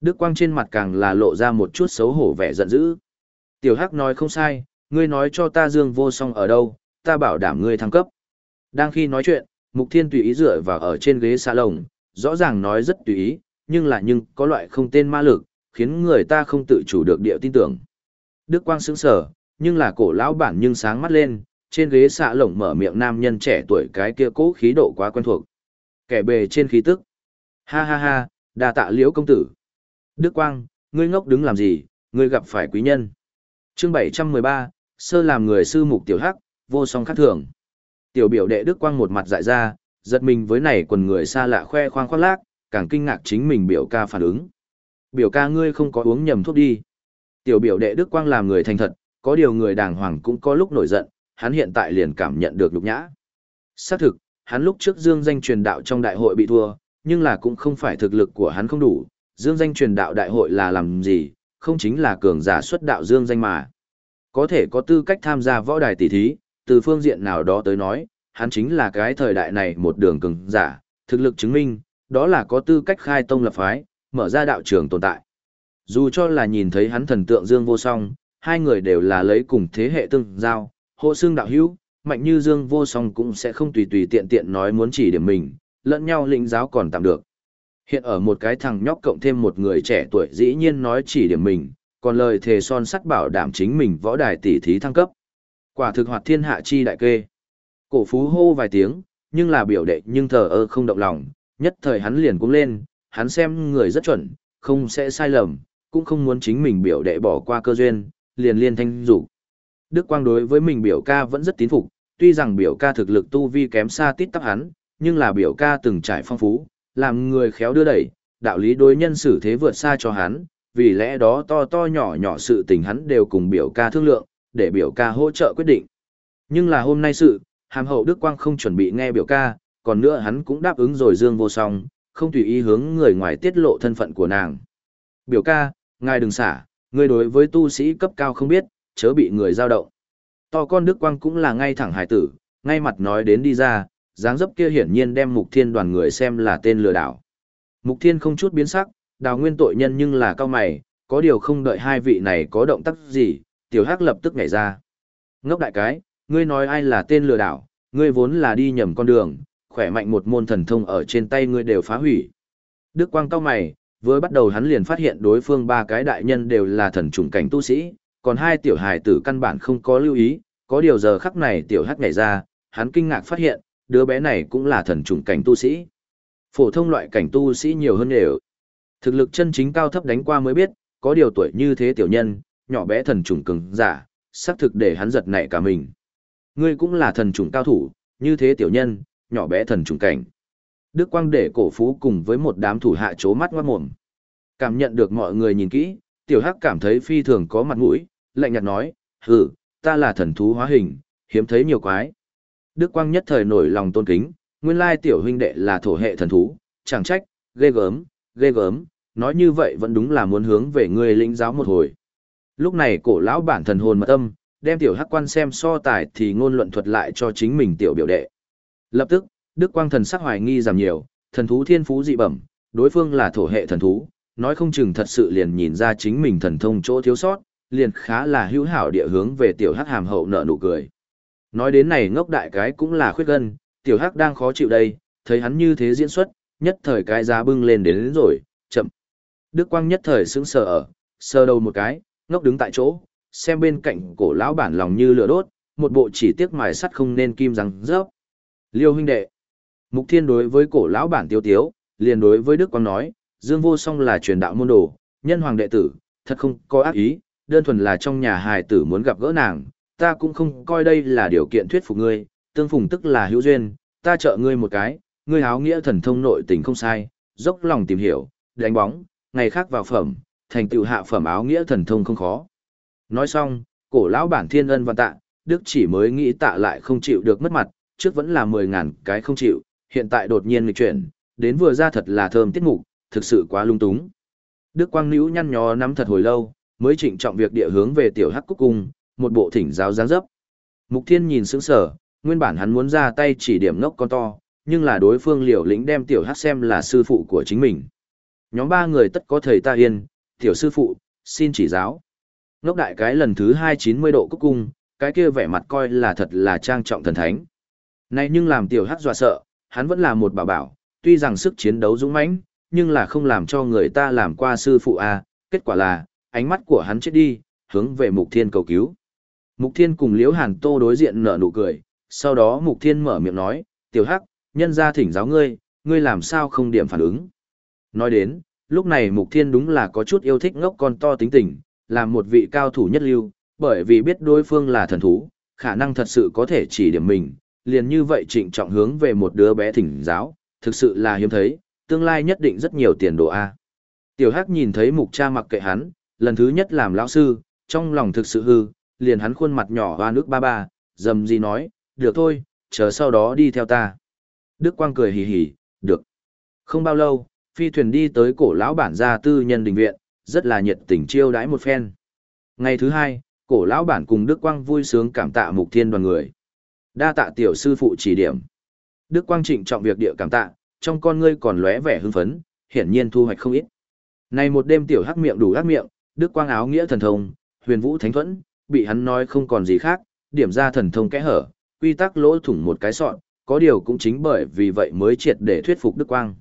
Đức Quang trên mặt càng là lộ ra một chút xấu hổ vẻ giận dữ. Tiểu Hắc nói không sai, ngươi nói cho ta Dương vô song ở đâu, ta bảo đảm ngươi thăng cấp. Đang khi nói chuyện, Mục Thiên tùy ý dựa vào ở trên ghế xa lồng, rõ ràng nói rất tùy ý, nhưng là nhưng có loại không tên ma lực, khiến người ta không tự chủ được địa tin tưởng. Đức Quang sững sờ, nhưng là cổ lão bản nhưng sáng mắt lên, trên ghế xạ lồng mở miệng nam nhân trẻ tuổi cái kia cố khí độ quá quen thuộc. Kẻ bề trên khí tức. Ha ha ha, đa tạ liễu công tử. Đức Quang, ngươi ngốc đứng làm gì, ngươi gặp phải quý nhân. Chương 713, sơ làm người sư mục tiểu hắc, vô song khắc thường. Tiểu biểu đệ Đức Quang một mặt dại ra, giật mình với này quần người xa lạ khoe khoang khoác lác, càng kinh ngạc chính mình biểu ca phản ứng. Biểu ca ngươi không có uống nhầm thuốc đi. Tiểu biểu đệ Đức Quang làm người thành thật, có điều người đàng hoàng cũng có lúc nổi giận, hắn hiện tại liền cảm nhận được nhục nhã. Xác thực, hắn lúc trước dương danh truyền đạo trong đại hội bị thua, nhưng là cũng không phải thực lực của hắn không đủ, dương danh truyền đạo đại hội là làm gì, không chính là cường giả xuất đạo dương danh mà. Có thể có tư cách tham gia võ đài tỷ thí, từ phương diện nào đó tới nói, hắn chính là cái thời đại này một đường cường giả, thực lực chứng minh, đó là có tư cách khai tông lập phái, mở ra đạo trường tồn tại. Dù cho là nhìn thấy hắn thần tượng Dương Vô Song, hai người đều là lấy cùng thế hệ tương giao, hộ xương đạo hữu, mạnh như Dương Vô Song cũng sẽ không tùy tùy tiện tiện nói muốn chỉ điểm mình, lẫn nhau lĩnh giáo còn tạm được. Hiện ở một cái thằng nhóc cộng thêm một người trẻ tuổi dĩ nhiên nói chỉ điểm mình, còn lời thề son sắt bảo đảm chính mình võ đài tỷ thí thăng cấp. Quả thực hoạt thiên hạ chi đại kê. Cổ phú hô vài tiếng, nhưng là biểu đệ nhưng thờ ơ không động lòng, nhất thời hắn liền cũng lên, hắn xem người rất chuẩn, không sẽ sai lầm, cũng không muốn chính mình biểu đệ bỏ qua cơ duyên, liền liên thanh rủ. Đức Quang đối với mình biểu ca vẫn rất tín phục, tuy rằng biểu ca thực lực tu vi kém xa tít tắp hắn, nhưng là biểu ca từng trải phong phú, làm người khéo đưa đẩy, đạo lý đối nhân xử thế vượt xa cho hắn, vì lẽ đó to to nhỏ nhỏ sự tình hắn đều cùng biểu ca thương lượng, để biểu ca hỗ trợ quyết định. Nhưng là hôm nay sự, hàm hậu Đức Quang không chuẩn bị nghe biểu ca, còn nữa hắn cũng đáp ứng rồi dương vô song, không tùy ý hướng người ngoài tiết lộ thân phận của nàng. Biểu ca, ngài đừng xả, người đối với tu sĩ cấp cao không biết, chớ bị người giao động. To con Đức Quang cũng là ngay thẳng hải tử, ngay mặt nói đến đi ra, dáng dấp kia hiển nhiên đem Mục Thiên đoàn người xem là tên lừa đảo. Mục Thiên không chút biến sắc, đào nguyên tội nhân nhưng là cao mày, có điều không đợi hai vị này có động tác gì, tiểu hắc lập tức nhảy ra. Ngốc đại cái, ngươi nói ai là tên lừa đảo, ngươi vốn là đi nhầm con đường, khỏe mạnh một môn thần thông ở trên tay ngươi đều phá hủy. Đức Quang cao mày, vừa bắt đầu hắn liền phát hiện đối phương ba cái đại nhân đều là thần trùng cảnh tu sĩ, còn hai tiểu hài tử căn bản không có lưu ý, có điều giờ khắc này tiểu hắc nhảy ra, hắn kinh ngạc phát hiện, đứa bé này cũng là thần trùng cảnh tu sĩ. Phổ thông loại cảnh tu sĩ nhiều hơn đều. Thực lực chân chính cao thấp đánh qua mới biết, có điều tuổi như thế tiểu nhân, nhỏ bé thần trùng cường giả, xác thực để hắn giật nảy cả mình. Ngươi cũng là thần trùng cao thủ, như thế tiểu nhân, nhỏ bé thần trùng cảnh. Đức Quang để cổ phú cùng với một đám thủ hạ chố mắt ngoát mồm. Cảm nhận được mọi người nhìn kỹ, tiểu hắc cảm thấy phi thường có mặt mũi, lạnh nhạt nói, hừ, ta là thần thú hóa hình, hiếm thấy nhiều quái. Đức Quang nhất thời nổi lòng tôn kính, nguyên lai tiểu huynh đệ là thổ hệ thần thú, chẳng trách, ghê gớm, ghê gớm, nói như vậy vẫn đúng là muốn hướng về người lĩnh giáo một hồi. Lúc này cổ lão bản thần hồn mật âm, đem tiểu hắc quan xem so tài thì ngôn luận thuật lại cho chính mình tiểu biểu đệ. Lập tức, Đức Quang thần sắc hoài nghi giảm nhiều, thần thú thiên phú dị bẩm, đối phương là thổ hệ thần thú, nói không chừng thật sự liền nhìn ra chính mình thần thông chỗ thiếu sót, liền khá là hữu hảo địa hướng về tiểu hắc hàm hậu nợ nụ cười. Nói đến này ngốc đại cái cũng là khuyết gân, tiểu hắc đang khó chịu đây, thấy hắn như thế diễn xuất, nhất thời cái giá bưng lên đến, đến rồi, chậm. Đức Quang nhất thời sững sờ ở, sờ đầu một cái, ngốc đứng tại chỗ, xem bên cạnh cổ lão bản lòng như lửa đốt, một bộ chỉ tiếc mài sắt không nên kim răng rớp. Liêu huynh đệ. Mục Thiên đối với cổ lão bản tiêu tiếu, liền đối với Đức Quang nói, Dương Vô Song là truyền đạo môn đồ, nhân hoàng đệ tử, thật không có ác ý, đơn thuần là trong nhà hài tử muốn gặp gỡ nàng, ta cũng không coi đây là điều kiện thuyết phục ngươi, tương phùng tức là hữu duyên, ta trợ ngươi một cái, ngươi háo nghĩa thần thông nội tình không sai, dốc lòng tìm hiểu, đánh bóng, ngày khác vào phẩm, thành tựu hạ phẩm áo nghĩa thần thông không khó. Nói xong, cổ lão bản thiên ân văn tạ, Đức chỉ mới nghĩ tạ lại không chịu được mất mặt, trước vẫn là mười ngàn cái không chịu, hiện tại đột nhiên nghịch chuyển, đến vừa ra thật là thơm tiết mục, thực sự quá lung túng. Đức Quang Nữu nhăn nhó nắm thật hồi lâu, mới trịnh trọng việc địa hướng về tiểu hắc cúc cung, một bộ thỉnh giáo giáng dấp. Mục Thiên nhìn sững sờ, nguyên bản hắn muốn ra tay chỉ điểm ngốc con to, nhưng là đối phương liều lĩnh đem tiểu hắc xem là sư phụ của chính mình. Nhóm ba người tất có thầy ta yên, tiểu sư phụ, xin chỉ giáo. Ngốc đại cái lần thứ hai chín mươi độ cúc cung, cái kia vẻ mặt coi là thật là trang trọng thần thánh. Này nhưng làm tiểu hắc dọa sợ, hắn vẫn là một bảo bảo, tuy rằng sức chiến đấu dũng mãnh, nhưng là không làm cho người ta làm qua sư phụ a, kết quả là, ánh mắt của hắn chết đi, hướng về Mục Thiên cầu cứu. Mục Thiên cùng Liễu Hàn Tô đối diện nở nụ cười, sau đó Mục Thiên mở miệng nói, tiểu hắc, nhân ra thỉnh giáo ngươi, ngươi làm sao không điểm phản ứng. Nói đến, lúc này Mục Thiên đúng là có chút yêu thích ngốc con to tính tình, làm một vị cao thủ nhất lưu, bởi vì biết đối phương là thần thú, khả năng thật sự có thể chỉ điểm mình, liền như vậy trịnh trọng hướng về một đứa bé thỉnh giáo, thực sự là hiếm thấy, tương lai nhất định rất nhiều tiền đồ A. Tiểu Hắc nhìn thấy mục cha mặc kệ hắn, lần thứ nhất làm lão sư, trong lòng thực sự hư, liền hắn khuôn mặt nhỏ hoa nước ba ba, dầm gì nói, được thôi, chờ sau đó đi theo ta. Đức Quang cười hì hì, được. Không bao lâu, phi thuyền đi tới cổ lão bản gia tư nhân đình viện, rất là nhiệt tình chiêu đãi một phen. Ngày thứ hai, cổ lão bản cùng Đức Quang vui sướng cảm tạ mục thiên đoàn người. Đa tạ tiểu sư phụ chỉ điểm. Đức Quang trịnh trọng việc địa cảm tạ, trong con ngươi còn lóe vẻ hưng phấn, hiển nhiên thu hoạch không ít. Này một đêm tiểu hắc miệng đủ hắc miệng, Đức Quang áo nghĩa thần thông, huyền vũ thánh thuẫn, bị hắn nói không còn gì khác, điểm ra thần thông kẽ hở, quy tắc lỗ thủng một cái sọn, có điều cũng chính bởi vì vậy mới triệt để thuyết phục Đức Quang.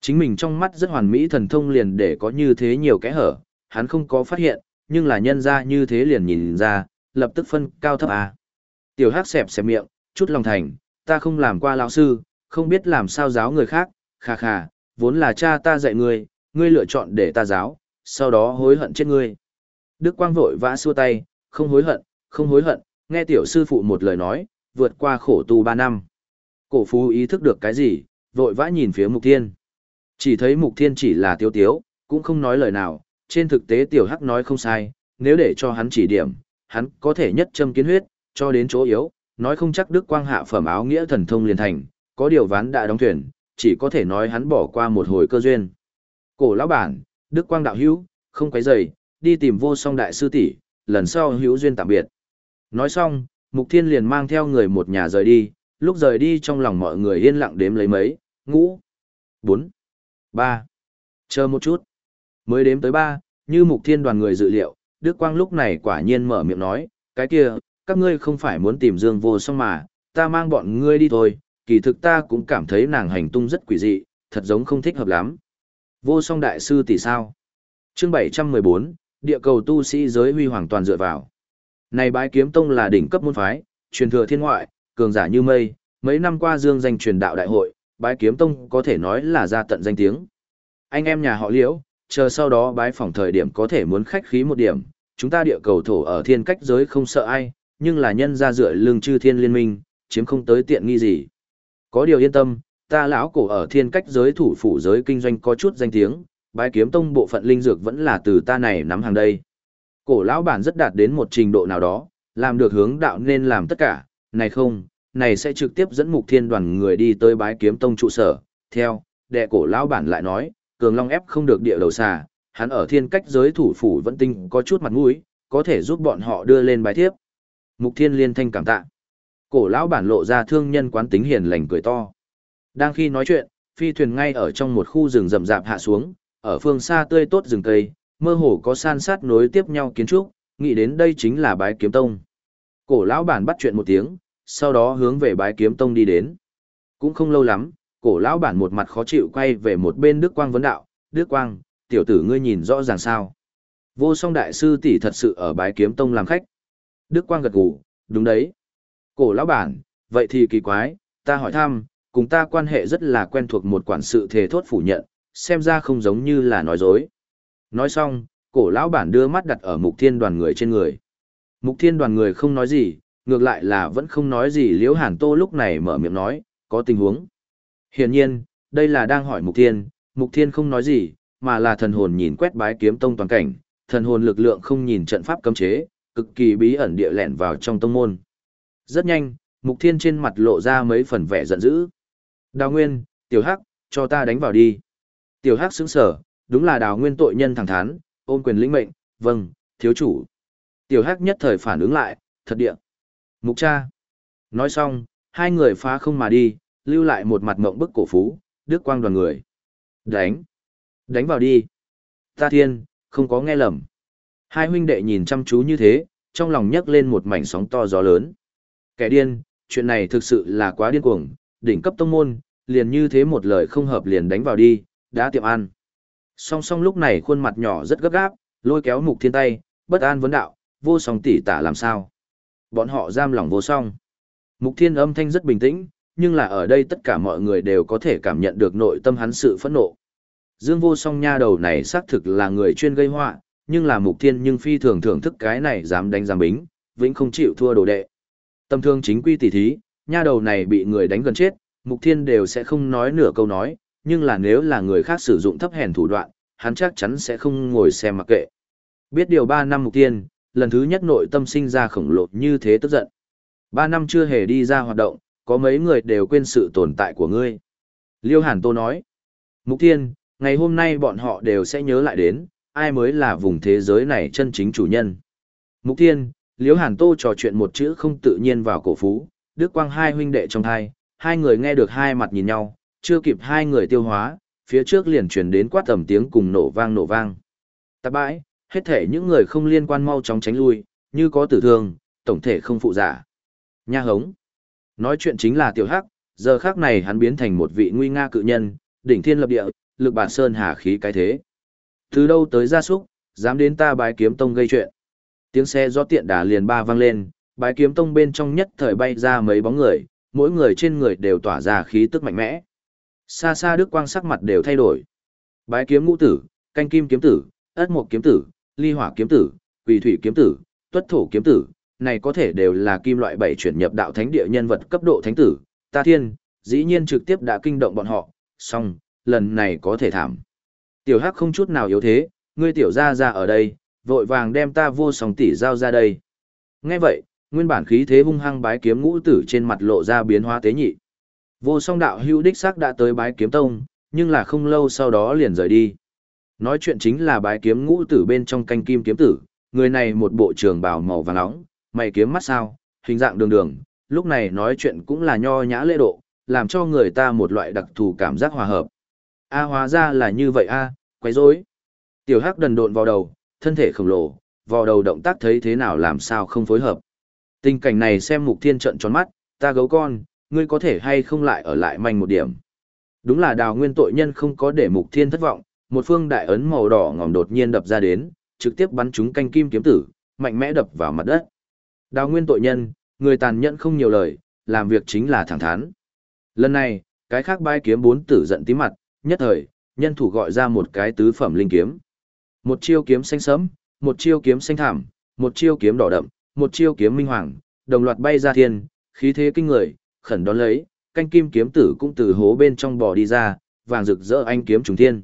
Chính mình trong mắt rất hoàn mỹ thần thông liền để có như thế nhiều kẽ hở, hắn không có phát hiện, nhưng là nhân ra như thế liền nhìn ra, lập tức phân cao thấp à. Tiểu hắc xẹp xẹp miệng, chút lòng thành, ta không làm qua lão sư, không biết làm sao giáo người khác, khà khà, vốn là cha ta dạy ngươi, ngươi lựa chọn để ta giáo, sau đó hối hận chết ngươi. Đức Quang vội vã xua tay, không hối hận, không hối hận, nghe tiểu sư phụ một lời nói, vượt qua khổ tu ba năm. Cổ phú ý thức được cái gì, vội vã nhìn phía mục thiên. Chỉ thấy mục thiên chỉ là tiêu tiếu, cũng không nói lời nào, trên thực tế tiểu hắc nói không sai, nếu để cho hắn chỉ điểm, hắn có thể nhất châm kiến huyết, cho đến chỗ yếu, nói không chắc Đức Quang hạ phẩm áo nghĩa thần thông liền thành, có điều ván đã đóng thuyền, chỉ có thể nói hắn bỏ qua một hồi cơ duyên. Cổ lão bản, Đức Quang đạo hữu, không quấy rầy, đi tìm vô song đại sư tỷ, lần sau hữu duyên tạm biệt. Nói xong, Mục Thiên liền mang theo người một nhà rời đi, lúc rời đi trong lòng mọi người yên lặng đếm lấy mấy, ngũ, bốn, ba. Chờ một chút. Mới đếm tới ba, như Mục Thiên đoàn người dự liệu, Đức Quang lúc này quả nhiên mở miệng nói, cái kia, các ngươi không phải muốn tìm Dương vô song mà, ta mang bọn ngươi đi thôi, kỳ thực ta cũng cảm thấy nàng hành tung rất quỷ dị, thật giống không thích hợp lắm. Vô song đại sư tỷ sao? Chương 714, địa cầu tu sĩ giới huy hoàng toàn dựa vào. Này bái kiếm tông là đỉnh cấp môn phái, truyền thừa thiên ngoại, cường giả như mây, mấy năm qua dương danh truyền đạo đại hội, bái kiếm tông có thể nói là ra tận danh tiếng. Anh em nhà họ liễu, chờ sau đó bái phỏng thời điểm có thể muốn khách khí một điểm, chúng ta địa cầu thổ ở thiên cách giới không sợ ai, nhưng là nhân ra dựa lương chư thiên liên minh, chiếm không tới tiện nghi gì. Có điều yên tâm, ta lão cổ ở thiên cách giới thủ phủ giới kinh doanh có chút danh tiếng, bái kiếm tông bộ phận linh dược vẫn là từ ta này nắm hàng đây. Cổ lão bản rất đạt đến một trình độ nào đó, làm được hướng đạo nên làm tất cả, này không, này sẽ trực tiếp dẫn mục thiên đoàn người đi tới bái kiếm tông trụ sở. Theo, đệ cổ lão bản lại nói, cường long ép không được địa đầu xà, hắn ở thiên cách giới thủ phủ vẫn tinh có chút mặt mũi, có thể giúp bọn họ đưa lên bái thiếp. Mục thiên liên thanh cảm tạ. Cổ lão bản lộ ra thương nhân quán tính hiền lành cười to. Đang khi nói chuyện, phi thuyền ngay ở trong một khu rừng rậm rạp hạ xuống, ở phương xa tươi tốt rừng cây, mơ hồ có san sát nối tiếp nhau kiến trúc, nghĩ đến đây chính là bái kiếm tông. Cổ lão bản bắt chuyện một tiếng, sau đó hướng về bái kiếm tông đi đến. Cũng không lâu lắm, cổ lão bản một mặt khó chịu quay về một bên Đức Quang vấn đạo, Đức Quang, tiểu tử ngươi nhìn rõ ràng sao. Vô song đại sư tỷ thật sự ở bái kiếm tông làm khách. Đức Quang gật gù, đúng đấy. Cổ lão bản, vậy thì kỳ quái, ta hỏi thăm, cùng ta quan hệ rất là quen thuộc một quản sự thề thốt phủ nhận, xem ra không giống như là nói dối. Nói xong, cổ lão bản đưa mắt đặt ở mục thiên đoàn người trên người. Mục thiên đoàn người không nói gì, ngược lại là vẫn không nói gì liễu hàn tô lúc này mở miệng nói, có tình huống. Hiển nhiên, đây là đang hỏi mục thiên, mục thiên không nói gì, mà là thần hồn nhìn quét bái kiếm tông toàn cảnh, thần hồn lực lượng không nhìn trận pháp cấm chế, cực kỳ bí ẩn địa lẻn vào trong tông môn. Rất nhanh, mục thiên trên mặt lộ ra mấy phần vẻ giận dữ. Đào Nguyên, Tiểu Hắc, cho ta đánh vào đi. Tiểu Hắc sững sở, đúng là Đào Nguyên tội nhân thẳng thắn, ôm quyền lĩnh mệnh, vâng, thiếu chủ. Tiểu Hắc nhất thời phản ứng lại, thật địa. Mục cha. Nói xong, hai người phá không mà đi, lưu lại một mặt ngộng bức cổ phú, đức quang đoàn người. Đánh. Đánh vào đi. Ta thiên, không có nghe lầm. Hai huynh đệ nhìn chăm chú như thế, trong lòng nhấc lên một mảnh sóng to gió lớn. Kẻ điên, chuyện này thực sự là quá điên cuồng, đỉnh cấp tông môn, liền như thế một lời không hợp liền đánh vào đi, đã tiệm ăn. Song song lúc này khuôn mặt nhỏ rất gấp gáp, lôi kéo mục thiên tay, bất an vấn đạo, vô song tỷ tả làm sao. Bọn họ giam lòng vô song. Mục thiên âm thanh rất bình tĩnh, nhưng là ở đây tất cả mọi người đều có thể cảm nhận được nội tâm hắn sự phẫn nộ. Dương vô song nha đầu này xác thực là người chuyên gây họa, nhưng là mục thiên nhưng phi thường thưởng thức cái này dám đánh dám bính, vĩnh không chịu thua đồ đệ. Tâm thương chính quy tỷ thí, nha đầu này bị người đánh gần chết, mục thiên đều sẽ không nói nửa câu nói, nhưng là nếu là người khác sử dụng thấp hèn thủ đoạn, hắn chắc chắn sẽ không ngồi xem mặc kệ. Biết điều 3 năm mục tiên lần thứ nhất nội tâm sinh ra khổng lồ như thế tức giận. 3 năm chưa hề đi ra hoạt động, có mấy người đều quên sự tồn tại của ngươi. Liêu Hàn Tô nói, Mục tiên ngày hôm nay bọn họ đều sẽ nhớ lại đến, ai mới là vùng thế giới này chân chính chủ nhân. Mục tiên Liêu Hàn Tô trò chuyện một chữ không tự nhiên vào cổ phú, Đức Quang hai huynh đệ trong hai, hai người nghe được hai mặt nhìn nhau, chưa kịp hai người tiêu hóa, phía trước liền truyền đến quát tầm tiếng cùng nổ vang nổ vang. Tạp bãi, hết thể những người không liên quan mau chóng tránh lui, như có tử thương, tổng thể không phụ giả. Nha hống. Nói chuyện chính là tiểu hắc, giờ khác này hắn biến thành một vị nguy nga cự nhân, đỉnh thiên lập địa, lực bản sơn hà khí cái thế. Từ đâu tới gia súc, dám đến ta bái kiếm tông gây chuyện. Tiếng xe do tiện đà liền ba vang lên, bái kiếm tông bên trong nhất thời bay ra mấy bóng người, mỗi người trên người đều tỏa ra khí tức mạnh mẽ. Xa xa đức quang sắc mặt đều thay đổi. Bái kiếm ngũ tử, canh kim kiếm tử, ất mộc kiếm tử, ly hỏa kiếm tử, quỳ thủy kiếm tử, tuất thổ kiếm tử, này có thể đều là kim loại bảy chuyển nhập đạo thánh địa nhân vật cấp độ thánh tử, ta thiên, dĩ nhiên trực tiếp đã kinh động bọn họ, song, lần này có thể thảm. Tiểu Hắc không chút nào yếu thế, ngươi tiểu gia ra ở đây, vội vàng đem ta vô song tỷ giao ra đây. Nghe vậy, nguyên bản khí thế hung hăng bái kiếm ngũ tử trên mặt lộ ra biến hóa tế nhị. Vô song đạo hữu đích xác đã tới bái kiếm tông, nhưng là không lâu sau đó liền rời đi. Nói chuyện chính là bái kiếm ngũ tử bên trong canh kim kiếm tử, người này một bộ trường bào màu vàng nóng, mày kiếm mắt sao, hình dạng đường đường, lúc này nói chuyện cũng là nho nhã lễ độ, làm cho người ta một loại đặc thù cảm giác hòa hợp. A hóa ra là như vậy a, quấy rối. Tiểu Hắc đần độn vào đầu, thân thể khổng lồ, vào đầu động tác thấy thế nào làm sao không phối hợp. Tình cảnh này xem Mục Thiên trận tròn mắt, ta gấu con, ngươi có thể hay không lại ở lại manh một điểm. Đúng là đào nguyên tội nhân không có để Mục Thiên thất vọng, một phương đại ấn màu đỏ ngòm đột nhiên đập ra đến, trực tiếp bắn trúng canh kim kiếm tử, mạnh mẽ đập vào mặt đất. Đào nguyên tội nhân, người tàn nhẫn không nhiều lời, làm việc chính là thẳng thắn. Lần này, cái khác bai kiếm bốn tử giận tí mặt, nhất thời, nhân thủ gọi ra một cái tứ phẩm linh kiếm. Một chiêu kiếm xanh sẫm, một chiêu kiếm xanh thảm, một chiêu kiếm đỏ đậm, một chiêu kiếm minh hoàng, đồng loạt bay ra thiên, khí thế kinh người, khẩn đón lấy, canh kim kiếm tử cũng từ hố bên trong bò đi ra, vàng rực rỡ anh kiếm trùng thiên.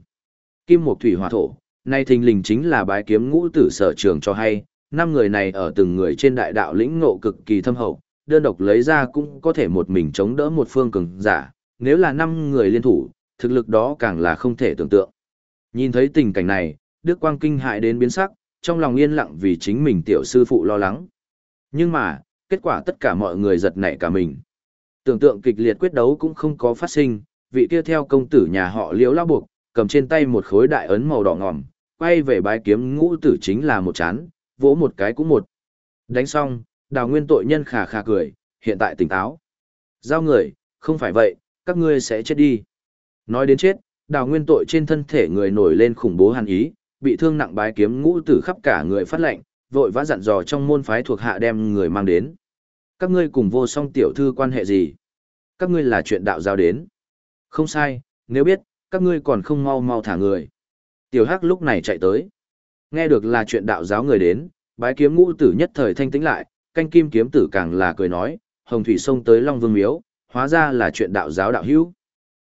Kim một thủy hỏa thổ, nay thình lình chính là bái kiếm ngũ tử sở trường cho hay, năm người này ở từng người trên đại đạo lĩnh ngộ cực kỳ thâm hậu, đơn độc lấy ra cũng có thể một mình chống đỡ một phương cường giả, nếu là năm người liên thủ, thực lực đó càng là không thể tưởng tượng. Nhìn thấy tình cảnh này, Đức Quang kinh hại đến biến sắc, trong lòng yên lặng vì chính mình tiểu sư phụ lo lắng. Nhưng mà, kết quả tất cả mọi người giật nảy cả mình. Tưởng tượng kịch liệt quyết đấu cũng không có phát sinh, vị kia theo công tử nhà họ liễu lao buộc, cầm trên tay một khối đại ấn màu đỏ ngòm, quay về bái kiếm ngũ tử chính là một chán, vỗ một cái cũng một. Đánh xong, đào nguyên tội nhân khà khà cười, hiện tại tỉnh táo. Giao người, không phải vậy, các ngươi sẽ chết đi. Nói đến chết, đào nguyên tội trên thân thể người nổi lên khủng bố hàn ý, bị thương nặng bái kiếm ngũ tử khắp cả người phát lệnh, vội vã dặn dò trong môn phái thuộc hạ đem người mang đến. Các ngươi cùng vô song tiểu thư quan hệ gì? Các ngươi là chuyện đạo giao đến. Không sai, nếu biết, các ngươi còn không mau mau thả người. Tiểu Hắc lúc này chạy tới. Nghe được là chuyện đạo giáo người đến, bái kiếm ngũ tử nhất thời thanh tĩnh lại, canh kim kiếm tử càng là cười nói, hồng thủy sông tới Long Vương Miếu, hóa ra là chuyện đạo giáo đạo hữu.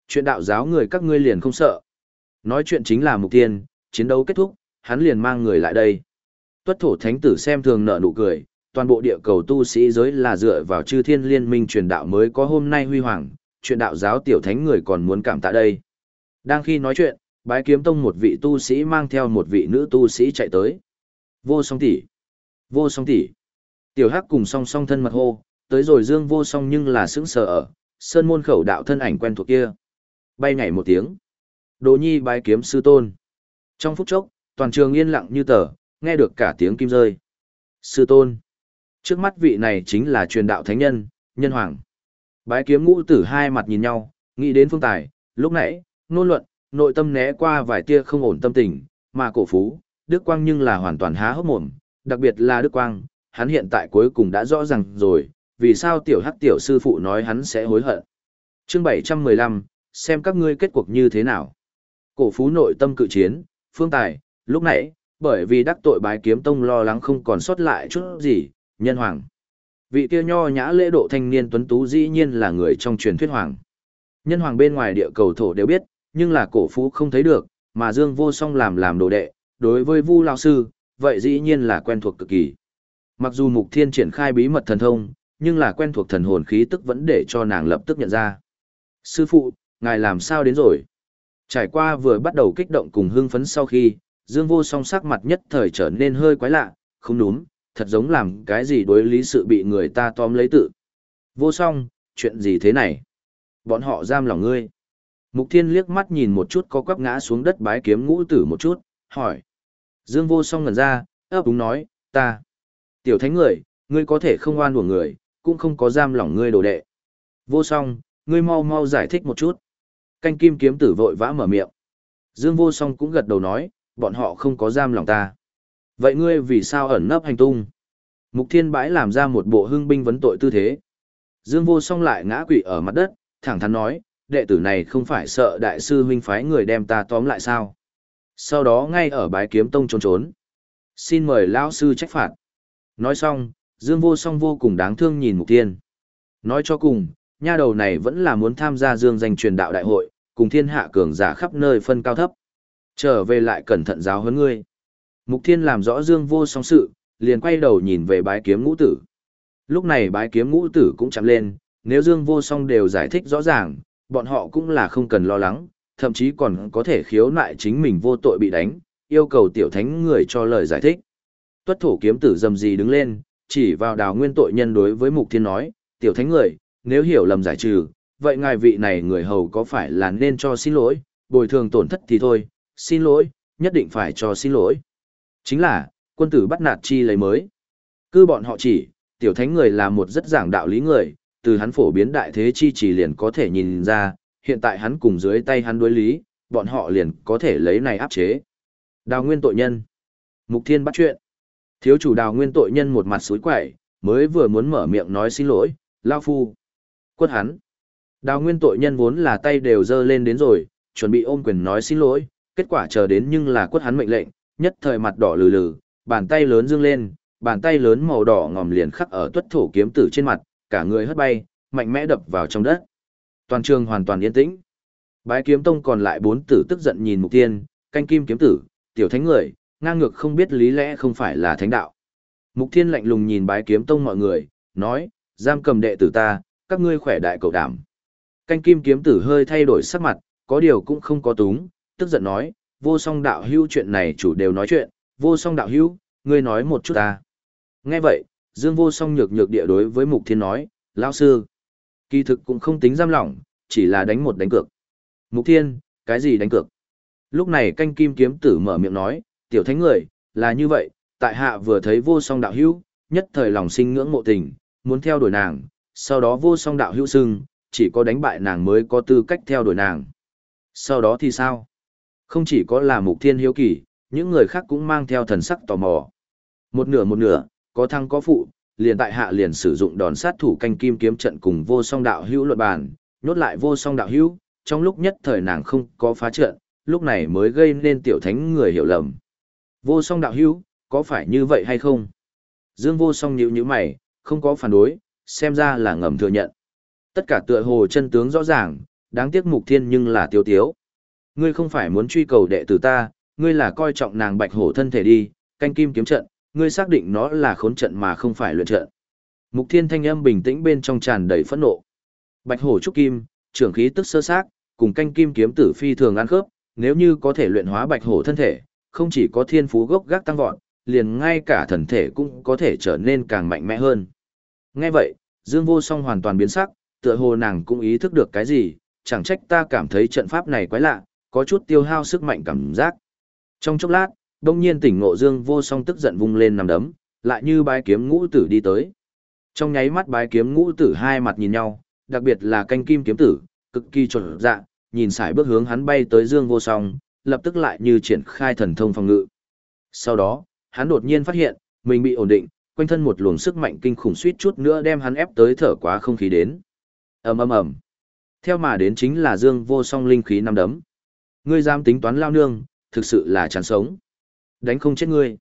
Chuyện đạo giáo người các ngươi liền không sợ. Nói chuyện chính là mục tiên, chiến đấu kết thúc, hắn liền mang người lại đây. Tuất thổ thánh tử xem thường nợ nụ cười, toàn bộ địa cầu tu sĩ giới là dựa vào chư thiên liên minh truyền đạo mới có hôm nay huy hoàng, truyền đạo giáo tiểu thánh người còn muốn cảm tạ đây. Đang khi nói chuyện, bái kiếm tông một vị tu sĩ mang theo một vị nữ tu sĩ chạy tới. Vô song tỷ, vô song tỷ. Tiểu Hắc cùng song song thân mật hô, tới rồi Dương vô song nhưng là sững sờ ở, sơn môn khẩu đạo thân ảnh quen thuộc kia. Bay nhảy một tiếng. Đồ nhi bái kiếm sư tôn. Trong phút chốc, toàn trường yên lặng như tờ, nghe được cả tiếng kim rơi. Sư tôn. Trước mắt vị này chính là truyền đạo thánh nhân, nhân hoàng. Bái kiếm ngũ tử hai mặt nhìn nhau, nghĩ đến phương tài, lúc nãy, nôn luận, nội tâm né qua vài tia không ổn tâm tình, mà cổ phú, Đức Quang nhưng là hoàn toàn há hốc mồm, đặc biệt là Đức Quang, hắn hiện tại cuối cùng đã rõ ràng rồi, vì sao tiểu hắc tiểu sư phụ nói hắn sẽ hối hận. Chương 715, xem các ngươi kết cuộc như thế nào. Cổ phú nội tâm cự chiến, phương tài, lúc nãy, bởi vì đắc tội bái kiếm tông lo lắng không còn sót lại chút gì, nhân hoàng. Vị kia nho nhã lễ độ thanh niên tuấn tú dĩ nhiên là người trong truyền thuyết hoàng. Nhân hoàng bên ngoài địa cầu thổ đều biết, nhưng là cổ phú không thấy được, mà Dương Vô Song làm làm đồ đệ, đối với Vu lão sư, vậy dĩ nhiên là quen thuộc cực kỳ. Mặc dù Mục Thiên triển khai bí mật thần thông, nhưng là quen thuộc thần hồn khí tức vẫn để cho nàng lập tức nhận ra. Sư phụ, ngài làm sao đến rồi? Trải qua vừa bắt đầu kích động cùng hưng phấn sau khi, Dương Vô Song sắc mặt nhất thời trở nên hơi quái lạ, không đúng, thật giống làm cái gì đối lý sự bị người ta tóm lấy tự. Vô Song, chuyện gì thế này? Bọn họ giam lòng ngươi. Mục Thiên liếc mắt nhìn một chút có quắp ngã xuống đất bái kiếm ngũ tử một chút, hỏi. Dương Vô Song ngẩn ra, ấp đúng nói, ta. Tiểu thánh người, ngươi có thể không oan của người, cũng không có giam lòng ngươi đồ đệ. Vô Song, ngươi mau mau giải thích một chút. Canh kim kiếm tử vội vã mở miệng. Dương Vô Song cũng gật đầu nói, bọn họ không có giam lòng ta. Vậy ngươi vì sao ẩn nấp hành tung? Mục Thiên Bãi làm ra một bộ hưng binh vấn tội tư thế. Dương Vô Song lại ngã quỵ ở mặt đất, thẳng thắn nói, đệ tử này không phải sợ đại sư huynh phái người đem ta tóm lại sao? Sau đó ngay ở bái kiếm tông trốn trốn. Xin mời lão sư trách phạt. Nói xong, Dương Vô Song vô cùng đáng thương nhìn Mục Thiên. Nói cho cùng, nha đầu này vẫn là muốn tham gia Dương danh truyền đạo đại hội, cùng thiên hạ cường giả khắp nơi phân cao thấp. Trở về lại cẩn thận giáo huấn ngươi. Mục Thiên làm rõ Dương Vô Song sự, liền quay đầu nhìn về bái kiếm ngũ tử. Lúc này bái kiếm ngũ tử cũng chạm lên, nếu Dương Vô Song đều giải thích rõ ràng, bọn họ cũng là không cần lo lắng, thậm chí còn có thể khiếu nại chính mình vô tội bị đánh, yêu cầu tiểu thánh người cho lời giải thích. Tuất thủ kiếm tử dầm gì đứng lên, chỉ vào đào nguyên tội nhân đối với Mục Thiên nói, tiểu thánh người, nếu hiểu lầm giải trừ, vậy ngài vị này người hầu có phải là nên cho xin lỗi, bồi thường tổn thất thì thôi, xin lỗi, nhất định phải cho xin lỗi. Chính là, quân tử bắt nạt chi lấy mới. Cứ bọn họ chỉ, tiểu thánh người là một rất giảng đạo lý người, từ hắn phổ biến đại thế chi chỉ liền có thể nhìn ra, hiện tại hắn cùng dưới tay hắn đối lý, bọn họ liền có thể lấy này áp chế. Đào nguyên tội nhân. Mục thiên bắt chuyện. Thiếu chủ đào nguyên tội nhân một mặt suối quẩy, mới vừa muốn mở miệng nói xin lỗi, lao phu. Quất hắn. Đào nguyên tội nhân vốn là tay đều dơ lên đến rồi, chuẩn bị ôm quyền nói xin lỗi, kết quả chờ đến nhưng là quất hắn mệnh lệnh, nhất thời mặt đỏ lừ lừ, bàn tay lớn dương lên, bàn tay lớn màu đỏ ngòm liền khắc ở tuất thổ kiếm tử trên mặt, cả người hất bay, mạnh mẽ đập vào trong đất. Toàn trường hoàn toàn yên tĩnh. Bái kiếm tông còn lại bốn tử tức giận nhìn mục tiên, canh kim kiếm tử, tiểu thánh người, ngang ngược không biết lý lẽ không phải là thánh đạo. Mục thiên lạnh lùng nhìn bái kiếm tông mọi người, nói, giam cầm đệ tử ta, các ngươi khỏe đại cầu đảm. Canh kim kiếm tử hơi thay đổi sắc mặt, có điều cũng không có túng, tức giận nói, vô song đạo hưu chuyện này chủ đều nói chuyện, vô song đạo hưu, ngươi nói một chút ta. Nghe vậy, Dương vô song nhược nhược địa đối với mục thiên nói, lão sư, kỳ thực cũng không tính giam lỏng, chỉ là đánh một đánh cược. Mục thiên, cái gì đánh cược? Lúc này canh kim kiếm tử mở miệng nói, tiểu thánh người, là như vậy, tại hạ vừa thấy vô song đạo hưu, nhất thời lòng sinh ngưỡng mộ tình, muốn theo đuổi nàng, sau đó vô song đạo hữu xưng, chỉ có đánh bại nàng mới có tư cách theo đuổi nàng. Sau đó thì sao? Không chỉ có là mục thiên hiếu kỳ, những người khác cũng mang theo thần sắc tò mò. Một nửa một nửa, có thăng có phụ, liền tại hạ liền sử dụng đòn sát thủ canh kim kiếm trận cùng vô song đạo hữu luận bàn, nhốt lại vô song đạo hữu, trong lúc nhất thời nàng không có phá trận, lúc này mới gây nên tiểu thánh người hiểu lầm. Vô song đạo hữu, có phải như vậy hay không? Dương vô song nhíu nhíu mày, không có phản đối, xem ra là ngầm thừa nhận. Tất cả tựa hồ chân tướng rõ ràng, đáng tiếc mục thiên nhưng là tiêu tiếu. Ngươi không phải muốn truy cầu đệ tử ta, ngươi là coi trọng nàng bạch hổ thân thể đi, canh kim kiếm trận, ngươi xác định nó là khốn trận mà không phải luyện trận. Mục thiên thanh âm bình tĩnh bên trong tràn đầy phẫn nộ. Bạch hổ trúc kim, trưởng khí tức sơ xác, cùng canh kim kiếm tử phi thường ăn khớp, nếu như có thể luyện hóa bạch hổ thân thể, không chỉ có thiên phú gốc gác tăng vọt, liền ngay cả thần thể cũng có thể trở nên càng mạnh mẽ hơn. Nghe vậy, Dương Vô Song hoàn toàn biến sắc, tựa hồ nàng cũng ý thức được cái gì, chẳng trách ta cảm thấy trận pháp này quái lạ, có chút tiêu hao sức mạnh cảm giác. Trong chốc lát, đông nhiên tỉnh ngộ Dương vô song tức giận vung lên nằm đấm, lại như bái kiếm ngũ tử đi tới. Trong nháy mắt bái kiếm ngũ tử hai mặt nhìn nhau, đặc biệt là canh kim kiếm tử, cực kỳ chuẩn dạ, nhìn sải bước hướng hắn bay tới Dương vô song, lập tức lại như triển khai thần thông phòng ngự. Sau đó, hắn đột nhiên phát hiện, mình bị ổn định, quanh thân một luồng sức mạnh kinh khủng suýt chút nữa đem hắn ép tới thở quá không khí đến. ầm ầm ầm. Theo mà đến chính là Dương vô song linh khí năm đấm. Ngươi dám tính toán lao nương, thực sự là chán sống. Đánh không chết ngươi.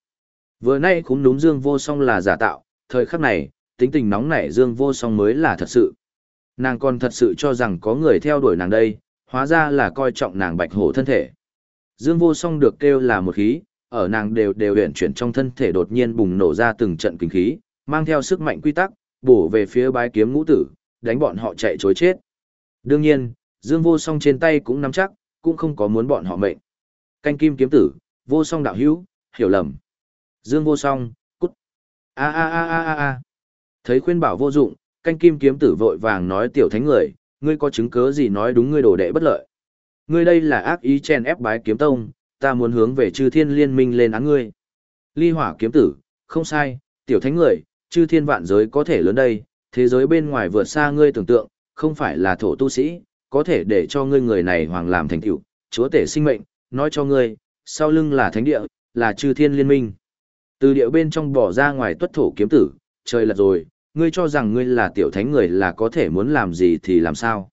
Vừa nay cũng núm Dương vô song là giả tạo, thời khắc này, tính tình nóng nảy Dương vô song mới là thật sự. Nàng còn thật sự cho rằng có người theo đuổi nàng đây, hóa ra là coi trọng nàng bạch hổ thân thể. Dương vô song được kêu là một khí, ở nàng đều đều huyển chuyển trong thân thể đột nhiên bùng nổ ra từng trận kinh khí, mang theo sức mạnh quy tắc, bổ về phía bái kiếm ngũ tử, đánh bọn họ chạy chối chết. Đương nhiên, Dương vô song trên tay cũng nắm chắc, cũng không có muốn bọn họ mệnh. Canh kim kiếm tử, vô song đạo hữu, hiểu lầm. Dương vô song, cút. A a a a a a. Thấy khuyên bảo vô dụng, canh kim kiếm tử vội vàng nói tiểu thánh người, ngươi có chứng cứ gì nói đúng ngươi đồ đệ bất lợi. Ngươi đây là ác ý chen ép bái kiếm tông, ta muốn hướng về chư thiên liên minh lên án ngươi. Ly hỏa kiếm tử, không sai, tiểu thánh người, chư thiên vạn giới có thể lớn đây, thế giới bên ngoài vượt xa ngươi tưởng tượng, không phải là thổ tu sĩ, có thể để cho ngươi người này hoàng làm thành tựu, chúa tể sinh mệnh, nói cho ngươi, sau lưng là thánh địa, là chư thiên liên minh. Từ địa bên trong bỏ ra ngoài tuất thổ kiếm tử, trời lật rồi, ngươi cho rằng ngươi là tiểu thánh người là có thể muốn làm gì thì làm sao.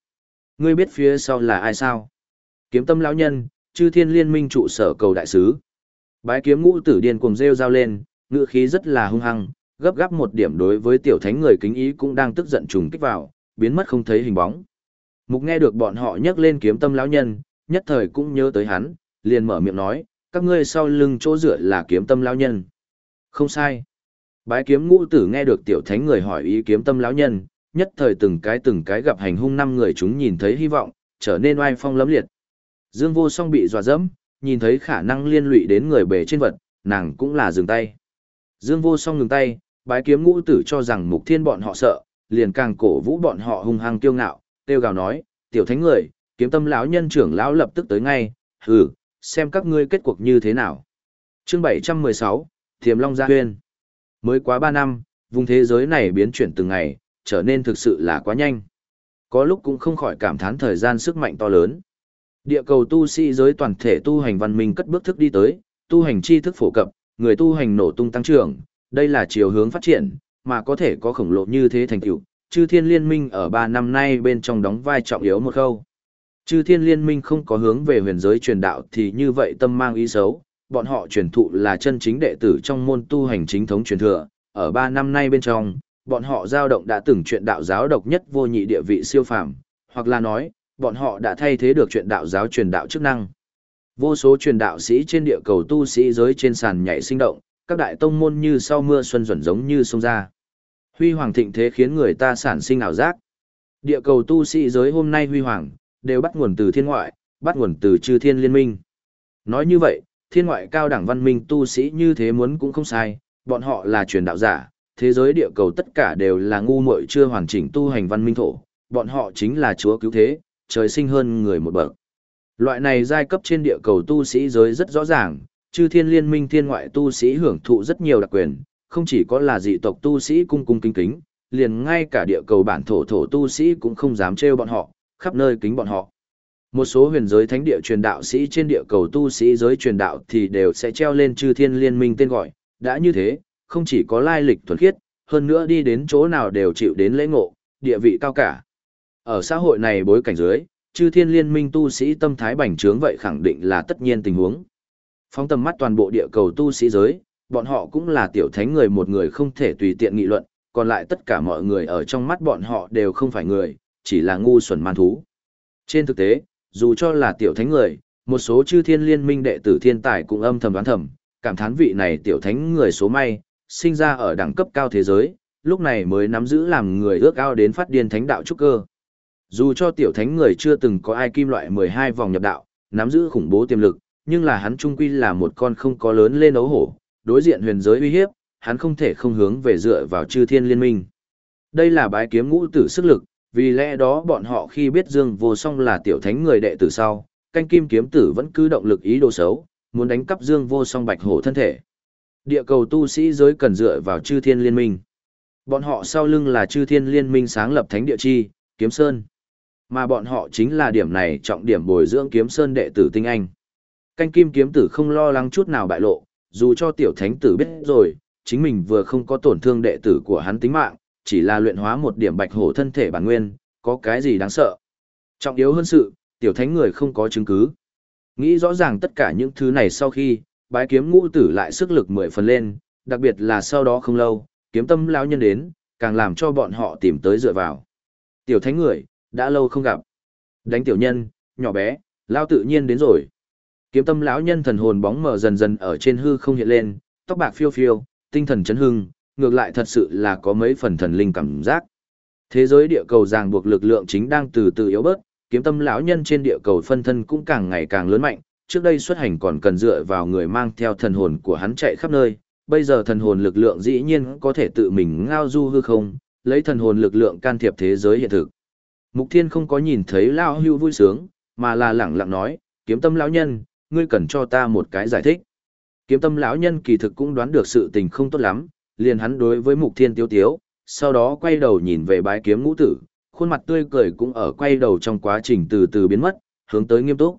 Ngươi biết phía sau là ai sao? Kiếm tâm lão nhân, chư thiên liên minh trụ sở cầu đại sứ. Bái kiếm ngũ tử điên cuồng rêu rao lên, ngựa khí rất là hung hăng, gấp gáp một điểm đối với tiểu thánh người kính ý cũng đang tức giận trùng kích vào, biến mất không thấy hình bóng. Mục nghe được bọn họ nhắc lên kiếm tâm lão nhân, nhất thời cũng nhớ tới hắn, liền mở miệng nói, các ngươi sau lưng chỗ dựa là kiếm tâm lão nhân. Không sai. Bái kiếm ngũ tử nghe được tiểu thánh người hỏi ý kiếm tâm lão nhân, nhất thời từng cái từng cái gặp hành hung năm người chúng nhìn thấy hy vọng, trở nên oai phong lấm liệt. Dương vô song bị dọa dẫm, nhìn thấy khả năng liên lụy đến người bề trên vật, nàng cũng là dừng tay. Dương vô song ngừng tay, bái kiếm ngũ tử cho rằng mục thiên bọn họ sợ, liền càng cổ vũ bọn họ hung hăng kiêu ngạo, kêu gào nói, tiểu thánh người, kiếm tâm lão nhân trưởng lão lập tức tới ngay, hừ, xem các ngươi kết cuộc như thế nào. Chương 716, Thiềm Long Gia Huyên. Mới quá 3 năm, vùng thế giới này biến chuyển từng ngày, trở nên thực sự là quá nhanh. Có lúc cũng không khỏi cảm thán thời gian sức mạnh to lớn. Địa cầu tu sĩ giới toàn thể tu hành văn minh cất bước thức đi tới, tu hành tri thức phổ cập, người tu hành nổ tung tăng trưởng, đây là chiều hướng phát triển, mà có thể có khổng lồ như thế thành tựu. Chư Thiên Liên Minh ở 3 năm nay bên trong đóng vai trọng yếu một khâu. Chư Thiên Liên Minh không có hướng về huyền giới truyền đạo thì như vậy tâm mang ý xấu, bọn họ truyền thụ là chân chính đệ tử trong môn tu hành chính thống truyền thừa, ở 3 năm nay bên trong, bọn họ giao động đã từng chuyện đạo giáo độc nhất vô nhị địa vị siêu phàm, hoặc là nói, bọn họ đã thay thế được chuyện đạo giáo truyền đạo chức năng. Vô số truyền đạo sĩ trên địa cầu tu sĩ giới trên sàn nhảy sinh động, các đại tông môn như sau mưa xuân duẩn giống như sông ra. Huy hoàng thịnh thế khiến người ta sản sinh ảo giác. Địa cầu tu sĩ giới hôm nay huy hoàng, đều bắt nguồn từ thiên ngoại, bắt nguồn từ chư thiên liên minh. Nói như vậy, thiên ngoại cao đẳng văn minh tu sĩ như thế muốn cũng không sai, bọn họ là truyền đạo giả, thế giới địa cầu tất cả đều là ngu muội chưa hoàn chỉnh tu hành văn minh thổ, bọn họ chính là chúa cứu thế, trời sinh hơn người một bậc. Loại này giai cấp trên địa cầu tu sĩ giới rất rõ ràng, chư thiên liên minh thiên ngoại tu sĩ hưởng thụ rất nhiều đặc quyền, không chỉ có là dị tộc tu sĩ cung cung kính kính, liền ngay cả địa cầu bản thổ thổ tu sĩ cũng không dám trêu bọn họ, khắp nơi kính bọn họ. Một số huyền giới thánh địa truyền đạo sĩ trên địa cầu tu sĩ giới truyền đạo thì đều sẽ treo lên chư thiên liên minh tên gọi, đã như thế, không chỉ có lai lịch thuần khiết, hơn nữa đi đến chỗ nào đều chịu đến lễ ngộ, địa vị cao cả. Ở xã hội này bối cảnh dưới, chư thiên liên minh tu sĩ tâm thái bành trướng vậy khẳng định là tất nhiên tình huống. Phóng tầm mắt toàn bộ địa cầu tu sĩ giới, bọn họ cũng là tiểu thánh người một người không thể tùy tiện nghị luận, còn lại tất cả mọi người ở trong mắt bọn họ đều không phải người, chỉ là ngu xuẩn man thú. Trên thực tế, dù cho là tiểu thánh người, một số chư thiên liên minh đệ tử thiên tài cũng âm thầm đoán thầm, cảm thán vị này tiểu thánh người số may, sinh ra ở đẳng cấp cao thế giới, lúc này mới nắm giữ làm người ước ao đến phát điên thánh đạo trúc cơ. Dù cho tiểu thánh người chưa từng có ai kim loại 12 vòng nhập đạo, nắm giữ khủng bố tiềm lực, nhưng là hắn trung quy là một con không có lớn lên ấu hổ, đối diện huyền giới uy hiếp, hắn không thể không hướng về dựa vào chư thiên liên minh. Đây là bái kiếm ngũ tử sức lực, vì lẽ đó bọn họ khi biết Dương Vô Song là tiểu thánh người đệ tử sau, canh kim kiếm tử vẫn cứ động lực ý đồ xấu, muốn đánh cắp Dương Vô Song Bạch Hổ thân thể. Địa cầu tu sĩ giới cần dựa vào Chư Thiên Liên Minh. Bọn họ sau lưng là Chư Thiên Liên Minh sáng lập Thánh Địa Chi, Kiếm Sơn. Mà bọn họ chính là điểm này trọng điểm bồi dưỡng Kiếm Sơn đệ tử tinh anh. Canh kim kiếm tử không lo lắng chút nào bại lộ, dù cho tiểu thánh tử biết rồi, chính mình vừa không có tổn thương đệ tử của hắn tính mạng, chỉ là luyện hóa một điểm bạch hổ thân thể bản nguyên, có cái gì đáng sợ. Trọng yếu hơn sự, tiểu thánh người không có chứng cứ. Nghĩ rõ ràng tất cả những thứ này sau khi, bái kiếm ngũ tử lại sức lực mười phần lên, đặc biệt là sau đó không lâu, kiếm tâm lão nhân đến, càng làm cho bọn họ tìm tới dựa vào. Tiểu thánh người, đã lâu không gặp. Đánh tiểu nhân, nhỏ bé, lao tự nhiên đến rồi. Kiếm tâm lão nhân thần hồn bóng mờ dần dần ở trên hư không hiện lên, tóc bạc phiêu phiêu, tinh thần chấn hưng, ngược lại thật sự là có mấy phần thần linh cảm giác. Thế giới địa cầu ràng buộc lực lượng chính đang từ từ yếu bớt, kiếm tâm lão nhân trên địa cầu phân thân cũng càng ngày càng lớn mạnh, trước đây xuất hành còn cần dựa vào người mang theo thần hồn của hắn chạy khắp nơi, bây giờ thần hồn lực lượng dĩ nhiên có thể tự mình ngao du hư không, lấy thần hồn lực lượng can thiệp thế giới hiện thực. Mục Thiên không có nhìn thấy lão hưu vui sướng, mà là lẳng lặng nói, kiếm tâm lão nhân, ngươi cần cho ta một cái giải thích. Kiếm tâm lão nhân kỳ thực cũng đoán được sự tình không tốt lắm, liền hắn đối với Mục Thiên tiêu tiếu, sau đó quay đầu nhìn về bái kiếm ngũ tử, khuôn mặt tươi cười cũng ở quay đầu trong quá trình từ từ biến mất, hướng tới nghiêm túc.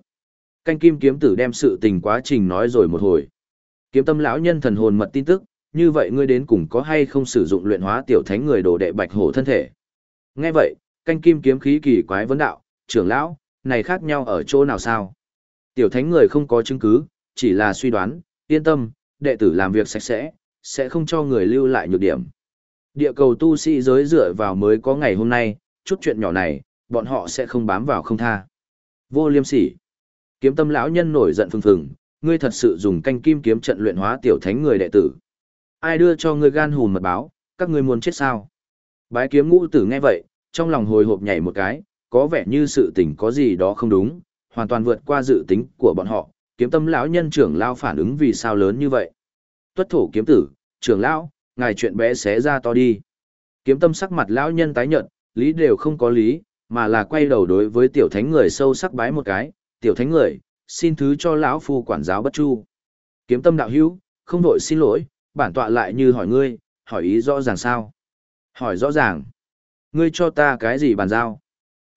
Canh kim kiếm tử đem sự tình quá trình nói rồi một hồi. Kiếm tâm lão nhân thần hồn mật tin tức, như vậy ngươi đến cùng có hay không sử dụng luyện hóa tiểu thánh người đồ đệ bạch hổ thân thể. Nghe vậy, canh kim kiếm khí kỳ quái vấn đạo, trưởng lão, này khác nhau ở chỗ nào sao? Tiểu thánh người không có chứng cứ, chỉ là suy đoán, yên tâm, đệ tử làm việc sạch sẽ, sẽ không cho người lưu lại nhược điểm. Địa cầu tu sĩ giới dựa vào mới có ngày hôm nay, chút chuyện nhỏ này, bọn họ sẽ không bám vào không tha. Vô liêm sỉ. Kiếm tâm lão nhân nổi giận phừng phừng, ngươi thật sự dùng canh kim kiếm trận luyện hóa tiểu thánh người đệ tử. Ai đưa cho ngươi gan hùn mật báo, các ngươi muốn chết sao? Bái kiếm ngũ tử nghe vậy, trong lòng hồi hộp nhảy một cái, có vẻ như sự tình có gì đó không đúng, hoàn toàn vượt qua dự tính của bọn họ, kiếm tâm lão nhân trưởng lao phản ứng vì sao lớn như vậy. Tuất thổ kiếm tử, trưởng lão, ngài chuyện bé xé ra to đi. Kiếm tâm sắc mặt lão nhân tái nhợt, lý đều không có lý, mà là quay đầu đối với tiểu thánh người sâu sắc bái một cái, tiểu thánh người, xin thứ cho lão phu quản giáo bất chu. Kiếm tâm đạo hữu, không đội xin lỗi, bản tọa lại như hỏi ngươi, hỏi ý rõ ràng sao? Hỏi rõ ràng. Ngươi cho ta cái gì bàn giao?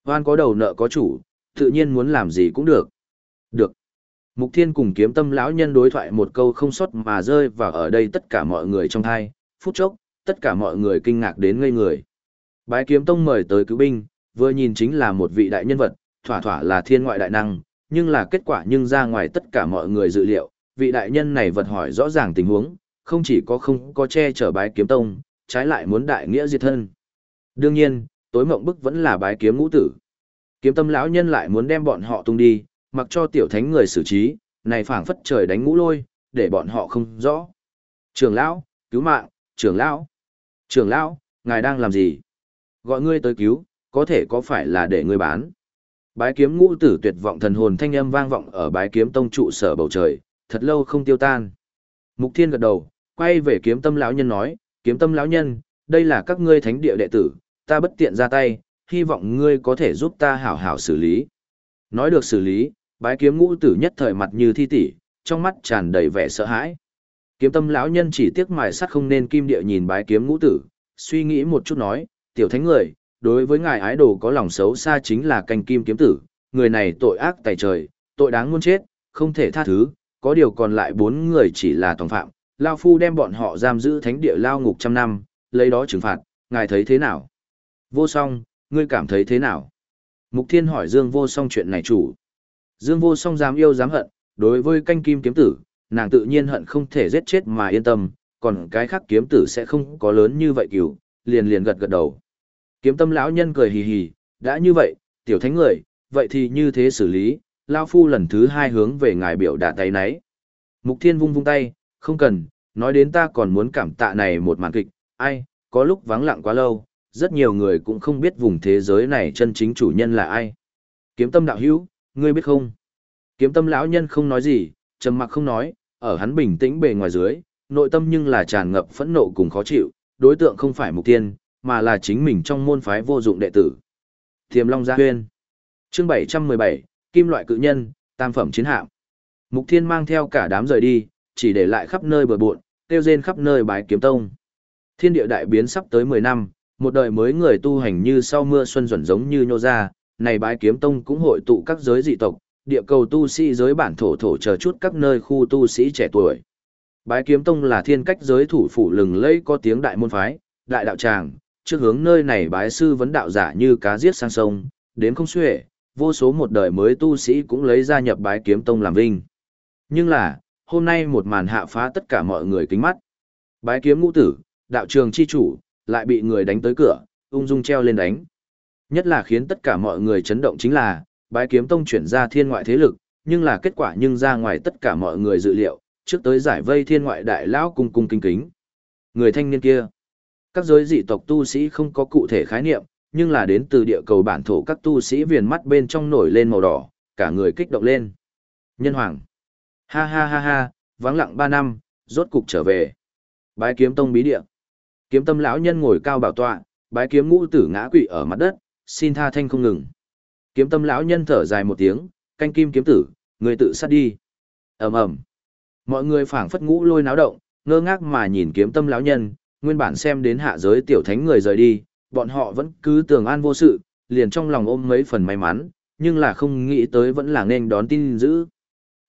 Hoan có đầu nợ có chủ, tự nhiên muốn làm gì cũng được. Được. Mục Thiên cùng kiếm tâm lão nhân đối thoại một câu không sót mà rơi vào ở đây tất cả mọi người trong thai, phút chốc, tất cả mọi người kinh ngạc đến ngây người. Bái kiếm tông mời tới cứu binh, vừa nhìn chính là một vị đại nhân vật, thỏa thỏa là thiên ngoại đại năng, nhưng là kết quả nhưng ra ngoài tất cả mọi người dự liệu, vị đại nhân này vật hỏi rõ ràng tình huống, không chỉ có không có che chở bái kiếm tông, trái lại muốn đại nghĩa diệt thân. Đương nhiên, tối mộng bức vẫn là bái kiếm ngũ tử. Kiếm tâm lão nhân lại muốn đem bọn họ tung đi, mặc cho tiểu thánh người xử trí, này phảng phất trời đánh ngũ lôi, để bọn họ không rõ. Trưởng lão, cứu mạng, trưởng lão. Trưởng lão, ngài đang làm gì? Gọi ngươi tới cứu, có thể có phải là để ngươi bán? Bái kiếm ngũ tử tuyệt vọng thần hồn thanh âm vang vọng ở bái kiếm tông trụ sở bầu trời, thật lâu không tiêu tan. Mục Thiên gật đầu, quay về kiếm tâm lão nhân nói, kiếm tâm lão nhân, đây là các ngươi thánh địa đệ tử, ta bất tiện ra tay, hy vọng ngươi có thể giúp ta hảo hảo xử lý. Nói được xử lý, bái kiếm ngũ tử nhất thời mặt như thi tỷ, trong mắt tràn đầy vẻ sợ hãi. Kiếm tâm lão nhân chỉ tiếc mài sắt không nên kim địa nhìn bái kiếm ngũ tử, suy nghĩ một chút nói, tiểu thánh người, đối với ngài ái đồ có lòng xấu xa chính là canh kim kiếm tử, người này tội ác tài trời, tội đáng muôn chết, không thể tha thứ, có điều còn lại bốn người chỉ là tòng phạm, Lao Phu đem bọn họ giam giữ thánh địa lao ngục trăm năm, lấy đó trừng phạt, ngài thấy thế nào? Vô song, ngươi cảm thấy thế nào? Mục Thiên hỏi Dương Vô Song chuyện này chủ. Dương Vô Song dám yêu dám hận, đối với canh kim kiếm tử, nàng tự nhiên hận không thể giết chết mà yên tâm, còn cái khác kiếm tử sẽ không có lớn như vậy cửu, liền liền gật gật đầu. Kiếm tâm lão nhân cười hì hì, đã như vậy, tiểu thánh người, vậy thì như thế xử lý, lao phu lần thứ hai hướng về ngài biểu đạt tay nấy. Mục Thiên vung vung tay, không cần, nói đến ta còn muốn cảm tạ này một màn kịch, ai, có lúc vắng lặng quá lâu, rất nhiều người cũng không biết vùng thế giới này chân chính chủ nhân là ai. Kiếm tâm đạo hữu, ngươi biết không? Kiếm tâm lão nhân không nói gì, trầm mặc không nói, ở hắn bình tĩnh bề ngoài dưới, nội tâm nhưng là tràn ngập phẫn nộ cùng khó chịu, đối tượng không phải mục tiên, mà là chính mình trong môn phái vô dụng đệ tử. Thiềm Long Gia Huyên Chương 717, Kim loại cự nhân, tam phẩm chiến hạm. Mục Thiên mang theo cả đám rời đi, chỉ để lại khắp nơi bờ bộn, tiêu rên khắp nơi bái kiếm tông. Thiên địa đại biến sắp tới 10 năm, một đời mới người tu hành như sau mưa xuân duẩn giống như nhô ra, này bái kiếm tông cũng hội tụ các giới dị tộc, địa cầu tu sĩ giới bản thổ thổ chờ chút các nơi khu tu sĩ trẻ tuổi. Bái kiếm tông là thiên cách giới thủ phủ lừng lẫy có tiếng đại môn phái, đại đạo tràng, trước hướng nơi này bái sư vấn đạo giả như cá giết sang sông, đến không xuể, vô số một đời mới tu sĩ cũng lấy gia nhập bái kiếm tông làm vinh. Nhưng là, hôm nay một màn hạ phá tất cả mọi người kính mắt. Bái kiếm ngũ tử, đạo trường chi chủ, lại bị người đánh tới cửa, ung dung treo lên đánh. Nhất là khiến tất cả mọi người chấn động chính là, bái kiếm tông chuyển ra thiên ngoại thế lực, nhưng là kết quả nhưng ra ngoài tất cả mọi người dự liệu, trước tới giải vây thiên ngoại đại lão cung cung kinh kính. Người thanh niên kia, các giới dị tộc tu sĩ không có cụ thể khái niệm, nhưng là đến từ địa cầu bản thổ các tu sĩ viền mắt bên trong nổi lên màu đỏ, cả người kích động lên. Nhân hoàng. Ha ha ha ha, vắng lặng ba năm, rốt cục trở về. Bái kiếm tông bí địa. Kiếm tâm lão nhân ngồi cao bảo tọa, bái kiếm ngũ tử ngã quỵ ở mặt đất, xin tha thanh không ngừng. Kiếm tâm lão nhân thở dài một tiếng, canh kim kiếm tử, người tự sát đi. ầm ầm, mọi người phảng phất ngũ lôi náo động, ngơ ngác mà nhìn kiếm tâm lão nhân, nguyên bản xem đến hạ giới tiểu thánh người rời đi, bọn họ vẫn cứ tưởng an vô sự, liền trong lòng ôm mấy phần may mắn, nhưng là không nghĩ tới vẫn là nên đón tin dữ.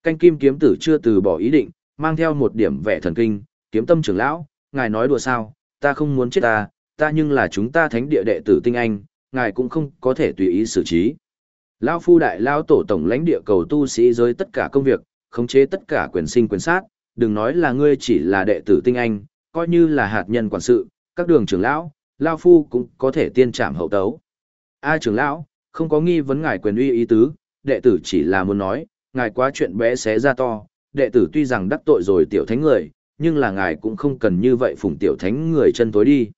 Canh kim kiếm tử chưa từ bỏ ý định, mang theo một điểm vẻ thần kinh, kiếm tâm trưởng lão, ngài nói đùa sao, ta không muốn chết ta, ta nhưng là chúng ta thánh địa đệ tử tinh anh, ngài cũng không có thể tùy ý xử trí. Lão phu đại lão tổ tổng lãnh địa cầu tu sĩ giới tất cả công việc, khống chế tất cả quyền sinh quyền sát, đừng nói là ngươi chỉ là đệ tử tinh anh, coi như là hạt nhân quản sự, các đường trưởng lão, lão phu cũng có thể tiên trảm hậu tấu. A trưởng lão, không có nghi vấn ngài quyền uy ý tứ, đệ tử chỉ là muốn nói, ngài quá chuyện bé xé ra to, đệ tử tuy rằng đắc tội rồi tiểu thánh người, nhưng là ngài cũng không cần như vậy phùng tiểu thánh người chân tối đi.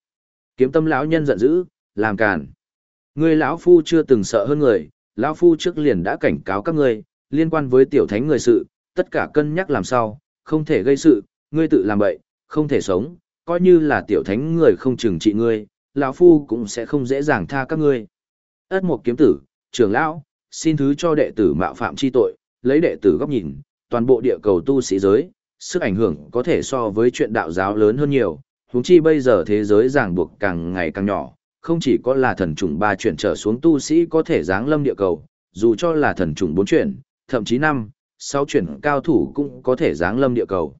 Kiếm tâm lão nhân giận dữ, làm càn. Ngươi lão phu chưa từng sợ hơn người, lão phu trước liền đã cảnh cáo các ngươi, liên quan với tiểu thánh người sự, tất cả cân nhắc làm sao, không thể gây sự, ngươi tự làm bậy, không thể sống, coi như là tiểu thánh người không chừng trị ngươi, lão phu cũng sẽ không dễ dàng tha các ngươi. Ất một kiếm tử, trưởng lão, xin thứ cho đệ tử mạo phạm chi tội, lấy đệ tử góc nhìn, toàn bộ địa cầu tu sĩ giới, sức ảnh hưởng có thể so với chuyện đạo giáo lớn hơn nhiều, huống chi bây giờ thế giới ràng buộc càng ngày càng nhỏ, không chỉ có là thần trùng ba chuyển trở xuống tu sĩ có thể giáng lâm địa cầu, dù cho là thần trùng bốn chuyển, thậm chí năm, sáu chuyển cao thủ cũng có thể giáng lâm địa cầu.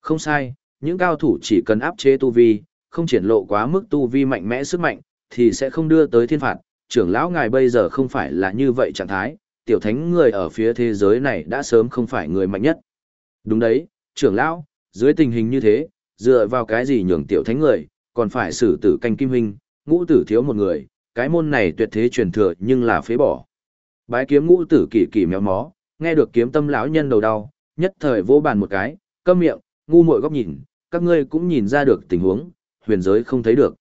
Không sai, những cao thủ chỉ cần áp chế tu vi, không triển lộ quá mức tu vi mạnh mẽ sức mạnh, thì sẽ không đưa tới thiên phạt. Trưởng lão ngài bây giờ không phải là như vậy trạng thái, tiểu thánh người ở phía thế giới này đã sớm không phải người mạnh nhất. Đúng đấy, trưởng lão, dưới tình hình như thế, dựa vào cái gì nhường tiểu thánh người, còn phải xử tử canh kim huynh, ngũ tử thiếu một người, cái môn này tuyệt thế truyền thừa nhưng là phế bỏ. Bái kiếm ngũ tử kỳ kỳ méo mó, nghe được kiếm tâm lão nhân đầu đau, nhất thời vô bàn một cái, câm miệng, ngu muội góc nhìn, các ngươi cũng nhìn ra được tình huống, huyền giới không thấy được.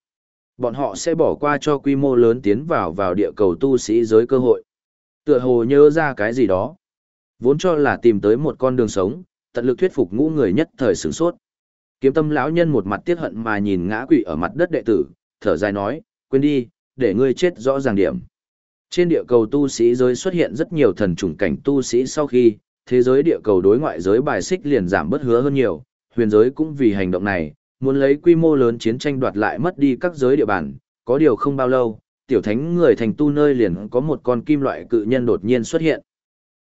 Bọn họ sẽ bỏ qua cho quy mô lớn tiến vào vào địa cầu tu sĩ giới cơ hội. Tựa hồ nhớ ra cái gì đó. Vốn cho là tìm tới một con đường sống, tận lực thuyết phục ngũ người nhất thời sửng sốt. Kiếm tâm lão nhân một mặt tiếc hận mà nhìn ngã quỵ ở mặt đất đệ tử, thở dài nói, quên đi, để ngươi chết rõ ràng điểm. Trên địa cầu tu sĩ giới xuất hiện rất nhiều thần chủng cảnh tu sĩ sau khi, thế giới địa cầu đối ngoại giới bài xích liền giảm bất hứa hơn nhiều, huyền giới cũng vì hành động này, muốn lấy quy mô lớn chiến tranh đoạt lại mất đi các giới địa bàn, có điều không bao lâu, tiểu thánh người thành tu nơi liền có một con kim loại cự nhân đột nhiên xuất hiện.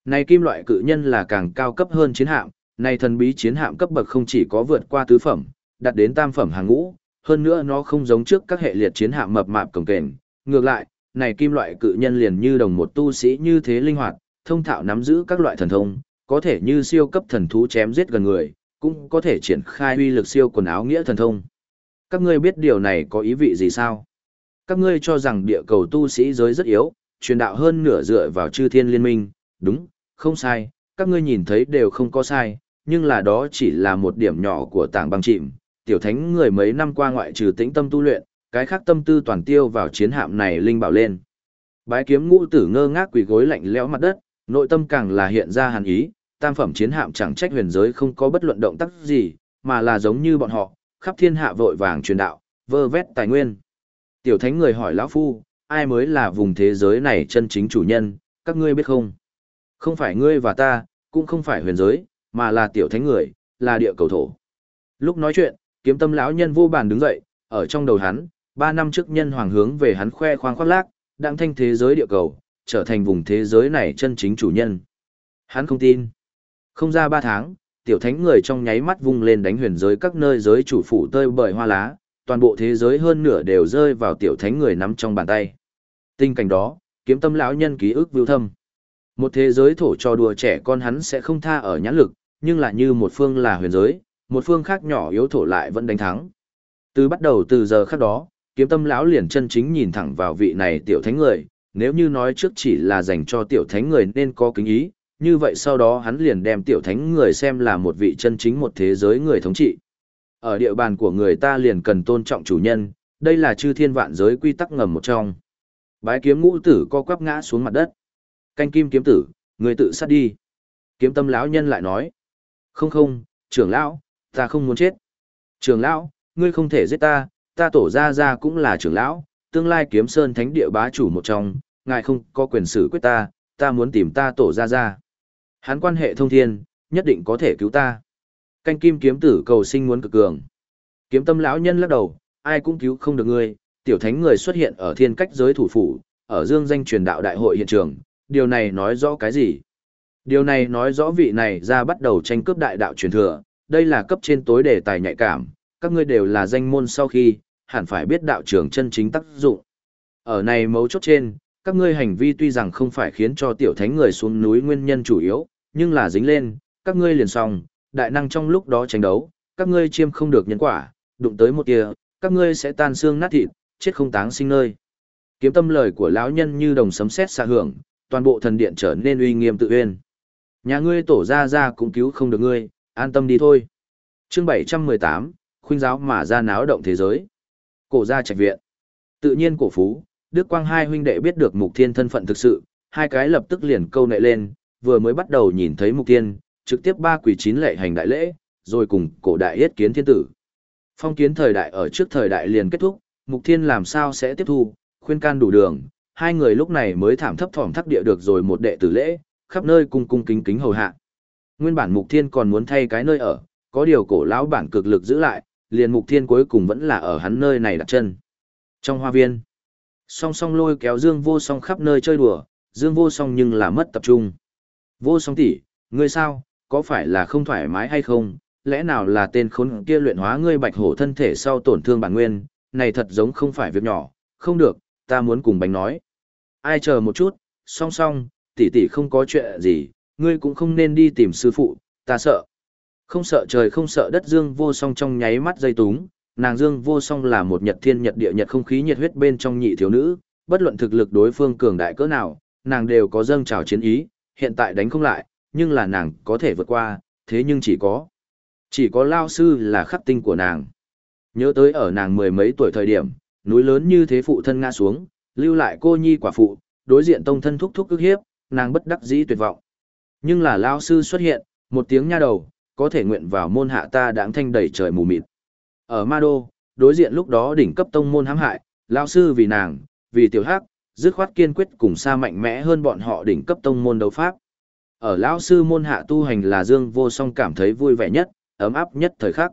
Này kim loại cự nhân là càng cao cấp hơn chiến hạm, này thần bí chiến hạm cấp bậc không chỉ có vượt qua tứ phẩm, đạt đến tam phẩm hàng ngũ, hơn nữa nó không giống trước các hệ liệt chiến hạm mập mạp cồng kềnh, ngược lại, này kim loại cự nhân liền như đồng một tu sĩ như thế linh hoạt, thông thạo nắm giữ các loại thần thông, có thể như siêu cấp thần thú chém giết gần người, cũng có thể triển khai uy lực siêu quần áo nghĩa thần thông. Các ngươi biết điều này có ý vị gì sao? Các ngươi cho rằng địa cầu tu sĩ giới rất yếu, truyền đạo hơn nửa dựa vào chư thiên liên minh, đúng, không sai, các ngươi nhìn thấy đều không có sai, nhưng là đó chỉ là một điểm nhỏ của tảng băng chìm. Tiểu thánh người mấy năm qua ngoại trừ tĩnh tâm tu luyện, cái khác tâm tư toàn tiêu vào chiến hạm này linh bảo lên. Bái kiếm ngũ tử ngơ ngác quỳ gối lạnh lẽo mặt đất, nội tâm càng là hiện ra hàn ý, tam phẩm chiến hạm chẳng trách huyền giới không có bất luận động tác gì, mà là giống như bọn họ, khắp thiên hạ vội vàng truyền đạo, vơ vét tài nguyên. Tiểu thánh người hỏi lão phu, ai mới là vùng thế giới này chân chính chủ nhân, các ngươi biết không? Không phải ngươi và ta, cũng không phải huyền giới, mà là tiểu thánh người, là địa cầu thổ. Lúc nói chuyện, kiếm tâm lão nhân vô bàn đứng dậy, ở trong đầu hắn, ba năm trước nhân hoàng hướng về hắn khoe khoang khoác lác, đang thanh thế giới địa cầu, trở thành vùng thế giới này chân chính chủ nhân. Hắn không tin. Không ra ba tháng, tiểu thánh người trong nháy mắt vung lên đánh huyền giới các nơi giới chủ phủ tơi bởi hoa lá, toàn bộ thế giới hơn nửa đều rơi vào tiểu thánh người nắm trong bàn tay. Tình cảnh đó, kiếm tâm lão nhân ký ức vưu thâm. Một thế giới thổ cho đùa trẻ con hắn sẽ không tha ở nhãn lực, nhưng là như một phương là huyền giới, một phương khác nhỏ yếu thổ lại vẫn đánh thắng. Từ bắt đầu từ giờ khác đó, kiếm tâm lão liền chân chính nhìn thẳng vào vị này tiểu thánh người, nếu như nói trước chỉ là dành cho tiểu thánh người nên có kính ý, như vậy sau đó hắn liền đem tiểu thánh người xem là một vị chân chính một thế giới người thống trị. Ở địa bàn của người ta liền cần tôn trọng chủ nhân, đây là chư thiên vạn giới quy tắc ngầm một trong. Bái kiếm ngũ tử co quắp ngã xuống mặt đất. Canh kim kiếm tử, người tự sát đi. Kiếm tâm lão nhân lại nói. Không không, trưởng lão, ta không muốn chết. Trưởng lão, ngươi không thể giết ta, ta tổ ra ra cũng là trưởng lão, tương lai kiếm sơn thánh địa bá chủ một trong, ngài không có quyền xử quyết ta, ta muốn tìm ta tổ ra ra. Hắn quan hệ thông thiên, nhất định có thể cứu ta. Canh kim kiếm tử cầu sinh muốn cực cường. Kiếm tâm lão nhân lắc đầu, ai cũng cứu không được ngươi, tiểu thánh người xuất hiện ở thiên cách giới thủ phủ, ở dương danh truyền đạo đại hội hiện trường, điều này nói rõ cái gì? Điều này nói rõ vị này ra bắt đầu tranh cướp đại đạo truyền thừa, đây là cấp trên tối đề tài nhạy cảm, các ngươi đều là danh môn sau khi, hẳn phải biết đạo trưởng chân chính tác dụng. Ở này mấu chốt trên, các ngươi hành vi tuy rằng không phải khiến cho tiểu thánh người xuống núi nguyên nhân chủ yếu, nhưng là dính lên, các ngươi liền xong, đại năng trong lúc đó tranh đấu, các ngươi chiêm không được nhân quả, đụng tới một kia, các ngươi sẽ tan xương nát thịt, chết không táng sinh nơi. Kiếm tâm lời của lão nhân như đồng sấm sét xa hưởng, toàn bộ thần điện trở nên uy nghiêm tự uyên. Nhà ngươi tổ ra ra cũng cứu không được ngươi, an tâm đi thôi. Chương 718, khuynh giáo mà ra náo động thế giới. Cổ gia trạch viện. Tự nhiên cổ phú, Đức Quang hai huynh đệ biết được Mục Thiên thân phận thực sự, hai cái lập tức liền câu nệ lên, vừa mới bắt đầu nhìn thấy Mục Thiên, trực tiếp ba quỷ chín lệ hành đại lễ, rồi cùng cổ đại yết kiến thiên tử. Phong kiến thời đại ở trước thời đại liền kết thúc, Mục Thiên làm sao sẽ tiếp thu, khuyên can đủ đường, hai người lúc này mới thảm thấp thỏm thắc địa được rồi một đệ tử lễ, khắp nơi cung cung kính kính hầu hạ. Nguyên bản Mục Thiên còn muốn thay cái nơi ở, có điều cổ lão bản cực lực giữ lại, liền Mục Thiên cuối cùng vẫn là ở hắn nơi này đặt chân. Trong hoa viên, song song lôi kéo Dương Vô Song khắp nơi chơi đùa, Dương Vô Song nhưng là mất tập trung. Vô Song tỷ, ngươi sao, có phải là không thoải mái hay không? Lẽ nào là tên khốn kia luyện hóa ngươi bạch hổ thân thể sau tổn thương bản nguyên, này thật giống không phải việc nhỏ, không được, ta muốn cùng bánh nói. Ai chờ một chút, song song, tỷ tỷ không có chuyện gì, ngươi cũng không nên đi tìm sư phụ, ta sợ. Không sợ trời không sợ đất Dương Vô Song trong nháy mắt dây túng, nàng Dương Vô Song là một nhật thiên nhật địa nhật không khí nhiệt huyết bên trong nhị thiếu nữ, bất luận thực lực đối phương cường đại cỡ nào, nàng đều có dâng trào chiến ý, hiện tại đánh không lại, nhưng là nàng có thể vượt qua, thế nhưng chỉ có chỉ có lao sư là khắc tinh của nàng. Nhớ tới ở nàng mười mấy tuổi thời điểm, núi lớn như thế phụ thân ngã xuống, lưu lại cô nhi quả phụ, đối diện tông thân thúc thúc ức hiếp, nàng bất đắc dĩ tuyệt vọng. Nhưng là lao sư xuất hiện, một tiếng nha đầu, có thể nguyện vào môn hạ ta đáng thanh đầy trời mù mịt. Ở Ma Đô, đối diện lúc đó đỉnh cấp tông môn hãm hại, lao sư vì nàng, vì tiểu hắc, dứt khoát kiên quyết cùng xa mạnh mẽ hơn bọn họ đỉnh cấp tông môn đấu pháp. Ở lão sư môn hạ tu hành là Dương Vô Song cảm thấy vui vẻ nhất, ấm áp nhất thời khắc.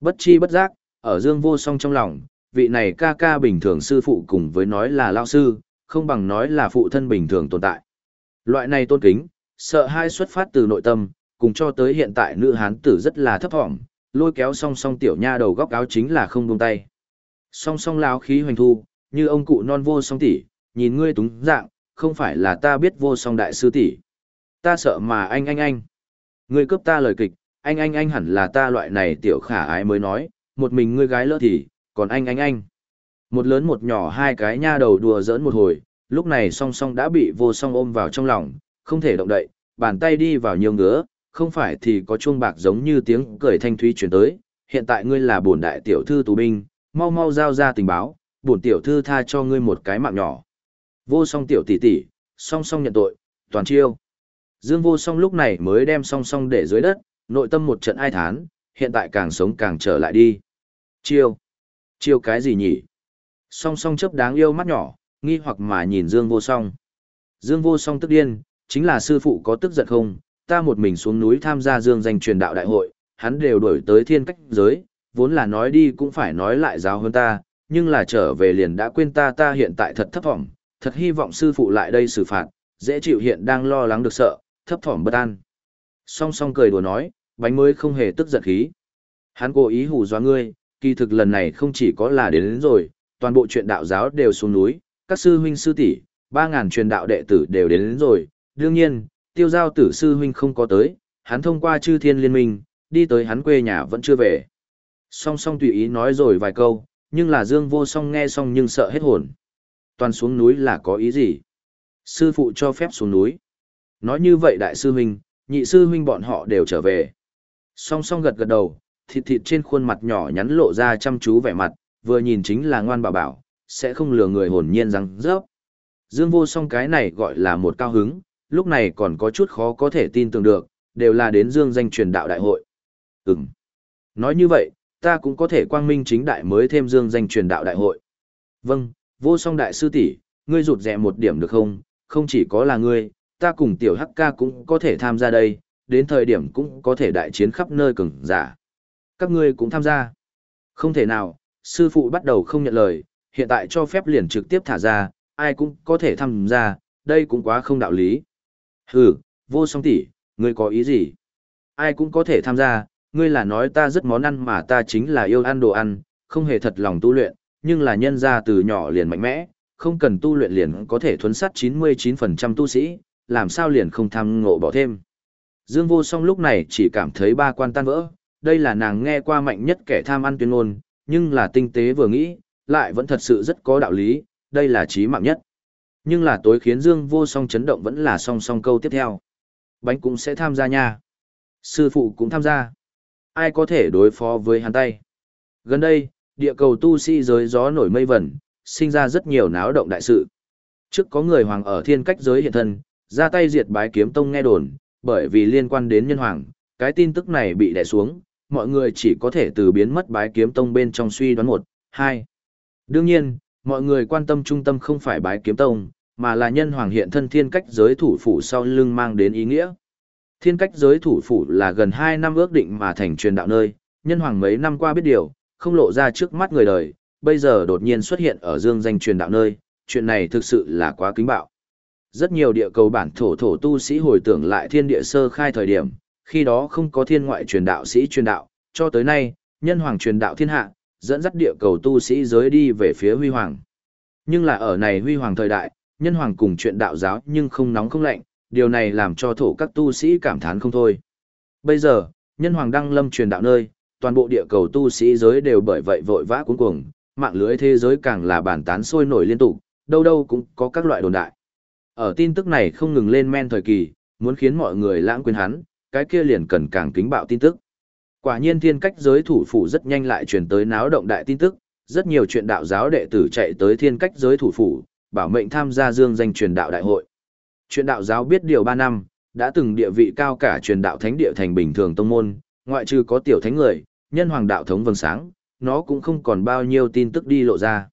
Bất chi bất giác, ở Dương Vô Song trong lòng, vị này ca ca bình thường sư phụ cùng với nói là lao sư, không bằng nói là phụ thân bình thường tồn tại. Loại này tôn kính, sợ hai xuất phát từ nội tâm, cùng cho tới hiện tại nữ hán tử rất là thấp thỏm, lôi kéo song song tiểu nha đầu góc áo chính là không buông tay. Song song láo khí hoành thu, như ông cụ non vô song tỷ, nhìn ngươi túng dạng, không phải là ta biết vô song đại sư tỷ. Ta sợ mà anh anh anh. Ngươi cướp ta lời kịch, anh anh anh hẳn là ta loại này tiểu khả ái mới nói, một mình ngươi gái lỡ thì, còn anh anh anh. Một lớn một nhỏ hai cái nha đầu đùa giỡn một hồi, lúc này song song đã bị vô song ôm vào trong lòng, không thể động đậy, bàn tay đi vào nhiều ngứa, không phải thì có chuông bạc giống như tiếng cười thanh thúy chuyển tới, hiện tại ngươi là bổn đại tiểu thư tù binh, mau mau giao ra tình báo, bổn tiểu thư tha cho ngươi một cái mạng nhỏ. Vô song tiểu tỷ tỷ, song song nhận tội, toàn chiêu. Dương vô song lúc này mới đem song song để dưới đất, nội tâm một trận ai thán, hiện tại càng sống càng trở lại đi. Chiêu. Chiêu cái gì nhỉ? Song song chấp đáng yêu mắt nhỏ, nghi hoặc mà nhìn Dương vô song. Dương vô song tức điên, chính là sư phụ có tức giận không, ta một mình xuống núi tham gia dương danh truyền đạo đại hội, hắn đều đổi tới thiên cách giới, vốn là nói đi cũng phải nói lại giáo hơn ta, nhưng là trở về liền đã quên ta ta hiện tại thật thấp thỏm, thật hy vọng sư phụ lại đây xử phạt, dễ chịu hiện đang lo lắng được sợ, thấp thỏm bất an. Song song cười đùa nói, bánh mới không hề tức giận khí. Hắn cố ý hù dọa ngươi, kỳ thực lần này không chỉ có là đến, đến rồi, toàn bộ chuyện đạo giáo đều xuống núi, các sư huynh sư tỷ, ba ngàn truyền đạo đệ tử đều đến, đến rồi. Đương nhiên, tiêu giao tử sư huynh không có tới, hắn thông qua chư thiên liên minh, đi tới hắn quê nhà vẫn chưa về. Song song tùy ý nói rồi vài câu, nhưng là Dương vô song nghe xong nhưng sợ hết hồn. Toàn xuống núi là có ý gì? Sư phụ cho phép xuống núi. Nói như vậy đại sư huynh, nhị sư huynh bọn họ đều trở về. Song song gật gật đầu, thịt thịt trên khuôn mặt nhỏ nhắn lộ ra chăm chú vẻ mặt, vừa nhìn chính là ngoan bảo bảo, sẽ không lừa người hồn nhiên răng rớp. Dương vô song cái này gọi là một cao hứng, lúc này còn có chút khó có thể tin tưởng được, đều là đến dương danh truyền đạo đại hội. Ừm. Nói như vậy, ta cũng có thể quang minh chính đại mới thêm dương danh truyền đạo đại hội. Vâng, vô song đại sư tỷ, ngươi rụt rẻ một điểm được không? Không chỉ có là ngươi, ta cùng tiểu hắc ca cũng có thể tham gia đây, đến thời điểm cũng có thể đại chiến khắp nơi cường giả. Các ngươi cũng tham gia. Không thể nào, sư phụ bắt đầu không nhận lời, hiện tại cho phép liền trực tiếp thả ra, ai cũng có thể tham gia, đây cũng quá không đạo lý. Hừ, vô song tỷ, ngươi có ý gì? Ai cũng có thể tham gia, ngươi là nói ta rất món ăn mà ta chính là yêu ăn đồ ăn, không hề thật lòng tu luyện, nhưng là nhân ra từ nhỏ liền mạnh mẽ, không cần tu luyện liền có thể thuấn sát 99% tu sĩ, làm sao liền không tham ngộ bỏ thêm. Dương vô song lúc này chỉ cảm thấy ba quan tan vỡ, đây là nàng nghe qua mạnh nhất kẻ tham ăn tuyên ngôn, nhưng là tinh tế vừa nghĩ, lại vẫn thật sự rất có đạo lý, đây là trí mạng nhất. Nhưng là tối khiến Dương vô song chấn động vẫn là song song câu tiếp theo. Bánh cũng sẽ tham gia nha. Sư phụ cũng tham gia. Ai có thể đối phó với hắn tay. Gần đây, địa cầu tu sĩ giới gió nổi mây vẩn, sinh ra rất nhiều náo động đại sự. Trước có người hoàng ở thiên cách giới hiện thân, ra tay diệt bái kiếm tông nghe đồn, bởi vì liên quan đến nhân hoàng, cái tin tức này bị đè xuống, mọi người chỉ có thể từ biến mất bái kiếm tông bên trong suy đoán một, hai. Đương nhiên, mọi người quan tâm trung tâm không phải bái kiếm tông, mà là nhân hoàng hiện thân thiên cách giới thủ phủ sau lưng mang đến ý nghĩa. Thiên cách giới thủ phủ là gần 2 năm ước định mà thành truyền đạo nơi, nhân hoàng mấy năm qua biết điều, không lộ ra trước mắt người đời, bây giờ đột nhiên xuất hiện ở dương danh truyền đạo nơi, chuyện này thực sự là quá kính bạo. Rất nhiều địa cầu bản thổ thổ tu sĩ hồi tưởng lại thiên địa sơ khai thời điểm, khi đó không có thiên ngoại truyền đạo sĩ truyền đạo, cho tới nay, nhân hoàng truyền đạo thiên hạ, dẫn dắt địa cầu tu sĩ giới đi về phía huy hoàng. Nhưng là ở này huy hoàng thời đại, nhân hoàng cùng chuyện đạo giáo nhưng không nóng không lạnh, điều này làm cho thổ các tu sĩ cảm thán không thôi. Bây giờ, nhân hoàng đăng lâm truyền đạo nơi, toàn bộ địa cầu tu sĩ giới đều bởi vậy vội vã cuống cuồng, mạng lưới thế giới càng là bàn tán sôi nổi liên tục, đâu đâu cũng có các loại đồn đại. Ở tin tức này không ngừng lên men thời kỳ, muốn khiến mọi người lãng quên hắn, cái kia liền cần càng kính bạo tin tức. Quả nhiên thiên cách giới thủ phủ rất nhanh lại truyền tới náo động đại tin tức, rất nhiều chuyện đạo giáo đệ tử chạy tới thiên cách giới thủ phủ, bảo mệnh tham gia dương danh truyền đạo đại hội. Chuyện đạo giáo biết điều 3 năm, đã từng địa vị cao cả truyền đạo thánh địa thành bình thường tông môn, ngoại trừ có tiểu thánh người, nhân hoàng đạo thống vầng sáng, nó cũng không còn bao nhiêu tin tức đi lộ ra.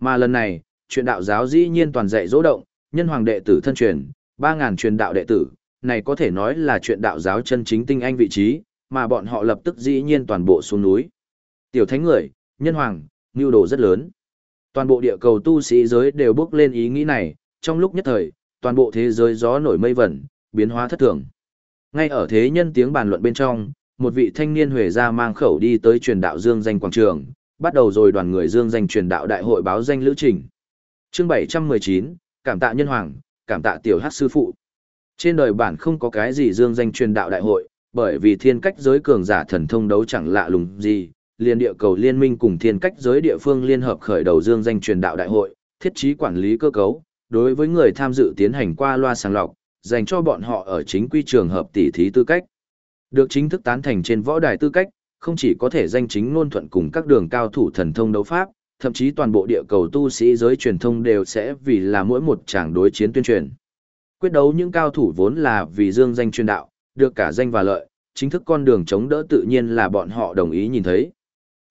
Mà lần này, chuyện đạo giáo dĩ nhiên toàn dạy dỗ động, nhân hoàng đệ tử thân truyền, 3.000 truyền đạo đệ tử, này có thể nói là chuyện đạo giáo chân chính tinh anh vị trí, mà bọn họ lập tức dĩ nhiên toàn bộ xuống núi. Tiểu thánh người, nhân hoàng, nhu đồ rất lớn. Toàn bộ địa cầu tu sĩ giới đều bước lên ý nghĩ này, trong lúc nhất thời, toàn bộ thế giới gió nổi mây vẩn, biến hóa thất thường. Ngay ở thế nhân tiếng bàn luận bên trong, một vị thanh niên huề gia mang khẩu đi tới truyền đạo dương danh quảng trường, bắt đầu rồi đoàn người dương danh truyền đạo đại hội báo danh lữ trình. Chương 719, cảm tạ nhân hoàng, cảm tạ tiểu hát sư phụ. Trên đời bản không có cái gì dương danh truyền đạo đại hội, bởi vì thiên cách giới cường giả thần thông đấu chẳng lạ lùng gì, liên địa cầu liên minh cùng thiên cách giới địa phương liên hợp khởi đầu dương danh truyền đạo đại hội, thiết trí quản lý cơ cấu, đối với người tham dự tiến hành qua loa sàng lọc, dành cho bọn họ ở chính quy trường hợp tỷ thí tư cách. Được chính thức tán thành trên võ đài tư cách, không chỉ có thể danh chính ngôn thuận cùng các đường cao thủ thần thông đấu pháp, thậm chí toàn bộ địa cầu tu sĩ giới truyền thông đều sẽ vì là mỗi một tràng đối chiến tuyên truyền. Quyết đấu những cao thủ vốn là vì dương danh truyền đạo, được cả danh và lợi, chính thức con đường chống đỡ tự nhiên là bọn họ đồng ý nhìn thấy.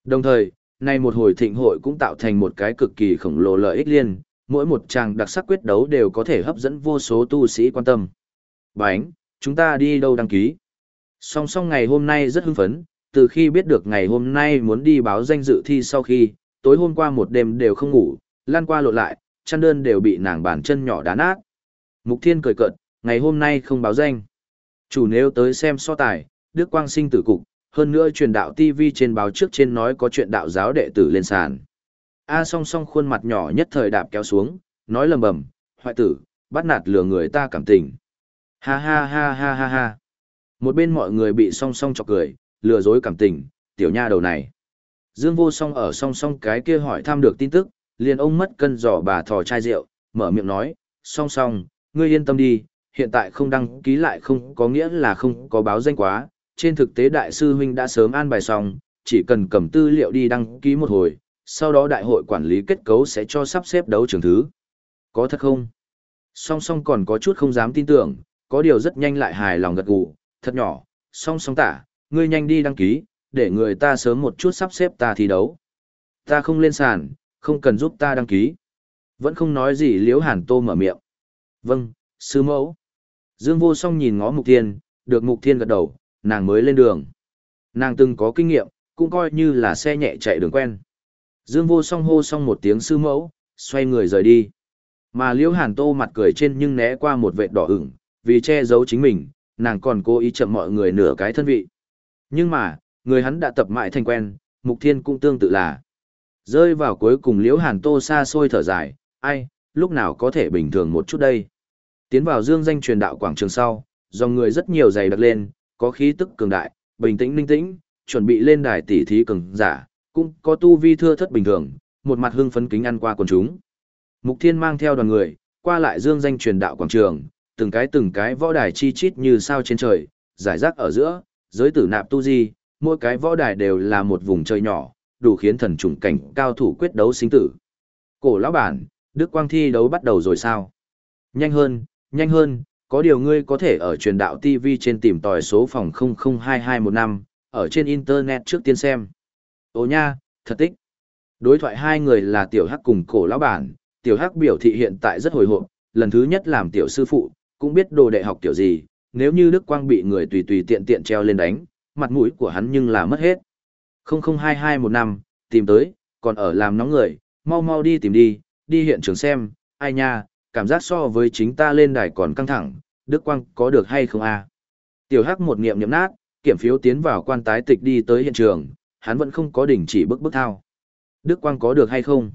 Đồng thời, nay một hồi thịnh hội cũng tạo thành một cái cực kỳ khổng lồ lợi ích liên, mỗi một tràng đặc sắc quyết đấu đều có thể hấp dẫn vô số tu sĩ quan tâm. Bánh, Chúng ta đi đâu đăng ký? Song song ngày hôm nay rất hưng phấn, từ khi biết được ngày hôm nay muốn đi báo danh dự thi sau khi, tối hôm qua một đêm đều không ngủ, lan qua lộn lại, chăn đơn đều bị nàng bàn chân nhỏ đá nát. Mục Thiên cười cợt, ngày hôm nay không báo danh. Chủ nếu tới xem so tài, Đức Quang sinh tử cục, hơn nữa truyền đạo TV trên báo trước trên nói có chuyện đạo giáo đệ tử lên sàn. A song song khuôn mặt nhỏ nhất thời đạp kéo xuống, nói lầm bầm, hoại tử, bắt nạt lừa người ta cảm tình. Ha ha ha ha ha ha. Một bên mọi người bị song song chọc cười, lừa dối cảm tình, tiểu nha đầu này. Dương vô song ở song song cái kia hỏi thăm được tin tức, liền ông mất cân giỏ bà thò chai rượu, mở miệng nói, song song, ngươi yên tâm đi, hiện tại không đăng ký lại không có nghĩa là không có báo danh quá, trên thực tế đại sư huynh đã sớm an bài xong, chỉ cần cầm tư liệu đi đăng ký một hồi, sau đó đại hội quản lý kết cấu sẽ cho sắp xếp đấu trường thứ. Có thật không? Song song còn có chút không dám tin tưởng, có điều rất nhanh lại hài lòng gật gù, thật nhỏ, song song tả, ngươi nhanh đi đăng ký, để người ta sớm một chút sắp xếp ta thi đấu. Ta không lên sàn, không cần giúp ta đăng ký. Vẫn không nói gì liễu hàn tô mở miệng. Vâng, sư mẫu. Dương vô song nhìn ngó mục thiên, được mục thiên gật đầu, nàng mới lên đường. Nàng từng có kinh nghiệm, cũng coi như là xe nhẹ chạy đường quen. Dương vô song hô xong một tiếng sư mẫu, xoay người rời đi. Mà liễu hàn tô mặt cười trên nhưng né qua một vệt đỏ ửng, vì che giấu chính mình, nàng còn cố ý chậm mọi người nửa cái thân vị. Nhưng mà, người hắn đã tập mãi thành quen, mục thiên cũng tương tự là. Rơi vào cuối cùng liễu hàn tô xa xôi thở dài, ai, lúc nào có thể bình thường một chút đây. Tiến vào dương danh truyền đạo quảng trường sau, dòng người rất nhiều dày đặc lên, có khí tức cường đại, bình tĩnh linh tĩnh, chuẩn bị lên đài tỉ thí cường giả, cũng có tu vi thưa thất bình thường, một mặt hưng phấn kính ăn qua quần chúng. Mục Thiên mang theo đoàn người, qua lại dương danh truyền đạo quảng trường, từng cái từng cái võ đài chi chít như sao trên trời, giải rác ở giữa, giới tử nạp tu di, mỗi cái võ đài đều là một vùng trời nhỏ, đủ khiến thần trùng cảnh cao thủ quyết đấu sinh tử. Cổ lão bản, Đức Quang thi đấu bắt đầu rồi sao? Nhanh hơn, nhanh hơn, có điều ngươi có thể ở truyền đạo TV trên tìm tòi số phòng 002215, ở trên Internet trước tiên xem. Ồ nha, thật tích. Đối thoại hai người là Tiểu Hắc cùng cổ lão bản, Tiểu Hắc biểu thị hiện tại rất hồi hộp, lần thứ nhất làm tiểu sư phụ, cũng biết đồ đệ học kiểu gì, nếu như Đức Quang bị người tùy tùy tiện tiện treo lên đánh, mặt mũi của hắn nhưng là mất hết. 002215, tìm tới, còn ở làm nóng người, mau mau đi tìm đi, đi hiện trường xem, ai nha, cảm giác so với chính ta lên đài còn căng thẳng, Đức Quang có được hay không a? Tiểu Hắc một niệm niệm nát, kiểm phiếu tiến vào quan tái tịch đi tới hiện trường, hắn vẫn không có đỉnh chỉ bước bước thao. Đức Quang có được hay không?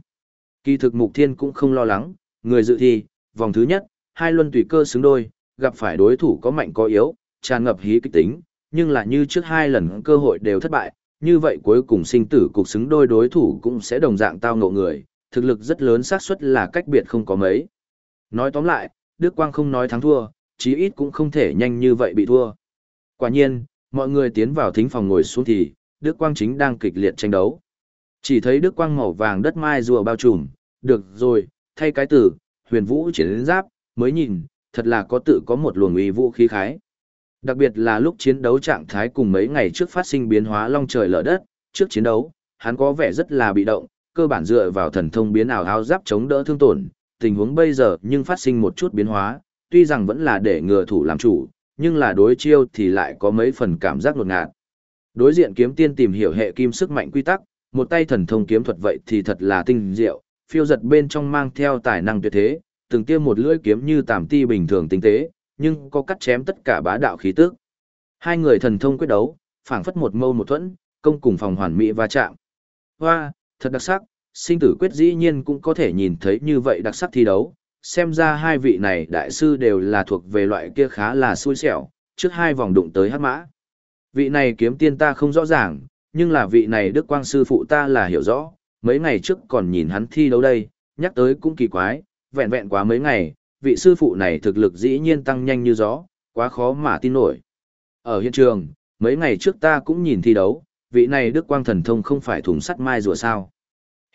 Kỳ thực Mục Thiên cũng không lo lắng, người dự thi, vòng thứ nhất, hai luân tùy cơ xứng đôi, gặp phải đối thủ có mạnh có yếu, tràn ngập hí kịch tính, nhưng là như trước hai lần cơ hội đều thất bại, như vậy cuối cùng sinh tử cục xứng đôi đối thủ cũng sẽ đồng dạng tao ngộ người, thực lực rất lớn xác suất là cách biệt không có mấy. Nói tóm lại, Đức Quang không nói thắng thua, chí ít cũng không thể nhanh như vậy bị thua. Quả nhiên, mọi người tiến vào thính phòng ngồi xuống thì, Đức Quang chính đang kịch liệt tranh đấu. Chỉ thấy Đức Quang màu vàng đất mai rùa bao trùm, được rồi, thay cái từ, huyền vũ chiến giáp, mới nhìn, thật là có tự có một luồng uy vũ khí khái. Đặc biệt là lúc chiến đấu trạng thái cùng mấy ngày trước phát sinh biến hóa long trời lở đất, trước chiến đấu, hắn có vẻ rất là bị động, cơ bản dựa vào thần thông biến ảo áo giáp chống đỡ thương tổn, tình huống bây giờ nhưng phát sinh một chút biến hóa, tuy rằng vẫn là để ngừa thủ làm chủ, nhưng là đối chiêu thì lại có mấy phần cảm giác đột ngạt. Đối diện kiếm tiên tìm hiểu hệ kim sức mạnh quy tắc, một tay thần thông kiếm thuật vậy thì thật là tinh diệu, phiêu giật bên trong mang theo tài năng tuyệt thế, từng tiêm một lưỡi kiếm như tàm ti bình thường tinh tế, nhưng có cắt chém tất cả bá đạo khí tức. Hai người thần thông quyết đấu, phảng phất một mâu một thuẫn, công cùng phòng hoàn mỹ va chạm. Hoa, thật đặc sắc, sinh tử quyết dĩ nhiên cũng có thể nhìn thấy như vậy đặc sắc thi đấu. Xem ra hai vị này đại sư đều là thuộc về loại kia khá là xui xẻo, trước hai vòng đụng tới hát mã. Vị này kiếm tiên ta không rõ ràng, nhưng là vị này đức quang sư phụ ta là hiểu rõ, mấy ngày trước còn nhìn hắn thi đấu đây, nhắc tới cũng kỳ quái, vẹn vẹn quá mấy ngày, vị sư phụ này thực lực dĩ nhiên tăng nhanh như gió, quá khó mà tin nổi. Ở hiện trường, mấy ngày trước ta cũng nhìn thi đấu, vị này đức quang thần thông không phải thùng sắt mai rùa sao.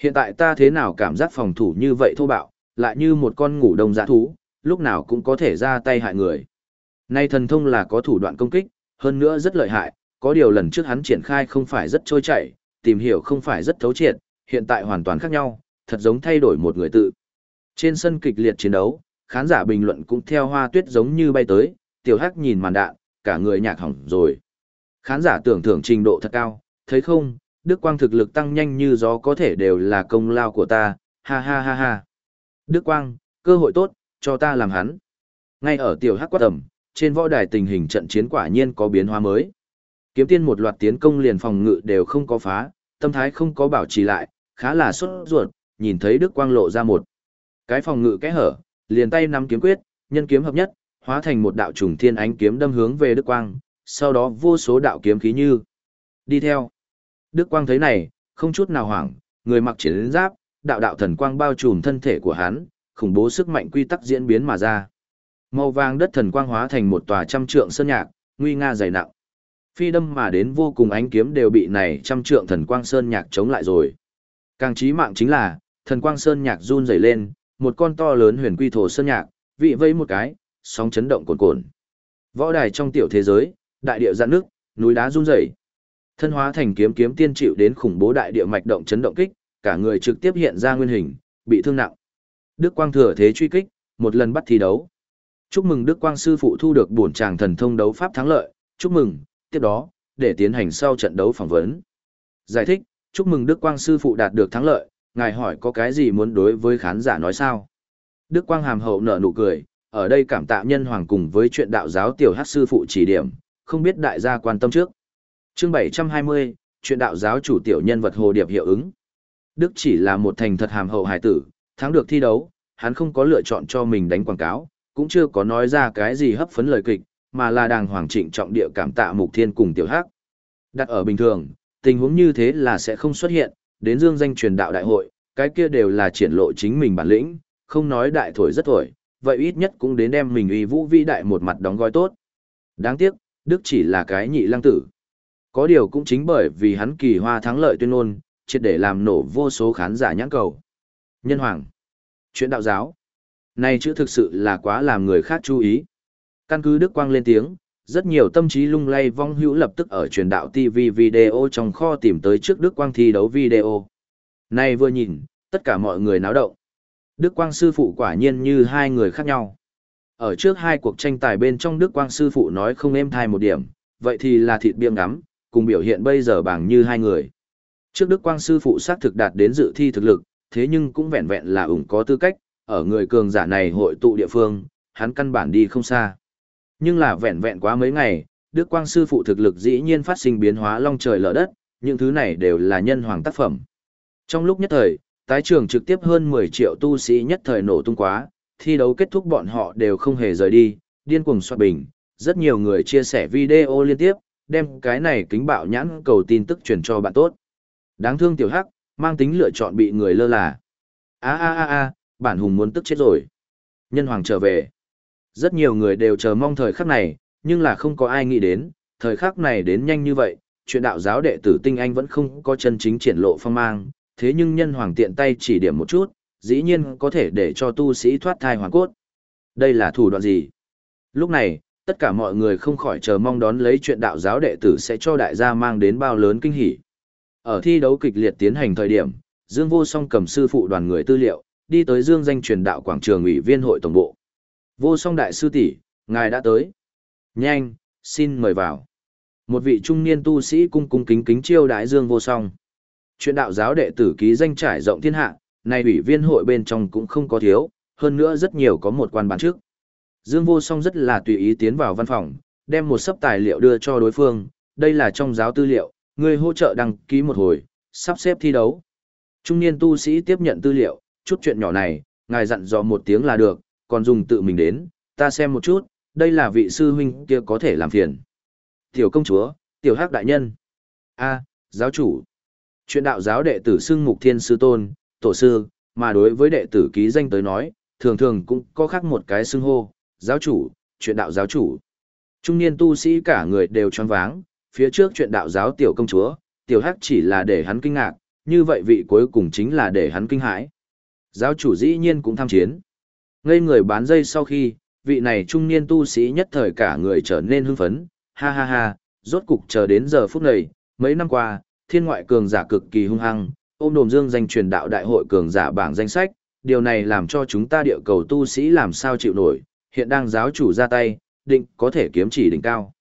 Hiện tại ta thế nào cảm giác phòng thủ như vậy thô bạo, lại như một con ngủ đông dã thú, lúc nào cũng có thể ra tay hại người. Nay thần thông là có thủ đoạn công kích, hơn nữa rất lợi hại, có điều lần trước hắn triển khai không phải rất trôi chảy, tìm hiểu không phải rất thấu triệt, hiện tại hoàn toàn khác nhau, thật giống thay đổi một người tự. Trên sân kịch liệt chiến đấu, khán giả bình luận cũng theo hoa tuyết giống như bay tới, tiểu hắc nhìn màn đạn, cả người nhạc hỏng rồi. Khán giả tưởng thưởng trình độ thật cao, thấy không, Đức Quang thực lực tăng nhanh như gió có thể đều là công lao của ta, ha ha ha ha. Đức Quang, cơ hội tốt, cho ta làm hắn. Ngay ở tiểu hắc quát tầm, trên võ đài tình hình trận chiến quả nhiên có biến hóa mới. Kiếm tiên một loạt tiến công liền phòng ngự đều không có phá, tâm thái không có bảo trì lại, khá là sốt ruột, nhìn thấy Đức Quang lộ ra một. Cái phòng ngự kẽ hở, liền tay nắm kiếm quyết, nhân kiếm hợp nhất, hóa thành một đạo trùng thiên ánh kiếm đâm hướng về Đức Quang, sau đó vô số đạo kiếm khí như đi theo. Đức Quang thấy này, không chút nào hoảng, người mặc chiến giáp, đạo đạo thần quang bao trùm thân thể của hắn, khủng bố sức mạnh quy tắc diễn biến mà ra. Màu vàng đất thần quang hóa thành một tòa trăm trượng sơn nhạc, nguy nga dày nặng. Phi đâm mà đến vô cùng ánh kiếm đều bị này trăm trượng thần quang sơn nhạc chống lại rồi. Càng chí mạng chính là, thần quang sơn nhạc run rẩy lên, một con to lớn huyền quy thổ sơn nhạc, vị vây một cái, sóng chấn động cồn cồn. Võ đài trong tiểu thế giới, đại địa giãn nước, núi đá run rẩy. Thân hóa thành kiếm kiếm tiên chịu đến khủng bố đại địa mạch động chấn động kích, cả người trực tiếp hiện ra nguyên hình, bị thương nặng. Đức Quang thừa thế truy kích, một lần bắt thi đấu. Chúc mừng Đức Quang sư phụ thu được bổn tràng thần thông đấu pháp thắng lợi, chúc mừng, tiếp đó, để tiến hành sau trận đấu phỏng vấn. Giải thích, chúc mừng Đức Quang sư phụ đạt được thắng lợi, ngài hỏi có cái gì muốn đối với khán giả nói sao? Đức Quang hàm hậu nở nụ cười, ở đây cảm tạ nhân hoàng cùng với chuyện đạo giáo tiểu hát sư phụ chỉ điểm, không biết đại gia quan tâm trước. Chương 720, chuyện đạo giáo chủ tiểu nhân vật hồ điệp hiệu ứng. Đức chỉ là một thành thật hàm hậu hải tử, thắng được thi đấu, hắn không có lựa chọn cho mình đánh quảng cáo, cũng chưa có nói ra cái gì hấp phấn lời kịch, mà là đàng hoàng trịnh trọng địa cảm tạ mục thiên cùng tiểu hắc. Đặt ở bình thường, tình huống như thế là sẽ không xuất hiện, đến dương danh truyền đạo đại hội, cái kia đều là triển lộ chính mình bản lĩnh, không nói đại thổi rất thổi, vậy ít nhất cũng đến đem mình uy vũ vĩ đại một mặt đóng gói tốt. Đáng tiếc, Đức chỉ là cái nhị lăng tử. Có điều cũng chính bởi vì hắn kỳ hoa thắng lợi tuyên ngôn, triệt để làm nổ vô số khán giả nhãn cầu. Nhân hoàng. Chuyện đạo giáo. Này chữ thực sự là quá làm người khác chú ý. Căn cứ Đức Quang lên tiếng, rất nhiều tâm trí lung lay vong hữu lập tức ở truyền đạo TV video trong kho tìm tới trước Đức Quang thi đấu video. Này vừa nhìn, tất cả mọi người náo động. Đức Quang sư phụ quả nhiên như hai người khác nhau. Ở trước hai cuộc tranh tài bên trong Đức Quang sư phụ nói không êm thai một điểm, vậy thì là thịt biêng ngắm, cùng biểu hiện bây giờ bằng như hai người. Trước Đức Quang sư phụ xác thực đạt đến dự thi thực lực, thế nhưng cũng vẹn vẹn là ủng có tư cách, ở người cường giả này hội tụ địa phương, hắn căn bản đi không xa. Nhưng là vẹn vẹn quá mấy ngày, Đức Quang sư phụ thực lực dĩ nhiên phát sinh biến hóa long trời lở đất, những thứ này đều là nhân hoàng tác phẩm. Trong lúc nhất thời, tái trường trực tiếp hơn 10 triệu tu sĩ nhất thời nổ tung quá, thi đấu kết thúc bọn họ đều không hề rời đi, điên cuồng soát bình, rất nhiều người chia sẻ video liên tiếp, đem cái này kính bạo nhãn cầu tin tức truyền cho bạn tốt. Đáng thương tiểu hắc, mang tính lựa chọn bị người lơ là. A a a a, bản hùng muốn tức chết rồi. Nhân hoàng trở về. Rất nhiều người đều chờ mong thời khắc này, nhưng là không có ai nghĩ đến, thời khắc này đến nhanh như vậy, chuyện đạo giáo đệ tử tinh anh vẫn không có chân chính triển lộ phong mang, thế nhưng nhân hoàng tiện tay chỉ điểm một chút, dĩ nhiên có thể để cho tu sĩ thoát thai hoàn cốt. Đây là thủ đoạn gì? Lúc này, tất cả mọi người không khỏi chờ mong đón lấy chuyện đạo giáo đệ tử sẽ cho đại gia mang đến bao lớn kinh hỉ. Ở thi đấu kịch liệt tiến hành thời điểm, Dương Vô Song cầm sư phụ đoàn người tư liệu, đi tới Dương danh truyền đạo quảng trường ủy viên hội tổng bộ. Vô Song đại sư tỷ, ngài đã tới. Nhanh, xin mời vào. Một vị trung niên tu sĩ cung cung kính kính chiêu đái Dương Vô Song. Chuyện đạo giáo đệ tử ký danh trải rộng thiên hạ, nay ủy viên hội bên trong cũng không có thiếu, hơn nữa rất nhiều có một quan bản trước. Dương Vô Song rất là tùy ý tiến vào văn phòng, đem một sấp tài liệu đưa cho đối phương, đây là trong giáo tư liệu, người hỗ trợ đăng ký một hồi, sắp xếp thi đấu. Trung niên tu sĩ tiếp nhận tư liệu, chút chuyện nhỏ này, ngài dặn dò một tiếng là được, còn dùng tự mình đến, ta xem một chút, đây là vị sư huynh kia có thể làm phiền. Tiểu công chúa, tiểu hắc đại nhân. A, giáo chủ. Chuyện đạo giáo đệ tử xưng mục thiên sư tôn, tổ sư, mà đối với đệ tử ký danh tới nói, thường thường cũng có khác một cái xưng hô, giáo chủ, chuyện đạo giáo chủ. Trung niên tu sĩ cả người đều choáng váng, phía trước chuyện đạo giáo tiểu công chúa, tiểu hắc chỉ là để hắn kinh ngạc, như vậy vị cuối cùng chính là để hắn kinh hãi. Giáo chủ dĩ nhiên cũng tham chiến. Ngây người bán dây sau khi, vị này trung niên tu sĩ nhất thời cả người trở nên hưng phấn, ha ha ha, rốt cục chờ đến giờ phút này, mấy năm qua, thiên ngoại cường giả cực kỳ hung hăng, ôm đồm dương danh truyền đạo đại hội cường giả bảng danh sách, điều này làm cho chúng ta địa cầu tu sĩ làm sao chịu nổi, hiện đang giáo chủ ra tay, định có thể kiếm chỉ đỉnh cao.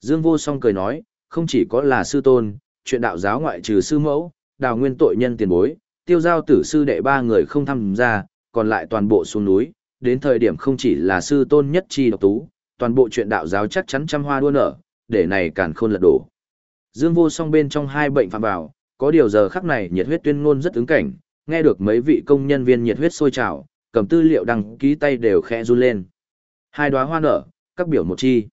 Dương Vô Song cười nói, không chỉ có là sư tôn, chuyện đạo giáo ngoại trừ sư mẫu, đào nguyên tội nhân tiền bối, tiêu giao tử sư đệ ba người không tham gia, còn lại toàn bộ xuống núi, đến thời điểm không chỉ là sư tôn nhất chi độc tú, toàn bộ chuyện đạo giáo chắc chắn trăm hoa đua nở, để này càn khôn lật đổ. Dương vô song bên trong hai bệnh phạm vào, có điều giờ khắc này nhiệt huyết tuyên ngôn rất ứng cảnh, nghe được mấy vị công nhân viên nhiệt huyết sôi trào, cầm tư liệu đăng ký tay đều khẽ run lên. Hai đóa hoa nở, các biểu một chi.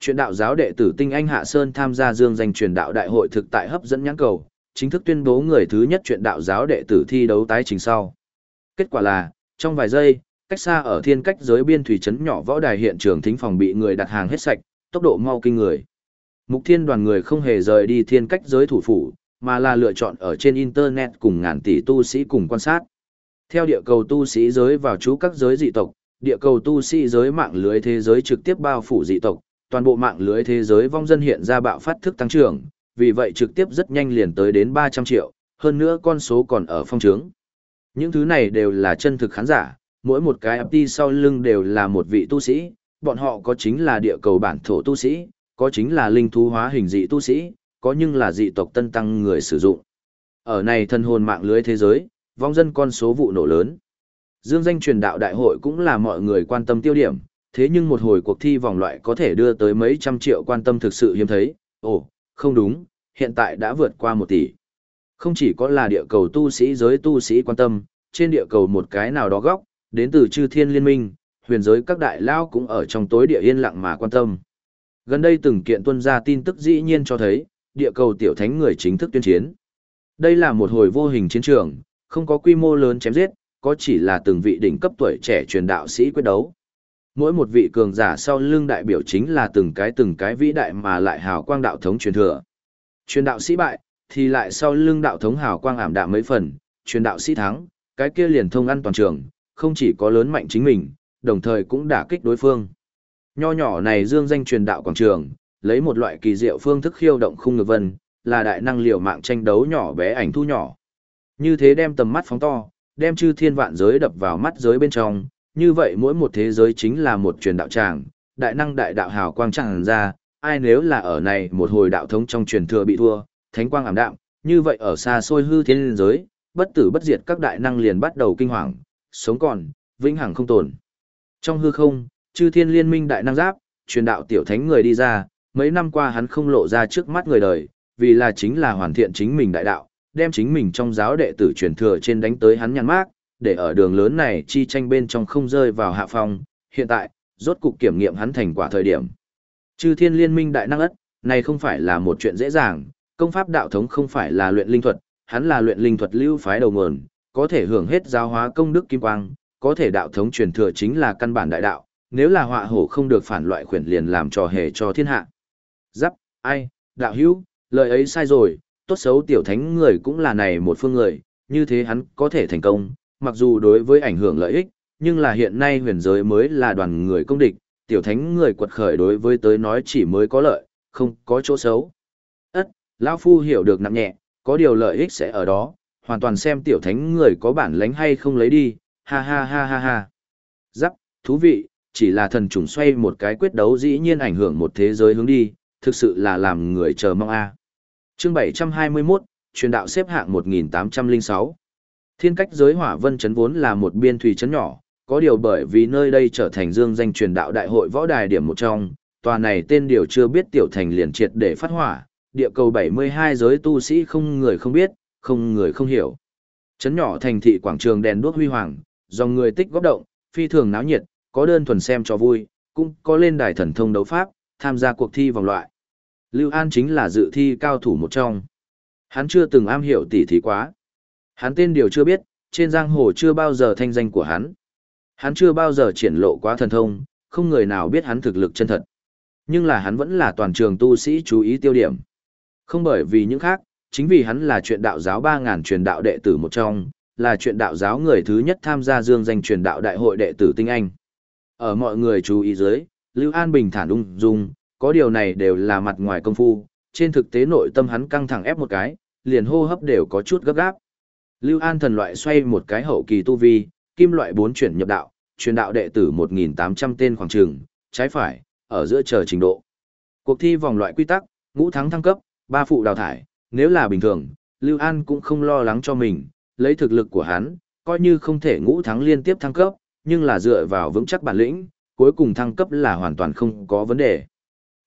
Chuyện đạo giáo đệ tử Tinh Anh Hạ Sơn tham gia dương danh truyền đạo đại hội thực tại hấp dẫn nhãn cầu, chính thức tuyên bố người thứ nhất chuyện đạo giáo đệ tử thi đấu tái trình sau. Kết quả là, trong vài giây, cách xa ở thiên cách giới biên thủy trấn nhỏ võ đài hiện trường thính phòng bị người đặt hàng hết sạch, tốc độ mau kinh người. Mục thiên đoàn người không hề rời đi thiên cách giới thủ phủ, mà là lựa chọn ở trên Internet cùng ngàn tỷ tu sĩ cùng quan sát. Theo địa cầu tu sĩ giới vào chú các giới dị tộc, địa cầu tu sĩ giới mạng lưới thế giới trực tiếp bao phủ dị tộc, toàn bộ mạng lưới thế giới vong dân hiện ra bạo phát thức tăng trưởng, vì vậy trực tiếp rất nhanh liền tới đến 300 triệu, hơn nữa con số còn ở phong trướng. Những thứ này đều là chân thực khán giả, mỗi một cái FT sau lưng đều là một vị tu sĩ, bọn họ có chính là địa cầu bản thổ tu sĩ, có chính là linh thú hóa hình dị tu sĩ, có nhưng là dị tộc tân tăng người sử dụng. Ở này thân hồn mạng lưới thế giới, vong dân con số vụ nổ lớn. Dương danh truyền đạo đại hội cũng là mọi người quan tâm tiêu điểm, thế nhưng một hồi cuộc thi vòng loại có thể đưa tới mấy trăm triệu quan tâm thực sự hiếm thấy. Ồ, không đúng, hiện tại đã vượt qua một tỷ. Không chỉ có là địa cầu tu sĩ giới tu sĩ quan tâm, trên địa cầu một cái nào đó góc, đến từ chư thiên liên minh, huyền giới các đại lao cũng ở trong tối địa yên lặng mà quan tâm. Gần đây từng kiện tuân ra tin tức dĩ nhiên cho thấy, địa cầu tiểu thánh người chính thức tuyên chiến. Đây là một hồi vô hình chiến trường, không có quy mô lớn chém giết, có chỉ là từng vị đỉnh cấp tuổi trẻ truyền đạo sĩ quyết đấu. Mỗi một vị cường giả sau lưng đại biểu chính là từng cái từng cái vĩ đại mà lại hào quang đạo thống truyền thừa. Truyền đạo sĩ bại, thì lại sau lưng đạo thống hào quang ảm đạm mấy phần, truyền đạo sĩ thắng, cái kia liền thông ăn toàn trường, không chỉ có lớn mạnh chính mình, đồng thời cũng đả kích đối phương. Nho nhỏ này dương danh truyền đạo quảng trường, lấy một loại kỳ diệu phương thức khiêu động khung ngược vân, là đại năng liều mạng tranh đấu nhỏ bé ảnh thu nhỏ. Như thế đem tầm mắt phóng to, đem chư thiên vạn giới đập vào mắt giới bên trong, như vậy mỗi một thế giới chính là một truyền đạo tràng, đại năng đại đạo hào quang tràn ra, ai nếu là ở này một hồi đạo thống trong truyền thừa bị thua, thánh quang ảm đạm, như vậy ở xa xôi hư thiên liên giới, bất tử bất diệt các đại năng liền bắt đầu kinh hoàng, sống còn, vĩnh hằng không tồn. Trong hư không, chư thiên liên minh đại năng giáp, truyền đạo tiểu thánh người đi ra, mấy năm qua hắn không lộ ra trước mắt người đời, vì là chính là hoàn thiện chính mình đại đạo, đem chính mình trong giáo đệ tử truyền thừa trên đánh tới hắn nhăn mác, để ở đường lớn này chi tranh bên trong không rơi vào hạ phong, hiện tại, rốt cục kiểm nghiệm hắn thành quả thời điểm. Chư thiên liên minh đại năng ất, này không phải là một chuyện dễ dàng, công pháp đạo thống không phải là luyện linh thuật, hắn là luyện linh thuật lưu phái đầu nguồn, có thể hưởng hết giáo hóa công đức kim quang, có thể đạo thống truyền thừa chính là căn bản đại đạo, nếu là họa hổ không được phản loại khuyển liền làm trò hề cho thiên hạ. Giáp, ai, đạo hữu, lời ấy sai rồi, tốt xấu tiểu thánh người cũng là này một phương người, như thế hắn có thể thành công, mặc dù đối với ảnh hưởng lợi ích, nhưng là hiện nay huyền giới mới là đoàn người công địch, tiểu thánh người quật khởi đối với tới nói chỉ mới có lợi, không có chỗ xấu. Ất, lão Phu hiểu được nặng nhẹ, có điều lợi ích sẽ ở đó, hoàn toàn xem tiểu thánh người có bản lánh hay không lấy đi, ha ha ha ha ha. Giáp, thú vị, chỉ là thần trùng xoay một cái quyết đấu dĩ nhiên ảnh hưởng một thế giới hướng đi, thực sự là làm người chờ mong a. À. Chương 721, truyền đạo xếp hạng 1806. Thiên cách giới hỏa vân chấn vốn là một biên thủy chấn nhỏ, có điều bởi vì nơi đây trở thành dương danh truyền đạo đại hội võ đài điểm một trong, tòa này tên điều chưa biết tiểu thành liền triệt để phát hỏa, địa cầu 72 giới tu sĩ không người không biết, không người không hiểu. Chấn nhỏ thành thị quảng trường đèn đuốc huy hoàng, dòng người tích góp động, phi thường náo nhiệt, có đơn thuần xem cho vui, cũng có lên đài thần thông đấu pháp, tham gia cuộc thi vòng loại. Lưu An chính là dự thi cao thủ một trong. Hắn chưa từng am hiểu tỉ thí quá. Hắn tên điều chưa biết, trên giang hồ chưa bao giờ thanh danh của hắn. Hắn chưa bao giờ triển lộ quá thần thông, không người nào biết hắn thực lực chân thật. Nhưng là hắn vẫn là toàn trường tu sĩ chú ý tiêu điểm. Không bởi vì những khác, chính vì hắn là chuyện đạo giáo 3.000 truyền đạo đệ tử một trong, là chuyện đạo giáo người thứ nhất tham gia dương danh truyền đạo đại hội đệ tử tinh anh. Ở mọi người chú ý dưới, Lưu An bình thản ung dung, có điều này đều là mặt ngoài công phu, trên thực tế nội tâm hắn căng thẳng ép một cái, liền hô hấp đều có chút gấp gáp. Lưu An thần loại xoay một cái hậu kỳ tu vi, kim loại bốn chuyển nhập đạo, truyền đạo đệ tử 1.800 tên khoảng trường, trái phải, ở giữa chờ trình độ. Cuộc thi vòng loại quy tắc, ngũ thắng thăng cấp, ba phụ đào thải, nếu là bình thường, Lưu An cũng không lo lắng cho mình, lấy thực lực của hắn, coi như không thể ngũ thắng liên tiếp thăng cấp, nhưng là dựa vào vững chắc bản lĩnh, cuối cùng thăng cấp là hoàn toàn không có vấn đề.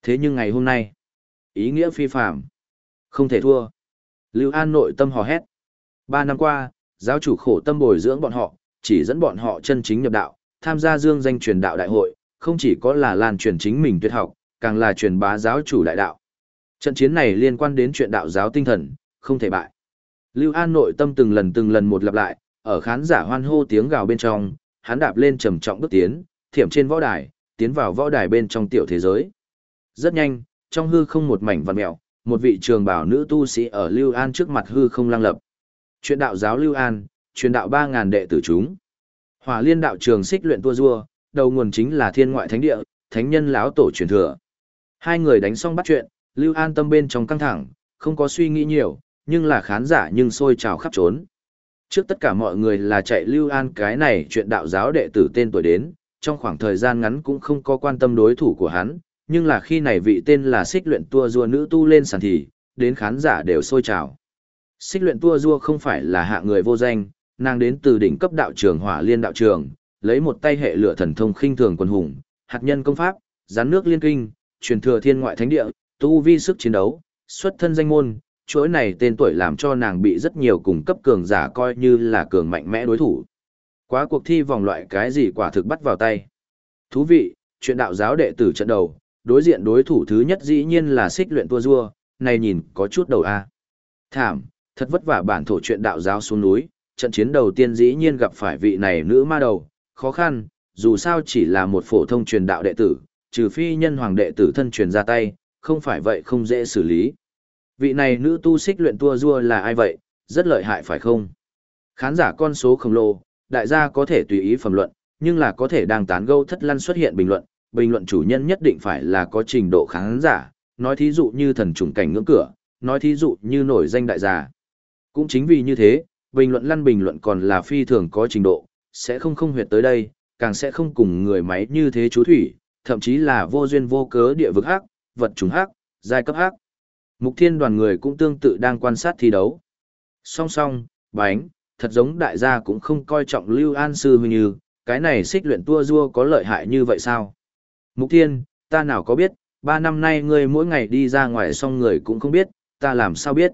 Thế nhưng ngày hôm nay, ý nghĩa phi phạm, không thể thua. Lưu An nội tâm hò hét. Ba năm qua, giáo chủ khổ tâm bồi dưỡng bọn họ, chỉ dẫn bọn họ chân chính nhập đạo, tham gia dương danh truyền đạo đại hội, không chỉ có là lan truyền chính mình tuyệt học, càng là truyền bá giáo chủ đại đạo. Trận chiến này liên quan đến chuyện đạo giáo tinh thần, không thể bại. Lưu An nội tâm từng lần từng lần một lặp lại, ở khán giả hoan hô tiếng gào bên trong, hắn đạp lên trầm trọng bước tiến, thiểm trên võ đài, tiến vào võ đài bên trong tiểu thế giới. Rất nhanh, trong hư không một mảnh vằn mẹo, một vị trường bảo nữ tu sĩ ở Lưu An trước mặt hư không lăng lập. Chuyện đạo giáo Lưu An, truyền đạo ba ngàn đệ tử chúng. Hỏa liên đạo trường xích luyện tua rua, đầu nguồn chính là thiên ngoại thánh địa, thánh nhân lão tổ truyền thừa. Hai người đánh xong bắt chuyện, Lưu An tâm bên trong căng thẳng, không có suy nghĩ nhiều, nhưng là khán giả nhưng sôi trào khắp trốn. Trước tất cả mọi người là chạy Lưu An cái này chuyện đạo giáo đệ tử tên tuổi đến, trong khoảng thời gian ngắn cũng không có quan tâm đối thủ của hắn, nhưng là khi này vị tên là xích luyện tua rua nữ tu lên sàn thì, đến khán giả đều sôi trào. Xích luyện tua rua không phải là hạ người vô danh, nàng đến từ đỉnh cấp đạo trường hỏa liên đạo trường, lấy một tay hệ lửa thần thông khinh thường quân hùng, hạt nhân công pháp, gián nước liên kinh, truyền thừa thiên ngoại thánh địa, tu vi sức chiến đấu, xuất thân danh môn, chuỗi này tên tuổi làm cho nàng bị rất nhiều cùng cấp cường giả coi như là cường mạnh mẽ đối thủ. Quá cuộc thi vòng loại cái gì quả thực bắt vào tay. Thú vị, chuyện đạo giáo đệ tử trận đầu, đối diện đối thủ thứ nhất dĩ nhiên là xích luyện tua rua, này nhìn có chút đầu a. Thảm, thật vất vả bản thổ chuyện đạo giáo xuống núi, trận chiến đầu tiên dĩ nhiên gặp phải vị này nữ ma đầu, khó khăn, dù sao chỉ là một phổ thông truyền đạo đệ tử, trừ phi nhân hoàng đệ tử thân truyền ra tay, không phải vậy không dễ xử lý. Vị này nữ tu xích luyện tua rua là ai vậy, rất lợi hại phải không? Khán giả con số khổng lồ, đại gia có thể tùy ý phẩm luận, nhưng là có thể đang tán gẫu thất lăn xuất hiện bình luận, bình luận chủ nhân nhất định phải là có trình độ khán giả, nói thí dụ như thần trùng cảnh ngưỡng cửa, nói thí dụ như nổi danh đại gia. Cũng chính vì như thế, bình luận lăn bình luận còn là phi thường có trình độ, sẽ không không huyệt tới đây, càng sẽ không cùng người máy như thế chú thủy, thậm chí là vô duyên vô cớ địa vực hắc, vật trùng hắc, giai cấp hắc. Mục thiên đoàn người cũng tương tự đang quan sát thi đấu. Song song, bánh, thật giống đại gia cũng không coi trọng Lưu An Sư huynh như, cái này xích luyện tua rua có lợi hại như vậy sao? Mục thiên, ta nào có biết, ba năm nay ngươi mỗi ngày đi ra ngoài xong người cũng không biết, ta làm sao biết?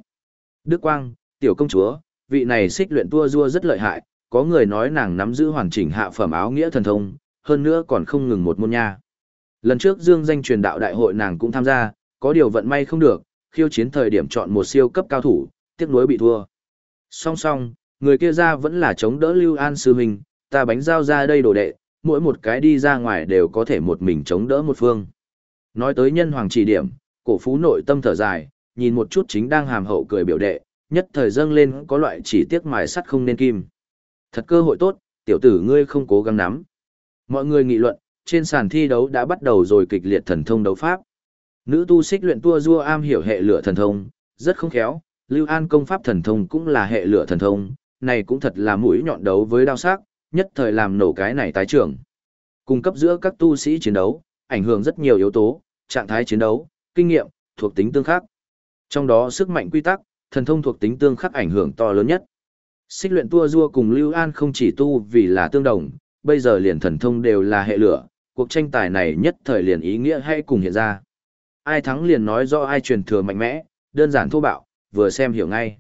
Đức Quang, tiểu công chúa, vị này xích luyện tua rua rất lợi hại, có người nói nàng nắm giữ hoàn chỉnh hạ phẩm áo nghĩa thần thông, hơn nữa còn không ngừng một môn nha. Lần trước dương danh truyền đạo đại hội nàng cũng tham gia, có điều vận may không được, khiêu chiến thời điểm chọn một siêu cấp cao thủ, tiếc nuối bị thua. Song song, người kia ra vẫn là chống đỡ Lưu An sư huynh, ta bánh giao ra đây đồ đệ, mỗi một cái đi ra ngoài đều có thể một mình chống đỡ một phương. Nói tới nhân hoàng chỉ điểm, cổ phú nội tâm thở dài, nhìn một chút chính đang hàm hậu cười biểu đệ, nhất thời dâng lên có loại chỉ tiếc mài sắt không nên kim. Thật cơ hội tốt, tiểu tử ngươi không cố gắng nắm. Mọi người nghị luận, trên sàn thi đấu đã bắt đầu rồi kịch liệt thần thông đấu pháp. Nữ tu xích luyện tua rua am hiểu hệ lửa thần thông, rất không khéo, Lưu An công pháp thần thông cũng là hệ lửa thần thông, này cũng thật là mũi nhọn đấu với đao sắc, nhất thời làm nổ cái này tái trưởng. Cung cấp giữa các tu sĩ chiến đấu, ảnh hưởng rất nhiều yếu tố, trạng thái chiến đấu, kinh nghiệm, thuộc tính tương khắc. Trong đó sức mạnh quy tắc, thần thông thuộc tính tương khắc ảnh hưởng to lớn nhất. Xích luyện tua rua cùng Lưu An không chỉ tu vì là tương đồng, bây giờ liền thần thông đều là hệ lửa, cuộc tranh tài này nhất thời liền ý nghĩa hay cùng hiện ra. Ai thắng liền nói do ai truyền thừa mạnh mẽ, đơn giản thô bạo, vừa xem hiểu ngay.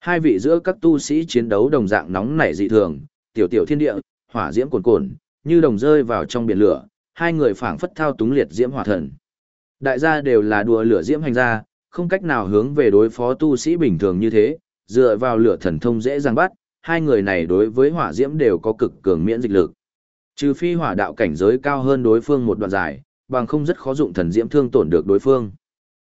Hai vị giữa các tu sĩ chiến đấu đồng dạng nóng nảy dị thường, tiểu tiểu thiên địa, hỏa diễm cuồn cuộn, như đồng rơi vào trong biển lửa, hai người phảng phất thao túng liệt diễm hỏa thần. Đại gia đều là đùa lửa diễm hành ra, không cách nào hướng về đối phó tu sĩ bình thường như thế, dựa vào lửa thần thông dễ dàng bắt, hai người này đối với hỏa diễm đều có cực cường miễn dịch lực. Trừ phi hỏa đạo cảnh giới cao hơn đối phương một đoạn dài, bằng không rất khó dụng thần diễm thương tổn được đối phương.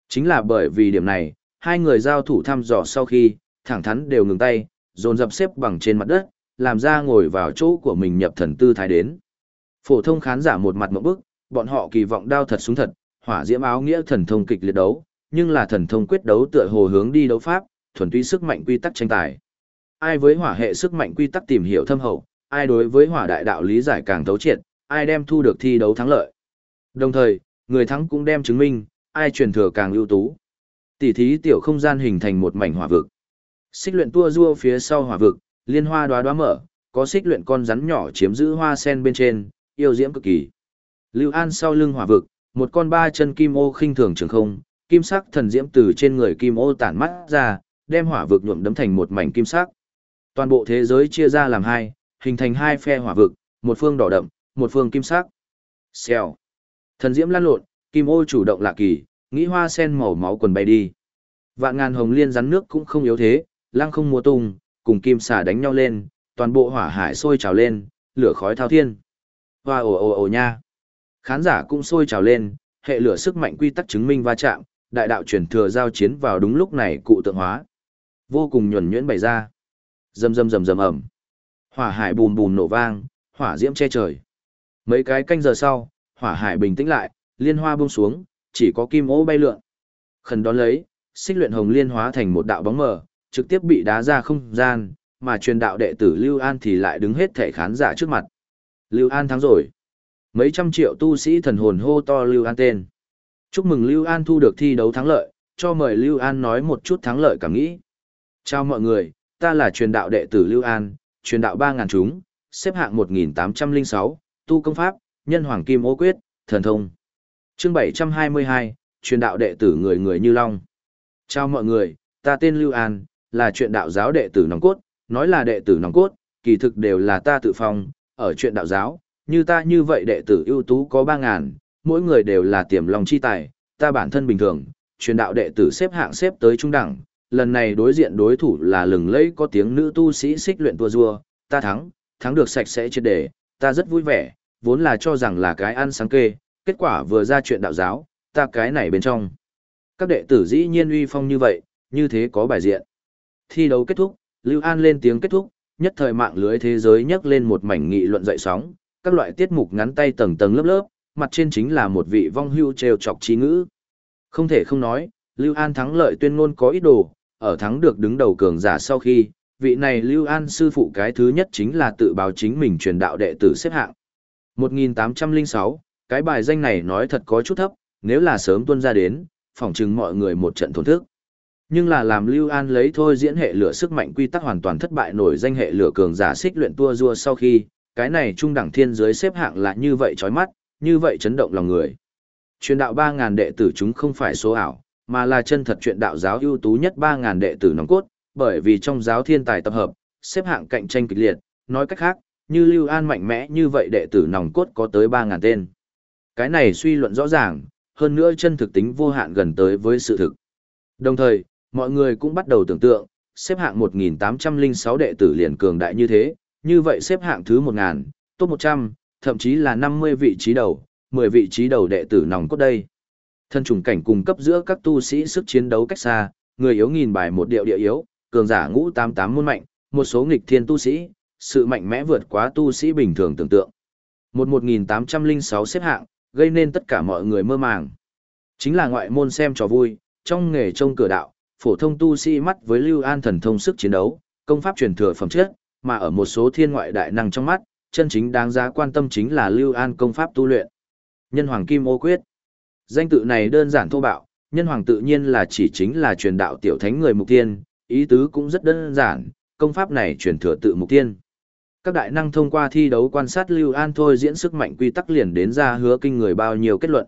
Chính là bởi vì điểm này, hai người giao thủ thăm dò sau khi, thẳng thắn đều ngừng tay, dồn dập xếp bằng trên mặt đất, làm ra ngồi vào chỗ của mình nhập thần tư thái đến. Phổ thông khán giả một mặt mộng bức, bọn họ kỳ vọng đao thật súng thật, hỏa diễm áo nghĩa thần thông kịch liệt đấu, nhưng là thần thông quyết đấu tựa hồ hướng đi đấu pháp, thuần túy sức mạnh quy tắc tranh tài. Ai với hỏa hệ sức mạnh quy tắc tìm hiểu thâm hậu, ai đối với hỏa đại đạo lý giải càng thấu triệt, ai đem thu được thi đấu thắng lợi. Đồng thời, Người thắng cũng đem chứng minh, ai truyền thừa càng ưu tú. Tỷ thí tiểu không gian hình thành một mảnh hỏa vực. Xích luyện tua rua phía sau hỏa vực, liên hoa đoá đoá mở, có xích luyện con rắn nhỏ chiếm giữ hoa sen bên trên, yêu diễm cực kỳ. Lưu An sau lưng hỏa vực, một con ba chân kim ô khinh thường trường không, kim sắc thần diễm từ trên người kim ô tản mắt ra, đem hỏa vực nhuộm đấm thành một mảnh kim sắc. Toàn bộ thế giới chia ra làm hai, hình thành hai phe hỏa vực, một phương đỏ đậm, một phương kim sắc. Xèo. Thần diễm lan lộn, kim ô chủ động lạ kỳ, nghĩ hoa sen màu máu quần bay đi. Vạn ngàn hồng liên rắn nước cũng không yếu thế, lăng không múa tung, cùng kim xà đánh nhau lên, toàn bộ hỏa hải sôi trào lên, lửa khói thao thiên. Hoa ồ ồ ồ nha. Khán giả cũng sôi trào lên, hệ lửa sức mạnh quy tắc chứng minh va chạm, đại đạo truyền thừa giao chiến vào đúng lúc này cụ tượng hóa. Vô cùng nhuẩn nhuyễn bày ra. Rầm rầm rầm rầm ầm. Hỏa hải bùm bùm nổ vang, hỏa diễm che trời. Mấy cái canh giờ sau, hỏa hải bình tĩnh lại, liên hoa buông xuống, chỉ có kim ô bay lượn. Khẩn đón lấy, xích luyện hồng liên hóa thành một đạo bóng mờ, trực tiếp bị đá ra không gian, mà truyền đạo đệ tử Lưu An thì lại đứng hết thể khán giả trước mặt. Lưu An thắng rồi. Mấy trăm triệu tu sĩ thần hồn hô to Lưu An tên. Chúc mừng Lưu An thu được thi đấu thắng lợi, cho mời Lưu An nói một chút thắng lợi cảm nghĩ. Chào mọi người, ta là truyền đạo đệ tử Lưu An, truyền đạo 3.000 chúng, xếp hạng 1806, tu công pháp, nhân hoàng kim ô quyết, thần thông. Chương 722, truyền đạo đệ tử người người như long. Chào mọi người, ta tên Lưu An, là chuyện đạo giáo đệ tử nòng cốt, nói là đệ tử nòng cốt, kỳ thực đều là ta tự phong, ở chuyện đạo giáo, như ta như vậy đệ tử ưu tú có 3.000, mỗi người đều là tiềm lòng chi tài, ta bản thân bình thường, truyền đạo đệ tử xếp hạng xếp tới trung đẳng, lần này đối diện đối thủ là lừng lẫy có tiếng nữ tu sĩ xích luyện tua rua, ta thắng, thắng được sạch sẽ chết đề, ta rất vui vẻ, vốn là cho rằng là cái ăn sáng kê, kết quả vừa ra chuyện đạo giáo, ta cái này bên trong. Các đệ tử dĩ nhiên uy phong như vậy, như thế có bài diện. Thi đấu kết thúc, Lưu An lên tiếng kết thúc, nhất thời mạng lưới thế giới nhấc lên một mảnh nghị luận dậy sóng, các loại tiết mục ngắn tay tầng tầng lớp lớp, mặt trên chính là một vị vong hưu trêu chọc trí ngữ. Không thể không nói, Lưu An thắng lợi tuyên ngôn có ít đồ, ở thắng được đứng đầu cường giả sau khi, vị này Lưu An sư phụ cái thứ nhất chính là tự báo chính mình truyền đạo đệ tử xếp hạng. 1806, cái bài danh này nói thật có chút thấp, nếu là sớm tuân ra đến, phỏng chừng mọi người một trận thổn thức. Nhưng là làm Lưu An lấy thôi diễn hệ lửa sức mạnh quy tắc hoàn toàn thất bại nổi danh hệ lửa cường giả xích luyện tua rua sau khi, cái này trung đẳng thiên giới xếp hạng là như vậy chói mắt, như vậy chấn động lòng người. Truyền đạo 3000 đệ tử chúng không phải số ảo, mà là chân thật truyền đạo giáo ưu tú nhất 3000 đệ tử nòng cốt, bởi vì trong giáo thiên tài tập hợp, xếp hạng cạnh tranh kịch liệt, nói cách khác, như Lưu An mạnh mẽ như vậy đệ tử nòng cốt có tới 3000 tên. Cái này suy luận rõ ràng, hơn nữa chân thực tính vô hạn gần tới với sự thực. Đồng thời, mọi người cũng bắt đầu tưởng tượng, xếp hạng 1.806 đệ tử liền cường đại như thế, như vậy xếp hạng thứ 1.000, top 100, thậm chí là 50 vị trí đầu, 10 vị trí đầu đệ tử nòng cốt đây. Thân trùng cảnh cung cấp giữa các tu sĩ sức chiến đấu cách xa, người yếu nghìn bài một điệu địa yếu, cường giả ngũ 88 môn mạnh, một số nghịch thiên tu sĩ, sự mạnh mẽ vượt quá tu sĩ bình thường tưởng tượng. Một 1806 xếp hạng, gây nên tất cả mọi người mơ màng. Chính là ngoại môn xem trò vui, trong nghề trông cửa đạo, phổ thông tu sĩ mắt với Lưu An thần thông sức chiến đấu, công pháp truyền thừa phẩm chất, mà ở một số thiên ngoại đại năng trong mắt, chân chính đáng giá quan tâm chính là Lưu An công pháp tu luyện. Nhân Hoàng Kim Ô Quyết. Danh tự này đơn giản thô bạo, nhân hoàng tự nhiên là chỉ chính là truyền đạo tiểu thánh người mục tiên, ý tứ cũng rất đơn giản, công pháp này truyền thừa tự mục tiên. Các đại năng thông qua thi đấu quan sát Lưu An thôi diễn sức mạnh quy tắc liền đến ra hứa kinh người bao nhiêu kết luận.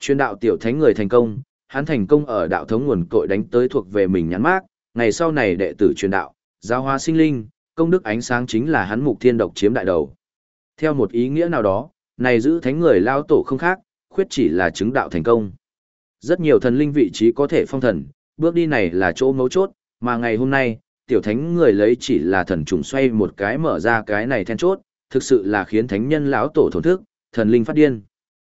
Truyền đạo tiểu thánh người thành công, hắn thành công ở đạo thống nguồn cội đánh tới thuộc về mình nhắn mát, ngày sau này đệ tử truyền đạo, giáo hóa sinh linh, công đức ánh sáng chính là hắn mục thiên độc chiếm đại đầu. Theo một ý nghĩa nào đó, này giữ thánh người lao tổ không khác, khuyết chỉ là chứng đạo thành công. Rất nhiều thần linh vị trí có thể phong thần, bước đi này là chỗ mấu chốt, mà ngày hôm nay, tiểu thánh người lấy chỉ là thần trùng xoay một cái mở ra cái này then chốt, thực sự là khiến thánh nhân lão tổ thổn thức, thần linh phát điên.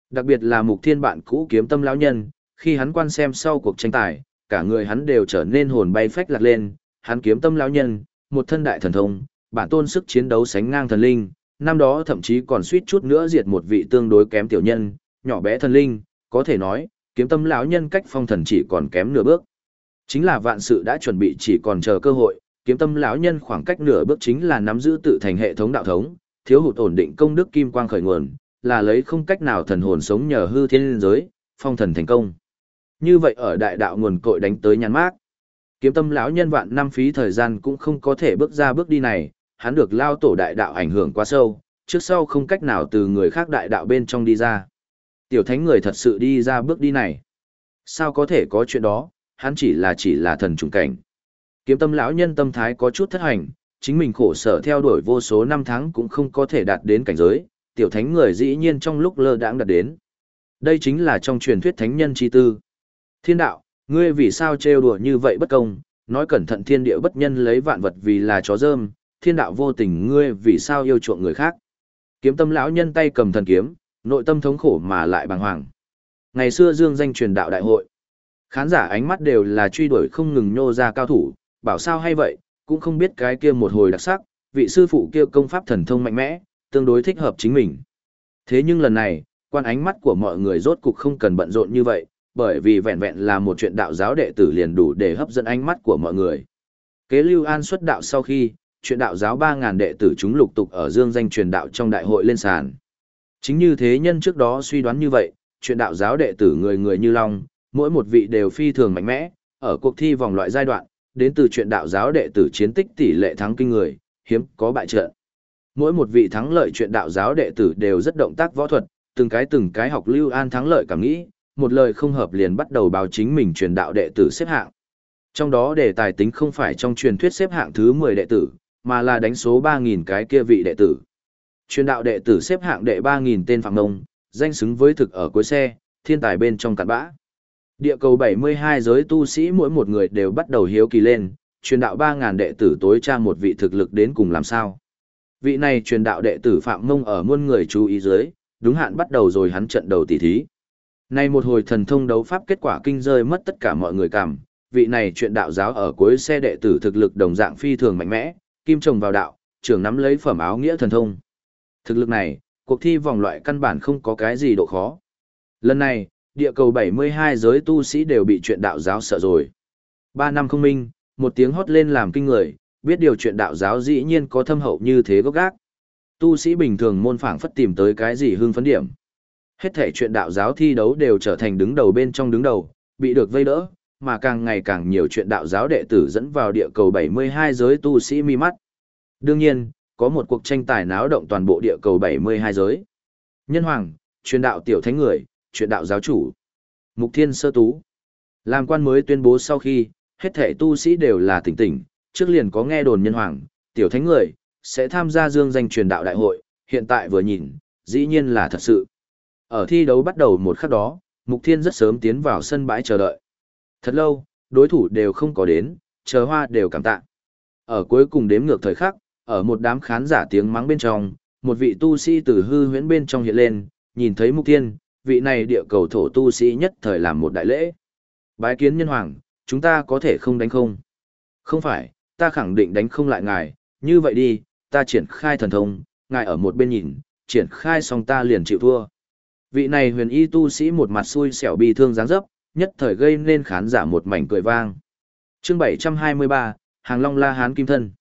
Đặc biệt là mục thiên bạn cũ kiếm tâm lão nhân, khi hắn quan xem sau cuộc tranh tài, cả người hắn đều trở nên hồn bay phách lạc lên, hắn kiếm tâm lão nhân, một thân đại thần thông, bản tôn sức chiến đấu sánh ngang thần linh, năm đó thậm chí còn suýt chút nữa diệt một vị tương đối kém tiểu nhân, nhỏ bé thần linh, có thể nói, kiếm tâm lão nhân cách phong thần chỉ còn kém nửa bước. Chính là vạn sự đã chuẩn bị chỉ còn chờ cơ hội, kiếm tâm lão nhân khoảng cách nửa bước chính là nắm giữ tự thành hệ thống đạo thống, thiếu hụt ổn định công đức kim quang khởi nguồn, là lấy không cách nào thần hồn sống nhờ hư thiên giới, phong thần thành công. Như vậy ở đại đạo nguồn cội đánh tới nhắn mát, kiếm tâm lão nhân vạn năm phí thời gian cũng không có thể bước ra bước đi này, hắn được lao tổ đại đạo ảnh hưởng quá sâu, trước sau không cách nào từ người khác đại đạo bên trong đi ra. Tiểu thánh người thật sự đi ra bước đi này. Sao có thể có chuyện đó, hắn chỉ là chỉ là thần trùng cảnh. Kiếm tâm lão nhân tâm thái có chút thất hành, chính mình khổ sở theo đuổi vô số năm tháng cũng không có thể đạt đến cảnh giới, tiểu thánh người dĩ nhiên trong lúc lơ đãng đạt đến. Đây chính là trong truyền thuyết thánh nhân chi tư. Thiên đạo, ngươi vì sao trêu đùa như vậy bất công, nói cẩn thận thiên địa bất nhân lấy vạn vật vì là chó dơm, thiên đạo vô tình ngươi vì sao yêu chuộng người khác. Kiếm tâm lão nhân tay cầm thần kiếm, nội tâm thống khổ mà lại bàng hoàng. Ngày xưa dương danh truyền đạo đại hội. Khán giả ánh mắt đều là truy đuổi không ngừng nhô ra cao thủ, bảo sao hay vậy, cũng không biết cái kia một hồi đặc sắc, vị sư phụ kia công pháp thần thông mạnh mẽ, tương đối thích hợp chính mình. Thế nhưng lần này, quan ánh mắt của mọi người rốt cục không cần bận rộn như vậy, bởi vì vẹn vẹn là một chuyện đạo giáo đệ tử liền đủ để hấp dẫn ánh mắt của mọi người. Kế Lưu An xuất đạo sau khi, chuyện đạo giáo 3.000 đệ tử chúng lục tục ở dương danh truyền đạo trong đại hội lên sàn. Chính như thế nhân trước đó suy đoán như vậy, chuyện đạo giáo đệ tử người người như long, mỗi một vị đều phi thường mạnh mẽ, ở cuộc thi vòng loại giai đoạn, đến từ chuyện đạo giáo đệ tử chiến tích tỷ lệ thắng kinh người, hiếm có bại trận. Mỗi một vị thắng lợi chuyện đạo giáo đệ tử đều rất động tác võ thuật, từng cái từng cái học lưu an thắng lợi cảm nghĩ, một lời không hợp liền bắt đầu báo chính mình truyền đạo đệ tử xếp hạng. Trong đó đề tài tính không phải trong truyền thuyết xếp hạng thứ 10 đệ tử, mà là đánh số 3.000 cái kia vị đệ tử. Truyền đạo đệ tử xếp hạng đệ 3.000 tên phạm nông, danh xứng với thực ở cuối xe, thiên tài bên trong cạn bã. Địa cầu 72 giới tu sĩ mỗi một người đều bắt đầu hiếu kỳ lên, truyền đạo 3.000 đệ tử tối tra một vị thực lực đến cùng làm sao. Vị này truyền đạo đệ tử Phạm Mông ở muôn người chú ý dưới, đúng hạn bắt đầu rồi hắn trận đầu tỷ thí. Nay một hồi thần thông đấu pháp kết quả kinh rơi mất tất cả mọi người cảm, vị này chuyện đạo giáo ở cuối xe đệ tử thực lực đồng dạng phi thường mạnh mẽ, kim trồng vào đạo, trưởng nắm lấy phẩm áo nghĩa thần thông. Thực lực này, cuộc thi vòng loại căn bản không có cái gì độ khó. Lần này, địa cầu 72 giới tu sĩ đều bị chuyện đạo giáo sợ rồi. Ba năm không minh, một tiếng hót lên làm kinh người, biết điều chuyện đạo giáo dĩ nhiên có thâm hậu như thế gốc gác. Tu sĩ bình thường môn phảng phất tìm tới cái gì hương phấn điểm. Hết thể chuyện đạo giáo thi đấu đều trở thành đứng đầu bên trong đứng đầu, bị được vây đỡ, mà càng ngày càng nhiều chuyện đạo giáo đệ tử dẫn vào địa cầu 72 giới tu sĩ mi mắt. Đương nhiên, có một cuộc tranh tài náo động toàn bộ địa cầu 72 giới. Nhân hoàng, truyền đạo tiểu thánh người, chuyện đạo giáo chủ. Mục Thiên Sơ Tú. Làm quan mới tuyên bố sau khi, hết thể tu sĩ đều là tỉnh tỉnh, trước liền có nghe đồn nhân hoàng, tiểu thánh người, sẽ tham gia dương danh truyền đạo đại hội, hiện tại vừa nhìn, dĩ nhiên là thật sự. Ở thi đấu bắt đầu một khắc đó, Mục Thiên rất sớm tiến vào sân bãi chờ đợi. Thật lâu, đối thủ đều không có đến, chờ hoa đều cảm tạ. Ở cuối cùng đếm ngược thời khắc, ở một đám khán giả tiếng mắng bên trong, một vị tu sĩ từ hư huyễn bên trong hiện lên, nhìn thấy Mục Thiên, vị này địa cầu thổ tu sĩ nhất thời làm một đại lễ. Bái kiến nhân hoàng, chúng ta có thể không đánh không? Không phải, ta khẳng định đánh không lại ngài, như vậy đi, ta triển khai thần thông, ngài ở một bên nhìn, triển khai xong ta liền chịu thua. Vị này huyền y tu sĩ một mặt xui xẻo bi thương dáng dấp, nhất thời gây nên khán giả một mảnh cười vang. Chương 723, Hàng Long La Hán Kim Thân.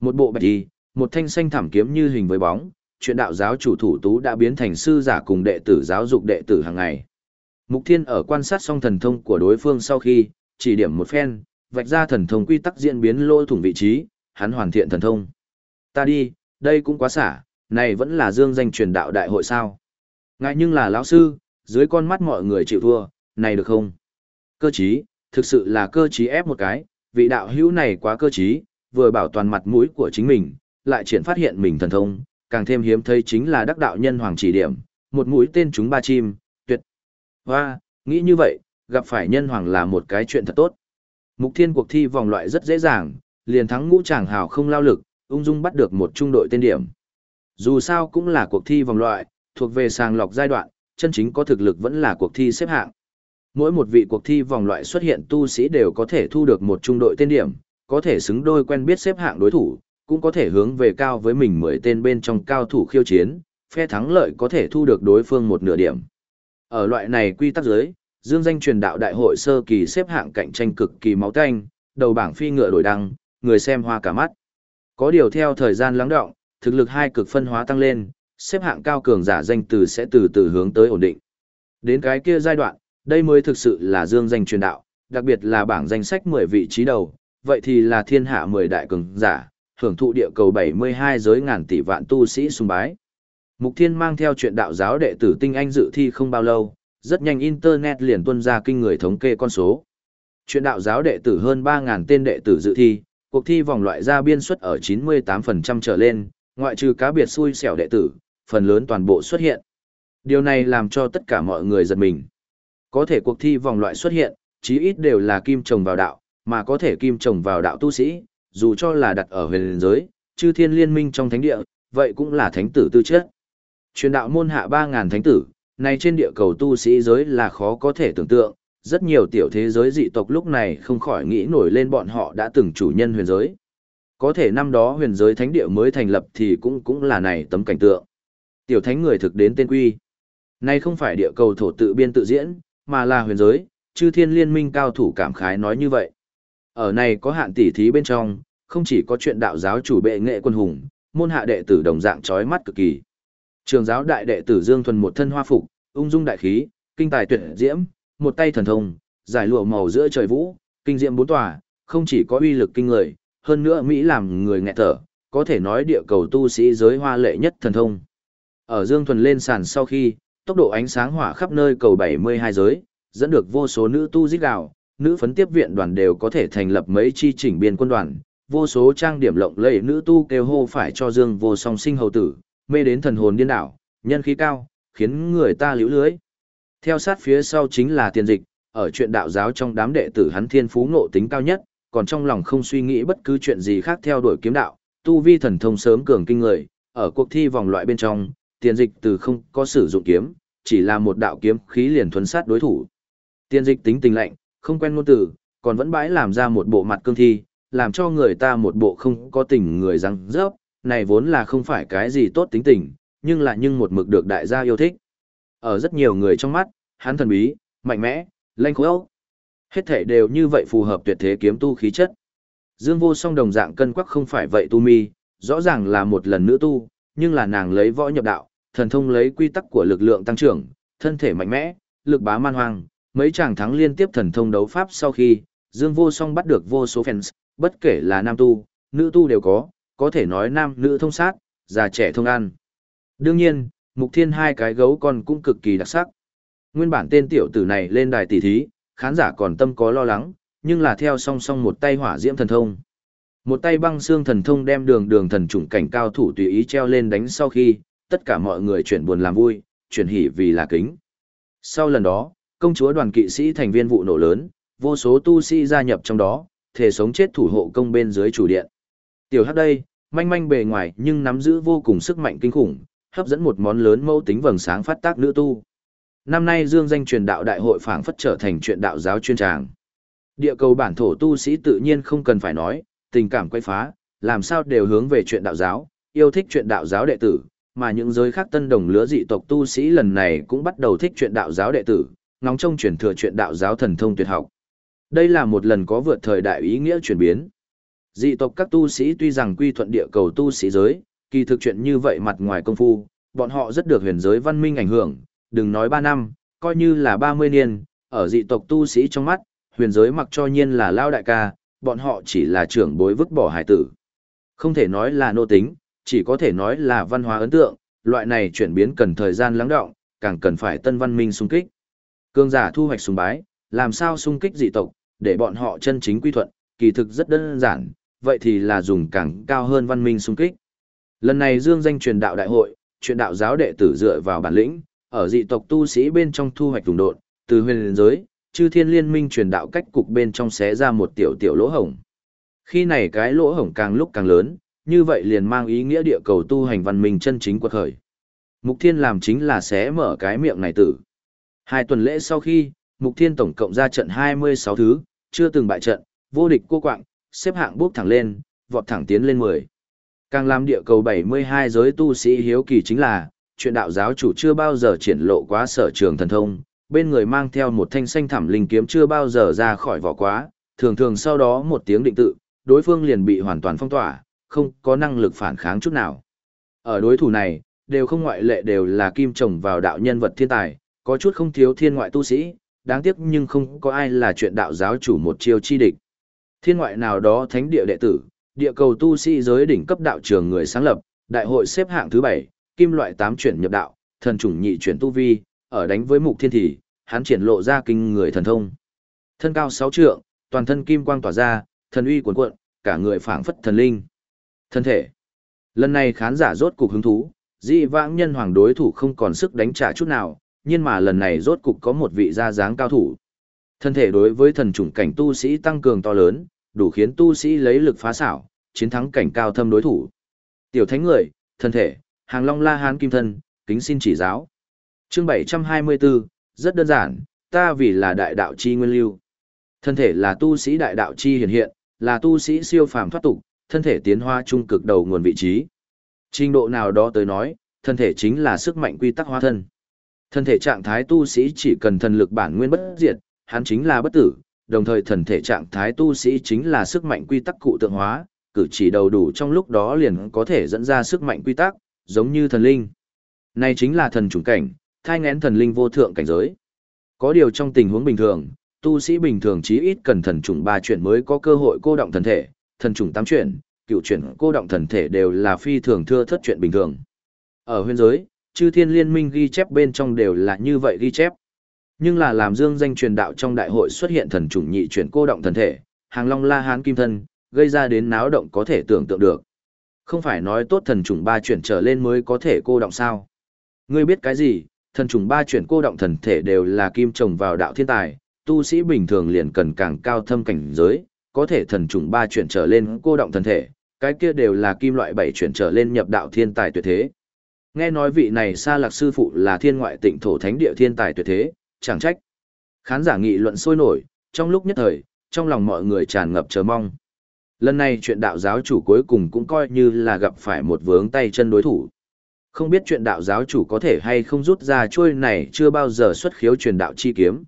Một bộ bạch y, một thanh xanh thảm kiếm như hình với bóng, chuyện đạo giáo chủ thủ tú đã biến thành sư giả cùng đệ tử giáo dục đệ tử hàng ngày. Mục Thiên ở quan sát xong thần thông của đối phương sau khi, chỉ điểm một phen, vạch ra thần thông quy tắc diễn biến lỗ thủng vị trí, hắn hoàn thiện thần thông. Ta đi, đây cũng quá xả, này vẫn là dương danh truyền đạo đại hội sao. Ngại nhưng là lão sư, dưới con mắt mọi người chịu thua, này được không? Cơ trí, thực sự là cơ trí ép một cái, vị đạo hữu này quá cơ trí, vừa bảo toàn mặt mũi của chính mình, lại triển phát hiện mình thần thông, càng thêm hiếm thấy chính là đắc đạo nhân hoàng chỉ điểm, một mũi tên chúng ba chim, tuyệt. Hoa, nghĩ như vậy, gặp phải nhân hoàng là một cái chuyện thật tốt. Mục thiên cuộc thi vòng loại rất dễ dàng, liền thắng ngũ tràng hào không lao lực, ung dung bắt được một trung đội tên điểm. Dù sao cũng là cuộc thi vòng loại, thuộc về sàng lọc giai đoạn, chân chính có thực lực vẫn là cuộc thi xếp hạng. Mỗi một vị cuộc thi vòng loại xuất hiện tu sĩ đều có thể thu được một trung đội tên điểm, có thể xứng đôi quen biết xếp hạng đối thủ, cũng có thể hướng về cao với mình 10 tên bên trong cao thủ khiêu chiến, phe thắng lợi có thể thu được đối phương một nửa điểm. Ở loại này quy tắc dưới, dương danh truyền đạo đại hội sơ kỳ xếp hạng cạnh tranh cực kỳ máu tanh, đầu bảng phi ngựa đổi đăng, người xem hoa cả mắt. Có điều theo thời gian lắng động, thực lực hai cực phân hóa tăng lên, xếp hạng cao cường giả danh từ sẽ từ từ hướng tới ổn định. Đến cái kia giai đoạn, đây mới thực sự là dương danh truyền đạo, đặc biệt là bảng danh sách 10 vị trí đầu, vậy thì là thiên hạ 10 đại cường giả, hưởng thụ địa cầu 72 giới ngàn tỷ vạn tu sĩ sùng bái. Mục Thiên mang theo chuyện đạo giáo đệ tử tinh anh dự thi không bao lâu, rất nhanh internet liền tuân ra kinh người thống kê con số. Chuyện đạo giáo đệ tử hơn 3000 tên đệ tử dự thi, cuộc thi vòng loại ra biên suất ở 98% trở lên, ngoại trừ cá biệt xui xẻo đệ tử, phần lớn toàn bộ xuất hiện. Điều này làm cho tất cả mọi người giật mình. Có thể cuộc thi vòng loại xuất hiện, chí ít đều là kim trồng vào đạo, mà có thể kim trồng vào đạo tu sĩ, dù cho là đặt ở huyền giới, chư thiên liên minh trong thánh địa, vậy cũng là thánh tử tư chất. Truyền đạo môn hạ 3.000 thánh tử, này trên địa cầu tu sĩ giới là khó có thể tưởng tượng, rất nhiều tiểu thế giới dị tộc lúc này không khỏi nghĩ nổi lên bọn họ đã từng chủ nhân huyền giới. Có thể năm đó huyền giới thánh địa mới thành lập thì cũng cũng là này tấm cảnh tượng. Tiểu thánh người thực đến tên quy. nay không phải địa cầu thổ tự biên tự diễn, mà là huyền giới, chư thiên liên minh cao thủ cảm khái nói như vậy. Ở này có hạn tỷ thí bên trong, không chỉ có chuyện đạo giáo chủ bệ nghệ quân hùng, môn hạ đệ tử đồng dạng chói mắt cực kỳ. Trường giáo đại đệ tử Dương Thuần một thân hoa phục, ung dung đại khí, kinh tài tuyệt diễm, một tay thần thông, giải lụa màu giữa trời vũ, kinh diễm bốn tòa, không chỉ có uy lực kinh người, hơn nữa Mỹ làm người nghẹt thở, có thể nói địa cầu tu sĩ giới hoa lệ nhất thần thông. Ở Dương Thuần lên sàn sau khi, tốc độ ánh sáng hỏa khắp nơi cầu 72 giới, dẫn được vô số nữ tu giết gạo, nữ phấn tiếp viện đoàn đều có thể thành lập mấy chi chỉnh biên quân đoàn, vô số trang điểm lộng lẫy nữ tu kêu hô phải cho Dương vô song sinh hầu tử, mê đến thần hồn điên đảo, nhân khí cao, khiến người ta liễu lưới. Theo sát phía sau chính là tiền dịch, ở chuyện đạo giáo trong đám đệ tử hắn thiên phú ngộ tính cao nhất, còn trong lòng không suy nghĩ bất cứ chuyện gì khác theo đuổi kiếm đạo, tu vi thần thông sớm cường kinh người, ở cuộc thi vòng loại bên trong, tiền dịch từ không có sử dụng kiếm, chỉ là một đạo kiếm khí liền thuấn sát đối thủ. Tiền dịch tính tình lạnh, không quen ngôn từ, còn vẫn bãi làm ra một bộ mặt cương thi, làm cho người ta một bộ không có tình người răng rớp, này vốn là không phải cái gì tốt tính tình, nhưng là nhưng một mực được đại gia yêu thích. Ở rất nhiều người trong mắt, hắn thần bí, mạnh mẽ, lanh khối Hết thể đều như vậy phù hợp tuyệt thế kiếm tu khí chất. Dương vô song đồng dạng cân quắc không phải vậy tu mi, rõ ràng là một lần nữ tu, nhưng là nàng lấy võ nhập đạo, thần thông lấy quy tắc của lực lượng tăng trưởng, thân thể mạnh mẽ, lực bá man hoang, mấy chàng thắng liên tiếp thần thông đấu pháp sau khi, Dương Vô Song bắt được vô số fans, bất kể là nam tu, nữ tu đều có, có thể nói nam nữ thông sát, già trẻ thông ăn. Đương nhiên, Mục Thiên hai cái gấu con cũng cực kỳ đặc sắc. Nguyên bản tên tiểu tử này lên đài tỷ thí, khán giả còn tâm có lo lắng, nhưng là theo song song một tay hỏa diễm thần thông. Một tay băng xương thần thông đem đường đường thần trùng cảnh cao thủ tùy ý treo lên đánh sau khi, tất cả mọi người chuyển buồn làm vui, chuyển hỉ vì là kính. Sau lần đó, công chúa đoàn kỵ sĩ thành viên vụ nổ lớn, vô số tu sĩ gia nhập trong đó, thể sống chết thủ hộ công bên dưới chủ điện. Tiểu hắc đây, manh manh bề ngoài nhưng nắm giữ vô cùng sức mạnh kinh khủng, hấp dẫn một món lớn mẫu tính vầng sáng phát tác nữ tu. Năm nay dương danh truyền đạo đại hội phảng phất trở thành chuyện đạo giáo chuyên tràng. Địa cầu bản thổ tu sĩ tự nhiên không cần phải nói, tình cảm quay phá, làm sao đều hướng về chuyện đạo giáo, yêu thích chuyện đạo giáo đệ tử, mà những giới khác tân đồng lứa dị tộc tu sĩ lần này cũng bắt đầu thích chuyện đạo giáo đệ tử, ngóng trông truyền thừa chuyện đạo giáo thần thông tuyệt học. Đây là một lần có vượt thời đại ý nghĩa chuyển biến. Dị tộc các tu sĩ tuy rằng quy thuận địa cầu tu sĩ giới, kỳ thực chuyện như vậy mặt ngoài công phu, bọn họ rất được huyền giới văn minh ảnh hưởng, đừng nói 3 năm, coi như là 30 niên, ở dị tộc tu sĩ trong mắt, huyền giới mặc cho nhiên là lao đại ca, bọn họ chỉ là trưởng bối vứt bỏ hải tử. Không thể nói là nô tính, chỉ có thể nói là văn hóa ấn tượng, loại này chuyển biến cần thời gian lắng động, càng cần phải tân văn minh xung kích. Cương giả thu hoạch sùng bái, làm sao xung kích dị tộc, để bọn họ chân chính quy thuận, kỳ thực rất đơn giản, vậy thì là dùng càng cao hơn văn minh xung kích. Lần này dương danh truyền đạo đại hội, truyền đạo giáo đệ tử dựa vào bản lĩnh, ở dị tộc tu sĩ bên trong thu hoạch trùng độn, từ huyền giới, chư thiên liên minh truyền đạo cách cục bên trong xé ra một tiểu tiểu lỗ hổng. Khi này cái lỗ hổng càng lúc càng lớn, như vậy liền mang ý nghĩa địa cầu tu hành văn minh chân chính quật khởi. Mục Thiên làm chính là xé mở cái miệng này tử. Hai tuần lễ sau khi, Mục Thiên tổng cộng ra trận 26 thứ, chưa từng bại trận, vô địch cô quạng, xếp hạng bước thẳng lên, vọt thẳng tiến lên 10. Càng làm địa cầu 72 giới tu sĩ hiếu kỳ chính là, chuyện đạo giáo chủ chưa bao giờ triển lộ quá sở trường thần thông, bên người mang theo một thanh xanh thảm linh kiếm chưa bao giờ ra khỏi vỏ quá, thường thường sau đó một tiếng định tự, đối phương liền bị hoàn toàn phong tỏa, không có năng lực phản kháng chút nào. Ở đối thủ này, đều không ngoại lệ đều là kim trồng vào đạo nhân vật thiên tài, có chút không thiếu thiên ngoại tu sĩ, đáng tiếc nhưng không có ai là chuyện đạo giáo chủ một chiêu chi địch. Thiên ngoại nào đó thánh địa đệ tử, địa cầu tu sĩ giới đỉnh cấp đạo trường người sáng lập, đại hội xếp hạng thứ 7, kim loại 8 chuyển nhập đạo, thần chủng nhị chuyển tu vi, ở đánh với mục thiên thì, hắn triển lộ ra kinh người thần thông. Thân cao 6 trượng, toàn thân kim quang tỏa ra, thần uy cuồn cuộn, cả người phảng phất thần linh. Thân thể. Lần này khán giả rốt cục hứng thú, dị vãng nhân hoàng đối thủ không còn sức đánh trả chút nào, nhưng mà lần này rốt cục có một vị gia dáng cao thủ. Thân thể đối với thần chủng cảnh tu sĩ tăng cường to lớn, đủ khiến tu sĩ lấy lực phá xảo, chiến thắng cảnh cao thâm đối thủ. Tiểu thánh người, thân thể, hàng long la hán kim thân, kính xin chỉ giáo. Chương 724, rất đơn giản, ta vì là đại đạo chi nguyên lưu. Thân thể là tu sĩ đại đạo chi hiện hiện, là tu sĩ siêu phàm thoát tục, thân thể tiến hóa trung cực đầu nguồn vị trí. Trình độ nào đó tới nói, thân thể chính là sức mạnh quy tắc hóa thân. Thân thể trạng thái tu sĩ chỉ cần thần lực bản nguyên bất diệt, hắn chính là bất tử, đồng thời thần thể trạng thái tu sĩ chính là sức mạnh quy tắc cụ tượng hóa, cử chỉ đầu đủ trong lúc đó liền có thể dẫn ra sức mạnh quy tắc, giống như thần linh. Này chính là thần chủng cảnh, thai ngén thần linh vô thượng cảnh giới. Có điều trong tình huống bình thường, tu sĩ bình thường chí ít cần thần chủng ba chuyển mới có cơ hội cô động thần thể, thần chủng tám chuyển, cựu chuyển cô động thần thể đều là phi thường thưa thất chuyện bình thường. Ở huyên giới, chư thiên liên minh ghi chép bên trong đều là như vậy ghi chép. Nhưng là làm dương danh truyền đạo trong đại hội xuất hiện thần chủng nhị chuyển cô động thần thể, hàng long la hán kim thân, gây ra đến náo động có thể tưởng tượng được. Không phải nói tốt thần trùng ba chuyển trở lên mới có thể cô động sao. Ngươi biết cái gì, thần trùng ba chuyển cô động thần thể đều là kim trồng vào đạo thiên tài, tu sĩ bình thường liền cần càng cao thâm cảnh giới, có thể thần trùng ba chuyển trở lên cô động thần thể, cái kia đều là kim loại bảy chuyển trở lên nhập đạo thiên tài tuyệt thế. Nghe nói vị này xa lạc sư phụ là thiên ngoại tịnh thổ thánh địa thiên tài tuyệt thế, chẳng trách. Khán giả nghị luận sôi nổi, trong lúc nhất thời, trong lòng mọi người tràn ngập chờ mong. Lần này chuyện đạo giáo chủ cuối cùng cũng coi như là gặp phải một vướng tay chân đối thủ. Không biết chuyện đạo giáo chủ có thể hay không rút ra chuôi này chưa bao giờ xuất khiếu truyền đạo chi kiếm.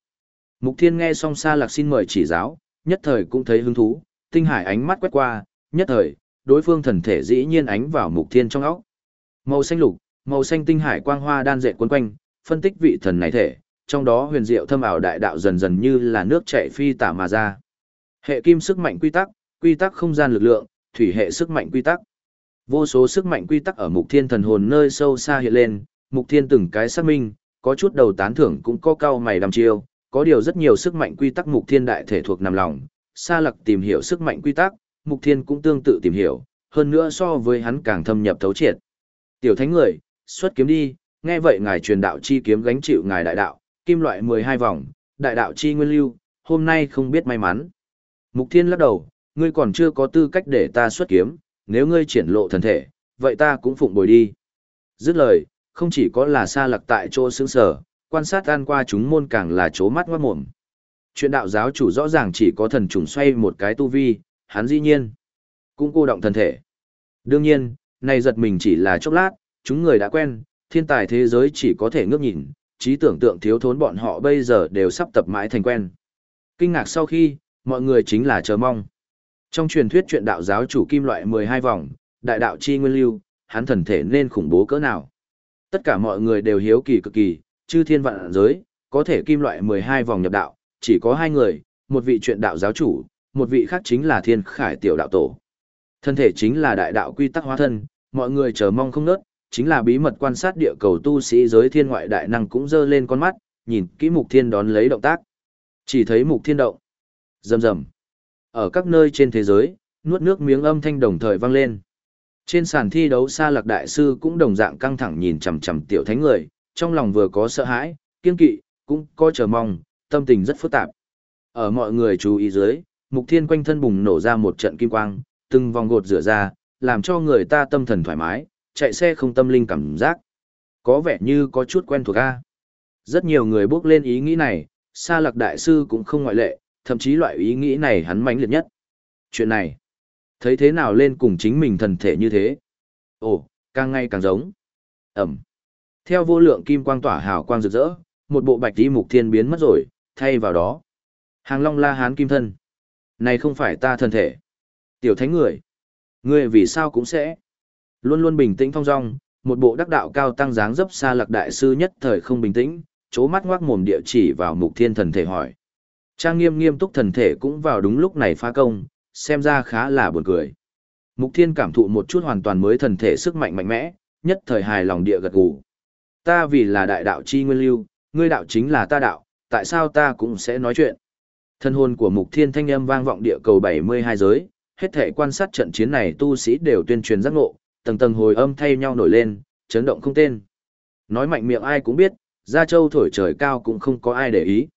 Mục Thiên nghe xong xa lạc xin mời chỉ giáo, nhất thời cũng thấy hứng thú, tinh hải ánh mắt quét qua, nhất thời, đối phương thần thể dĩ nhiên ánh vào Mục Thiên trong óc. Màu xanh lục, màu xanh tinh hải quang hoa đan dệt quấn quanh, phân tích vị thần này thể, trong đó huyền diệu thâm ảo đại đạo dần dần như là nước chảy phi tả mà ra. Hệ kim sức mạnh quy tắc, quy tắc không gian lực lượng, thủy hệ sức mạnh quy tắc. Vô số sức mạnh quy tắc ở mục thiên thần hồn nơi sâu xa hiện lên, mục thiên từng cái xác minh, có chút đầu tán thưởng cũng có cao mày đăm chiêu, có điều rất nhiều sức mạnh quy tắc mục thiên đại thể thuộc nằm lòng, sa lặc tìm hiểu sức mạnh quy tắc, mục thiên cũng tương tự tìm hiểu, hơn nữa so với hắn càng thâm nhập thấu triệt. Tiểu thánh người, xuất kiếm đi, nghe vậy ngài truyền đạo chi kiếm gánh chịu ngài đại đạo, kim loại 12 vòng, đại đạo chi nguyên lưu, hôm nay không biết may mắn. Mục thiên lắc đầu, ngươi còn chưa có tư cách để ta xuất kiếm, nếu ngươi triển lộ thần thể, vậy ta cũng phụng bồi đi. Dứt lời, không chỉ có là xa lặc tại chỗ sướng sở, quan sát an qua chúng môn càng là chố mắt ngoát mồm. Chuyện đạo giáo chủ rõ ràng chỉ có thần trùng xoay một cái tu vi, hắn dĩ nhiên, cũng cô động thần thể. Đương nhiên, này giật mình chỉ là chốc lát, chúng người đã quen, thiên tài thế giới chỉ có thể ngước nhìn, trí tưởng tượng thiếu thốn bọn họ bây giờ đều sắp tập mãi thành quen. Kinh ngạc sau khi, mọi người chính là chờ mong. Trong truyền thuyết chuyện đạo giáo chủ kim loại 12 vòng, đại đạo chi nguyên lưu, hắn thần thể nên khủng bố cỡ nào. Tất cả mọi người đều hiếu kỳ cực kỳ, chư thiên vạn giới, có thể kim loại 12 vòng nhập đạo, chỉ có hai người, một vị chuyện đạo giáo chủ, một vị khác chính là thiên khải tiểu đạo tổ. Thân thể chính là đại đạo quy tắc hóa thân, mọi người chờ mong không nớt, chính là bí mật quan sát địa cầu tu sĩ giới thiên ngoại đại năng cũng dơ lên con mắt, nhìn kỹ mục thiên đón lấy động tác. Chỉ thấy mục thiên động. rầm rầm ở các nơi trên thế giới, nuốt nước miếng âm thanh đồng thời vang lên. Trên sàn thi đấu xa lạc đại sư cũng đồng dạng căng thẳng nhìn chằm chằm tiểu thánh người, trong lòng vừa có sợ hãi, kiên kỵ, cũng có chờ mong, tâm tình rất phức tạp. Ở mọi người chú ý dưới, mục thiên quanh thân bùng nổ ra một trận kim quang, từng vòng gột rửa ra, làm cho người ta tâm thần thoải mái, chạy xe không tâm linh cảm giác. Có vẻ như có chút quen thuộc a. Rất nhiều người bước lên ý nghĩ này, xa lạc đại sư cũng không ngoại lệ, thậm chí loại ý nghĩ này hắn mãnh liệt nhất. Chuyện này, thấy thế nào lên cùng chính mình thần thể như thế? Ồ, càng ngày càng giống. Ẩm. Theo vô lượng kim quang tỏa hào quang rực rỡ, một bộ bạch tí mục thiên biến mất rồi, thay vào đó. Hàng long la hán kim thân. Này không phải ta thần thể. Tiểu thánh người. Người vì sao cũng sẽ. Luôn luôn bình tĩnh thong dong, một bộ đắc đạo cao tăng dáng dấp xa lạc đại sư nhất thời không bình tĩnh, chố mắt ngoác mồm địa chỉ vào mục thiên thần thể hỏi. Trang nghiêm nghiêm túc thần thể cũng vào đúng lúc này phá công, xem ra khá là buồn cười. Mục thiên cảm thụ một chút hoàn toàn mới thần thể sức mạnh mạnh mẽ, nhất thời hài lòng địa gật gù. Ta vì là đại đạo chi nguyên lưu, ngươi đạo chính là ta đạo, tại sao ta cũng sẽ nói chuyện. Thân hồn của mục thiên thanh âm vang vọng địa cầu 72 giới, hết thể quan sát trận chiến này tu sĩ đều tuyên truyền giác ngộ, tầng tầng hồi âm thay nhau nổi lên, chấn động không tên. Nói mạnh miệng ai cũng biết, Gia Châu thổi trời cao cũng không có ai để ý.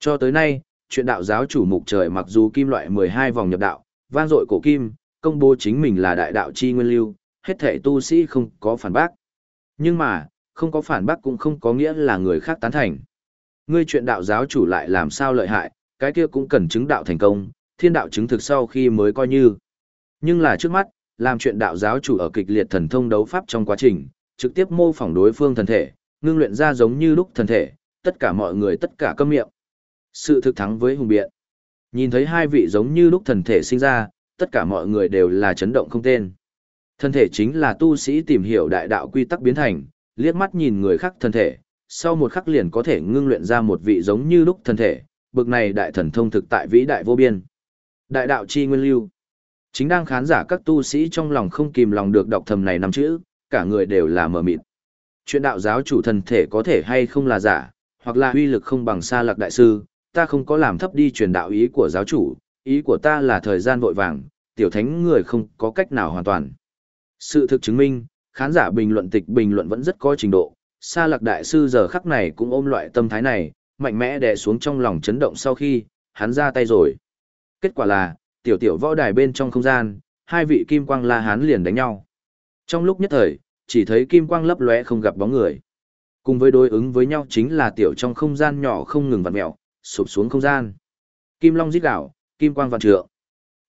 Cho tới nay, chuyện đạo giáo chủ mục trời mặc dù kim loại 12 vòng nhập đạo, vang dội cổ kim, công bố chính mình là đại đạo chi nguyên lưu, hết thể tu sĩ không có phản bác. Nhưng mà, không có phản bác cũng không có nghĩa là người khác tán thành. Ngươi chuyện đạo giáo chủ lại làm sao lợi hại, cái kia cũng cần chứng đạo thành công, thiên đạo chứng thực sau khi mới coi như. Nhưng là trước mắt, làm chuyện đạo giáo chủ ở kịch liệt thần thông đấu pháp trong quá trình, trực tiếp mô phỏng đối phương thần thể, ngưng luyện ra giống như lúc thần thể, tất cả mọi người tất cả câm miệng. Sự thực thắng với hùng biện. Nhìn thấy hai vị giống như lúc thần thể sinh ra, tất cả mọi người đều là chấn động không tên. Thân thể chính là tu sĩ tìm hiểu đại đạo quy tắc biến thành, liếc mắt nhìn người khác thân thể, sau một khắc liền có thể ngưng luyện ra một vị giống như lúc thân thể, bực này đại thần thông thực tại vĩ đại vô biên. Đại đạo chi nguyên lưu. Chính đang khán giả các tu sĩ trong lòng không kìm lòng được đọc thầm này năm chữ, cả người đều là mở mịt. Chuyện đạo giáo chủ thần thể có thể hay không là giả, hoặc là uy lực không bằng xa lạc đại sư, ta không có làm thấp đi truyền đạo ý của giáo chủ, ý của ta là thời gian vội vàng, tiểu thánh người không có cách nào hoàn toàn. Sự thực chứng minh, khán giả bình luận tịch bình luận vẫn rất có trình độ, Sa lạc đại sư giờ khắc này cũng ôm loại tâm thái này, mạnh mẽ đè xuống trong lòng chấn động sau khi, hắn ra tay rồi. Kết quả là, tiểu tiểu võ đài bên trong không gian, hai vị kim quang la hán liền đánh nhau. Trong lúc nhất thời, chỉ thấy kim quang lấp lóe không gặp bóng người. Cùng với đối ứng với nhau chính là tiểu trong không gian nhỏ không ngừng vặn mèo, sụp xuống không gian. Kim long rít đảo, kim quang vạn trượng.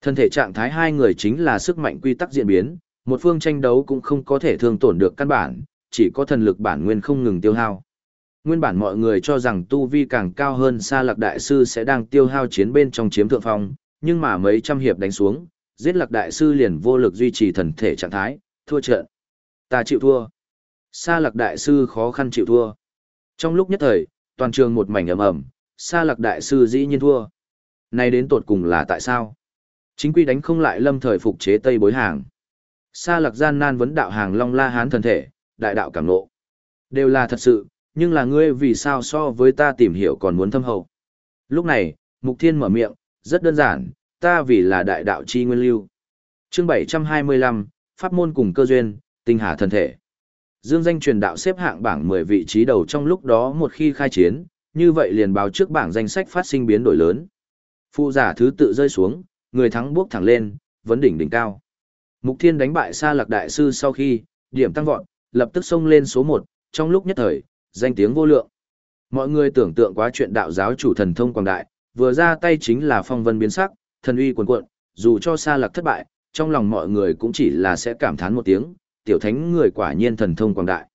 Thân thể trạng thái hai người chính là sức mạnh quy tắc diễn biến, một phương tranh đấu cũng không có thể thương tổn được căn bản, chỉ có thần lực bản nguyên không ngừng tiêu hao. Nguyên bản mọi người cho rằng tu vi càng cao hơn xa lạc đại sư sẽ đang tiêu hao chiến bên trong chiếm thượng phong, nhưng mà mấy trăm hiệp đánh xuống, giết lạc đại sư liền vô lực duy trì thần thể trạng thái, thua trận. Ta chịu thua. Sa lạc đại sư khó khăn chịu thua. Trong lúc nhất thời, toàn trường một mảnh ầm ầm, Sa lạc đại sư dĩ nhiên thua. Này đến tột cùng là tại sao? Chính quy đánh không lại lâm thời phục chế Tây bối hàng. Sa lạc gian nan vấn đạo hàng long la hán thần thể, đại đạo cảm nộ. Đều là thật sự, nhưng là ngươi vì sao so với ta tìm hiểu còn muốn thâm hậu. Lúc này, Mục Thiên mở miệng, rất đơn giản, ta vì là đại đạo chi nguyên lưu. Chương 725, Pháp môn cùng cơ duyên, tinh hà thần thể. Dương danh truyền đạo xếp hạng bảng 10 vị trí đầu trong lúc đó một khi khai chiến, như vậy liền báo trước bảng danh sách phát sinh biến đổi lớn. Phụ giả thứ tự rơi xuống, người thắng bước thẳng lên, vấn đỉnh đỉnh cao. Mục Thiên đánh bại Sa Lạc đại sư sau khi, điểm tăng vọt, lập tức xông lên số 1, trong lúc nhất thời, danh tiếng vô lượng. Mọi người tưởng tượng quá chuyện đạo giáo chủ thần thông quảng đại, vừa ra tay chính là phong vân biến sắc, thần uy cuồn cuộn, dù cho Sa Lạc thất bại, trong lòng mọi người cũng chỉ là sẽ cảm thán một tiếng, tiểu thánh người quả nhiên thần thông quảng đại.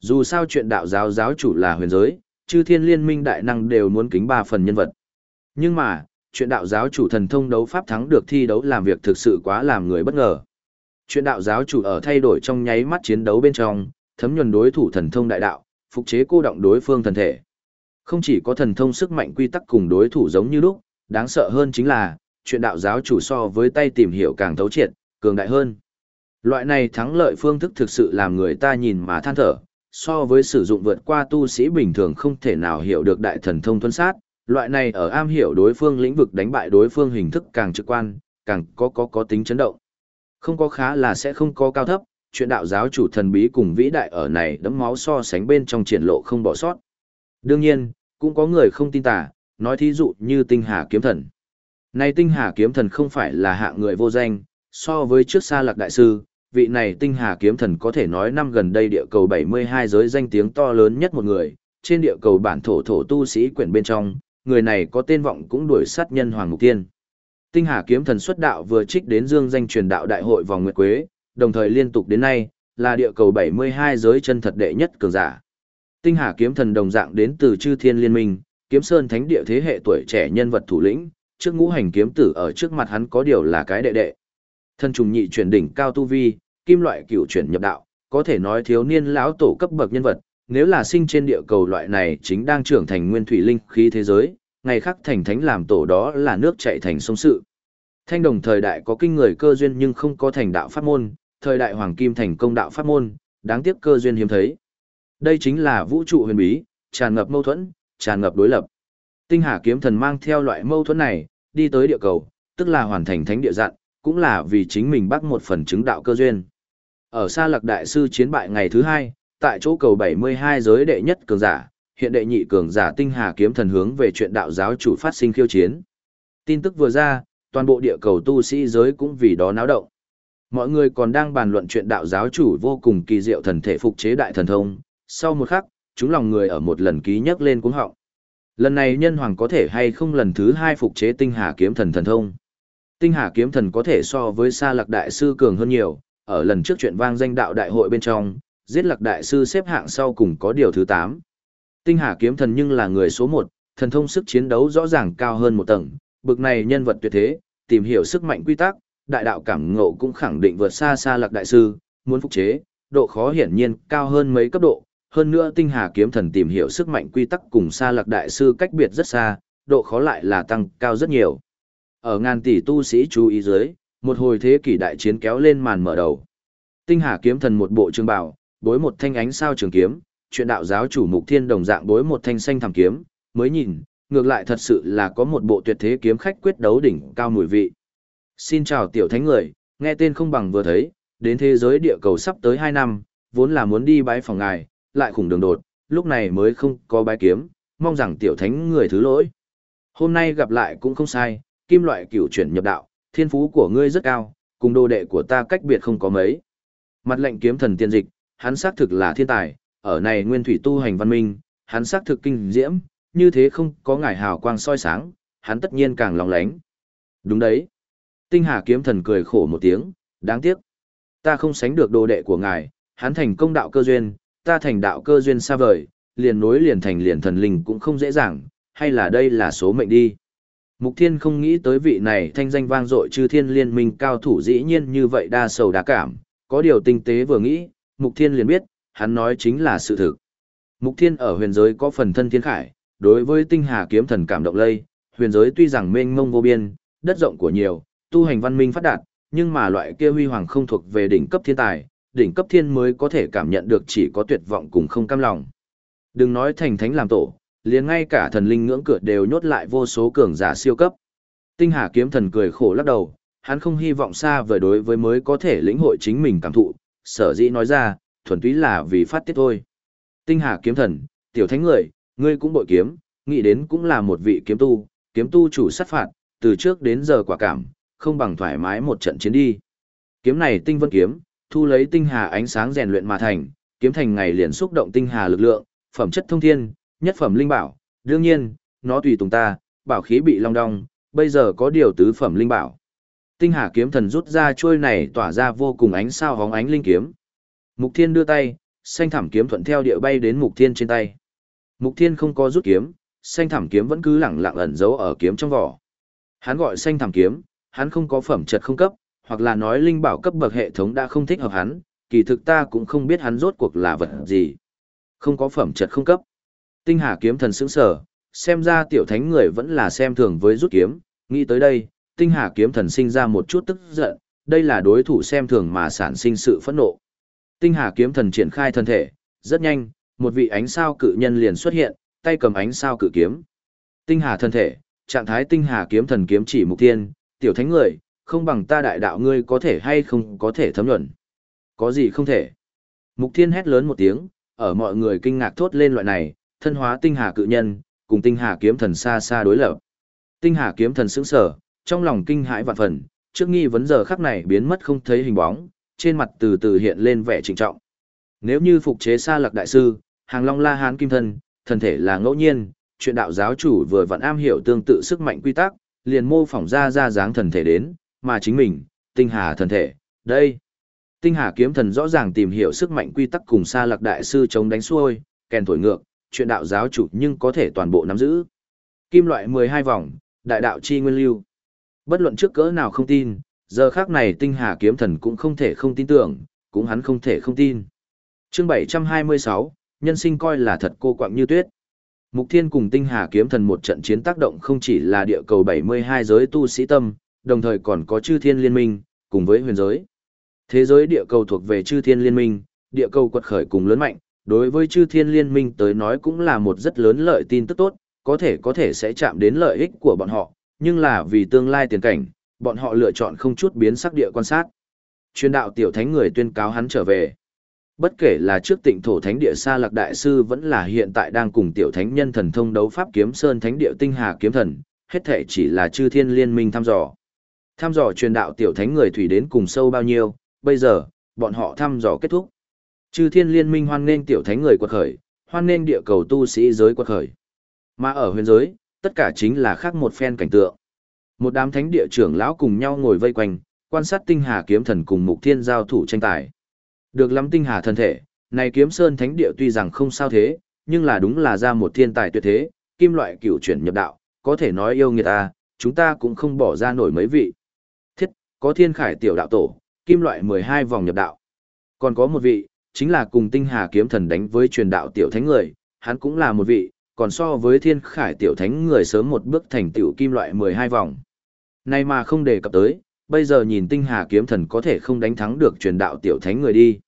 Dù sao chuyện đạo giáo giáo chủ là huyền giới, chư thiên liên minh đại năng đều muốn kính ba phần nhân vật. Nhưng mà, chuyện đạo giáo chủ thần thông đấu pháp thắng được thi đấu làm việc thực sự quá làm người bất ngờ. Chuyện đạo giáo chủ ở thay đổi trong nháy mắt chiến đấu bên trong, thấm nhuần đối thủ thần thông đại đạo, phục chế cô động đối phương thần thể. Không chỉ có thần thông sức mạnh quy tắc cùng đối thủ giống như lúc, đáng sợ hơn chính là, chuyện đạo giáo chủ so với tay tìm hiểu càng thấu triệt, cường đại hơn. Loại này thắng lợi phương thức thực sự làm người ta nhìn mà than thở, so với sử dụng vượt qua tu sĩ bình thường không thể nào hiểu được đại thần thông tuân sát, loại này ở am hiểu đối phương lĩnh vực đánh bại đối phương hình thức càng trực quan, càng có có có tính chấn động. Không có khá là sẽ không có cao thấp, chuyện đạo giáo chủ thần bí cùng vĩ đại ở này đấm máu so sánh bên trong triển lộ không bỏ sót. Đương nhiên, cũng có người không tin tà, nói thí dụ như tinh hà kiếm thần. Này tinh hà kiếm thần không phải là hạng người vô danh, so với trước xa lạc đại sư, vị này tinh hà kiếm thần có thể nói năm gần đây địa cầu 72 giới danh tiếng to lớn nhất một người, trên địa cầu bản thổ thổ tu sĩ quyển bên trong, người này có tên vọng cũng đuổi sát nhân Hoàng Mục Tiên. Tinh Hà kiếm thần xuất đạo vừa trích đến dương danh truyền đạo đại hội vòng nguyệt quế, đồng thời liên tục đến nay, là địa cầu 72 giới chân thật đệ nhất cường giả. Tinh Hà kiếm thần đồng dạng đến từ chư thiên liên minh, kiếm sơn thánh địa thế hệ tuổi trẻ nhân vật thủ lĩnh, trước ngũ hành kiếm tử ở trước mặt hắn có điều là cái đệ đệ. Thân trùng nhị chuyển đỉnh cao tu vi, kim loại cựu chuyển nhập đạo, có thể nói thiếu niên lão tổ cấp bậc nhân vật, nếu là sinh trên địa cầu loại này chính đang trưởng thành nguyên thủy linh khí thế giới, ngày khác thành thánh làm tổ đó là nước chảy thành sông sự. Thanh đồng thời đại có kinh người cơ duyên nhưng không có thành đạo pháp môn, thời đại hoàng kim thành công đạo pháp môn, đáng tiếc cơ duyên hiếm thấy. Đây chính là vũ trụ huyền bí, tràn ngập mâu thuẫn, tràn ngập đối lập. Tinh Hà kiếm thần mang theo loại mâu thuẫn này, đi tới địa cầu, tức là hoàn thành thánh địa dặn, cũng là vì chính mình bắt một phần chứng đạo cơ duyên. Ở xa lạc đại sư chiến bại ngày thứ hai, tại chỗ cầu 72 giới đệ nhất cường giả, hiện đệ nhị cường giả tinh hà kiếm thần hướng về chuyện đạo giáo chủ phát sinh khiêu chiến. Tin tức vừa ra, toàn bộ địa cầu tu sĩ giới cũng vì đó náo động. Mọi người còn đang bàn luận chuyện đạo giáo chủ vô cùng kỳ diệu thần thể phục chế đại thần thông, sau một khắc, chúng lòng người ở một lần ký nhắc lên cuống họng. Lần này nhân hoàng có thể hay không lần thứ hai phục chế tinh hà kiếm thần thần thông. Tinh hà kiếm thần có thể so với sa lạc đại sư cường hơn nhiều, ở lần trước chuyện vang danh đạo đại hội bên trong, giết lạc đại sư xếp hạng sau cùng có điều thứ 8. Tinh hà kiếm thần nhưng là người số 1, thần thông sức chiến đấu rõ ràng cao hơn một tầng, bực này nhân vật tuyệt thế, tìm hiểu sức mạnh quy tắc, đại đạo cảm ngộ cũng khẳng định vượt xa xa lạc đại sư, muốn phục chế, độ khó hiển nhiên cao hơn mấy cấp độ, hơn nữa tinh hà kiếm thần tìm hiểu sức mạnh quy tắc cùng xa lạc đại sư cách biệt rất xa, độ khó lại là tăng cao rất nhiều. Ở ngàn tỷ tu sĩ chú ý dưới, một hồi thế kỷ đại chiến kéo lên màn mở đầu. Tinh hà kiếm thần một bộ trường bảo, bối một thanh ánh sao trường kiếm, chuyện đạo giáo chủ mục thiên đồng dạng bối một thanh xanh thảm kiếm, mới nhìn, ngược lại thật sự là có một bộ tuyệt thế kiếm khách quyết đấu đỉnh cao mùi vị. Xin chào tiểu thánh người, nghe tên không bằng vừa thấy, đến thế giới địa cầu sắp tới 2 năm, vốn là muốn đi bái phòng ngài, lại khủng đường đột, lúc này mới không có bái kiếm, mong rằng tiểu thánh người thứ lỗi. Hôm nay gặp lại cũng không sai, kim loại cửu chuyển nhập đạo, thiên phú của ngươi rất cao, cùng đồ đệ của ta cách biệt không có mấy. Mặt lệnh kiếm thần tiên dịch, hắn xác thực là thiên tài, ở này nguyên thủy tu hành văn minh, hắn xác thực kinh diễm, như thế không có ngải hào quang soi sáng, hắn tất nhiên càng lòng lánh. Đúng đấy. Tinh Hà kiếm thần cười khổ một tiếng, đáng tiếc. Ta không sánh được đồ đệ của ngài, hắn thành công đạo cơ duyên, ta thành đạo cơ duyên xa vời, liền nối liền thành liền thần linh cũng không dễ dàng, hay là đây là số mệnh đi. Mục Thiên không nghĩ tới vị này thanh danh vang dội chư thiên liên minh cao thủ dĩ nhiên như vậy đa sầu đa cảm, có điều tinh tế vừa nghĩ, Mục Thiên liền biết, hắn nói chính là sự thực. Mục Thiên ở huyền giới có phần thân thiên khải, đối với tinh hà kiếm thần cảm động lây, huyền giới tuy rằng mênh mông vô biên, đất rộng của nhiều, tu hành văn minh phát đạt, nhưng mà loại kia huy hoàng không thuộc về đỉnh cấp thiên tài, đỉnh cấp thiên mới có thể cảm nhận được chỉ có tuyệt vọng cùng không cam lòng. Đừng nói thành thánh làm tổ, liền ngay cả thần linh ngưỡng cửa đều nhốt lại vô số cường giả siêu cấp. Tinh Hà kiếm thần cười khổ lắc đầu, hắn không hy vọng xa vời đối với mới có thể lĩnh hội chính mình cảm thụ, sở dĩ nói ra, thuần túy là vì phát tiết thôi. Tinh Hà kiếm thần, tiểu thánh người, ngươi cũng bội kiếm, nghĩ đến cũng là một vị kiếm tu, kiếm tu chủ sát phạt, từ trước đến giờ quả cảm, không bằng thoải mái một trận chiến đi. Kiếm này tinh vân kiếm, thu lấy tinh hà ánh sáng rèn luyện mà thành, kiếm thành ngày liền xúc động tinh hà lực lượng, phẩm chất thông thiên, nhất phẩm linh bảo, đương nhiên, nó tùy tùng ta, bảo khí bị long đong, bây giờ có điều tứ phẩm linh bảo. Tinh hà kiếm thần rút ra chuôi này tỏa ra vô cùng ánh sao hóng ánh linh kiếm. Mục thiên đưa tay, xanh thảm kiếm thuận theo địa bay đến mục thiên trên tay. Mục thiên không có rút kiếm, xanh thảm kiếm vẫn cứ lẳng lặng ẩn giấu ở kiếm trong vỏ. Hắn gọi xanh thảm kiếm, hắn không có phẩm chất không cấp, hoặc là nói linh bảo cấp bậc hệ thống đã không thích hợp hắn, kỳ thực ta cũng không biết hắn rốt cuộc là vật gì. Không có phẩm chất không cấp. Tinh Hà kiếm thần sững sờ, xem ra tiểu thánh người vẫn là xem thường với rút kiếm, nghĩ tới đây, Tinh Hà kiếm thần sinh ra một chút tức giận, đây là đối thủ xem thường mà sản sinh sự phẫn nộ. Tinh Hà kiếm thần triển khai thân thể, rất nhanh, một vị ánh sao cự nhân liền xuất hiện, tay cầm ánh sao cự kiếm. Tinh Hà thân thể, trạng thái Tinh Hà kiếm thần kiếm chỉ mục tiên, tiểu thánh người, không bằng ta đại đạo ngươi có thể hay không có thể thấm nhuận. Có gì không thể. Mục thiên hét lớn một tiếng, ở mọi người kinh ngạc thốt lên loại này, thân hóa tinh hà cự nhân, cùng tinh hà kiếm thần xa xa đối lập. Tinh hà kiếm thần sững sờ, trong lòng kinh hãi vạn phần, trước nghi vấn giờ khắc này biến mất không thấy hình bóng, trên mặt từ từ hiện lên vẻ trịnh trọng. Nếu như phục chế Sa lạc đại sư, hàng long la hán kim thân, thần thể là ngẫu nhiên, chuyện đạo giáo chủ vừa vặn am hiểu tương tự sức mạnh quy tắc, liền mô phỏng ra ra dáng thần thể đến, mà chính mình, tinh hà thần thể, đây. Tinh hà kiếm thần rõ ràng tìm hiểu sức mạnh quy tắc cùng Sa lạc đại sư chống đánh xuôi, kèn thổi ngược, chuyện đạo giáo chủ nhưng có thể toàn bộ nắm giữ. Kim loại 12 vòng, đại đạo chi nguyên lưu. Bất luận trước cỡ nào không tin, giờ khác này tinh hà kiếm thần cũng không thể không tin tưởng, cũng hắn không thể không tin. Chương 726, nhân sinh coi là thật cô quạng như tuyết. Mục Thiên cùng Tinh Hà kiếm thần một trận chiến tác động không chỉ là địa cầu 72 giới tu sĩ tâm, đồng thời còn có chư thiên liên minh, cùng với huyền giới. Thế giới địa cầu thuộc về chư thiên liên minh, địa cầu quật khởi cùng lớn mạnh, đối với chư thiên liên minh tới nói cũng là một rất lớn lợi tin tức tốt, có thể có thể sẽ chạm đến lợi ích của bọn họ, nhưng là vì tương lai tiền cảnh, bọn họ lựa chọn không chút biến sắc địa quan sát. Chuyên đạo tiểu thánh người tuyên cáo hắn trở về. Bất kể là trước tịnh thổ thánh địa Sa Lạc Đại Sư vẫn là hiện tại đang cùng tiểu thánh nhân thần thông đấu pháp kiếm sơn thánh địa tinh hà kiếm thần, hết thể chỉ là chư thiên liên minh thăm dò. Thăm dò truyền đạo tiểu thánh người thủy đến cùng sâu bao nhiêu, bây giờ, bọn họ thăm dò kết thúc. Chư thiên liên minh hoan nghênh tiểu thánh người quật khởi, hoan nghênh địa cầu tu sĩ giới quật khởi. Mà ở huyền giới, tất cả chính là khác một phen cảnh tượng. Một đám thánh địa trưởng lão cùng nhau ngồi vây quanh, quan sát tinh hà kiếm thần cùng mục thiên giao thủ tranh tài. Được lắm tinh hà thân thể, này kiếm sơn thánh địa tuy rằng không sao thế, nhưng là đúng là ra một thiên tài tuyệt thế, kim loại cửu chuyển nhập đạo, có thể nói yêu người ta, chúng ta cũng không bỏ ra nổi mấy vị. Thiết, có thiên khải tiểu đạo tổ, kim loại 12 vòng nhập đạo. Còn có một vị, chính là cùng tinh hà kiếm thần đánh với truyền đạo tiểu thánh người, hắn cũng là một vị, còn so với thiên khải tiểu thánh người sớm một bước thành tiểu kim loại 12 vòng nay mà không đề cập tới, bây giờ nhìn tinh hà kiếm thần có thể không đánh thắng được truyền đạo tiểu thánh người đi.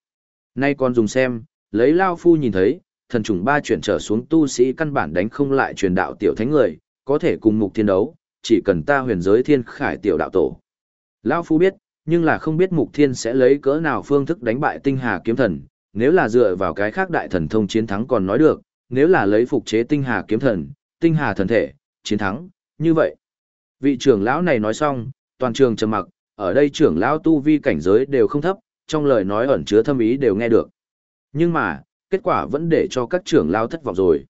Nay còn dùng xem, lấy Lao Phu nhìn thấy, thần trùng ba chuyển trở xuống tu sĩ căn bản đánh không lại truyền đạo tiểu thánh người, có thể cùng mục thiên đấu, chỉ cần ta huyền giới thiên khải tiểu đạo tổ. Lao Phu biết, nhưng là không biết mục thiên sẽ lấy cỡ nào phương thức đánh bại tinh hà kiếm thần, nếu là dựa vào cái khác đại thần thông chiến thắng còn nói được, nếu là lấy phục chế tinh hà kiếm thần, tinh hà thần thể, chiến thắng, như vậy. Vị trưởng lão này nói xong, toàn trường trầm mặc, ở đây trưởng lão tu vi cảnh giới đều không thấp, trong lời nói ẩn chứa thâm ý đều nghe được. Nhưng mà, kết quả vẫn để cho các trưởng lão thất vọng rồi.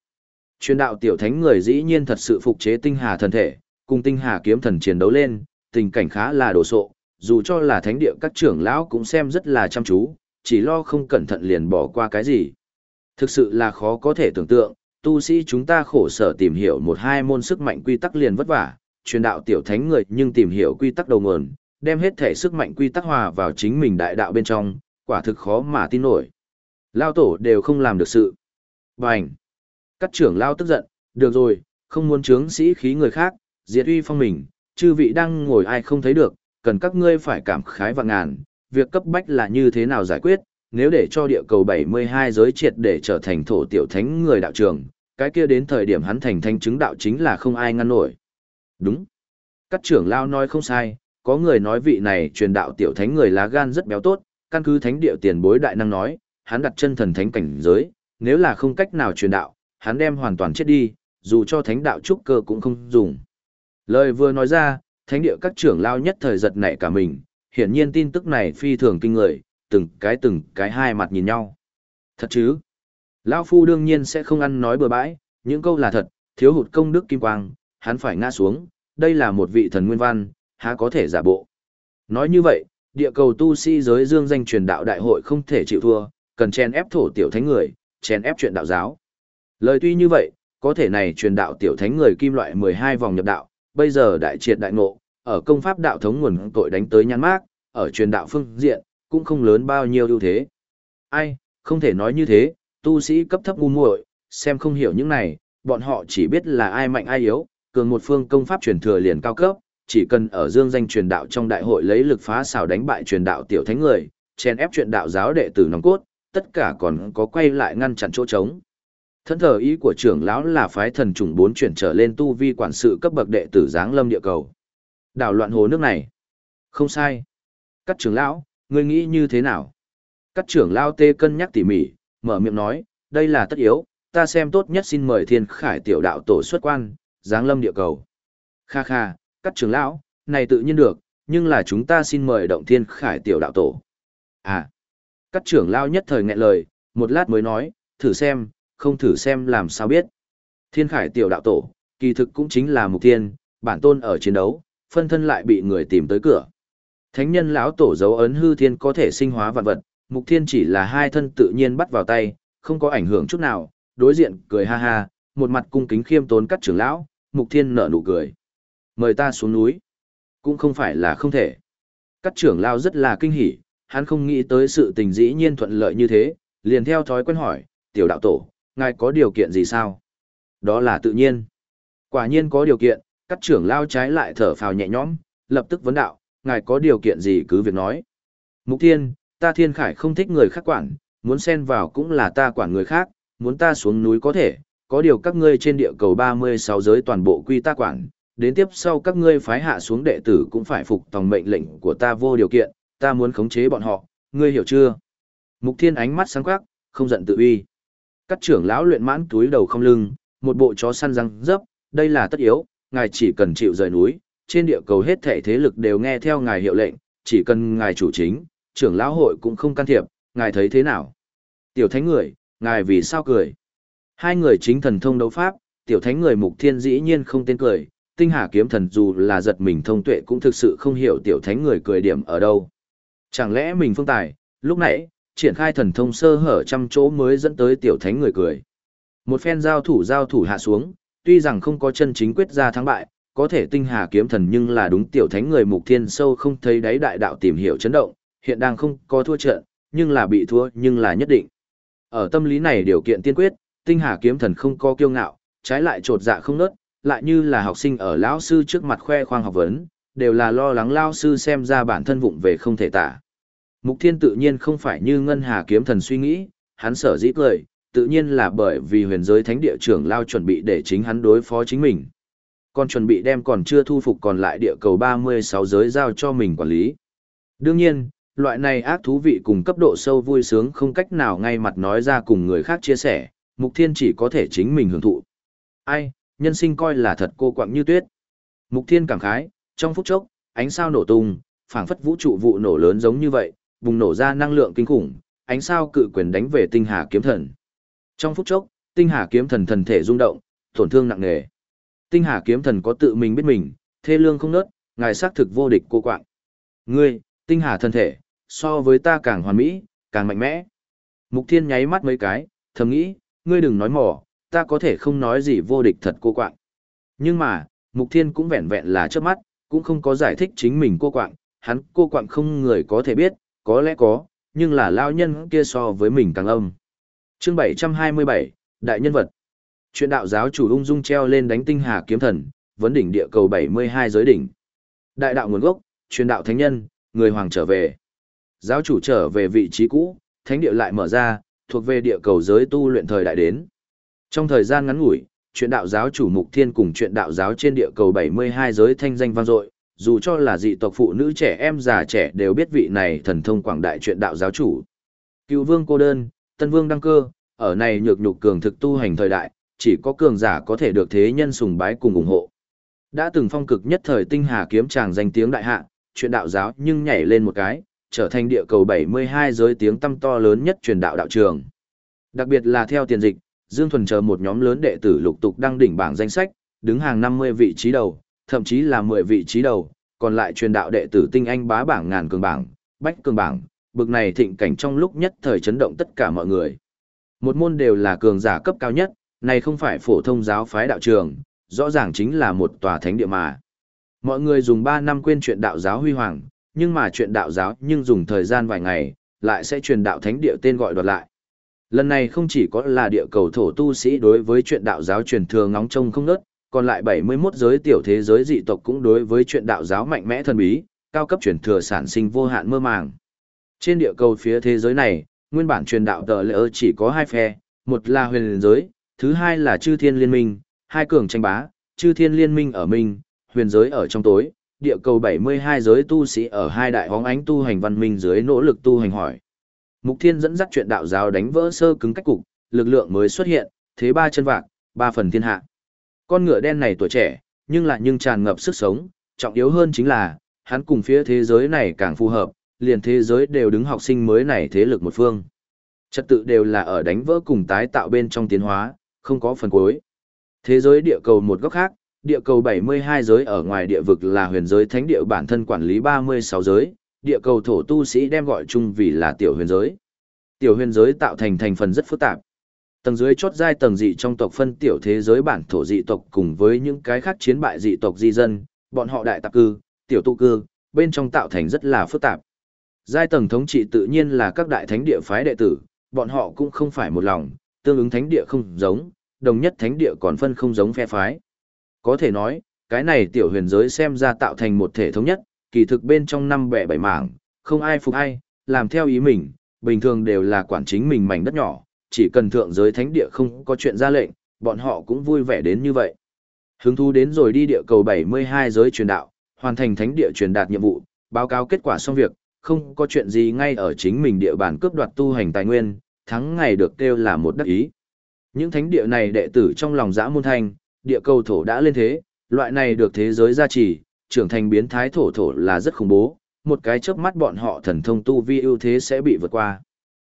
Truyền đạo tiểu thánh người dĩ nhiên thật sự phục chế tinh hà thần thể, cùng tinh hà kiếm thần chiến đấu lên, tình cảnh khá là đồ sộ, dù cho là thánh địa các trưởng lão cũng xem rất là chăm chú, chỉ lo không cẩn thận liền bỏ qua cái gì. Thực sự là khó có thể tưởng tượng, tu sĩ chúng ta khổ sở tìm hiểu một hai môn sức mạnh quy tắc liền vất vả, truyền đạo tiểu thánh người nhưng tìm hiểu quy tắc đầu nguồn, đem hết thể sức mạnh quy tắc hòa vào chính mình đại đạo bên trong, quả thực khó mà tin nổi. Lao tổ đều không làm được sự. Bành! Các trưởng Lao tức giận, được rồi, không muốn chướng sĩ khí người khác, diệt uy phong mình, chư vị đang ngồi ai không thấy được, cần các ngươi phải cảm khái vạn ngàn, việc cấp bách là như thế nào giải quyết, nếu để cho địa cầu 72 giới triệt để trở thành thổ tiểu thánh người đạo trường, cái kia đến thời điểm hắn thành thanh chứng đạo chính là không ai ngăn nổi. Đúng. Các trưởng lao nói không sai, có người nói vị này truyền đạo tiểu thánh người lá gan rất béo tốt, căn cứ thánh địa tiền bối đại năng nói, hắn đặt chân thần thánh cảnh giới, nếu là không cách nào truyền đạo, hắn đem hoàn toàn chết đi, dù cho thánh đạo trúc cơ cũng không dùng. Lời vừa nói ra, thánh địa các trưởng lao nhất thời giật nảy cả mình, hiển nhiên tin tức này phi thường kinh người, từng cái từng cái hai mặt nhìn nhau. Thật chứ? Lão Phu đương nhiên sẽ không ăn nói bừa bãi, những câu là thật, thiếu hụt công đức kim quang, hắn phải ngã xuống, đây là một vị thần nguyên văn, há có thể giả bộ. Nói như vậy, địa cầu tu sĩ giới dương danh truyền đạo đại hội không thể chịu thua, cần chen ép thổ tiểu thánh người, chen ép chuyện đạo giáo. Lời tuy như vậy, có thể này truyền đạo tiểu thánh người kim loại 12 vòng nhập đạo, bây giờ đại triệt đại ngộ, ở công pháp đạo thống nguồn tội đánh tới nhăn mát, ở truyền đạo phương diện, cũng không lớn bao nhiêu ưu thế. Ai, không thể nói như thế, tu sĩ cấp thấp ngu muội, xem không hiểu những này, bọn họ chỉ biết là ai mạnh ai yếu, cường một phương công pháp truyền thừa liền cao cấp, chỉ cần ở dương danh truyền đạo trong đại hội lấy lực phá xảo đánh bại truyền đạo tiểu thánh người, chen ép truyền đạo giáo đệ tử nòng cốt, tất cả còn có quay lại ngăn chặn chỗ trống. Thân thờ ý của trưởng lão là phái thần trùng bốn chuyển trở lên tu vi quản sự cấp bậc đệ tử giáng lâm địa cầu. Đảo loạn hồ nước này. Không sai. Các trưởng lão, ngươi nghĩ như thế nào? Các trưởng lão tê cân nhắc tỉ mỉ, mở miệng nói, đây là tất yếu, ta xem tốt nhất xin mời thiên khải tiểu đạo tổ xuất quan, giáng lâm địa cầu. Kha kha, các trưởng lão, này tự nhiên được, nhưng là chúng ta xin mời động thiên khải tiểu đạo tổ. À, các trưởng lão nhất thời nghẹn lời, một lát mới nói, thử xem, không thử xem làm sao biết. Thiên khải tiểu đạo tổ, kỳ thực cũng chính là mục tiên, bản tôn ở chiến đấu, phân thân lại bị người tìm tới cửa. Thánh nhân lão tổ dấu ấn hư thiên có thể sinh hóa vạn vật, mục thiên chỉ là hai thân tự nhiên bắt vào tay, không có ảnh hưởng chút nào, đối diện cười ha ha, một mặt cung kính khiêm tốn cắt trưởng lão, mục thiên nở nụ cười. Mời ta xuống núi. Cũng không phải là không thể. Các trưởng lao rất là kinh hỉ, hắn không nghĩ tới sự tình dĩ nhiên thuận lợi như thế, liền theo thói quen hỏi, tiểu đạo tổ, ngài có điều kiện gì sao? Đó là tự nhiên. Quả nhiên có điều kiện, các trưởng lao trái lại thở phào nhẹ nhõm, lập tức vấn đạo, ngài có điều kiện gì cứ việc nói. Mục thiên, ta thiên khải không thích người khác quản, muốn xen vào cũng là ta quản người khác, muốn ta xuống núi có thể, có điều các ngươi trên địa cầu 36 giới toàn bộ quy ta quản, đến tiếp sau các ngươi phái hạ xuống đệ tử cũng phải phục tòng mệnh lệnh của ta vô điều kiện, ta muốn khống chế bọn họ, ngươi hiểu chưa? Mục Thiên ánh mắt sáng quắc, không giận tự uy. Các trưởng lão luyện mãn túi đầu không lưng, một bộ chó săn răng dấp, đây là tất yếu, ngài chỉ cần chịu rời núi, trên địa cầu hết thể thế lực đều nghe theo ngài hiệu lệnh, chỉ cần ngài chủ chính, trưởng lão hội cũng không can thiệp, ngài thấy thế nào? Tiểu thánh người, ngài vì sao cười? Hai người chính thần thông đấu pháp, tiểu thánh người mục thiên dĩ nhiên không tên cười, tinh hà kiếm thần dù là giật mình thông tuệ cũng thực sự không hiểu tiểu thánh người cười điểm ở đâu. Chẳng lẽ mình phương tài, lúc nãy, triển khai thần thông sơ hở trăm chỗ mới dẫn tới tiểu thánh người cười. Một phen giao thủ giao thủ hạ xuống, tuy rằng không có chân chính quyết ra thắng bại, có thể tinh hà kiếm thần nhưng là đúng tiểu thánh người mục thiên sâu không thấy đáy đại đạo tìm hiểu chấn động, hiện đang không có thua trận, nhưng là bị thua nhưng là nhất định. Ở tâm lý này điều kiện tiên quyết, tinh hà kiếm thần không có kiêu ngạo, trái lại trột dạ không nớt, lại như là học sinh ở lão sư trước mặt khoe khoang học vấn, đều là lo lắng lao sư xem ra bản thân vụng về không thể tả. Mục Thiên tự nhiên không phải như Ngân Hà kiếm thần suy nghĩ, hắn sở dĩ cười, tự nhiên là bởi vì huyền giới thánh địa trưởng lao chuẩn bị để chính hắn đối phó chính mình. Còn chuẩn bị đem còn chưa thu phục còn lại địa cầu 36 giới giao cho mình quản lý. Đương nhiên, loại này ác thú vị cùng cấp độ sâu vui sướng không cách nào ngay mặt nói ra cùng người khác chia sẻ, Mục Thiên chỉ có thể chính mình hưởng thụ. Ai, nhân sinh coi là thật cô quạng như tuyết. Mục Thiên cảm khái, trong phút chốc, ánh sao nổ tung, phảng phất vũ trụ vụ nổ lớn giống như vậy, bùng nổ ra năng lượng kinh khủng, ánh sao cự quyền đánh về tinh hà kiếm thần. Trong phút chốc, tinh hà kiếm thần thần thể rung động, tổn thương nặng nề. Tinh hà kiếm thần có tự mình biết mình, thê lương không nớt, ngài xác thực vô địch cô quạng. Ngươi, tinh hà thần thể, so với ta càng hoàn mỹ, càng mạnh mẽ. Mục thiên nháy mắt mấy cái, thầm nghĩ, ngươi đừng nói mỏ, ta có thể không nói gì vô địch thật cô quạng. Nhưng mà, mục thiên cũng vẹn vẹn là trước mắt, cũng không có giải thích chính mình cô quạng, hắn cô quạng không người có thể biết, có lẽ có, nhưng là lao nhân kia so với mình càng âm. Chương 727, Đại nhân vật. Chuyện đạo giáo chủ ung dung treo lên đánh tinh hà kiếm thần, vấn đỉnh địa cầu 72 giới đỉnh. Đại đạo nguồn gốc, truyền đạo thánh nhân, người hoàng trở về. Giáo chủ trở về vị trí cũ, thánh địa lại mở ra, thuộc về địa cầu giới tu luyện thời đại đến. Trong thời gian ngắn ngủi, chuyện đạo giáo chủ Mục Thiên cùng chuyện đạo giáo trên địa cầu 72 giới thanh danh vang dội, dù cho là dị tộc phụ nữ trẻ em già trẻ đều biết vị này thần thông quảng đại chuyện đạo giáo chủ. Cựu vương cô đơn, tân vương đăng cơ, ở này nhược nhục cường thực tu hành thời đại, chỉ có cường giả có thể được thế nhân sùng bái cùng ủng hộ. Đã từng phong cực nhất thời tinh hà kiếm chàng danh tiếng đại hạ, chuyện đạo giáo nhưng nhảy lên một cái, trở thành địa cầu 72 giới tiếng tăm to lớn nhất truyền đạo đạo trường. Đặc biệt là theo tiền dịch, Dương Thuần chờ một nhóm lớn đệ tử lục tục đăng đỉnh bảng danh sách, đứng hàng 50 vị trí đầu, thậm chí là 10 vị trí đầu, còn lại truyền đạo đệ tử tinh anh bá bảng ngàn cường bảng, bách cường bảng, bực này thịnh cảnh trong lúc nhất thời chấn động tất cả mọi người. Một môn đều là cường giả cấp cao nhất, này không phải phổ thông giáo phái đạo trường, rõ ràng chính là một tòa thánh địa mà. Mọi người dùng 3 năm quên chuyện đạo giáo huy hoàng, nhưng mà chuyện đạo giáo nhưng dùng thời gian vài ngày, lại sẽ truyền đạo thánh địa tên gọi đoạt lại. Lần này không chỉ có là địa cầu thổ tu sĩ đối với chuyện đạo giáo truyền thừa ngóng trông không nớt, còn lại 71 giới tiểu thế giới dị tộc cũng đối với chuyện đạo giáo mạnh mẽ thần bí, cao cấp truyền thừa sản sinh vô hạn mơ màng. Trên địa cầu phía thế giới này, nguyên bản truyền đạo tờ lỡ chỉ có hai phe, một là huyền giới, thứ hai là chư thiên liên minh, hai cường tranh bá, chư thiên liên minh ở minh, huyền giới ở trong tối, địa cầu 72 giới tu sĩ ở hai đại hóng ánh tu hành văn minh dưới nỗ lực tu hành hỏi. Mục Thiên dẫn dắt chuyện đạo giáo đánh vỡ sơ cứng cách cục, lực lượng mới xuất hiện, thế ba chân vạc, ba phần thiên hạ. Con ngựa đen này tuổi trẻ, nhưng lại nhưng tràn ngập sức sống, trọng yếu hơn chính là, hắn cùng phía thế giới này càng phù hợp, liền thế giới đều đứng học sinh mới này thế lực một phương. Trật tự đều là ở đánh vỡ cùng tái tạo bên trong tiến hóa, không có phần cuối. Thế giới địa cầu một góc khác, địa cầu 72 giới ở ngoài địa vực là huyền giới thánh địa bản thân quản lý 36 giới, địa cầu thổ tu sĩ đem gọi chung vì là tiểu huyền giới. Tiểu huyền giới tạo thành thành phần rất phức tạp. Tầng dưới chốt giai tầng dị trong tộc phân tiểu thế giới bản thổ dị tộc cùng với những cái khác chiến bại dị tộc di dân, bọn họ đại tạp cư, tiểu tu cư, bên trong tạo thành rất là phức tạp. Giai tầng thống trị tự nhiên là các đại thánh địa phái đệ tử, bọn họ cũng không phải một lòng, tương ứng thánh địa không giống, đồng nhất thánh địa còn phân không giống phe phái. Có thể nói, cái này tiểu huyền giới xem ra tạo thành một thể thống nhất, kỳ thực bên trong năm bẻ bảy mảng, không ai phục ai, làm theo ý mình, bình thường đều là quản chính mình mảnh đất nhỏ, chỉ cần thượng giới thánh địa không có chuyện ra lệnh, bọn họ cũng vui vẻ đến như vậy. Hứng thú đến rồi đi địa cầu 72 giới truyền đạo, hoàn thành thánh địa truyền đạt nhiệm vụ, báo cáo kết quả xong việc, không có chuyện gì ngay ở chính mình địa bàn cướp đoạt tu hành tài nguyên, thắng ngày được kêu là một đắc ý. Những thánh địa này đệ tử trong lòng dã môn thanh, địa cầu thổ đã lên thế, loại này được thế giới gia trì, trưởng thành biến thái thổ thổ là rất khủng bố, một cái chớp mắt bọn họ thần thông tu vi ưu thế sẽ bị vượt qua.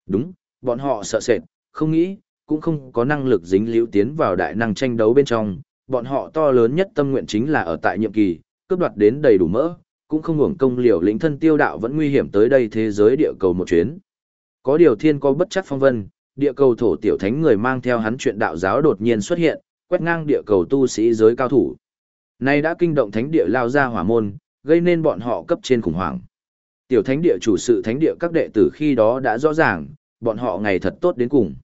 Đúng, bọn họ sợ sệt, không nghĩ, cũng không có năng lực dính liễu tiến vào đại năng tranh đấu bên trong, bọn họ to lớn nhất tâm nguyện chính là ở tại nhiệm kỳ, cướp đoạt đến đầy đủ mỡ, cũng không hưởng công liều lĩnh thân tiêu đạo vẫn nguy hiểm tới đây thế giới địa cầu một chuyến. Có điều thiên có bất chắc phong vân, địa cầu thổ tiểu thánh người mang theo hắn chuyện đạo giáo đột nhiên xuất hiện, quét ngang địa cầu tu sĩ giới cao thủ. Nay đã kinh động thánh địa lao ra hỏa môn, gây nên bọn họ cấp trên khủng hoảng. Tiểu thánh địa chủ sự thánh địa các đệ tử khi đó đã rõ ràng, bọn họ ngày thật tốt đến cùng.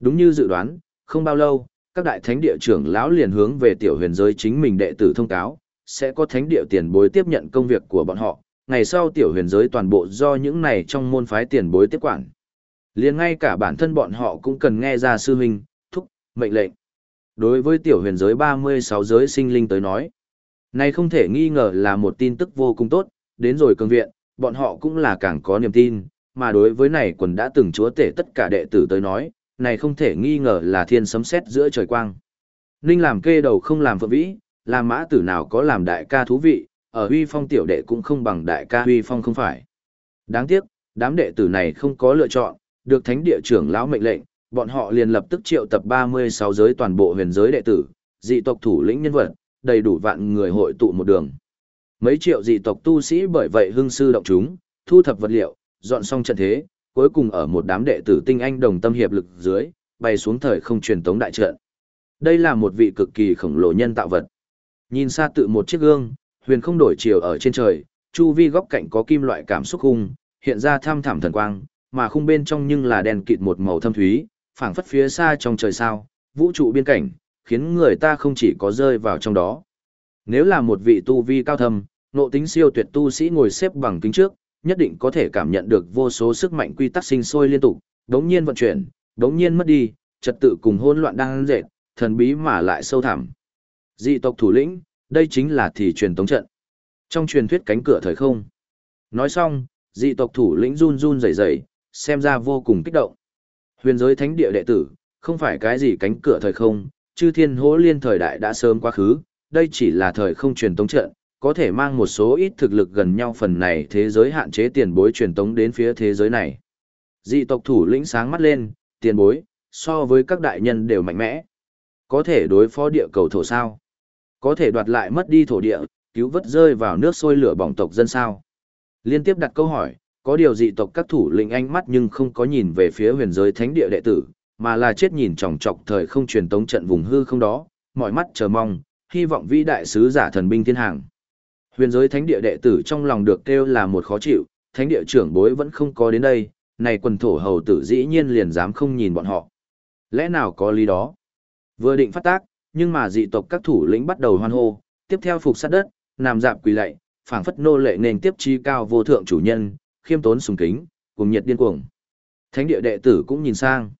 Đúng như dự đoán, không bao lâu, các đại thánh địa trưởng lão liền hướng về tiểu huyền giới chính mình đệ tử thông cáo, sẽ có thánh địa tiền bối tiếp nhận công việc của bọn họ, ngày sau tiểu huyền giới toàn bộ do những này trong môn phái tiền bối tiếp quản. Liền ngay cả bản thân bọn họ cũng cần nghe ra sư huynh, thúc, mệnh lệnh. Đối với tiểu huyền giới 36 giới sinh linh tới nói, này không thể nghi ngờ là một tin tức vô cùng tốt, đến rồi cường viện, bọn họ cũng là càng có niềm tin, mà đối với này quần đã từng chúa tể tất cả đệ tử tới nói, này không thể nghi ngờ là thiên sấm sét giữa trời quang. Ninh làm kê đầu không làm phượng vĩ, làm mã tử nào có làm đại ca thú vị, ở huy phong tiểu đệ cũng không bằng đại ca huy phong không phải. Đáng tiếc, đám đệ tử này không có lựa chọn, được thánh địa trưởng lão mệnh lệnh, bọn họ liền lập tức triệu tập 36 giới toàn bộ huyền giới đệ tử, dị tộc thủ lĩnh nhân vật, đầy đủ vạn người hội tụ một đường. Mấy triệu dị tộc tu sĩ bởi vậy hưng sư động chúng, thu thập vật liệu, dọn xong trận thế, cuối cùng ở một đám đệ tử tinh anh đồng tâm hiệp lực dưới, bay xuống thời không truyền tống đại trận. Đây là một vị cực kỳ khổng lồ nhân tạo vật. Nhìn xa tự một chiếc gương, huyền không đổi chiều ở trên trời, chu vi góc cạnh có kim loại cảm xúc hung, hiện ra tham thảm thần quang, mà khung bên trong nhưng là đèn kịt một màu thâm thúy, phảng phất phía xa trong trời sao, vũ trụ biên cảnh, khiến người ta không chỉ có rơi vào trong đó. Nếu là một vị tu vi cao thâm, nộ tính siêu tuyệt tu sĩ ngồi xếp bằng kính trước, nhất định có thể cảm nhận được vô số sức mạnh quy tắc sinh sôi liên tục, đống nhiên vận chuyển, đống nhiên mất đi, trật tự cùng hỗn loạn đang dệt, thần bí mà lại sâu thẳm. Dị tộc thủ lĩnh, đây chính là thì truyền tống trận. Trong truyền thuyết cánh cửa thời không. Nói xong, dị tộc thủ lĩnh run run rẩy rẩy, xem ra vô cùng kích động. Huyền giới thánh địa đệ tử, không phải cái gì cánh cửa thời không, chư thiên hỗ liên thời đại đã sớm quá khứ, đây chỉ là thời không truyền tống trận, có thể mang một số ít thực lực gần nhau phần này thế giới hạn chế tiền bối truyền tống đến phía thế giới này. Dị tộc thủ lĩnh sáng mắt lên, tiền bối, so với các đại nhân đều mạnh mẽ. Có thể đối phó địa cầu thổ sao? Có thể đoạt lại mất đi thổ địa, cứu vớt rơi vào nước sôi lửa bỏng tộc dân sao? Liên tiếp đặt câu hỏi, có điều dị tộc các thủ lĩnh ánh mắt nhưng không có nhìn về phía huyền giới thánh địa đệ tử, mà là chết nhìn chòng chọc thời không truyền tống trận vùng hư không đó, mọi mắt chờ mong, hy vọng vĩ đại sứ giả thần binh thiên hàng. Huyền giới thánh địa đệ tử trong lòng được kêu là một khó chịu, thánh địa trưởng bối vẫn không có đến đây, này quần thổ hầu tử dĩ nhiên liền dám không nhìn bọn họ. Lẽ nào có lý đó? Vừa định phát tác, nhưng mà dị tộc các thủ lĩnh bắt đầu hoan hô, tiếp theo phục sát đất, nằm dạp quỳ lạy, phảng phất nô lệ nền tiếp chi cao vô thượng chủ nhân, khiêm tốn sùng kính, cùng nhiệt điên cuồng. Thánh địa đệ tử cũng nhìn sang.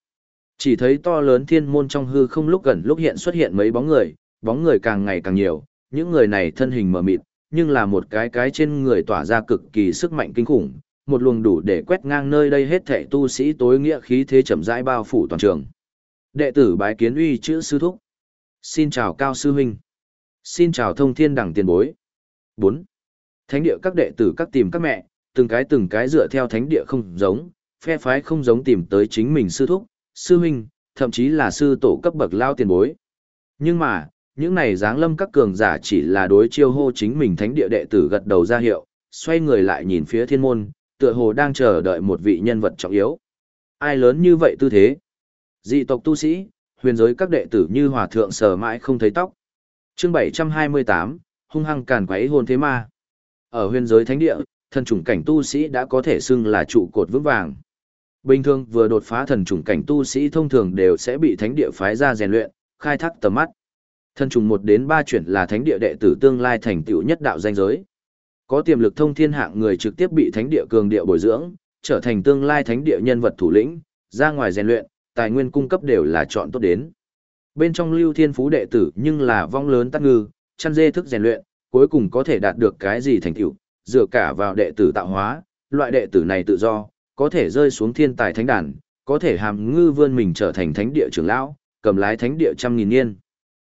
Chỉ thấy to lớn thiên môn trong hư không lúc gần lúc hiện xuất hiện mấy bóng người, bóng người càng ngày càng nhiều, những người này thân hình mờ mịt, nhưng là một cái cái trên người tỏa ra cực kỳ sức mạnh kinh khủng, một luồng đủ để quét ngang nơi đây hết thảy tu sĩ tối nghĩa khí thế chậm rãi bao phủ toàn trường. Đệ tử bái kiến uy chữ sư thúc. Xin chào cao sư huynh. Xin chào thông thiên đẳng tiền bối. 4. Thánh địa các đệ tử các tìm các mẹ, từng cái từng cái dựa theo thánh địa không giống, phe phái không giống tìm tới chính mình sư thúc, sư huynh, thậm chí là sư tổ cấp bậc lao tiền bối. Nhưng mà, những này dáng lâm các cường giả chỉ là đối chiêu hô chính mình thánh địa đệ tử gật đầu ra hiệu, xoay người lại nhìn phía thiên môn, tựa hồ đang chờ đợi một vị nhân vật trọng yếu. Ai lớn như vậy tư thế? Dị tộc tu sĩ, huyền giới các đệ tử như hòa thượng sờ mãi không thấy tóc. Chương 728, hung hăng càn quấy hồn thế ma. Ở huyền giới thánh địa, Thần chủng cảnh tu sĩ đã có thể xưng là trụ cột vững vàng. Bình thường vừa đột phá thần trùng cảnh tu sĩ thông thường đều sẽ bị thánh địa phái ra rèn luyện, khai thác tầm mắt. Thần trùng 1 đến 3 chuyển là thánh địa đệ tử tương lai thành tựu nhất đạo danh giới. Có tiềm lực thông thiên hạng người trực tiếp bị thánh địa cường địa bồi dưỡng, trở thành tương lai thánh địa nhân vật thủ lĩnh, ra ngoài rèn luyện, tài nguyên cung cấp đều là chọn tốt đến. Bên trong lưu thiên phú đệ tử nhưng là vong lớn tắc ngư, chăn dê thức rèn luyện, cuối cùng có thể đạt được cái gì thành tựu, dựa cả vào đệ tử tạo hóa, loại đệ tử này tự do, có thể rơi xuống thiên tài thánh đàn, có thể hàm ngư vươn mình trở thành thánh địa trưởng lão, cầm lái thánh địa trăm nghìn niên.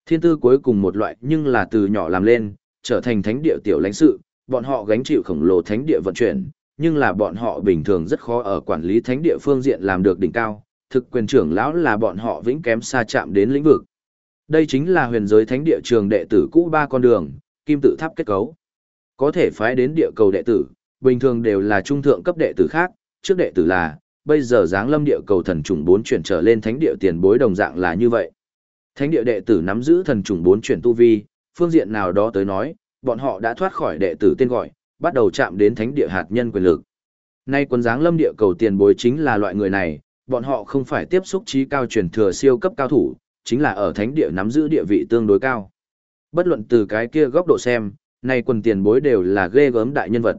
Thiên tư cuối cùng một loại nhưng là từ nhỏ làm lên, trở thành thánh địa tiểu lãnh sự, bọn họ gánh chịu khổng lồ thánh địa vận chuyển, nhưng là bọn họ bình thường rất khó ở quản lý thánh địa phương diện làm được đỉnh cao, thực quyền trưởng lão là bọn họ vĩnh kém xa chạm đến lĩnh vực. Đây chính là huyền giới thánh địa trường đệ tử cũ ba con đường, kim tự tháp kết cấu. Có thể phái đến địa cầu đệ tử, bình thường đều là trung thượng cấp đệ tử khác, trước đệ tử là, bây giờ dáng lâm địa cầu thần trùng bốn chuyển trở lên thánh địa tiền bối đồng dạng là như vậy. Thánh địa đệ tử nắm giữ thần trùng bốn chuyển tu vi, phương diện nào đó tới nói, bọn họ đã thoát khỏi đệ tử tên gọi, bắt đầu chạm đến thánh địa hạt nhân quyền lực. Nay quân dáng lâm địa cầu tiền bối chính là loại người này, bọn họ không phải tiếp xúc trí cao truyền thừa siêu cấp cao thủ, chính là ở thánh địa nắm giữ địa vị tương đối cao. Bất luận từ cái kia góc độ xem, nay quần tiền bối đều là ghê gớm đại nhân vật.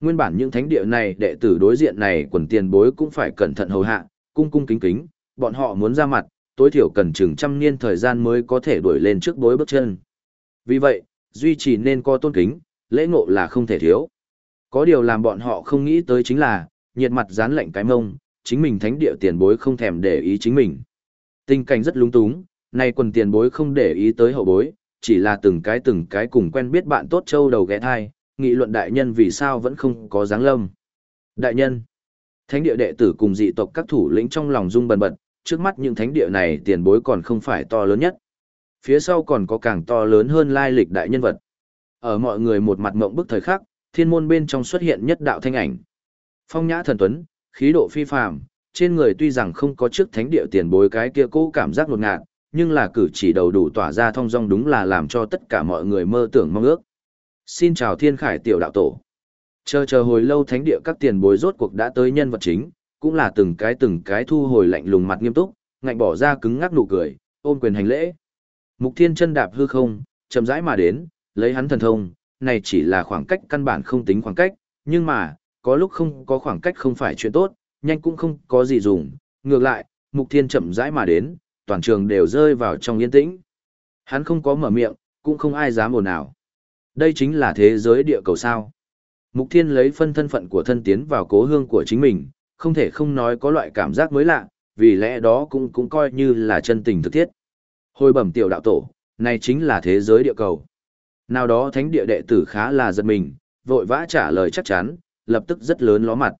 Nguyên bản những thánh địa này đệ tử đối diện này quần tiền bối cũng phải cẩn thận hầu hạ, cung cung kính kính, bọn họ muốn ra mặt, tối thiểu cần chừng trăm niên thời gian mới có thể đuổi lên trước bối bước chân. Vì vậy, duy trì nên có tôn kính, lễ ngộ là không thể thiếu. Có điều làm bọn họ không nghĩ tới chính là, nhiệt mặt dán lạnh cái mông, chính mình thánh địa tiền bối không thèm để ý chính mình. Tình cảnh rất lúng túng, nay quần tiền bối không để ý tới hậu bối, chỉ là từng cái từng cái cùng quen biết bạn tốt châu đầu ghé thai, nghị luận đại nhân vì sao vẫn không có dáng lâm. Đại nhân, thánh địa đệ tử cùng dị tộc các thủ lĩnh trong lòng rung bần bật, trước mắt những thánh địa này tiền bối còn không phải to lớn nhất. Phía sau còn có càng to lớn hơn lai lịch đại nhân vật. Ở mọi người một mặt mộng bức thời khắc, thiên môn bên trong xuất hiện nhất đạo thanh ảnh. Phong nhã thần tuấn, khí độ phi phàm, trên người tuy rằng không có trước thánh địa tiền bối cái kia cũ cảm giác ngột ngạt, nhưng là cử chỉ đầu đủ tỏa ra thông dong đúng là làm cho tất cả mọi người mơ tưởng mong ước. Xin chào thiên khải tiểu đạo tổ. Chờ chờ hồi lâu thánh địa các tiền bối rốt cuộc đã tới nhân vật chính, cũng là từng cái từng cái thu hồi lạnh lùng mặt nghiêm túc, ngạnh bỏ ra cứng ngắc nụ cười, ôm quyền hành lễ. Mục thiên chân đạp hư không, chậm rãi mà đến, lấy hắn thần thông, này chỉ là khoảng cách căn bản không tính khoảng cách, nhưng mà, có lúc không có khoảng cách không phải chuyện tốt, nhanh cũng không có gì dùng, ngược lại, mục thiên chậm rãi mà đến, toàn trường đều rơi vào trong yên tĩnh. Hắn không có mở miệng, cũng không ai dám ồn nào. Đây chính là thế giới địa cầu sao. Mục thiên lấy phân thân phận của thân tiến vào cố hương của chính mình, không thể không nói có loại cảm giác mới lạ, vì lẽ đó cũng cũng coi như là chân tình thực thiết. Hồi bẩm tiểu đạo tổ, này chính là thế giới địa cầu. Nào đó thánh địa đệ tử khá là giật mình, vội vã trả lời chắc chắn, lập tức rất lớn ló mặt.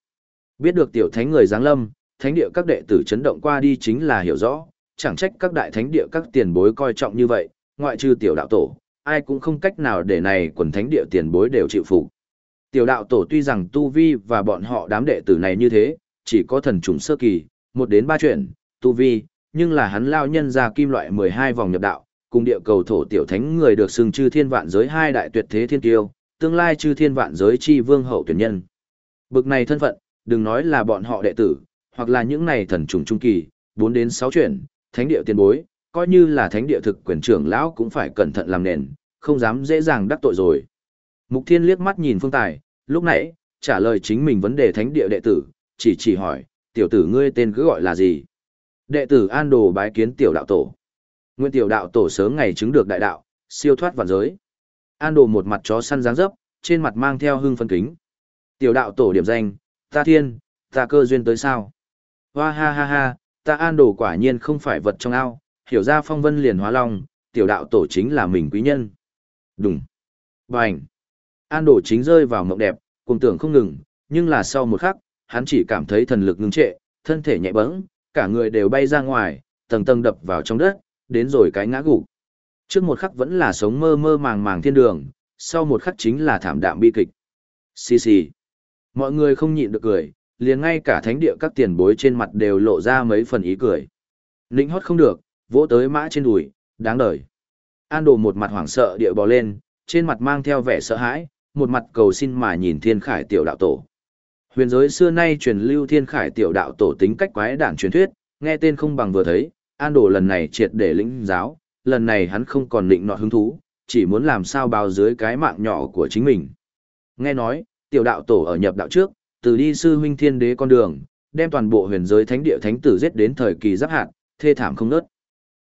Biết được tiểu thánh người giáng lâm, thánh địa các đệ tử chấn động qua đi chính là hiểu rõ, chẳng trách các đại thánh địa các tiền bối coi trọng như vậy, ngoại trừ tiểu đạo tổ, ai cũng không cách nào để này quần thánh địa tiền bối đều chịu phục. Tiểu đạo tổ tuy rằng tu vi và bọn họ đám đệ tử này như thế, chỉ có thần trùng sơ kỳ, một đến ba chuyện, tu vi, nhưng là hắn lao nhân ra kim loại 12 vòng nhập đạo, cùng địa cầu thổ tiểu thánh người được xưng chư thiên vạn giới hai đại tuyệt thế thiên tiêu, tương lai chư thiên vạn giới chi vương hậu tuyển nhân. Bực này thân phận, đừng nói là bọn họ đệ tử, hoặc là những này thần trùng trung kỳ, 4 đến 6 chuyển, thánh địa tiền bối, coi như là thánh địa thực quyền trưởng lão cũng phải cẩn thận làm nền, không dám dễ dàng đắc tội rồi. Mục Thiên liếc mắt nhìn Phương Tài, lúc nãy, trả lời chính mình vấn đề thánh địa đệ tử, chỉ chỉ hỏi, tiểu tử ngươi tên cứ gọi là gì? Đệ tử An Đồ bái kiến tiểu đạo tổ. Nguyên tiểu đạo tổ sớm ngày chứng được đại đạo, siêu thoát vạn giới. An Đồ một mặt chó săn dáng dấp, trên mặt mang theo hưng phân kính. Tiểu đạo tổ điểm danh, ta thiên, ta cơ duyên tới sao? Hoa ha ha ha, ta An Đồ quả nhiên không phải vật trong ao, hiểu ra phong vân liền hóa long, tiểu đạo tổ chính là mình quý nhân. Đúng. Bành. An Đồ chính rơi vào mộng đẹp, cùng tưởng không ngừng, nhưng là sau một khắc, hắn chỉ cảm thấy thần lực ngưng trệ, thân thể nhẹ bẫng, cả người đều bay ra ngoài, tầng tầng đập vào trong đất, đến rồi cái ngã gục. Trước một khắc vẫn là sống mơ mơ màng màng thiên đường, sau một khắc chính là thảm đạm bi kịch. Xì xì. Mọi người không nhịn được cười, liền ngay cả thánh địa các tiền bối trên mặt đều lộ ra mấy phần ý cười. Nĩnh hót không được, vỗ tới mã trên đùi, đáng đời. An đồ một mặt hoảng sợ địa bò lên, trên mặt mang theo vẻ sợ hãi, một mặt cầu xin mà nhìn thiên khải tiểu đạo tổ. Huyền giới xưa nay truyền lưu thiên khải tiểu đạo tổ tính cách quái đản truyền thuyết, nghe tên không bằng vừa thấy, an đồ lần này triệt để lĩnh giáo, lần này hắn không còn định nọ hứng thú, chỉ muốn làm sao bao dưới cái mạng nhỏ của chính mình. Nghe nói, tiểu đạo tổ ở nhập đạo trước, từ đi sư huynh thiên đế con đường, đem toàn bộ huyền giới thánh địa thánh tử giết đến thời kỳ giáp hạn, thê thảm không nớt.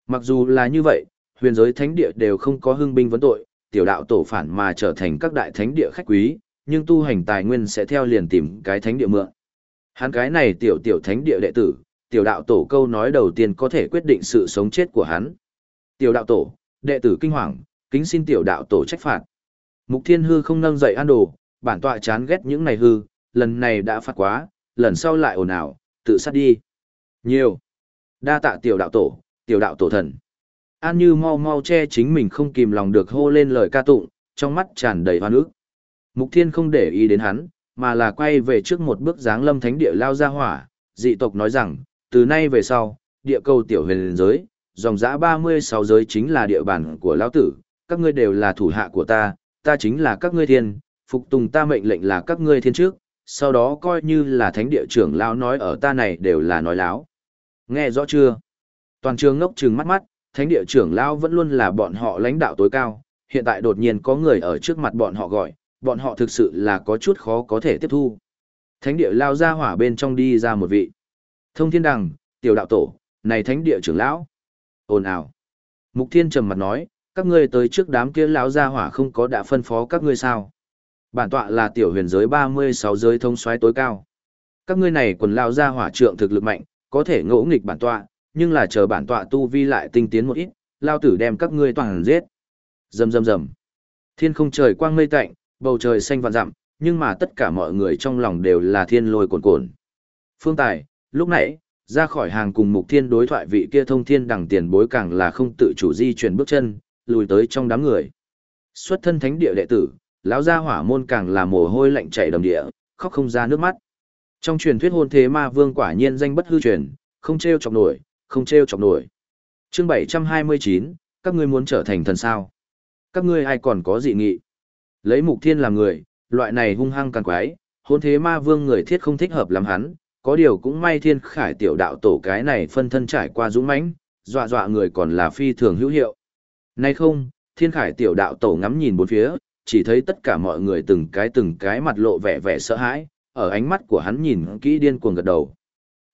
Mặc dù là như vậy, huyền giới thánh địa đều không có hưng binh vấn tội, tiểu đạo tổ phản mà trở thành các đại thánh địa khách quý, nhưng tu hành tài nguyên sẽ theo liền tìm cái thánh địa mượn. Hắn cái này tiểu tiểu thánh địa đệ tử, tiểu đạo tổ câu nói đầu tiên có thể quyết định sự sống chết của hắn. Tiểu đạo tổ, đệ tử kinh hoàng, kính xin tiểu đạo tổ trách phạt. Mục Thiên Hư không nâng dậy an đồ, bản tọa chán ghét những này hư, lần này đã phạt quá, lần sau lại ồn ào, tự sát đi. Nhiều. Đa tạ tiểu đạo tổ, tiểu đạo tổ thần. An Như mau mau che chính mình không kìm lòng được hô lên lời ca tụng, trong mắt tràn đầy hoan ức. Mục Thiên không để ý đến hắn, mà là quay về trước một bước dáng lâm thánh địa lao ra hỏa, dị tộc nói rằng, từ nay về sau, địa cầu tiểu huyền giới, dòng dã 36 giới chính là địa bàn của lão tử, các ngươi đều là thủ hạ của ta, ta chính là các ngươi thiên, phục tùng ta mệnh lệnh là các ngươi thiên trước, sau đó coi như là thánh địa trưởng lão nói ở ta này đều là nói láo. Nghe rõ chưa? Toàn trường ngốc trừng mắt mắt, thánh địa trưởng lão vẫn luôn là bọn họ lãnh đạo tối cao, hiện tại đột nhiên có người ở trước mặt bọn họ gọi, bọn họ thực sự là có chút khó có thể tiếp thu. Thánh địa lao ra hỏa bên trong đi ra một vị. Thông thiên đằng, tiểu đạo tổ, này thánh địa trưởng lão. ồn ào. Mục thiên trầm mặt nói, các ngươi tới trước đám kia lão gia hỏa không có đã phân phó các ngươi sao. Bản tọa là tiểu huyền giới 36 giới thông xoáy tối cao. Các ngươi này quần lao ra hỏa trượng thực lực mạnh, có thể ngỗ nghịch bản tọa, nhưng là chờ bản tọa tu vi lại tinh tiến một ít, lao tử đem các ngươi toàn giết. Rầm rầm rầm. Thiên không trời quang mây tạnh, bầu trời xanh vạn dặm, nhưng mà tất cả mọi người trong lòng đều là thiên lôi cuồn cuộn. Phương Tài, lúc nãy, ra khỏi hàng cùng mục thiên đối thoại vị kia thông thiên đẳng tiền bối càng là không tự chủ di chuyển bước chân, lùi tới trong đám người. Xuất thân thánh địa đệ tử, lão gia hỏa môn càng là mồ hôi lạnh chảy đầm địa, khóc không ra nước mắt. Trong truyền thuyết hôn thế ma vương quả nhiên danh bất hư truyền, không treo chọc nổi, không treo chọc nổi. Chương 729, các ngươi muốn trở thành thần sao? Các ngươi ai còn có dị nghị? Lấy mục thiên làm người, loại này hung hăng càng quái, hôn thế ma vương người thiết không thích hợp lắm hắn, có điều cũng may thiên khải tiểu đạo tổ cái này phân thân trải qua dũng mãnh, dọa dọa người còn là phi thường hữu hiệu. Nay không, thiên khải tiểu đạo tổ ngắm nhìn bốn phía, chỉ thấy tất cả mọi người từng cái từng cái mặt lộ vẻ vẻ sợ hãi, ở ánh mắt của hắn nhìn kỹ điên cuồng gật đầu.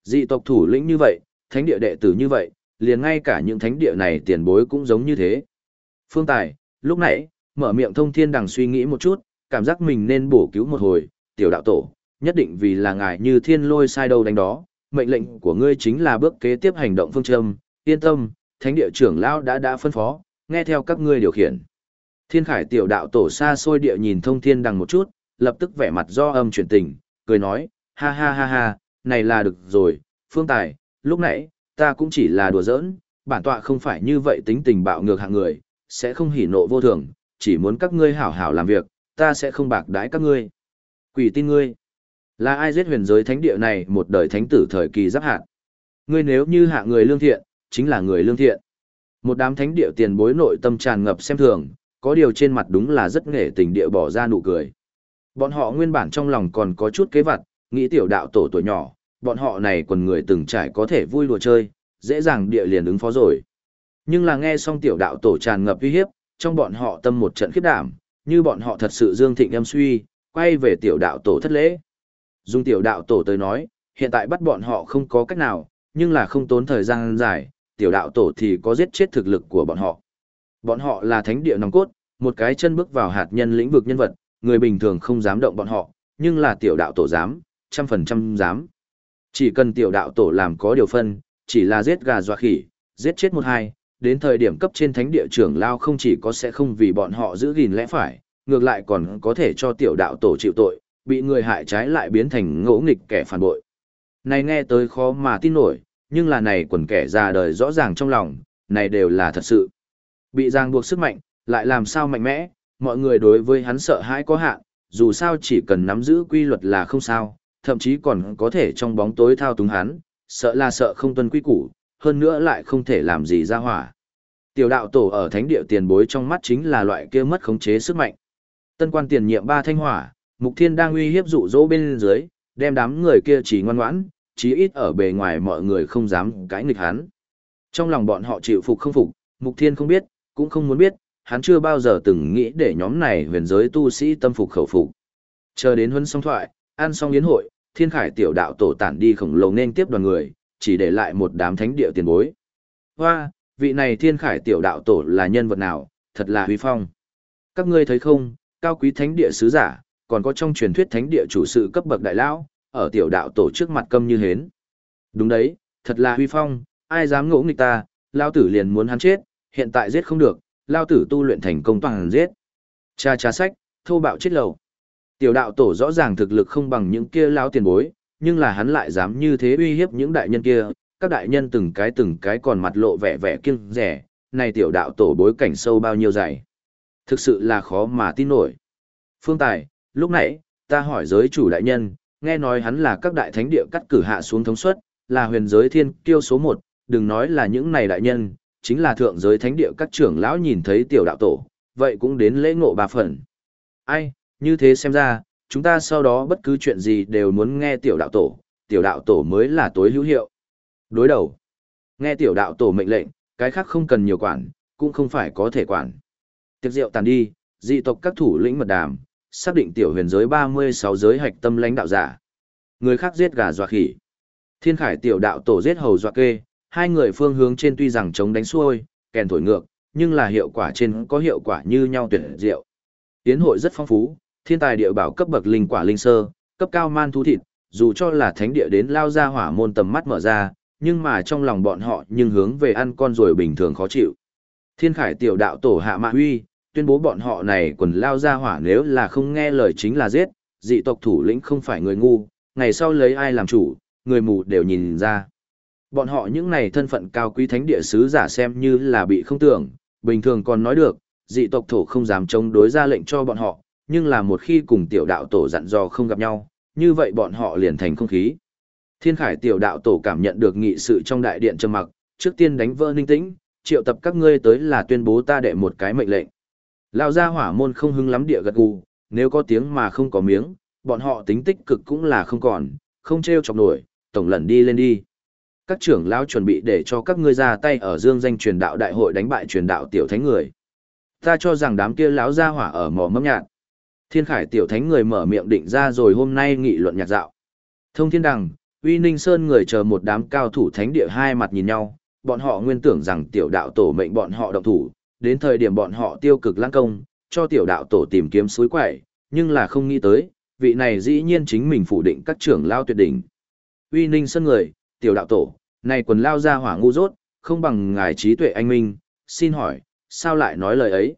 Dị tộc thủ lĩnh như vậy, thánh địa đệ tử như vậy, liền ngay cả những thánh địa này tiền bối cũng giống như thế. Phương Tài, lúc nãy, mở miệng thông thiên đằng suy nghĩ một chút, cảm giác mình nên bổ cứu một hồi, tiểu đạo tổ, nhất định vì là ngài như thiên lôi sai đâu đánh đó, mệnh lệnh của ngươi chính là bước kế tiếp hành động phương châm, yên tâm, thánh địa trưởng lão đã đã phân phó, nghe theo các ngươi điều khiển. Thiên khải tiểu đạo tổ xa xôi địa nhìn thông thiên đằng một chút, lập tức vẻ mặt do âm chuyển tình, cười nói, ha ha ha ha, này là được rồi, phương tài, lúc nãy, ta cũng chỉ là đùa giỡn, bản tọa không phải như vậy tính tình bạo ngược hạng người, sẽ không hỉ nộ vô thường, chỉ muốn các ngươi hảo hảo làm việc, ta sẽ không bạc đái các ngươi. Quỷ tin ngươi. Là ai giết huyền giới thánh địa này một đời thánh tử thời kỳ giáp hạn? Ngươi nếu như hạ người lương thiện, chính là người lương thiện. Một đám thánh địa tiền bối nội tâm tràn ngập xem thường, có điều trên mặt đúng là rất nghệ tình địa bỏ ra nụ cười. Bọn họ nguyên bản trong lòng còn có chút kế vặt, nghĩ tiểu đạo tổ tuổi nhỏ, bọn họ này quần người từng trải có thể vui đùa chơi, dễ dàng địa liền ứng phó rồi. Nhưng là nghe xong tiểu đạo tổ tràn ngập uy hiếp, trong bọn họ tâm một trận khiếp đảm, như bọn họ thật sự dương thịnh em suy, quay về tiểu đạo tổ thất lễ. Dung tiểu đạo tổ tới nói, hiện tại bắt bọn họ không có cách nào, nhưng là không tốn thời gian dài, tiểu đạo tổ thì có giết chết thực lực của bọn họ. Bọn họ là thánh địa nòng cốt, một cái chân bước vào hạt nhân lĩnh vực nhân vật, người bình thường không dám động bọn họ, nhưng là tiểu đạo tổ dám, trăm phần trăm dám. Chỉ cần tiểu đạo tổ làm có điều phân, chỉ là giết gà dọa khỉ, giết chết một hai, đến thời điểm cấp trên thánh địa trưởng lao không chỉ có sẽ không vì bọn họ giữ gìn lẽ phải, ngược lại còn có thể cho tiểu đạo tổ chịu tội, bị người hại trái lại biến thành ngỗ nghịch kẻ phản bội. Này nghe tới khó mà tin nổi, nhưng là này quần kẻ già đời rõ ràng trong lòng, này đều là thật sự. Bị giang buộc sức mạnh, lại làm sao mạnh mẽ, mọi người đối với hắn sợ hãi có hạn, dù sao chỉ cần nắm giữ quy luật là không sao, thậm chí còn có thể trong bóng tối thao túng hắn, sợ là sợ không tuân quy củ, hơn nữa lại không thể làm gì ra hỏa. Tiểu đạo tổ ở thánh địa tiền bối trong mắt chính là loại kia mất khống chế sức mạnh. Tân quan tiền nhiệm ba thanh hỏa, Mục Thiên đang uy hiếp dụ dỗ bên dưới, đem đám người kia chỉ ngoan ngoãn, chí ít ở bề ngoài mọi người không dám cãi nghịch hắn. Trong lòng bọn họ chịu phục không phục, Mục Thiên không biết, cũng không muốn biết, hắn chưa bao giờ từng nghĩ để nhóm này huyền giới tu sĩ tâm phục khẩu phục. Chờ đến huấn xong thoại, ăn xong yến hội, Thiên Khải tiểu đạo tổ tản đi khổng lồ nên tiếp đoàn người, chỉ để lại một đám thánh địa tiền bối. Hoa, vị này Thiên Khải tiểu đạo tổ là nhân vật nào, thật là huy phong. Các ngươi thấy không, cao quý thánh địa sứ giả, còn có trong truyền thuyết thánh địa chủ sự cấp bậc đại lão, ở tiểu đạo tổ trước mặt câm như hến. Đúng đấy, thật là huy phong, ai dám ngỗ nghịch ta, lao tử liền muốn hắn chết, hiện tại giết không được, lao tử tu luyện thành công toàn giết. Cha cha sách, thô bạo chết lầu. Tiểu đạo tổ rõ ràng thực lực không bằng những kia lao tiền bối, nhưng là hắn lại dám như thế uy hiếp những đại nhân kia, các đại nhân từng cái từng cái còn mặt lộ vẻ vẻ kiêng rẻ, này tiểu đạo tổ bối cảnh sâu bao nhiêu dày. Thực sự là khó mà tin nổi. Phương Tài, lúc nãy, ta hỏi giới chủ đại nhân, nghe nói hắn là các đại thánh địa cắt cử hạ xuống thống suất, là huyền giới thiên kiêu số một, đừng nói là những này đại nhân, chính là thượng giới thánh địa các trưởng lão nhìn thấy tiểu đạo tổ, vậy cũng đến lễ ngộ ba phần. Ai, như thế xem ra, chúng ta sau đó bất cứ chuyện gì đều muốn nghe tiểu đạo tổ, tiểu đạo tổ mới là tối hữu hiệu. Đối đầu, nghe tiểu đạo tổ mệnh lệnh, cái khác không cần nhiều quản, cũng không phải có thể quản. Tiệc rượu tàn đi, dị tộc các thủ lĩnh mật đàm, xác định tiểu huyền giới 36 giới hạch tâm lãnh đạo giả. Người khác giết gà dọa khỉ. Thiên Khải tiểu đạo tổ giết hầu dọa kê, hai người phương hướng trên tuy rằng chống đánh xuôi, kèn thổi ngược, nhưng là hiệu quả trên có hiệu quả như nhau tuyệt diệu. Tiến hội rất phong phú, thiên tài địa bảo cấp bậc linh quả linh sơ, cấp cao man thú thịt, dù cho là thánh địa đến lao ra hỏa môn tầm mắt mở ra, nhưng mà trong lòng bọn họ nhưng hướng về ăn con rồi bình thường khó chịu. Thiên Khải tiểu đạo tổ hạ mạ huy, tuyên bố bọn họ này quần lao ra hỏa nếu là không nghe lời chính là giết, dị tộc thủ lĩnh không phải người ngu, ngày sau lấy ai làm chủ, người mù đều nhìn ra. Bọn họ những này thân phận cao quý thánh địa sứ giả xem như là bị không tưởng, bình thường còn nói được, dị tộc thổ không dám chống đối ra lệnh cho bọn họ, nhưng là một khi cùng tiểu đạo tổ dặn dò không gặp nhau, như vậy bọn họ liền thành không khí. Thiên Khải tiểu đạo tổ cảm nhận được nghị sự trong đại điện trầm mặc, trước tiên đánh vỡ ninh tĩnh, triệu tập các ngươi tới là tuyên bố ta đệ một cái mệnh lệnh. lao gia hỏa môn không hưng lắm địa gật gù, nếu có tiếng mà không có miếng, bọn họ tính tích cực cũng là không còn, không treo chọc nổi, tổng lần đi lên đi. Các trưởng lão chuẩn bị để cho các ngươi ra tay ở dương danh truyền đạo đại hội đánh bại truyền đạo tiểu thánh người. Ta cho rằng đám kia lão gia hỏa ở mỏ mâm nhạt. Thiên Khải tiểu thánh người mở miệng định ra rồi hôm nay nghị luận nhạc dạo. Thông Thiên Đằng, Uy Ninh Sơn người chờ một đám cao thủ thánh địa hai mặt nhìn nhau, bọn họ nguyên tưởng rằng tiểu đạo tổ mệnh bọn họ động thủ, đến thời điểm bọn họ tiêu cực lãng công, cho tiểu đạo tổ tìm kiếm suối quẩy, nhưng là không nghĩ tới, vị này dĩ nhiên chính mình phủ định các trưởng lao tuyệt đỉnh. Uy Ninh Sơn người, tiểu đạo tổ, này quần lao ra hỏa ngu dốt, không bằng ngài trí tuệ anh minh, xin hỏi, sao lại nói lời ấy?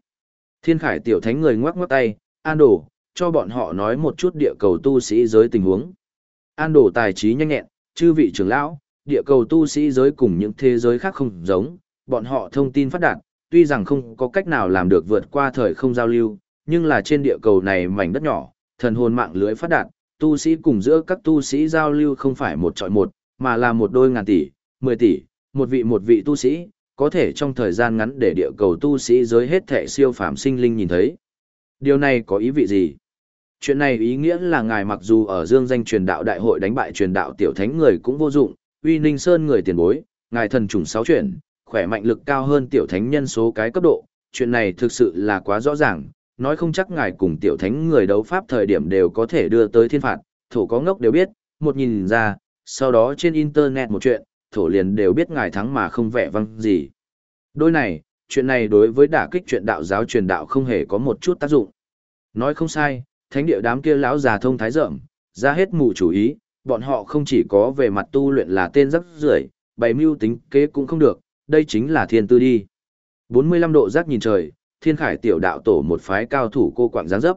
Thiên Khải tiểu thánh người ngoắc ngoắc tay, an đổ, cho bọn họ nói một chút địa cầu tu sĩ giới tình huống. An đổ tài trí nhanh nhẹn, chư vị trưởng lão, địa cầu tu sĩ giới cùng những thế giới khác không giống, bọn họ thông tin phát đạt, tuy rằng không có cách nào làm được vượt qua thời không giao lưu, nhưng là trên địa cầu này mảnh đất nhỏ, thần hồn mạng lưới phát đạt, tu sĩ cùng giữa các tu sĩ giao lưu không phải một trọi một, mà là một đôi ngàn tỷ, mười tỷ, một vị một vị tu sĩ, có thể trong thời gian ngắn để địa cầu tu sĩ giới hết thẻ siêu phàm sinh linh nhìn thấy. Điều này có ý vị gì? Chuyện này ý nghĩa là ngài mặc dù ở dương danh truyền đạo đại hội đánh bại truyền đạo tiểu thánh người cũng vô dụng, uy ninh sơn người tiền bối, ngài thần trùng sáu chuyển, khỏe mạnh lực cao hơn tiểu thánh nhân số cái cấp độ, chuyện này thực sự là quá rõ ràng, nói không chắc ngài cùng tiểu thánh người đấu pháp thời điểm đều có thể đưa tới thiên phạt, thủ có ngốc đều biết, một nhìn ra, sau đó trên internet một chuyện, thổ liền đều biết ngài thắng mà không vẻ văng gì. Đôi này, chuyện này đối với đả kích chuyện đạo giáo truyền đạo không hề có một chút tác dụng. Nói không sai, thánh địa đám kia lão già thông thái rộng, ra hết mù chủ ý, bọn họ không chỉ có về mặt tu luyện là tên rắc rưởi, bày mưu tính kế cũng không được, đây chính là thiên tư đi. 45 độ giác nhìn trời, thiên khải tiểu đạo tổ một phái cao thủ cô quạng giáng dấp.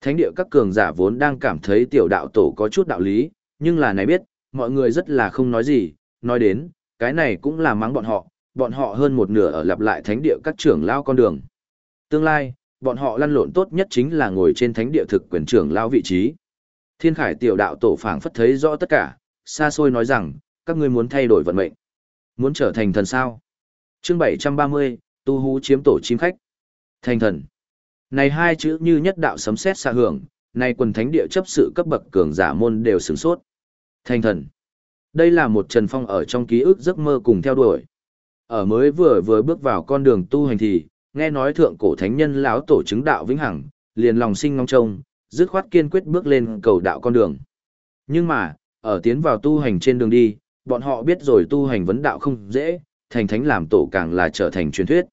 Thánh địa các cường giả vốn đang cảm thấy tiểu đạo tổ có chút đạo lý, nhưng là này biết, mọi người rất là không nói gì, nói đến, cái này cũng là mắng bọn họ, bọn họ hơn một nửa ở lặp lại thánh địa các trưởng lao con đường. Tương lai, bọn họ lăn lộn tốt nhất chính là ngồi trên thánh địa thực quyền trưởng lao vị trí. Thiên khải tiểu đạo tổ phảng phất thấy rõ tất cả, xa xôi nói rằng, các ngươi muốn thay đổi vận mệnh. Muốn trở thành thần sao? Chương 730, tu hú chiếm tổ chim khách. Thành thần. Này hai chữ như nhất đạo sấm sét xa hưởng, này quần thánh địa chấp sự cấp bậc cường giả môn đều sửng sốt. Thanh thần. Đây là một Trần Phong ở trong ký ức giấc mơ cùng theo đuổi. Ở mới vừa vừa bước vào con đường tu hành thì, nghe nói thượng cổ thánh nhân lão tổ chứng đạo vĩnh hằng, liền lòng sinh ngóng trông, dứt khoát kiên quyết bước lên cầu đạo con đường. Nhưng mà, ở tiến vào tu hành trên đường đi, bọn họ biết rồi tu hành vấn đạo không dễ, thành thánh làm tổ càng là trở thành truyền thuyết.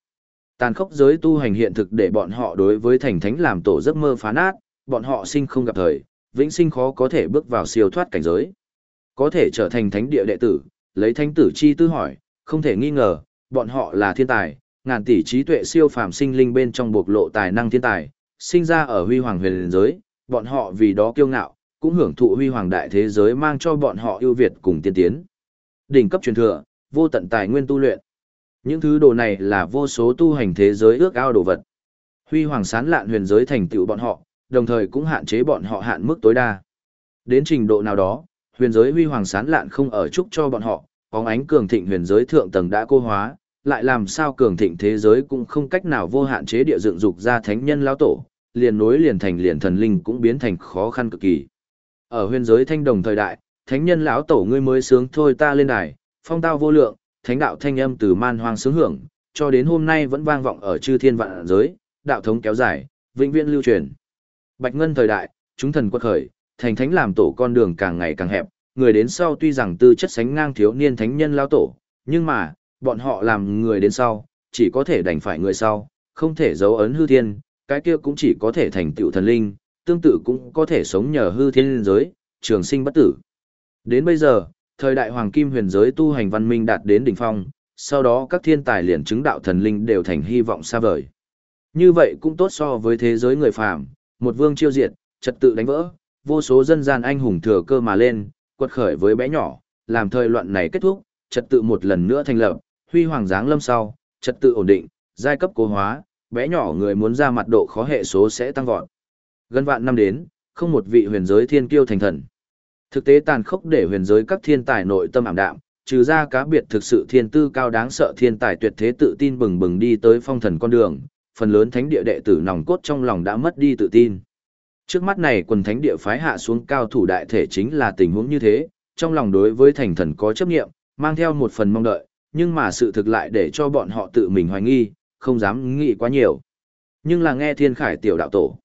Tàn khốc giới tu hành hiện thực để bọn họ đối với thành thánh làm tổ giấc mơ phá nát, bọn họ sinh không gặp thời, vĩnh sinh khó có thể bước vào siêu thoát cảnh giới. Có thể trở thành thánh địa đệ tử, lấy thánh tử chi tư hỏi, không thể nghi ngờ, bọn họ là thiên tài, ngàn tỷ trí tuệ siêu phàm sinh linh bên trong bộc lộ tài năng thiên tài, sinh ra ở huy hoàng huyền giới, bọn họ vì đó kiêu ngạo, cũng hưởng thụ huy hoàng đại thế giới mang cho bọn họ ưu việt cùng tiên tiến. Đỉnh cấp truyền thừa, vô tận tài nguyên tu luyện. Những thứ đồ này là vô số tu hành thế giới ước ao đồ vật. Huy hoàng sán lạn huyền giới thành tựu bọn họ, đồng thời cũng hạn chế bọn họ hạn mức tối đa. Đến trình độ nào đó, huyền giới huy hoàng sán lạn không ở chúc cho bọn họ, bóng ánh cường thịnh huyền giới thượng tầng đã cô hóa, lại làm sao cường thịnh thế giới cũng không cách nào vô hạn chế địa dựng dục ra thánh nhân lão tổ, liền nối liền thành liền thần linh cũng biến thành khó khăn cực kỳ. Ở huyền giới thanh đồng thời đại, thánh nhân lão tổ ngươi mới sướng thôi ta lên đài, phong tao vô lượng, thánh đạo thanh âm từ man hoang sướng hưởng, cho đến hôm nay vẫn vang vọng ở chư thiên vạn giới, đạo thống kéo dài, vĩnh viễn lưu truyền. Bạch ngân thời đại, chúng thần quật khởi, thành thánh làm tổ con đường càng ngày càng hẹp, người đến sau tuy rằng tư chất sánh ngang thiếu niên thánh nhân lao tổ, nhưng mà, bọn họ làm người đến sau, chỉ có thể đành phải người sau, không thể giấu ấn hư thiên, cái kia cũng chỉ có thể thành tựu thần linh, tương tự cũng có thể sống nhờ hư thiên giới, trường sinh bất tử. Đến bây giờ, thời đại hoàng kim huyền giới tu hành văn minh đạt đến đỉnh phong, sau đó các thiên tài liền chứng đạo thần linh đều thành hy vọng xa vời. Như vậy cũng tốt so với thế giới người phàm, một vương chiêu diệt, trật tự đánh vỡ, vô số dân gian anh hùng thừa cơ mà lên, quật khởi với bé nhỏ, làm thời loạn này kết thúc, trật tự một lần nữa thành lập, huy hoàng giáng lâm sau, trật tự ổn định, giai cấp cố hóa, bé nhỏ người muốn ra mặt độ khó hệ số sẽ tăng vọt. Gần vạn năm đến, không một vị huyền giới thiên kiêu thành thần. Thực tế tàn khốc để huyền giới các thiên tài nội tâm ảm đạm, trừ ra cá biệt thực sự thiên tư cao đáng sợ thiên tài tuyệt thế tự tin bừng bừng đi tới phong thần con đường, phần lớn thánh địa đệ tử nòng cốt trong lòng đã mất đi tự tin. Trước mắt này quần thánh địa phái hạ xuống cao thủ đại thể chính là tình huống như thế, trong lòng đối với thành thần có chấp nghiệm, mang theo một phần mong đợi, nhưng mà sự thực lại để cho bọn họ tự mình hoài nghi, không dám nghĩ quá nhiều. Nhưng là nghe thiên khải tiểu đạo tổ.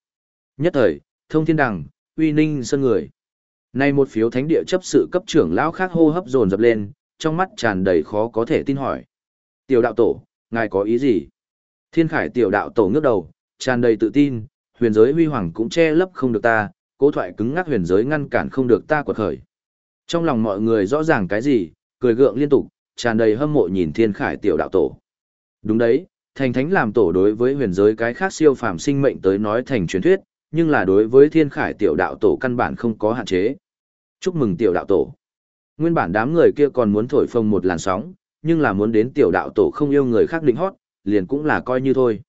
Nhất thời, thông thiên đằng, uy ninh sơn người. Nay một phiếu thánh địa chấp sự cấp trưởng lão khác hô hấp dồn dập lên, trong mắt tràn đầy khó có thể tin hỏi. Tiểu đạo tổ, ngài có ý gì? Thiên khải tiểu đạo tổ ngước đầu, tràn đầy tự tin, huyền giới huy hoàng cũng che lấp không được ta, cố thoại cứng ngắc huyền giới ngăn cản không được ta quật khởi. Trong lòng mọi người rõ ràng cái gì, cười gượng liên tục, tràn đầy hâm mộ nhìn thiên khải tiểu đạo tổ. Đúng đấy, thành thánh làm tổ đối với huyền giới cái khác siêu phàm sinh mệnh tới nói thành truyền thuyết, nhưng là đối với thiên khải tiểu đạo tổ căn bản không có hạn chế. Chúc mừng tiểu đạo tổ. Nguyên bản đám người kia còn muốn thổi phồng một làn sóng, nhưng là muốn đến tiểu đạo tổ không yêu người khác định hót, liền cũng là coi như thôi.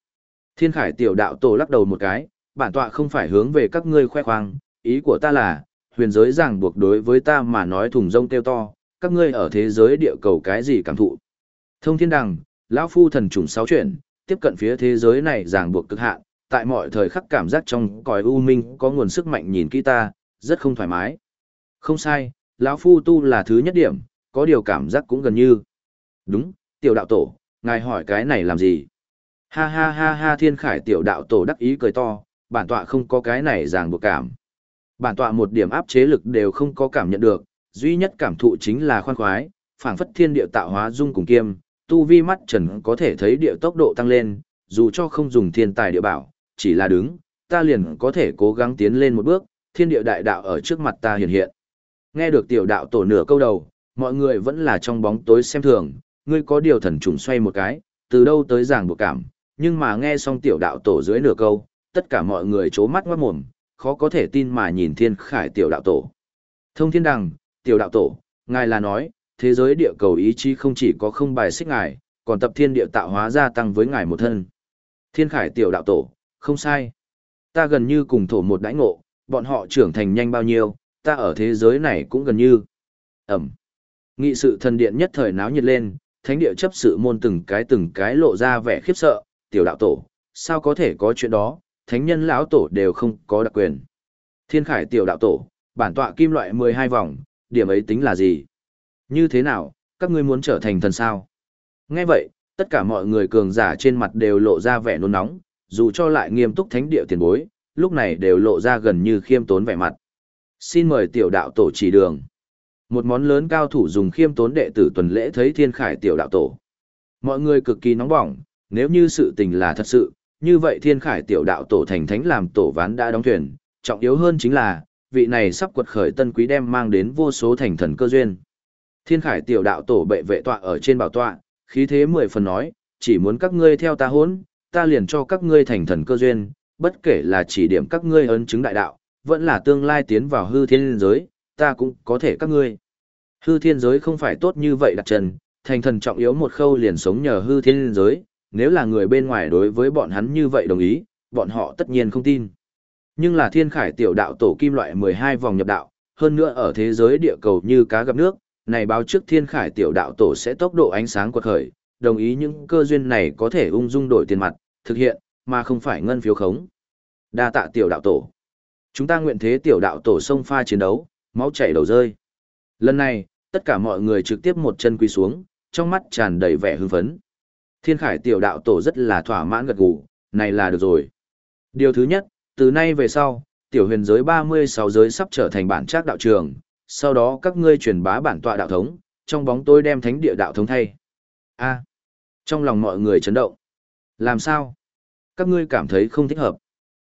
Thiên khải tiểu đạo tổ lắc đầu một cái, bản tọa không phải hướng về các ngươi khoe khoang, ý của ta là, huyền giới ràng buộc đối với ta mà nói thùng rông kêu to, các ngươi ở thế giới địa cầu cái gì cảm thụ. Thông thiên đằng, lão phu thần trùng sáu chuyển, tiếp cận phía thế giới này ràng buộc cực hạn, tại mọi thời khắc cảm giác trong cõi u minh có nguồn sức mạnh nhìn kỹ ta, rất không thoải mái. Không sai, lão phu tu là thứ nhất điểm, có điều cảm giác cũng gần như. Đúng, tiểu đạo tổ, ngài hỏi cái này làm gì? Ha ha ha ha thiên khải tiểu đạo tổ đắc ý cười to, bản tọa không có cái này ràng buộc cảm. Bản tọa một điểm áp chế lực đều không có cảm nhận được, duy nhất cảm thụ chính là khoan khoái, phảng phất thiên địa tạo hóa dung cùng kiêm, tu vi mắt trần có thể thấy địa tốc độ tăng lên, dù cho không dùng thiên tài địa bảo, chỉ là đứng, ta liền có thể cố gắng tiến lên một bước, thiên địa đại đạo ở trước mặt ta hiện hiện. Nghe được tiểu đạo tổ nửa câu đầu, mọi người vẫn là trong bóng tối xem thường, ngươi có điều thần trùng xoay một cái, từ đâu tới giảng buộc cảm, nhưng mà nghe xong tiểu đạo tổ dưới nửa câu, tất cả mọi người chố mắt ngoát mồm, khó có thể tin mà nhìn thiên khải tiểu đạo tổ. Thông thiên đằng, tiểu đạo tổ, ngài là nói, thế giới địa cầu ý chí không chỉ có không bài xích ngài, còn tập thiên địa tạo hóa gia tăng với ngài một thân. Thiên khải tiểu đạo tổ, không sai. Ta gần như cùng thổ một đãi ngộ, bọn họ trưởng thành nhanh bao nhiêu, ta ở thế giới này cũng gần như. Ẩm. Nghị sự thần điện nhất thời náo nhiệt lên, thánh địa chấp sự môn từng cái từng cái lộ ra vẻ khiếp sợ, tiểu đạo tổ, sao có thể có chuyện đó, thánh nhân lão tổ đều không có đặc quyền. Thiên khải tiểu đạo tổ, bản tọa kim loại 12 vòng, điểm ấy tính là gì? Như thế nào, các ngươi muốn trở thành thần sao? Nghe vậy, tất cả mọi người cường giả trên mặt đều lộ ra vẻ nôn nóng, dù cho lại nghiêm túc thánh địa tiền bối, lúc này đều lộ ra gần như khiêm tốn vẻ mặt. Xin mời tiểu đạo tổ chỉ đường. Một món lớn cao thủ dùng khiêm tốn đệ tử tuần lễ thấy thiên khải tiểu đạo tổ. Mọi người cực kỳ nóng bỏng, nếu như sự tình là thật sự, như vậy thiên khải tiểu đạo tổ thành thánh làm tổ ván đã đóng thuyền, trọng yếu hơn chính là, vị này sắp quật khởi tân quý đem mang đến vô số thành thần cơ duyên. Thiên khải tiểu đạo tổ bệ vệ tọa ở trên bảo tọa, khí thế mười phần nói, chỉ muốn các ngươi theo ta hốn, ta liền cho các ngươi thành thần cơ duyên, bất kể là chỉ điểm các ngươi ấn chứng đại đạo, vẫn là tương lai tiến vào hư thiên giới, ta cũng có thể các ngươi. Hư thiên giới không phải tốt như vậy đặt chân, thành thần trọng yếu một khâu liền sống nhờ hư thiên giới, nếu là người bên ngoài đối với bọn hắn như vậy đồng ý, bọn họ tất nhiên không tin. Nhưng là thiên khải tiểu đạo tổ kim loại 12 vòng nhập đạo, hơn nữa ở thế giới địa cầu như cá gặp nước, này báo trước thiên khải tiểu đạo tổ sẽ tốc độ ánh sáng quật khởi, đồng ý những cơ duyên này có thể ung dung đổi tiền mặt, thực hiện, mà không phải ngân phiếu khống. Đa tạ tiểu đạo tổ. Chúng ta nguyện thế tiểu đạo tổ sông pha chiến đấu, máu chảy đầu rơi. Lần này, tất cả mọi người trực tiếp một chân quỳ xuống, trong mắt tràn đầy vẻ hưng phấn. Thiên khải tiểu đạo tổ rất là thỏa mãn gật gù, này là được rồi. Điều thứ nhất, từ nay về sau, tiểu huyền giới 36 giới sắp trở thành bản trác đạo trường, sau đó các ngươi truyền bá bản tọa đạo thống, trong bóng tôi đem thánh địa đạo thống thay. A. trong lòng mọi người chấn động. Làm sao? Các ngươi cảm thấy không thích hợp.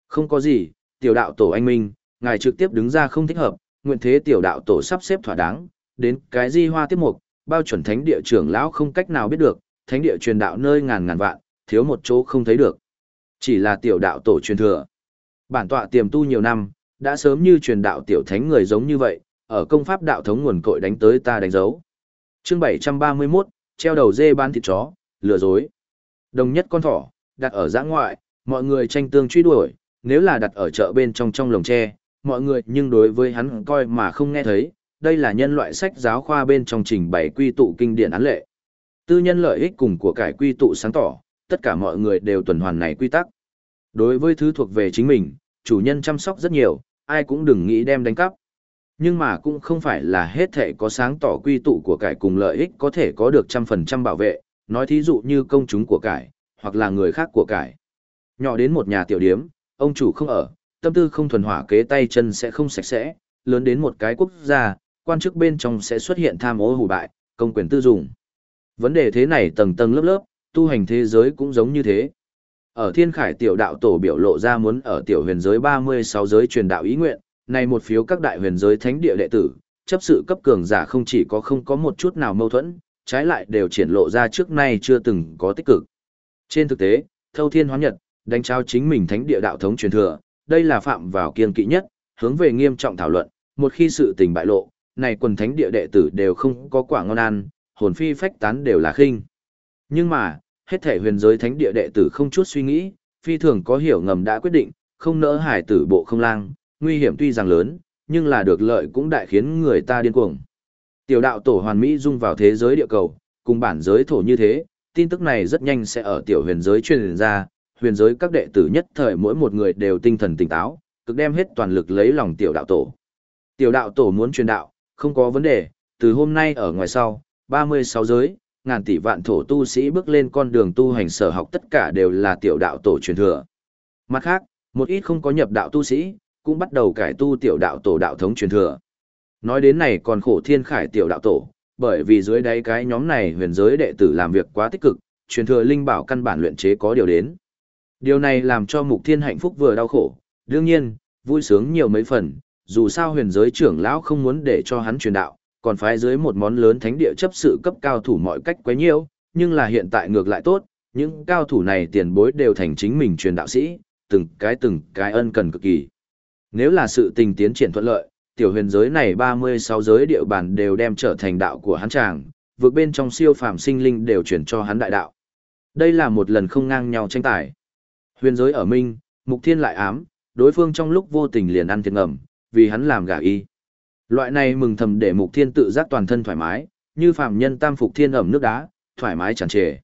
Không có gì, tiểu đạo tổ anh minh, ngài trực tiếp đứng ra không thích hợp, nguyện thế tiểu đạo tổ sắp xếp thỏa đáng, đến cái di hoa tiếp mục, bao chuẩn thánh địa trưởng lão không cách nào biết được, thánh địa truyền đạo nơi ngàn ngàn vạn, thiếu một chỗ không thấy được. Chỉ là tiểu đạo tổ truyền thừa. Bản tọa tiềm tu nhiều năm, đã sớm như truyền đạo tiểu thánh người giống như vậy, ở công pháp đạo thống nguồn cội đánh tới ta đánh dấu. Chương 731, treo đầu dê bán thịt chó, lừa dối. Đồng nhất con thỏ, đặt ở giã ngoại, mọi người tranh tương truy đuổi, nếu là đặt ở chợ bên trong trong lồng tre, mọi người nhưng đối với hắn coi mà không nghe thấy, đây là nhân loại sách giáo khoa bên trong trình bày quy tụ kinh điển án lệ. Tư nhân lợi ích cùng của cải quy tụ sáng tỏ, tất cả mọi người đều tuần hoàn này quy tắc. Đối với thứ thuộc về chính mình, chủ nhân chăm sóc rất nhiều, ai cũng đừng nghĩ đem đánh cắp. Nhưng mà cũng không phải là hết thể có sáng tỏ quy tụ của cải cùng lợi ích có thể có được trăm phần trăm bảo vệ, nói thí dụ như công chúng của cải, hoặc là người khác của cải. Nhỏ đến một nhà tiểu điếm, ông chủ không ở, tâm tư không thuần hỏa kế tay chân sẽ không sạch sẽ, lớn đến một cái quốc gia, quan chức bên trong sẽ xuất hiện tham ô hủ bại, công quyền tư dụng. Vấn đề thế này tầng tầng lớp lớp, tu hành thế giới cũng giống như thế. Ở thiên khải tiểu đạo tổ biểu lộ ra muốn ở tiểu huyền giới 36 giới truyền đạo ý nguyện, này một phiếu các đại huyền giới thánh địa đệ tử, chấp sự cấp cường giả không chỉ có không có một chút nào mâu thuẫn, trái lại đều triển lộ ra trước nay chưa từng có tích cực. Trên thực tế, thâu thiên hóa nhật, đánh trao chính mình thánh địa đạo thống truyền thừa, đây là phạm vào kiên kỵ nhất, hướng về nghiêm trọng thảo luận, một khi sự tình bại lộ, này quần thánh địa đệ tử đều không có quả ngon ăn, hồn phi phách tán đều là khinh. Nhưng mà, hết thể huyền giới thánh địa đệ tử không chút suy nghĩ, phi thường có hiểu ngầm đã quyết định, không nỡ hải tử bộ không lang, nguy hiểm tuy rằng lớn, nhưng là được lợi cũng đại khiến người ta điên cuồng. Tiểu đạo tổ hoàn mỹ dung vào thế giới địa cầu, cùng bản giới thổ như thế, tin tức này rất nhanh sẽ ở tiểu huyền giới truyền ra, huyền giới các đệ tử nhất thời mỗi một người đều tinh thần tỉnh táo, cực đem hết toàn lực lấy lòng tiểu đạo tổ. Tiểu đạo tổ muốn truyền đạo, không có vấn đề, từ hôm nay ở ngoài sau, 36 giới, ngàn tỷ vạn thổ tu sĩ bước lên con đường tu hành sở học tất cả đều là tiểu đạo tổ truyền thừa. Mặt khác, một ít không có nhập đạo tu sĩ, cũng bắt đầu cải tu tiểu đạo tổ đạo thống truyền thừa. Nói đến này còn khổ thiên khải tiểu đạo tổ, bởi vì dưới đáy cái nhóm này huyền giới đệ tử làm việc quá tích cực, truyền thừa linh bảo căn bản luyện chế có điều đến. Điều này làm cho mục thiên hạnh phúc vừa đau khổ, đương nhiên, vui sướng nhiều mấy phần, dù sao huyền giới trưởng lão không muốn để cho hắn truyền đạo, còn phái dưới một món lớn thánh địa chấp sự cấp cao thủ mọi cách quấy nhiễu, nhưng là hiện tại ngược lại tốt, những cao thủ này tiền bối đều thành chính mình truyền đạo sĩ, từng cái từng cái ân cần cực kỳ. Nếu là sự tình tiến triển thuận lợi, tiểu huyền giới này 36 giới địa bàn đều đem trở thành đạo của hắn chàng, vượt bên trong siêu phàm sinh linh đều chuyển cho hắn đại đạo. Đây là một lần không ngang nhau tranh tài. Huyền giới ở minh, mục thiên lại ám, đối phương trong lúc vô tình liền ăn thiệt ngầm, vì hắn làm gà y. Loại này mừng thầm để mục thiên tự giác toàn thân thoải mái, như phàm nhân tam phục thiên ẩm nước đá, thoải mái tràn trề.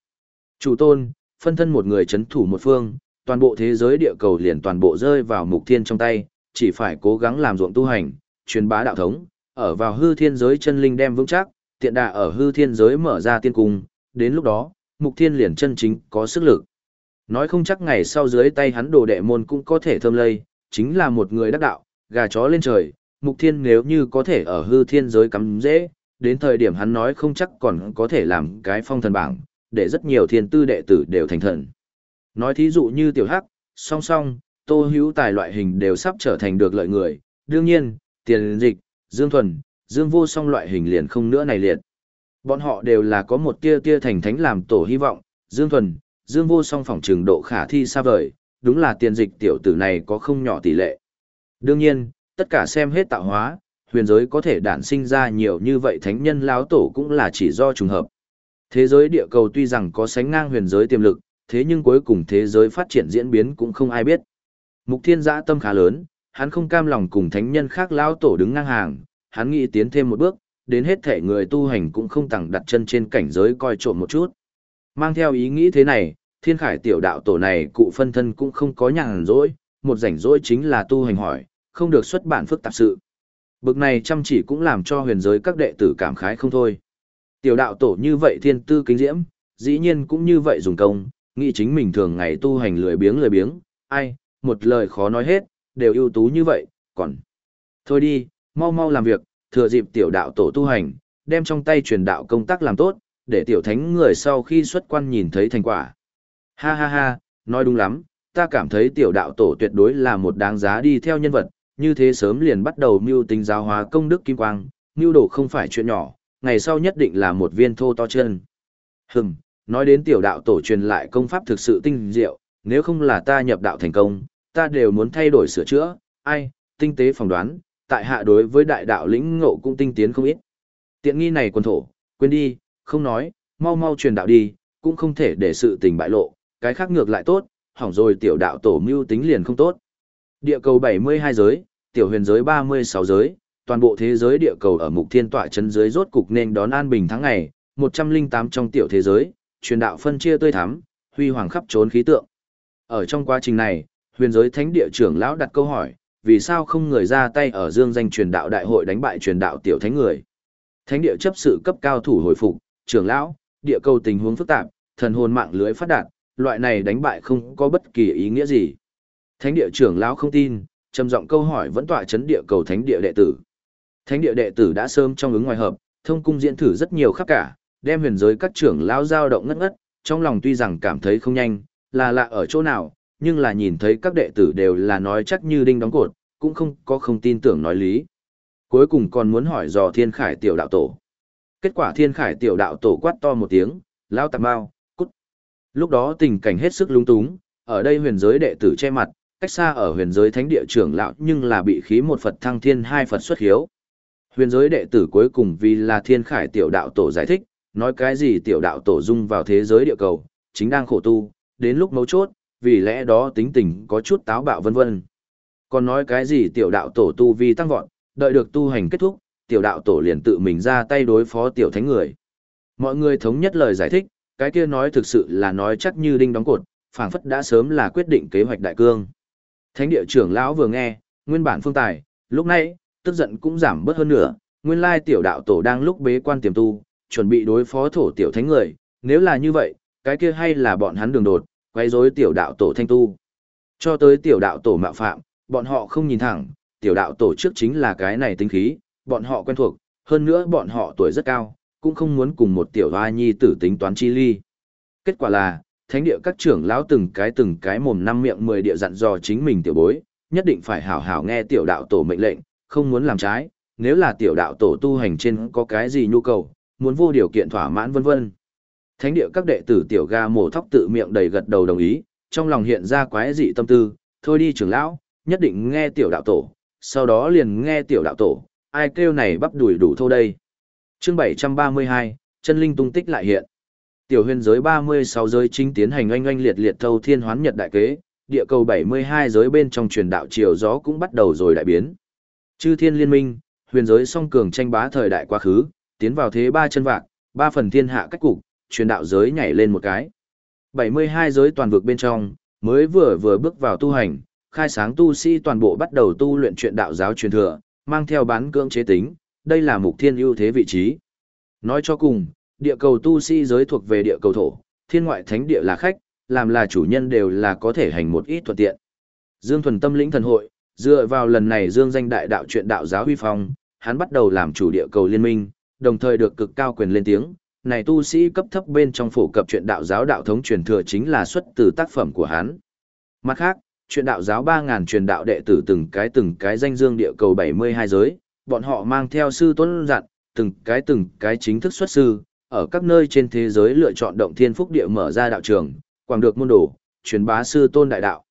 Chủ tôn, phân thân một người chấn thủ một phương, toàn bộ thế giới địa cầu liền toàn bộ rơi vào mục thiên trong tay, chỉ phải cố gắng làm ruộng tu hành, truyền bá đạo thống, ở vào hư thiên giới chân linh đem vững chắc, tiện đà ở hư thiên giới mở ra tiên cung, đến lúc đó, mục thiên liền chân chính có sức lực. Nói không chắc ngày sau dưới tay hắn đồ đệ môn cũng có thể thơm lây, chính là một người đắc đạo, gà chó lên trời, mục thiên nếu như có thể ở hư thiên giới cắm dễ, đến thời điểm hắn nói không chắc còn có thể làm cái phong thần bảng, để rất nhiều thiên tư đệ tử đều thành thần. Nói thí dụ như tiểu hắc, song song, tô hữu tài loại hình đều sắp trở thành được lợi người, đương nhiên, tiền dịch, dương thuần, dương vô song loại hình liền không nữa này liệt. Bọn họ đều là có một tia tia thành thánh làm tổ hy vọng, dương thuần, dương vô song phỏng trường độ khả thi xa vời, đúng là tiền dịch tiểu tử này có không nhỏ tỷ lệ. Đương nhiên, tất cả xem hết tạo hóa, huyền giới có thể đản sinh ra nhiều như vậy thánh nhân lão tổ cũng là chỉ do trùng hợp. Thế giới địa cầu tuy rằng có sánh ngang huyền giới tiềm lực, thế nhưng cuối cùng thế giới phát triển diễn biến cũng không ai biết. Mục thiên giã tâm khá lớn, hắn không cam lòng cùng thánh nhân khác lão tổ đứng ngang hàng, hắn nghĩ tiến thêm một bước, đến hết thể người tu hành cũng không tặng đặt chân trên cảnh giới coi trộm một chút. Mang theo ý nghĩ thế này, thiên khải tiểu đạo tổ này cụ phân thân cũng không có nhàn rỗi, một rảnh rỗi chính là tu hành hỏi, không được xuất bản phức tạp sự. Bực này chăm chỉ cũng làm cho huyền giới các đệ tử cảm khái không thôi. Tiểu đạo tổ như vậy thiên tư kính diễm, dĩ nhiên cũng như vậy dùng công, nghĩ chính mình thường ngày tu hành lười biếng lười biếng, ai, một lời khó nói hết, đều ưu tú như vậy, còn. Thôi đi, mau mau làm việc, thừa dịp tiểu đạo tổ tu hành, đem trong tay truyền đạo công tác làm tốt, để tiểu thánh người sau khi xuất quan nhìn thấy thành quả. Ha ha ha, nói đúng lắm, ta cảm thấy tiểu đạo tổ tuyệt đối là một đáng giá đi theo nhân vật, như thế sớm liền bắt đầu mưu tính giáo hóa công đức kim quang, mưu đồ không phải chuyện nhỏ, ngày sau nhất định là một viên thô to chân. Hừm, nói đến tiểu đạo tổ truyền lại công pháp thực sự tinh diệu, nếu không là ta nhập đạo thành công, ta đều muốn thay đổi sửa chữa, ai, tinh tế phỏng đoán, tại hạ đối với đại đạo lĩnh ngộ cũng tinh tiến không ít. Tiện nghi này quân thổ, quên đi, không nói, mau mau truyền đạo đi, cũng không thể để sự tình bại lộ, cái khác ngược lại tốt, hỏng rồi tiểu đạo tổ mưu tính liền không tốt. Địa cầu 72 giới, tiểu huyền giới 36 giới, toàn bộ thế giới địa cầu ở mục thiên tọa chân dưới rốt cục nên đón an bình tháng ngày, 108 trong tiểu thế giới, truyền đạo phân chia tươi thắm, huy hoàng khắp trốn khí tượng. Ở trong quá trình này, huyền giới thánh địa trưởng lão đặt câu hỏi, vì sao không người ra tay ở dương danh truyền đạo đại hội đánh bại truyền đạo tiểu thánh người. Thánh địa chấp sự cấp cao thủ hồi phục, trưởng lão, địa cầu tình huống phức tạp, thần hồn mạng lưới phát đạt, loại này đánh bại không có bất kỳ ý nghĩa gì. Thánh địa trưởng lão không tin, trầm giọng câu hỏi vẫn tọa chấn địa cầu thánh địa đệ tử. Thánh địa đệ tử đã sớm trong ứng ngoài hợp, thông cung diễn thử rất nhiều khắp cả, đem huyền giới các trưởng lão dao động ngất ngất, trong lòng tuy rằng cảm thấy không nhanh, là lạ ở chỗ nào, nhưng là nhìn thấy các đệ tử đều là nói chắc như đinh đóng cột, cũng không có không tin tưởng nói lý. Cuối cùng còn muốn hỏi dò thiên khải tiểu đạo tổ. Kết quả thiên khải tiểu đạo tổ quát to một tiếng, lao tạp bao, cút. Lúc đó tình cảnh hết sức lung túng, ở đây huyền giới đệ tử che mặt, cách xa ở huyền giới thánh địa trưởng lão nhưng là bị khí một Phật thăng thiên hai Phật xuất hiếu. Huyền giới đệ tử cuối cùng vì là thiên khải tiểu đạo tổ giải thích, nói cái gì tiểu đạo tổ dung vào thế giới địa cầu, chính đang khổ tu, đến lúc mấu chốt, vì lẽ đó tính tình có chút táo bạo vân vân. Còn nói cái gì tiểu đạo tổ tu vi tăng vọt, đợi được tu hành kết thúc, tiểu đạo tổ liền tự mình ra tay đối phó tiểu thánh người. Mọi người thống nhất lời giải thích, cái kia nói thực sự là nói chắc như đinh đóng cột, phảng phất đã sớm là quyết định kế hoạch đại cương. Thánh địa trưởng lão vừa nghe, nguyên bản phương tài, lúc này, tức giận cũng giảm bớt hơn nữa, nguyên lai tiểu đạo tổ đang lúc bế quan tiềm tu, chuẩn bị đối phó thổ tiểu thánh người, nếu là như vậy, cái kia hay là bọn hắn đường đột, quay rối tiểu đạo tổ thanh tu. Cho tới tiểu đạo tổ mạo phạm, bọn họ không nhìn thẳng, tiểu đạo tổ trước chính là cái này tính khí, bọn họ quen thuộc, hơn nữa bọn họ tuổi rất cao, cũng không muốn cùng một tiểu hoa nhi tử tính toán chi ly. Kết quả là, thánh địa các trưởng lão từng cái từng cái mồm năm miệng mười địa dặn dò chính mình tiểu bối, nhất định phải hảo hảo nghe tiểu đạo tổ mệnh lệnh, không muốn làm trái, nếu là tiểu đạo tổ tu hành trên có cái gì nhu cầu, muốn vô điều kiện thỏa mãn vân vân. Thánh địa các đệ tử tiểu ga mổ thóc tự miệng đầy gật đầu đồng ý, trong lòng hiện ra quái dị tâm tư, thôi đi trưởng lão, nhất định nghe tiểu đạo tổ, sau đó liền nghe tiểu đạo tổ, ai kêu này bắp đuổi đủ thô đây. Chương 732, chân linh tung tích lại hiện. Tiểu huyền giới 36 giới chính tiến hành oanh oanh liệt liệt thâu thiên hoán nhật đại kế, địa cầu 72 giới bên trong truyền đạo chiều gió cũng bắt đầu rồi đại biến. Chư thiên liên minh, huyền giới song cường tranh bá thời đại quá khứ, tiến vào thế ba chân vạc, ba phần thiên hạ cách cục, truyền đạo giới nhảy lên một cái. 72 giới toàn vực bên trong, mới vừa vừa bước vào tu hành, khai sáng tu sĩ toàn bộ bắt đầu tu luyện chuyện đạo giáo truyền thừa, mang theo bán cưỡng chế tính, đây là mục thiên ưu thế vị trí. Nói cho cùng, địa cầu tu sĩ giới thuộc về địa cầu thổ, thiên ngoại thánh địa là khách, làm là chủ nhân đều là có thể hành một ít thuận tiện. Dương thuần tâm lĩnh thần hội, dựa vào lần này dương danh đại đạo chuyện đạo giáo huy phong, hắn bắt đầu làm chủ địa cầu liên minh, đồng thời được cực cao quyền lên tiếng. Này tu sĩ cấp thấp bên trong phổ cập chuyện đạo giáo đạo thống truyền thừa chính là xuất từ tác phẩm của hắn. Mặt khác, chuyện đạo giáo 3.000 truyền đạo đệ tử từng cái từng cái danh dương địa cầu 72 giới, bọn họ mang theo sư tuấn dặn, từng cái từng cái chính thức xuất sư, ở các nơi trên thế giới lựa chọn động thiên phúc địa mở ra đạo trường, quảng được môn đồ, truyền bá sư tôn đại đạo.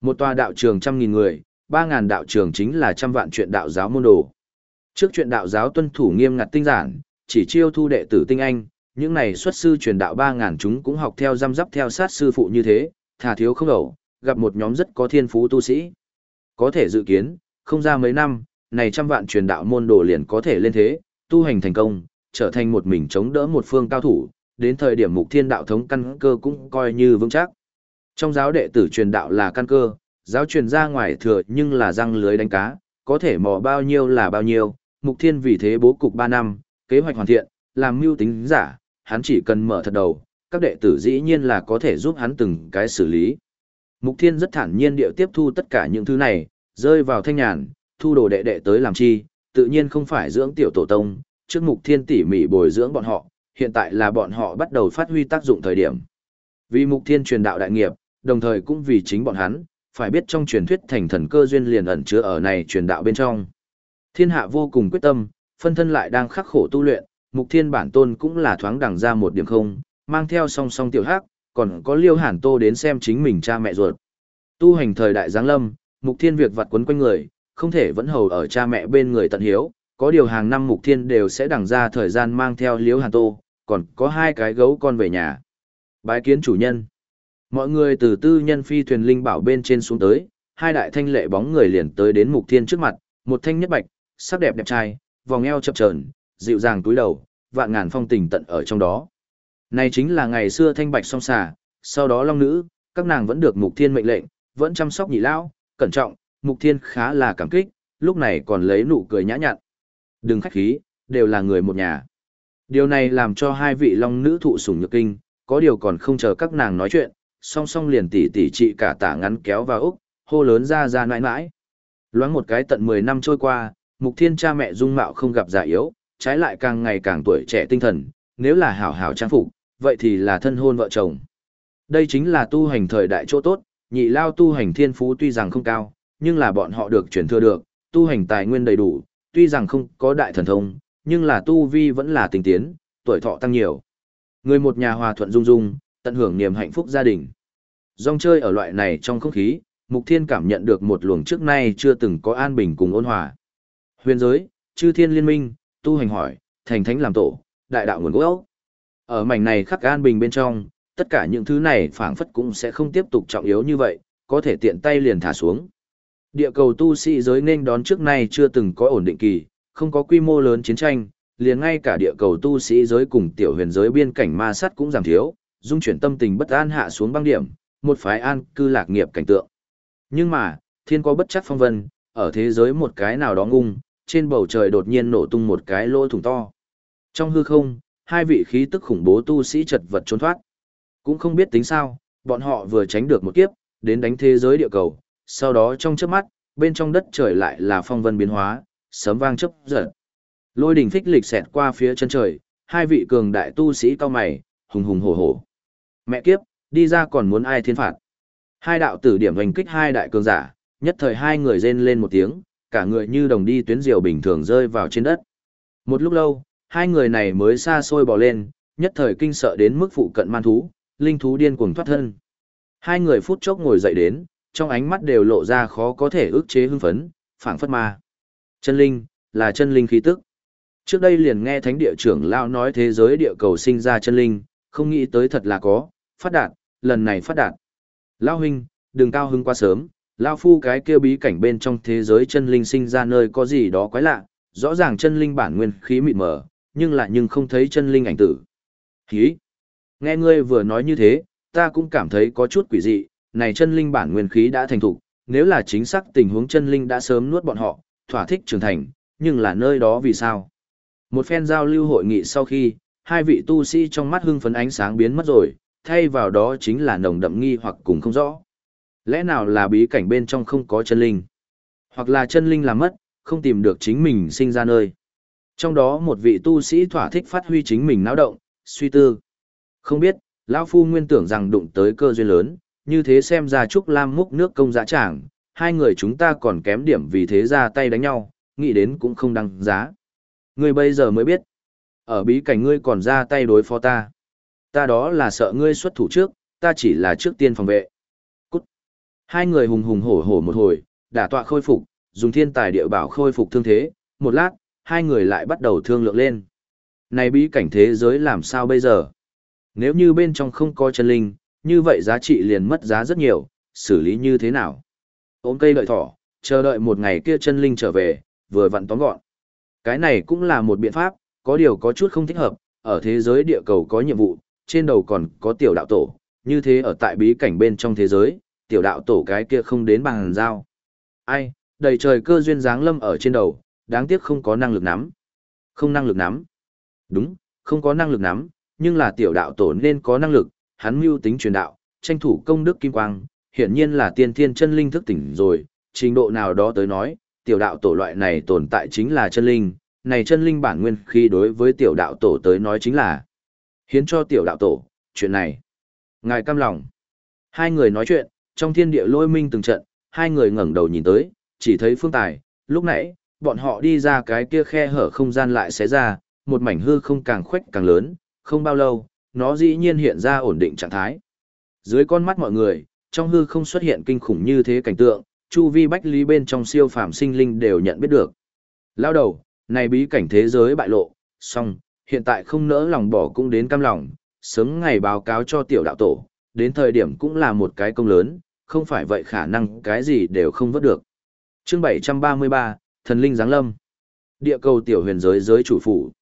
Một tòa đạo trường trăm nghìn người, ba ngàn đạo trường chính là trăm vạn chuyện đạo giáo môn đồ. Trước chuyện đạo giáo tuân thủ nghiêm ngặt tinh giản, chỉ chiêu thu đệ tử tinh anh, những này xuất sư truyền đạo ba ngàn chúng cũng học theo giam rắp theo sát sư phụ như thế, thà thiếu không đầu, gặp một nhóm rất có thiên phú tu sĩ. Có thể dự kiến, không ra mấy năm, này trăm vạn truyền đạo môn đồ liền có thể lên thế, tu hành thành công, trở thành một mình chống đỡ một phương cao thủ, đến thời điểm mục thiên đạo thống căn cơ cũng coi như vững chắc. Trong giáo đệ tử truyền đạo là căn cơ, giáo truyền ra ngoài thừa nhưng là răng lưới đánh cá, có thể mò bao nhiêu là bao nhiêu, mục thiên vì thế bố cục 3 năm, kế hoạch hoàn thiện, làm mưu tính giả, hắn chỉ cần mở thật đầu, các đệ tử dĩ nhiên là có thể giúp hắn từng cái xử lý. Mục thiên rất thản nhiên điệu tiếp thu tất cả những thứ này, rơi vào thanh nhàn, thu đồ đệ đệ tới làm chi, tự nhiên không phải dưỡng tiểu tổ tông, trước mục thiên tỉ mỉ bồi dưỡng bọn họ, hiện tại là bọn họ bắt đầu phát huy tác dụng thời điểm. Vì mục thiên truyền đạo đại nghiệp, đồng thời cũng vì chính bọn hắn, phải biết trong truyền thuyết thành thần cơ duyên liền ẩn chứa ở này truyền đạo bên trong. Thiên hạ vô cùng quyết tâm, phân thân lại đang khắc khổ tu luyện, mục thiên bản tôn cũng là thoáng đằng ra một điểm không, mang theo song song tiểu hắc, còn có liêu hàn tô đến xem chính mình cha mẹ ruột. Tu hành thời đại giáng lâm, mục thiên việc vặt quấn quanh người, không thể vẫn hầu ở cha mẹ bên người tận hiếu, có điều hàng năm mục thiên đều sẽ đằng ra thời gian mang theo liễu hàn tô, còn có hai cái gấu con về nhà. Bái kiến chủ nhân. Mọi người từ tư nhân phi thuyền linh bảo bên trên xuống tới, hai đại thanh lệ bóng người liền tới đến mục thiên trước mặt, một thanh nhất bạch, sắc đẹp đẹp trai, vòng eo chập chờn, dịu dàng túi đầu, vạn ngàn phong tình tận ở trong đó. Này chính là ngày xưa thanh bạch song xà, sau đó long nữ, các nàng vẫn được mục thiên mệnh lệnh, vẫn chăm sóc nhị lão, cẩn trọng, mục thiên khá là cảm kích, lúc này còn lấy nụ cười nhã nhặn. Đừng khách khí, đều là người một nhà. Điều này làm cho hai vị long nữ thụ sủng nhược kinh, có điều còn không chờ các nàng nói chuyện, song song liền tỉ tỉ chị cả tả ngắn kéo vào Úc, hô lớn ra ra nãi nãi. Loáng một cái tận 10 năm trôi qua, mục thiên cha mẹ dung mạo không gặp già yếu, trái lại càng ngày càng tuổi trẻ tinh thần, nếu là hảo hảo trang phục, vậy thì là thân hôn vợ chồng. Đây chính là tu hành thời đại chỗ tốt, nhị lao tu hành thiên phú tuy rằng không cao, nhưng là bọn họ được truyền thừa được, tu hành tài nguyên đầy đủ, tuy rằng không có đại thần thông, nhưng là tu vi vẫn là tình tiến, tuổi thọ tăng nhiều. Người một nhà hòa thuận dung dung, tận hưởng niềm hạnh phúc gia đình. Dòng chơi ở loại này trong không khí, Mục Thiên cảm nhận được một luồng trước nay chưa từng có an bình cùng ôn hòa. Huyền giới, chư thiên liên minh, tu hành hỏi, thành thánh làm tổ, đại đạo nguồn gốc. Ở mảnh này khắc an bình bên trong, tất cả những thứ này phảng phất cũng sẽ không tiếp tục trọng yếu như vậy, có thể tiện tay liền thả xuống. Địa cầu tu sĩ giới nên đón trước nay chưa từng có ổn định kỳ, không có quy mô lớn chiến tranh, liền ngay cả địa cầu tu sĩ giới cùng tiểu huyền giới biên cảnh ma sát cũng giảm thiếu, dung chuyển tâm tình bất an hạ xuống băng điểm, một phái an cư lạc nghiệp cảnh tượng. Nhưng mà, thiên có bất chắc phong vân, ở thế giới một cái nào đó ngung, trên bầu trời đột nhiên nổ tung một cái lỗ thủng to. Trong hư không, hai vị khí tức khủng bố tu sĩ chật vật trốn thoát. Cũng không biết tính sao, bọn họ vừa tránh được một kiếp, đến đánh thế giới địa cầu, sau đó trong chớp mắt, bên trong đất trời lại là phong vân biến hóa, sấm vang chớp giật. Lôi đỉnh phích lịch xẹt qua phía chân trời, hai vị cường đại tu sĩ cao mày, hùng hùng hổ hổ. Mẹ kiếp, đi ra còn muốn ai thiên phạt. Hai đạo tử điểm hành kích hai đại cường giả, nhất thời hai người rên lên một tiếng, cả người như đồng đi tuyến diều bình thường rơi vào trên đất. Một lúc lâu, hai người này mới xa xôi bò lên, nhất thời kinh sợ đến mức phụ cận man thú, linh thú điên cuồng thoát thân. Hai người phút chốc ngồi dậy đến, trong ánh mắt đều lộ ra khó có thể ức chế hưng phấn, phảng phất ma. Chân linh, là chân linh khí tức. Trước đây liền nghe thánh địa trưởng lao nói thế giới địa cầu sinh ra chân linh, không nghĩ tới thật là có, phát đạt, lần này phát đạt. Lao huynh, đừng cao hưng quá sớm, Lao phu cái kia bí cảnh bên trong thế giới chân linh sinh ra nơi có gì đó quái lạ, rõ ràng chân linh bản nguyên khí mịt mờ, nhưng lại nhưng không thấy chân linh ảnh tử. Khí! Nghe ngươi vừa nói như thế, ta cũng cảm thấy có chút quỷ dị, này chân linh bản nguyên khí đã thành thục, nếu là chính xác tình huống chân linh đã sớm nuốt bọn họ, thỏa thích trưởng thành, nhưng là nơi đó vì sao? Một phen giao lưu hội nghị sau khi, hai vị tu sĩ trong mắt hưng phấn ánh sáng biến mất rồi, thay vào đó chính là nồng đậm nghi hoặc cùng không rõ. Lẽ nào là bí cảnh bên trong không có chân linh? Hoặc là chân linh làm mất, không tìm được chính mình sinh ra nơi. Trong đó một vị tu sĩ thỏa thích phát huy chính mình náo động, suy tư. Không biết, lão Phu nguyên tưởng rằng đụng tới cơ duyên lớn, như thế xem ra Trúc Lam múc nước công dã tràng, hai người chúng ta còn kém điểm vì thế ra tay đánh nhau, nghĩ đến cũng không đăng giá. Ngươi bây giờ mới biết, ở bí cảnh ngươi còn ra tay đối phó ta. Ta đó là sợ ngươi xuất thủ trước, ta chỉ là trước tiên phòng vệ. Cút. Hai người hùng hùng hổ hổ một hồi, đả tọa khôi phục, dùng thiên tài địa bảo khôi phục thương thế, một lát, hai người lại bắt đầu thương lượng lên. Này bí cảnh thế giới làm sao bây giờ? Nếu như bên trong không có chân linh, như vậy giá trị liền mất giá rất nhiều, xử lý như thế nào? Ôm cây đợi thỏ, chờ đợi một ngày kia chân linh trở về, vừa vặn tóm gọn. Cái này cũng là một biện pháp, có điều có chút không thích hợp, ở thế giới địa cầu có nhiệm vụ, trên đầu còn có tiểu đạo tổ, như thế ở tại bí cảnh bên trong thế giới, tiểu đạo tổ cái kia không đến bằng giao. Ai, đầy trời cơ duyên dáng lâm ở trên đầu, đáng tiếc không có năng lực nắm. Không năng lực nắm. Đúng, không có năng lực nắm, nhưng là tiểu đạo tổ nên có năng lực, hắn mưu tính truyền đạo, tranh thủ công đức kim quang, hiển nhiên là tiên thiên chân linh thức tỉnh rồi, trình độ nào đó tới nói, tiểu đạo tổ loại này tồn tại chính là chân linh, này chân linh bản nguyên khi đối với tiểu đạo tổ tới nói chính là hiến cho tiểu đạo tổ, chuyện này. Ngài cam lòng. Hai người nói chuyện, trong thiên địa lôi minh từng trận, hai người ngẩng đầu nhìn tới, chỉ thấy phương tài, lúc nãy, bọn họ đi ra cái kia khe hở không gian lại xé ra, một mảnh hư không càng khuếch càng lớn, không bao lâu, nó dĩ nhiên hiện ra ổn định trạng thái. Dưới con mắt mọi người, trong hư không xuất hiện kinh khủng như thế cảnh tượng, chu vi bách lý bên trong siêu phàm sinh linh đều nhận biết được. Lao đầu, này bí cảnh thế giới bại lộ, song, hiện tại không nỡ lòng bỏ cũng đến cam lòng, sớm ngày báo cáo cho tiểu đạo tổ, đến thời điểm cũng là một cái công lớn, không phải vậy khả năng cái gì đều không vớt được. Chương 733, Thần Linh Giáng Lâm Địa cầu tiểu huyền giới giới chủ phủ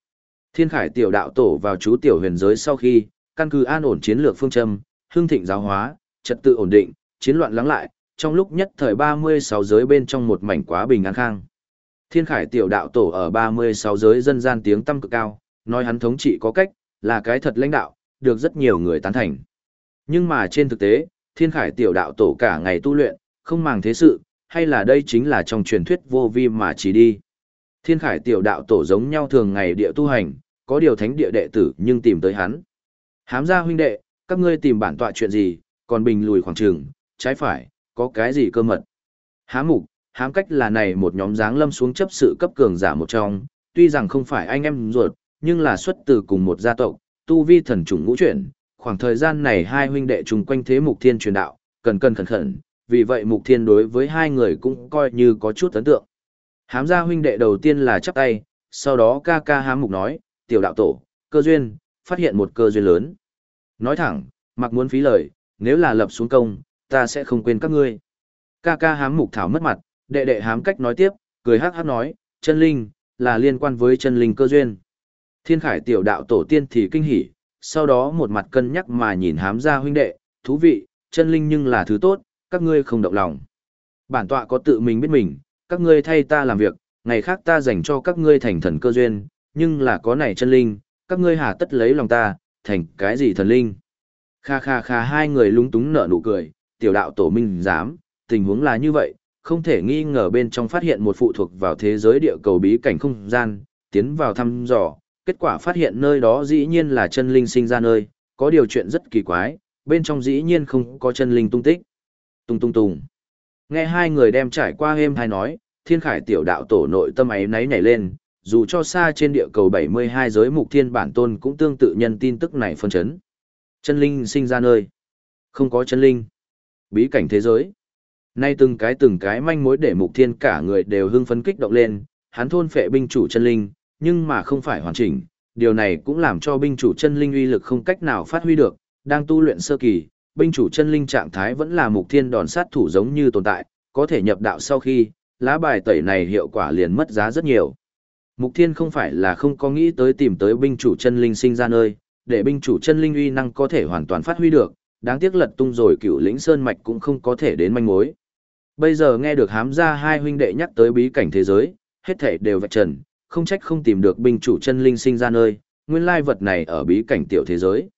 Thiên khải tiểu đạo tổ vào chú tiểu huyền giới sau khi, căn cứ an ổn chiến lược phương châm, hương thịnh giáo hóa, trật tự ổn định, chiến loạn lắng lại, trong lúc nhất thời 36 giới bên trong một mảnh quá bình an khang. Thiên khải tiểu đạo tổ ở 36 giới dân gian tiếng tâm cực cao, nói hắn thống trị có cách, là cái thật lãnh đạo, được rất nhiều người tán thành. Nhưng mà trên thực tế, thiên khải tiểu đạo tổ cả ngày tu luyện, không màng thế sự, hay là đây chính là trong truyền thuyết vô vi mà chỉ đi. Thiên khải tiểu đạo tổ giống nhau thường ngày địa tu hành, có điều thánh địa đệ tử nhưng tìm tới hắn. Hám gia huynh đệ, các ngươi tìm bản tọa chuyện gì, còn bình lùi khoảng trường, trái phải, có cái gì cơ mật. Hám mục, hám cách là này một nhóm dáng lâm xuống chấp sự cấp cường giả một trong, tuy rằng không phải anh em ruột, nhưng là xuất từ cùng một gia tộc, tu vi thần trùng ngũ chuyển, khoảng thời gian này hai huynh đệ chung quanh thế mục thiên truyền đạo, cần cần khẩn khẩn, vì vậy mục thiên đối với hai người cũng coi như có chút ấn tượng. Hám gia huynh đệ đầu tiên là chắp tay, sau đó ca ca hám mục nói, tiểu đạo tổ, cơ duyên, phát hiện một cơ duyên lớn. Nói thẳng, mặc muốn phí lời, nếu là lập xuống công, ta sẽ không quên các ngươi. Ca ca hám mục thảo mất mặt, đệ đệ hám cách nói tiếp, cười hát hát nói, chân linh, là liên quan với chân linh cơ duyên. Thiên khải tiểu đạo tổ tiên thì kinh hỉ, sau đó một mặt cân nhắc mà nhìn hám gia huynh đệ, thú vị, chân linh nhưng là thứ tốt, các ngươi không động lòng. Bản tọa có tự mình biết mình, các ngươi thay ta làm việc, ngày khác ta dành cho các ngươi thành thần cơ duyên, nhưng là có này chân linh, các ngươi hà tất lấy lòng ta, thành cái gì thần linh. Kha kha kha hai người lúng túng nở nụ cười, tiểu đạo tổ minh dám, tình huống là như vậy, không thể nghi ngờ bên trong phát hiện một phụ thuộc vào thế giới địa cầu bí cảnh không gian, tiến vào thăm dò, kết quả phát hiện nơi đó dĩ nhiên là chân linh sinh ra nơi, có điều chuyện rất kỳ quái, bên trong dĩ nhiên không có chân linh tung tích. Tung tung tung. Nghe hai người đem trải qua êm hay nói, thiên khải tiểu đạo tổ nội tâm ấy náy nhảy lên, dù cho xa trên địa cầu 72 giới mục thiên bản tôn cũng tương tự nhân tin tức này phân chấn. Chân linh sinh ra nơi. Không có chân linh. Bí cảnh thế giới. Nay từng cái từng cái manh mối để mục thiên cả người đều hưng phấn kích động lên, hắn thôn phệ binh chủ chân linh, nhưng mà không phải hoàn chỉnh. Điều này cũng làm cho binh chủ chân linh uy lực không cách nào phát huy được, đang tu luyện sơ kỳ, binh chủ chân linh trạng thái vẫn là mục thiên đòn sát thủ giống như tồn tại, có thể nhập đạo sau khi, lá bài tẩy này hiệu quả liền mất giá rất nhiều. Mục thiên không phải là không có nghĩ tới tìm tới binh chủ chân linh sinh ra nơi, để binh chủ chân linh uy năng có thể hoàn toàn phát huy được, đáng tiếc lật tung rồi cựu lĩnh sơn mạch cũng không có thể đến manh mối. Bây giờ nghe được hám ra hai huynh đệ nhắc tới bí cảnh thế giới, hết thảy đều vạch trần, không trách không tìm được binh chủ chân linh sinh ra nơi, nguyên lai vật này ở bí cảnh tiểu thế giới.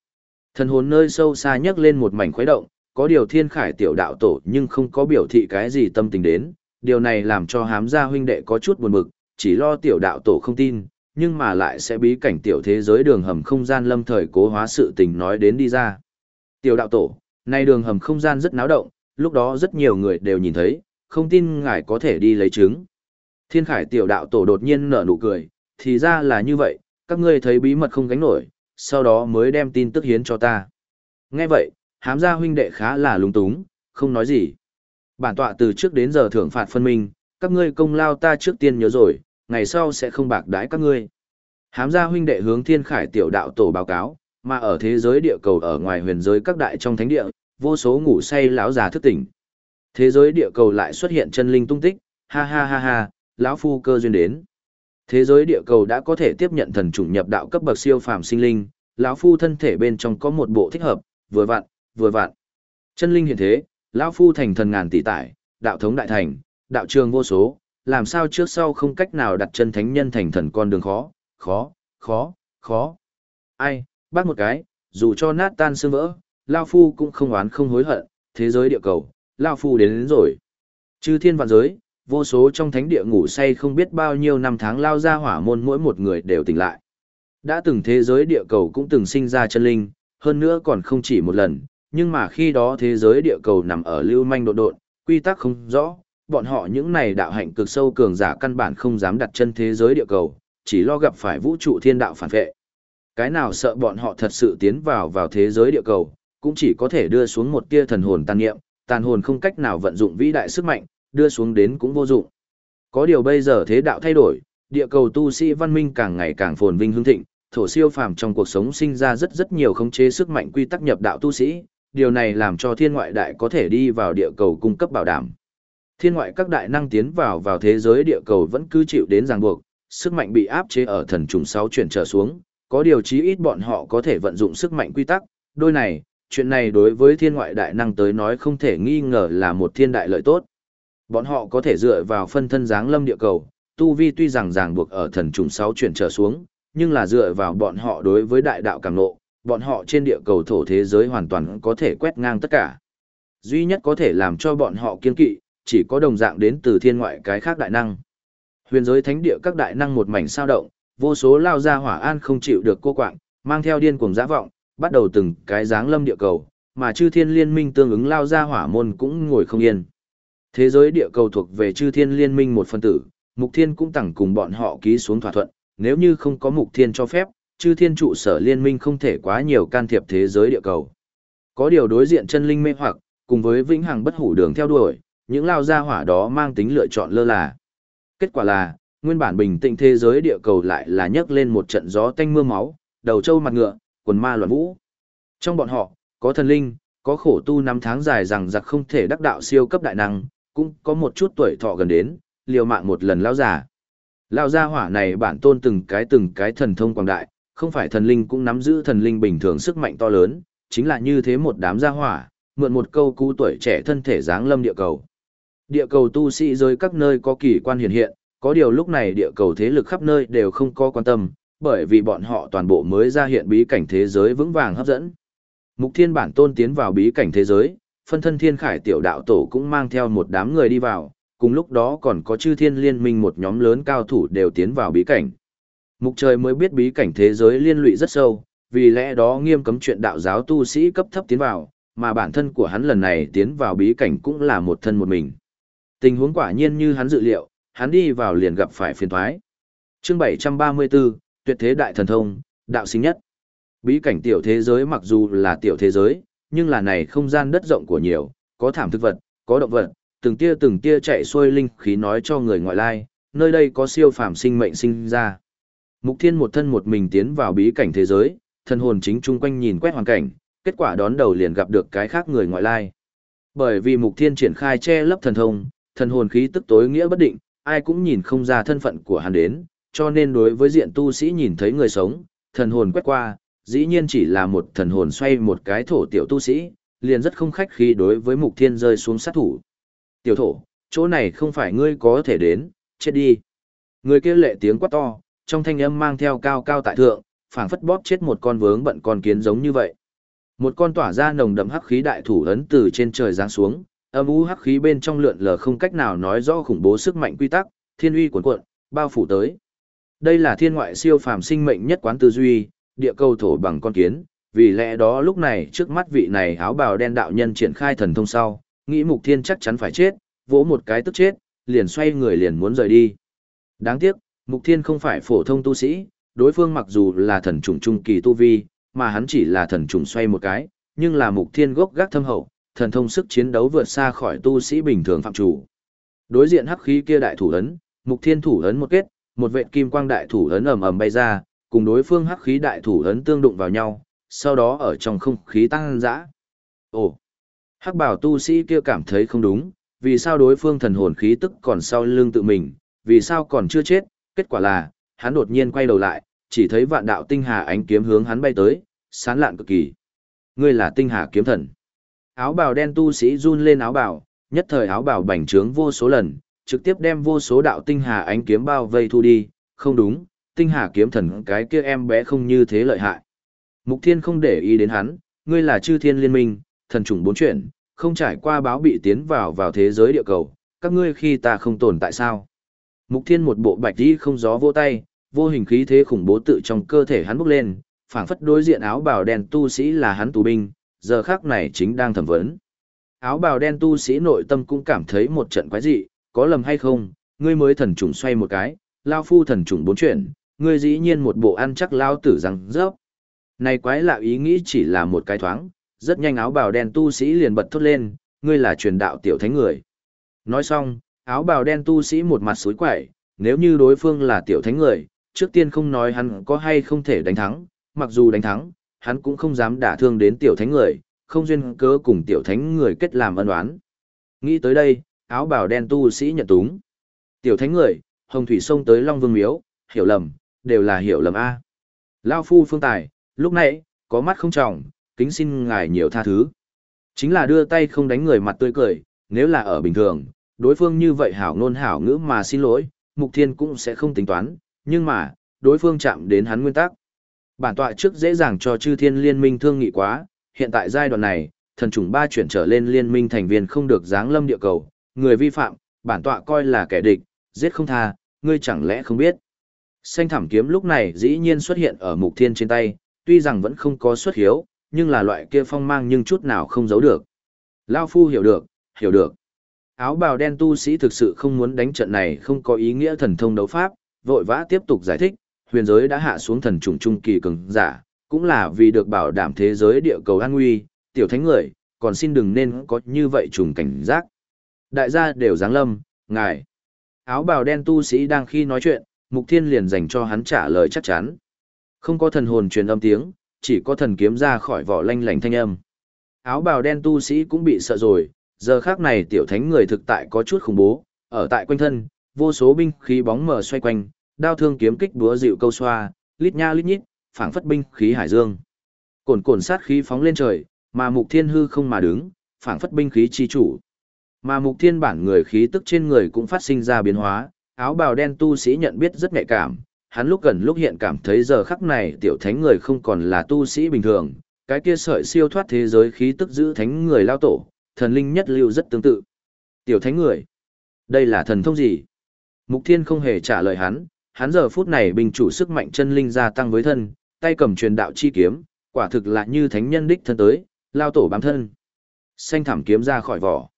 Thần hồn nơi sâu xa nhấc lên một mảnh khuấy động, có điều thiên khải tiểu đạo tổ nhưng không có biểu thị cái gì tâm tình đến, điều này làm cho hám gia huynh đệ có chút buồn bực, chỉ lo tiểu đạo tổ không tin, nhưng mà lại sẽ bí cảnh tiểu thế giới đường hầm không gian lâm thời cố hóa sự tình nói đến đi ra. Tiểu đạo tổ, nay đường hầm không gian rất náo động, lúc đó rất nhiều người đều nhìn thấy, không tin ngài có thể đi lấy chứng. Thiên khải tiểu đạo tổ đột nhiên nở nụ cười, thì ra là như vậy, các ngươi thấy bí mật không gánh nổi, sau đó mới đem tin tức hiến cho ta. Nghe vậy, hám gia huynh đệ khá là lúng túng, không nói gì. Bản tọa từ trước đến giờ thưởng phạt phân minh, các ngươi công lao ta trước tiên nhớ rồi, ngày sau sẽ không bạc đái các ngươi. Hám gia huynh đệ hướng thiên khải tiểu đạo tổ báo cáo, mà ở thế giới địa cầu ở ngoài huyền giới các đại trong thánh địa, vô số ngủ say lão già thức tỉnh. Thế giới địa cầu lại xuất hiện chân linh tung tích, ha ha ha ha, lão phu cơ duyên đến. Thế giới địa cầu đã có thể tiếp nhận thần chủng nhập đạo cấp bậc siêu phàm sinh linh, lão phu thân thể bên trong có một bộ thích hợp, vừa vặn, vừa vặn. Chân linh hiện thế, lão phu thành thần ngàn tỷ tải, đạo thống đại thành, đạo trường vô số, làm sao trước sau không cách nào đặt chân thánh nhân thành thần con đường khó, khó, khó, khó. Ai, bác một cái, dù cho nát tan xương vỡ, lão phu cũng không oán không hối hận, thế giới địa cầu, lão phu đến, đến rồi. Chư thiên vạn giới, vô số trong thánh địa ngủ say không biết bao nhiêu năm tháng lao ra hỏa môn mỗi một người đều tỉnh lại. Đã từng thế giới địa cầu cũng từng sinh ra chân linh, hơn nữa còn không chỉ một lần, nhưng mà khi đó thế giới địa cầu nằm ở lưu manh độn độn, quy tắc không rõ, bọn họ những này đạo hạnh cực sâu cường giả căn bản không dám đặt chân thế giới địa cầu, chỉ lo gặp phải vũ trụ thiên đạo phản vệ. Cái nào sợ bọn họ thật sự tiến vào vào thế giới địa cầu, cũng chỉ có thể đưa xuống một tia thần hồn tàn niệm, tàn hồn không cách nào vận dụng vĩ đại sức mạnh, đưa xuống đến cũng vô dụng. Có điều bây giờ thế đạo thay đổi, địa cầu tu sĩ văn minh càng ngày càng phồn vinh hưng thịnh, thổ siêu phàm trong cuộc sống sinh ra rất rất nhiều khống chế sức mạnh quy tắc nhập đạo tu sĩ, điều này làm cho thiên ngoại đại có thể đi vào địa cầu cung cấp bảo đảm. Thiên ngoại các đại năng tiến vào vào thế giới địa cầu vẫn cứ chịu đến ràng buộc, sức mạnh bị áp chế ở thần trùng 6 chuyển trở xuống, có điều chí ít bọn họ có thể vận dụng sức mạnh quy tắc, đôi này, chuyện này đối với thiên ngoại đại năng tới nói không thể nghi ngờ là một thiên đại lợi tốt. Bọn họ có thể dựa vào phân thân dáng lâm địa cầu, tu vi tuy rằng ràng buộc ở thần trùng 6 chuyển trở xuống, nhưng là dựa vào bọn họ đối với đại đạo càng nộ, bọn họ trên địa cầu thổ thế giới hoàn toàn có thể quét ngang tất cả. Duy nhất có thể làm cho bọn họ kiên kỵ, chỉ có đồng dạng đến từ thiên ngoại cái khác đại năng. Huyền giới thánh địa các đại năng một mảnh sao động, vô số lao ra hỏa an không chịu được cô quạng, mang theo điên cuồng dã vọng, bắt đầu từng cái dáng lâm địa cầu, mà chư thiên liên minh tương ứng lao ra hỏa môn cũng ngồi không yên. Thế giới địa cầu thuộc về chư thiên liên minh một phân tử, mục thiên cũng tặng cùng bọn họ ký xuống thỏa thuận, nếu như không có mục thiên cho phép, chư thiên trụ sở liên minh không thể quá nhiều can thiệp thế giới địa cầu. Có điều đối diện chân linh mê hoặc, cùng với vĩnh hằng bất hủ đường theo đuổi, những lao gia hỏa đó mang tính lựa chọn lơ là. Kết quả là, nguyên bản bình tĩnh thế giới địa cầu lại là nhấc lên một trận gió tanh mưa máu, đầu trâu mặt ngựa, quần ma loạn vũ. Trong bọn họ, có thần linh, có khổ tu năm tháng dài rằng giặc không thể đắc đạo siêu cấp đại năng, cũng có một chút tuổi thọ gần đến, liều mạng một lần lao giả. Lao gia hỏa này bản tôn từng cái từng cái thần thông quảng đại, không phải thần linh cũng nắm giữ thần linh bình thường sức mạnh to lớn, chính là như thế một đám gia hỏa, mượn một câu cú tuổi trẻ thân thể dáng lâm địa cầu. Địa cầu tu sĩ rơi các nơi có kỳ quan hiện hiện, có điều lúc này địa cầu thế lực khắp nơi đều không có quan tâm, bởi vì bọn họ toàn bộ mới ra hiện bí cảnh thế giới vững vàng hấp dẫn. Mục thiên bản tôn tiến vào bí cảnh thế giới, phân thân thiên khải tiểu đạo tổ cũng mang theo một đám người đi vào, cùng lúc đó còn có chư thiên liên minh một nhóm lớn cao thủ đều tiến vào bí cảnh. Mục trời mới biết bí cảnh thế giới liên lụy rất sâu, vì lẽ đó nghiêm cấm chuyện đạo giáo tu sĩ cấp thấp tiến vào, mà bản thân của hắn lần này tiến vào bí cảnh cũng là một thân một mình. Tình huống quả nhiên như hắn dự liệu, hắn đi vào liền gặp phải phiền thoái. Chương 734, Tuyệt thế đại thần thông, đạo sinh nhất. Bí cảnh tiểu thế giới mặc dù là tiểu thế giới, nhưng là này không gian đất rộng của nhiều, có thảm thực vật, có động vật, từng tia từng tia chạy xuôi linh khí nói cho người ngoại lai, nơi đây có siêu phàm sinh mệnh sinh ra. Mục Thiên một thân một mình tiến vào bí cảnh thế giới, thân hồn chính chung quanh nhìn quét hoàn cảnh, kết quả đón đầu liền gặp được cái khác người ngoại lai. Bởi vì Mục Thiên triển khai che lấp thần thông, thần hồn khí tức tối nghĩa bất định, ai cũng nhìn không ra thân phận của hắn đến, cho nên đối với diện tu sĩ nhìn thấy người sống, thần hồn quét qua, dĩ nhiên chỉ là một thần hồn xoay một cái thổ tiểu tu sĩ, liền rất không khách khí đối với Mục Thiên rơi xuống sát thủ. Tiểu thổ, chỗ này không phải ngươi có thể đến, chết đi. Người kia lệ tiếng quát to, trong thanh âm mang theo cao cao tại thượng, phảng phất bóp chết một con vướng bận con kiến giống như vậy. Một con tỏa ra nồng đậm hắc khí đại thủ ấn từ trên trời giáng xuống, âm u hắc khí bên trong lượn lờ không cách nào nói rõ khủng bố sức mạnh quy tắc, thiên uy cuồn cuộn, bao phủ tới. Đây là thiên ngoại siêu phàm sinh mệnh nhất quán tư duy, địa cầu thổ bằng con kiến, vì lẽ đó lúc này trước mắt vị này áo bào đen đạo nhân triển khai thần thông sau, nghĩ mục thiên chắc chắn phải chết, vỗ một cái tức chết, liền xoay người liền muốn rời đi. Đáng tiếc, mục thiên không phải phổ thông tu sĩ, đối phương mặc dù là thần trùng trung kỳ tu vi, mà hắn chỉ là thần trùng xoay một cái, nhưng là mục thiên gốc gác thâm hậu, thần thông sức chiến đấu vượt xa khỏi tu sĩ bình thường phạm chủ. Đối diện hắc khí kia đại thủ ấn, mục thiên thủ ấn một kết, một vệt kim quang đại thủ ấn ầm ầm bay ra, cùng đối phương hắc khí đại thủ ấn tương đụng vào nhau, sau đó ở trong không khí tăng dã. Ồ! Hắc bảo tu sĩ kia cảm thấy không đúng, vì sao đối phương thần hồn khí tức còn sau lưng tự mình, vì sao còn chưa chết, kết quả là, hắn đột nhiên quay đầu lại, chỉ thấy vạn đạo tinh hà ánh kiếm hướng hắn bay tới, sán lạn cực kỳ. Ngươi là tinh hà kiếm thần. Áo bào đen tu sĩ run lên áo bào, nhất thời áo bào bành trướng vô số lần, trực tiếp đem vô số đạo tinh hà ánh kiếm bao vây thu đi, không đúng, tinh hà kiếm thần cái kia em bé không như thế lợi hại. Mục Thiên không để ý đến hắn, ngươi là chư thiên liên minh, thần trùng bốn chuyển, không trải qua báo bị tiến vào vào thế giới địa cầu, các ngươi khi ta không tồn tại sao. Mục Thiên một bộ bạch đi không gió vô tay, vô hình khí thế khủng bố tự trong cơ thể hắn bốc lên, phảng phất đối diện áo bào đen tu sĩ là hắn tù binh, giờ khắc này chính đang thẩm vấn. Áo bào đen tu sĩ nội tâm cũng cảm thấy một trận quái dị, có lầm hay không, ngươi mới thần trùng xoay một cái, lao phu thần trùng bốn chuyển, ngươi dĩ nhiên một bộ ăn chắc lao tử rằng, rớp. Này quái lạ ý nghĩ chỉ là một cái thoáng, rất nhanh áo bào đen tu sĩ liền bật thốt lên, ngươi là truyền đạo tiểu thánh người. Nói xong, áo bào đen tu sĩ một mặt suối quẩy, nếu như đối phương là tiểu thánh người, trước tiên không nói hắn có hay không thể đánh thắng, mặc dù đánh thắng, hắn cũng không dám đả thương đến tiểu thánh người, không duyên cớ cùng tiểu thánh người kết làm ân oán. Nghĩ tới đây, áo bào đen tu sĩ nhận túng. Tiểu thánh người, hồng thủy sông tới Long Vương Miếu, hiểu lầm, đều là hiểu lầm A. Lao phu phương tài, lúc nãy, có mắt không trọng, kính xin ngài nhiều tha thứ. Chính là đưa tay không đánh người mặt tươi cười, nếu là ở bình thường, đối phương như vậy hảo ngôn hảo ngữ mà xin lỗi, mục thiên cũng sẽ không tính toán, nhưng mà, đối phương chạm đến hắn nguyên tắc. Bản tọa trước dễ dàng cho chư thiên liên minh thương nghị quá, hiện tại giai đoạn này, thần chủng ba chuyển trở lên liên minh thành viên không được giáng lâm địa cầu, người vi phạm, bản tọa coi là kẻ địch, giết không tha, ngươi chẳng lẽ không biết. Xanh thảm kiếm lúc này dĩ nhiên xuất hiện ở mục thiên trên tay, tuy rằng vẫn không có xuất hiếu, nhưng là loại kia phong mang nhưng chút nào không giấu được. Lao Phu hiểu được, hiểu được. Áo bào đen tu sĩ thực sự không muốn đánh trận này không có ý nghĩa thần thông đấu pháp, vội vã tiếp tục giải thích, huyền giới đã hạ xuống thần trùng trung kỳ cường giả, cũng là vì được bảo đảm thế giới địa cầu an nguy, tiểu thánh người, còn xin đừng nên có như vậy trùng cảnh giác. Đại gia đều giáng lâm, ngài. Áo bào đen tu sĩ đang khi nói chuyện, Mục Thiên liền dành cho hắn trả lời chắc chắn. Không có thần hồn truyền âm tiếng, chỉ có thần kiếm ra khỏi vỏ lanh lảnh thanh âm. Áo bào đen tu sĩ cũng bị sợ rồi, giờ khác này tiểu thánh người thực tại có chút khủng bố, ở tại quanh thân, vô số binh khí bóng mờ xoay quanh, đao thương kiếm kích búa dịu câu xoa, lít nha lít nhít, phảng phất binh khí hải dương. Cồn cồn sát khí phóng lên trời, mà Mục Thiên hư không mà đứng, phảng phất binh khí chi chủ. Mà Mục Thiên bản người khí tức trên người cũng phát sinh ra biến hóa, áo bào đen tu sĩ nhận biết rất nhạy cảm, hắn lúc gần lúc hiện cảm thấy giờ khắc này tiểu thánh người không còn là tu sĩ bình thường, cái kia sợi siêu thoát thế giới khí tức giữ thánh người lao tổ, thần linh nhất lưu rất tương tự. Tiểu thánh người, đây là thần thông gì? Mục Thiên không hề trả lời hắn, hắn giờ phút này bình chủ sức mạnh chân linh gia tăng với thân, tay cầm truyền đạo chi kiếm, quả thực là như thánh nhân đích thân tới, lao tổ bám thân. Xanh thảm kiếm ra khỏi vỏ.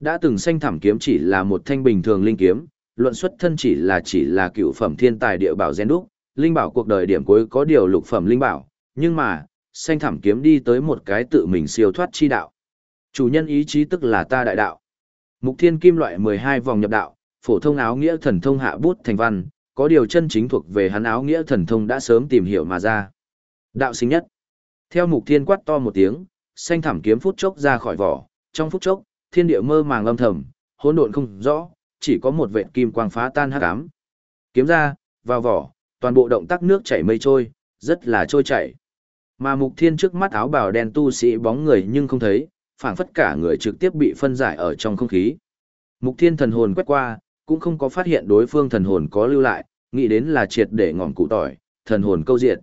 Đã từng xanh thảm kiếm chỉ là một thanh bình thường linh kiếm, luận xuất thân chỉ là chỉ là cựu phẩm thiên tài địa bảo gen đúc, linh bảo cuộc đời điểm cuối có điều lục phẩm linh bảo, nhưng mà, xanh thảm kiếm đi tới một cái tự mình siêu thoát chi đạo. Chủ nhân ý chí tức là ta đại đạo. Mục thiên kim loại 12 vòng nhập đạo, phổ thông áo nghĩa thần thông hạ bút thành văn, có điều chân chính thuộc về hắn áo nghĩa thần thông đã sớm tìm hiểu mà ra. Đạo sinh nhất. Theo mục thiên quát to một tiếng, xanh thảm kiếm phút chốc ra khỏi vỏ, trong phút chốc, thiên địa mơ màng âm thầm, hỗn độn không rõ, chỉ có một vệt kim quang phá tan hắc ám. Kiếm ra, vào vỏ, toàn bộ động tác nước chảy mây trôi, rất là trôi chảy. Mà Mục Thiên trước mắt áo bào đen tu sĩ bóng người nhưng không thấy, phảng phất cả người trực tiếp bị phân giải ở trong không khí. Mục Thiên thần hồn quét qua, cũng không có phát hiện đối phương thần hồn có lưu lại, nghĩ đến là triệt để ngọn cụ tỏi, thần hồn câu diệt.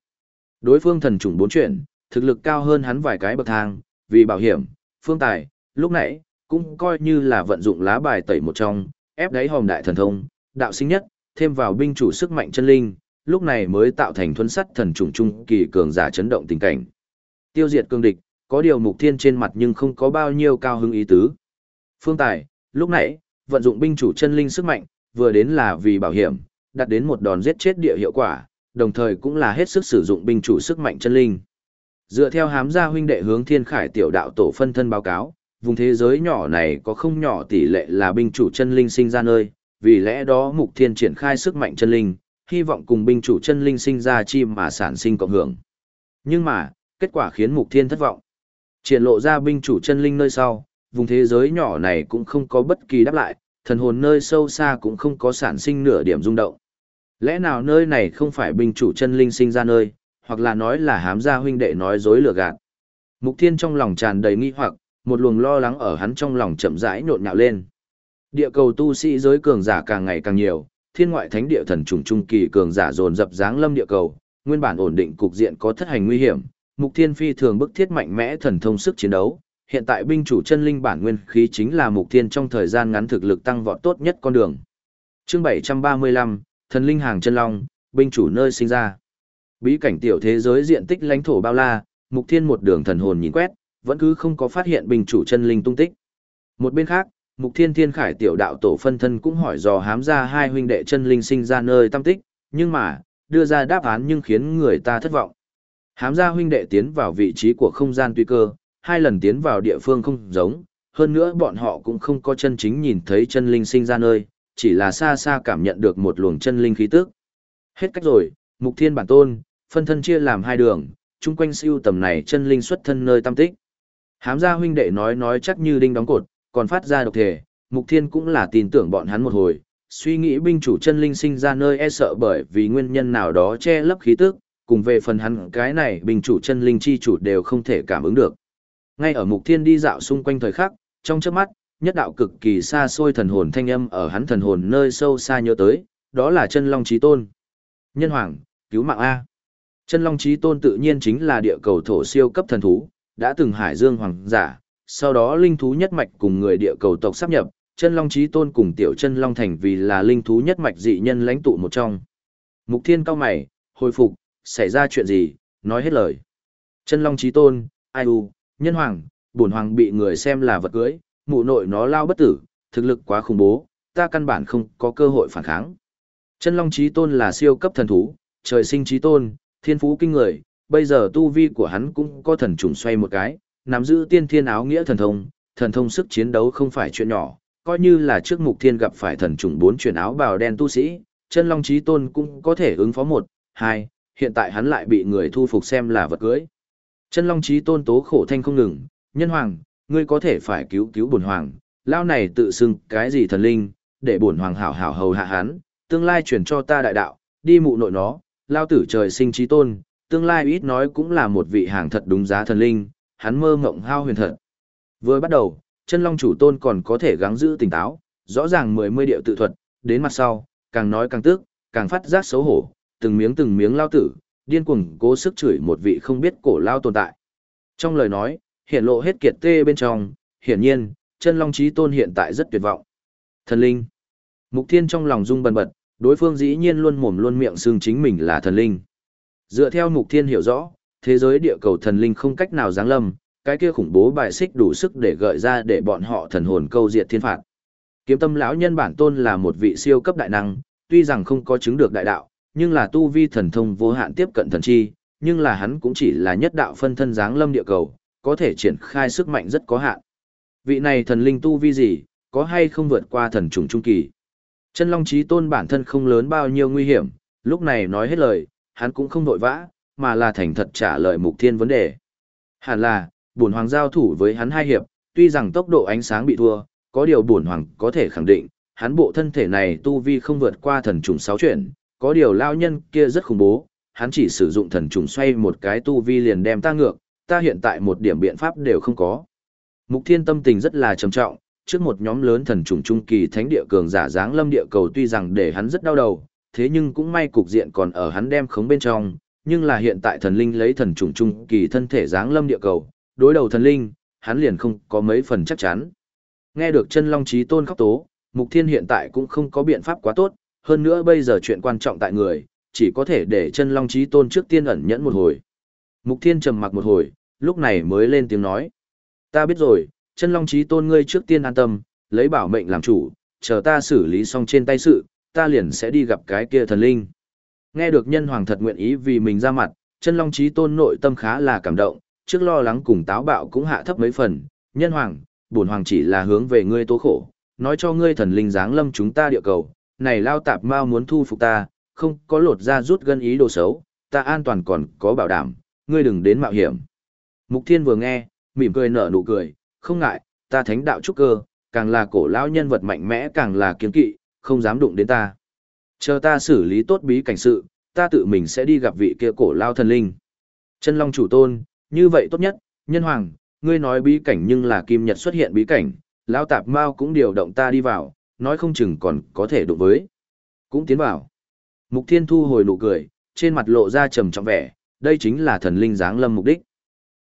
Đối phương thần trùng bốn chuyển, thực lực cao hơn hắn vài cái bậc thang, vì bảo hiểm, phương tài, lúc nãy, cũng coi như là vận dụng lá bài tẩy một trong, ép đáy hòm đại thần thông, đạo sinh nhất, thêm vào binh chủ sức mạnh chân linh, lúc này mới tạo thành thuấn sắt thần trùng trung kỳ cường giả chấn động tình cảnh. Tiêu diệt cương địch, có điều mục thiên trên mặt nhưng không có bao nhiêu cao hứng ý tứ. Phương tài, lúc nãy, vận dụng binh chủ chân linh sức mạnh, vừa đến là vì bảo hiểm, đặt đến một đòn giết chết địa hiệu quả, đồng thời cũng là hết sức sử dụng binh chủ sức mạnh chân linh. Dựa theo hám gia huynh đệ hướng thiên khải tiểu đạo tổ phân thân báo cáo, vùng thế giới nhỏ này có không nhỏ tỷ lệ là binh chủ chân linh sinh ra nơi, vì lẽ đó mục thiên triển khai sức mạnh chân linh, hy vọng cùng binh chủ chân linh sinh ra chi mà sản sinh cộng hưởng. Nhưng mà, kết quả khiến mục thiên thất vọng. Triển lộ ra binh chủ chân linh nơi sau, vùng thế giới nhỏ này cũng không có bất kỳ đáp lại, thần hồn nơi sâu xa cũng không có sản sinh nửa điểm rung động. Lẽ nào nơi này không phải binh chủ chân linh sinh ra nơi, hoặc là nói là hám gia huynh đệ nói dối lừa gạt. Mục Thiên trong lòng tràn đầy nghi hoặc, một luồng lo lắng ở hắn trong lòng chậm rãi nhộn nhạo lên. Địa cầu tu sĩ giới cường giả càng ngày càng nhiều, thiên ngoại thánh địa thần trùng trung kỳ cường giả dồn dập dáng lâm địa cầu, nguyên bản ổn định cục diện có thất hành nguy hiểm, Mục Thiên phi thường bức thiết mạnh mẽ thần thông sức chiến đấu, hiện tại binh chủ chân linh bản nguyên khí chính là Mục Thiên trong thời gian ngắn thực lực tăng vọt tốt nhất con đường. Chương 735, thần linh hàng chân long, binh chủ nơi sinh ra. Bí cảnh tiểu thế giới diện tích lãnh thổ bao la, Mục Thiên một đường thần hồn nhìn quét, vẫn cứ không có phát hiện bình chủ chân linh tung tích. Một bên khác, Mục Thiên Thiên Khải tiểu đạo tổ phân thân cũng hỏi dò hám ra hai huynh đệ chân linh sinh ra nơi tam tích, nhưng mà, đưa ra đáp án nhưng khiến người ta thất vọng. Hám ra huynh đệ tiến vào vị trí của không gian tùy cơ, hai lần tiến vào địa phương không giống, hơn nữa bọn họ cũng không có chân chính nhìn thấy chân linh sinh ra nơi, chỉ là xa xa cảm nhận được một luồng chân linh khí tức. Hết cách rồi, Mục Thiên bản tôn, phân thân chia làm hai đường, chung quanh siêu tầm này chân linh xuất thân nơi tam tích. Hám gia huynh đệ nói nói chắc như đinh đóng cột, còn phát ra độc thể, Mục Thiên cũng là tin tưởng bọn hắn một hồi, suy nghĩ binh chủ chân linh sinh ra nơi e sợ bởi vì nguyên nhân nào đó che lấp khí tức, cùng về phần hắn cái này binh chủ chân linh chi chủ đều không thể cảm ứng được. Ngay ở Mục Thiên đi dạo xung quanh thời khắc, trong chớp mắt, nhất đạo cực kỳ xa xôi thần hồn thanh âm ở hắn thần hồn nơi sâu xa nhớ tới, đó là chân long chí tôn. Nhân hoàng, cứu mạng A. Chân long chí tôn tự nhiên chính là địa cầu thổ siêu cấp thần thú, đã từng hải dương hoàng giả, sau đó linh thú nhất mạch cùng người địa cầu tộc sắp nhập, chân long chí tôn cùng tiểu chân long thành vì là linh thú nhất mạch dị nhân lãnh tụ một trong. Mục thiên cao mày, hồi phục, xảy ra chuyện gì, nói hết lời. Chân long chí tôn, ai u, nhân hoàng, bổn hoàng bị người xem là vật cưới, mụ nội nó lao bất tử, thực lực quá khủng bố, ta căn bản không có cơ hội phản kháng. Chân long chí tôn là siêu cấp thần thú, trời sinh chí tôn, thiên phú kinh người, bây giờ tu vi của hắn cũng có thần trùng xoay một cái, nắm giữ tiên thiên áo nghĩa thần thông, thần thông sức chiến đấu không phải chuyện nhỏ, coi như là trước mục thiên gặp phải thần trùng bốn chuyển áo bào đen tu sĩ, chân long chí tôn cũng có thể ứng phó một, hai, hiện tại hắn lại bị người thu phục xem là vật cưới. Chân long chí tôn tố khổ thanh không ngừng, nhân hoàng, ngươi có thể phải cứu cứu bổn hoàng, lao này tự xưng cái gì thần linh, để bổn hoàng hảo hảo hầu hạ hắn, tương lai chuyển cho ta đại đạo, đi mụ nội nó, lao tử trời sinh chí tôn, tương lai ít nói cũng là một vị hàng thật đúng giá thần linh, hắn mơ mộng hao huyền thật. Vừa bắt đầu, chân long chủ tôn còn có thể gắng giữ tỉnh táo, rõ ràng mười mươi điệu tự thuật, đến mặt sau, càng nói càng tức, càng phát giác xấu hổ, từng miếng từng miếng lao tử, điên cuồng cố sức chửi một vị không biết cổ lao tồn tại. Trong lời nói, hiện lộ hết kiệt tê bên trong, hiển nhiên, chân long trí tôn hiện tại rất tuyệt vọng. Thần linh. Mục thiên trong lòng rung bần bật, đối phương dĩ nhiên luôn mồm luôn miệng xưng chính mình là thần linh. Dựa theo mục thiên hiểu rõ, thế giới địa cầu thần linh không cách nào giáng lâm, cái kia khủng bố bài xích đủ sức để gợi ra để bọn họ thần hồn câu diệt thiên phạt. Kiếm tâm lão nhân bản tôn là một vị siêu cấp đại năng, tuy rằng không có chứng được đại đạo, nhưng là tu vi thần thông vô hạn tiếp cận thần chi, nhưng là hắn cũng chỉ là nhất đạo phân thân giáng lâm địa cầu, có thể triển khai sức mạnh rất có hạn. Vị này thần linh tu vi gì, có hay không vượt qua thần trùng trung kỳ. Chân Long Chí Tôn bản thân không lớn bao nhiêu nguy hiểm, lúc này nói hết lời, hắn cũng không vội vã, mà là thành thật trả lời Mục Thiên vấn đề. Hẳn là, bổn hoàng giao thủ với hắn hai hiệp, tuy rằng tốc độ ánh sáng bị thua, có điều bổn hoàng có thể khẳng định, hắn bộ thân thể này tu vi không vượt qua thần trùng sáu chuyển, có điều lao nhân kia rất khủng bố, hắn chỉ sử dụng thần trùng xoay một cái tu vi liền đem ta ngược, ta hiện tại một điểm biện pháp đều không có. Mục Thiên tâm tình rất là trầm trọng, trước một nhóm lớn thần trùng trung kỳ thánh địa cường giả dáng lâm địa cầu tuy rằng để hắn rất đau đầu, thế nhưng cũng may cục diện còn ở hắn đem khống bên trong, nhưng là hiện tại thần linh lấy thần trùng trung kỳ thân thể dáng lâm địa cầu, đối đầu thần linh, hắn liền không có mấy phần chắc chắn. Nghe được chân long trí tôn khóc tố, Mục Thiên hiện tại cũng không có biện pháp quá tốt, hơn nữa bây giờ chuyện quan trọng tại người, chỉ có thể để chân long trí tôn trước tiên ẩn nhẫn một hồi. Mục Thiên trầm mặc một hồi, lúc này mới lên tiếng nói. Ta biết rồi, chân long trí tôn ngươi trước tiên an tâm, lấy bảo mệnh làm chủ, chờ ta xử lý xong trên tay sự, ta liền sẽ đi gặp cái kia thần linh. Nghe được nhân hoàng thật nguyện ý vì mình ra mặt, chân long trí tôn nội tâm khá là cảm động, trước lo lắng cùng táo bạo cũng hạ thấp mấy phần, nhân hoàng, bổn hoàng chỉ là hướng về ngươi tố khổ, nói cho ngươi thần linh giáng lâm chúng ta địa cầu, này lao tạp mau muốn thu phục ta, không có lột ra rút gân ý đồ xấu, ta an toàn còn có bảo đảm, ngươi đừng đến mạo hiểm. Mục Thiên vừa nghe, mỉm cười nở nụ cười, không ngại, ta thánh đạo trúc cơ, càng là cổ lão nhân vật mạnh mẽ càng là kiên kỵ, không dám đụng đến ta. Chờ ta xử lý tốt bí cảnh sự, ta tự mình sẽ đi gặp vị kia cổ lao thần linh. Chân Long chủ tôn, như vậy tốt nhất, nhân hoàng, ngươi nói bí cảnh nhưng là kim nhật xuất hiện bí cảnh, lão tạp mao cũng điều động ta đi vào, nói không chừng còn có thể đụng với. Cũng tiến vào. Mục Thiên thu hồi nụ cười, trên mặt lộ ra trầm trọng vẻ, đây chính là thần linh giáng lâm mục đích.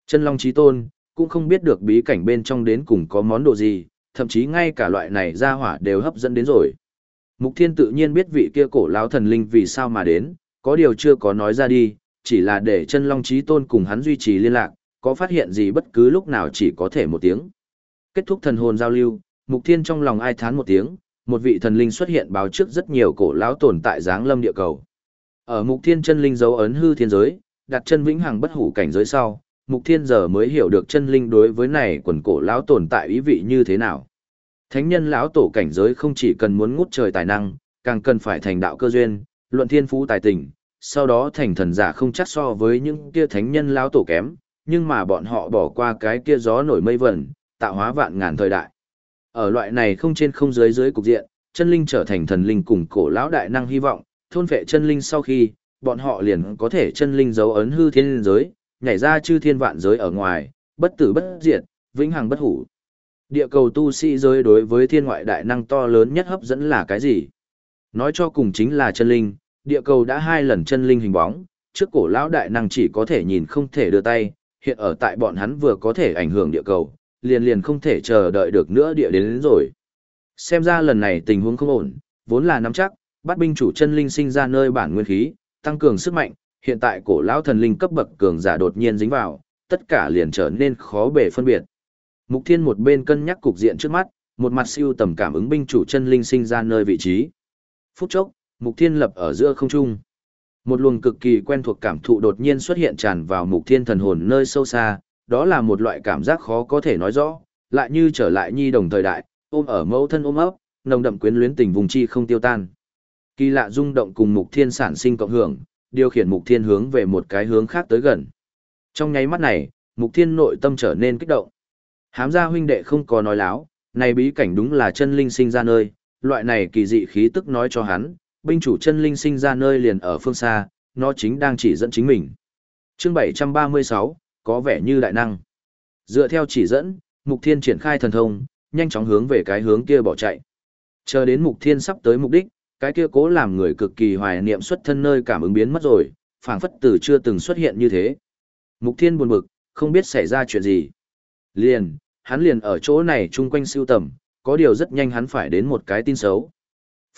Chân Long Chí Tôn, cũng không biết được bí cảnh bên trong đến cùng có món đồ gì, thậm chí ngay cả loại này ra hỏa đều hấp dẫn đến rồi. Mục Thiên tự nhiên biết vị kia cổ lão thần linh vì sao mà đến, có điều chưa có nói ra đi, chỉ là để chân Long Chí Tôn cùng hắn duy trì liên lạc, có phát hiện gì bất cứ lúc nào chỉ có thể một tiếng. Kết thúc thần hồn giao lưu, Mục Thiên trong lòng ai thán một tiếng, một vị thần linh xuất hiện báo trước rất nhiều cổ lão tồn tại dáng lâm địa cầu. Ở Mục Thiên chân linh dấu ấn hư thiên giới, đặt chân vĩnh hằng bất hủ cảnh giới sau, Mục Thiên giờ mới hiểu được chân linh đối với này quần cổ lão tồn tại ý vị như thế nào. Thánh nhân lão tổ cảnh giới không chỉ cần muốn ngút trời tài năng, càng cần phải thành đạo cơ duyên, luận thiên phú tài tình, sau đó thành thần giả không chắc so với những kia thánh nhân lão tổ kém, nhưng mà bọn họ bỏ qua cái kia gió nổi mây vẩn, tạo hóa vạn ngàn thời đại. Ở loại này không trên không dưới dưới cục diện, chân linh trở thành thần linh cùng cổ lão đại năng hy vọng, thôn vệ chân linh sau khi, bọn họ liền có thể chân linh dấu ấn hư thiên giới, nhảy ra chư thiên vạn giới ở ngoài, bất tử bất diệt, vĩnh hằng bất hủ. Địa cầu tu sĩ giới đối với thiên ngoại đại năng to lớn nhất hấp dẫn là cái gì? Nói cho cùng chính là chân linh, địa cầu đã hai lần chân linh hình bóng, trước cổ lão đại năng chỉ có thể nhìn không thể đưa tay, hiện ở tại bọn hắn vừa có thể ảnh hưởng địa cầu, liền liền không thể chờ đợi được nữa địa đến, đến rồi. Xem ra lần này tình huống không ổn, vốn là nắm chắc, bắt binh chủ chân linh sinh ra nơi bản nguyên khí, tăng cường sức mạnh, hiện tại cổ lão thần linh cấp bậc cường giả đột nhiên dính vào, tất cả liền trở nên khó bề phân biệt. Mục Thiên một bên cân nhắc cục diện trước mắt, một mặt siêu tầm cảm ứng binh chủ chân linh sinh ra nơi vị trí. Phút chốc, Mục Thiên lập ở giữa không trung. Một luồng cực kỳ quen thuộc cảm thụ đột nhiên xuất hiện tràn vào Mục Thiên thần hồn nơi sâu xa, đó là một loại cảm giác khó có thể nói rõ, lại như trở lại nhi đồng thời đại, ôm ở mẫu thân ôm ấp, nồng đậm quyến luyến tình vùng chi không tiêu tan. Kỳ lạ rung động cùng Mục Thiên sản sinh cộng hưởng, điều khiển Mục Thiên hướng về một cái hướng khác tới gần. Trong nháy mắt này, Mục Thiên nội tâm trở nên kích động. Hám gia huynh đệ không có nói láo, này bí cảnh đúng là chân linh sinh ra nơi, loại này kỳ dị khí tức nói cho hắn, binh chủ chân linh sinh ra nơi liền ở phương xa, nó chính đang chỉ dẫn chính mình. Chương 736, có vẻ như đại năng. Dựa theo chỉ dẫn, Mục Thiên triển khai thần thông, nhanh chóng hướng về cái hướng kia bỏ chạy. Chờ đến Mục Thiên sắp tới mục đích, cái kia cố làm người cực kỳ hoài niệm xuất thân nơi cảm ứng biến mất rồi, phảng phất từ chưa từng xuất hiện như thế. Mục Thiên buồn bực, không biết xảy ra chuyện gì. Liền, hắn liền ở chỗ này chung quanh siêu tầm, có điều rất nhanh hắn phải đến một cái tin xấu.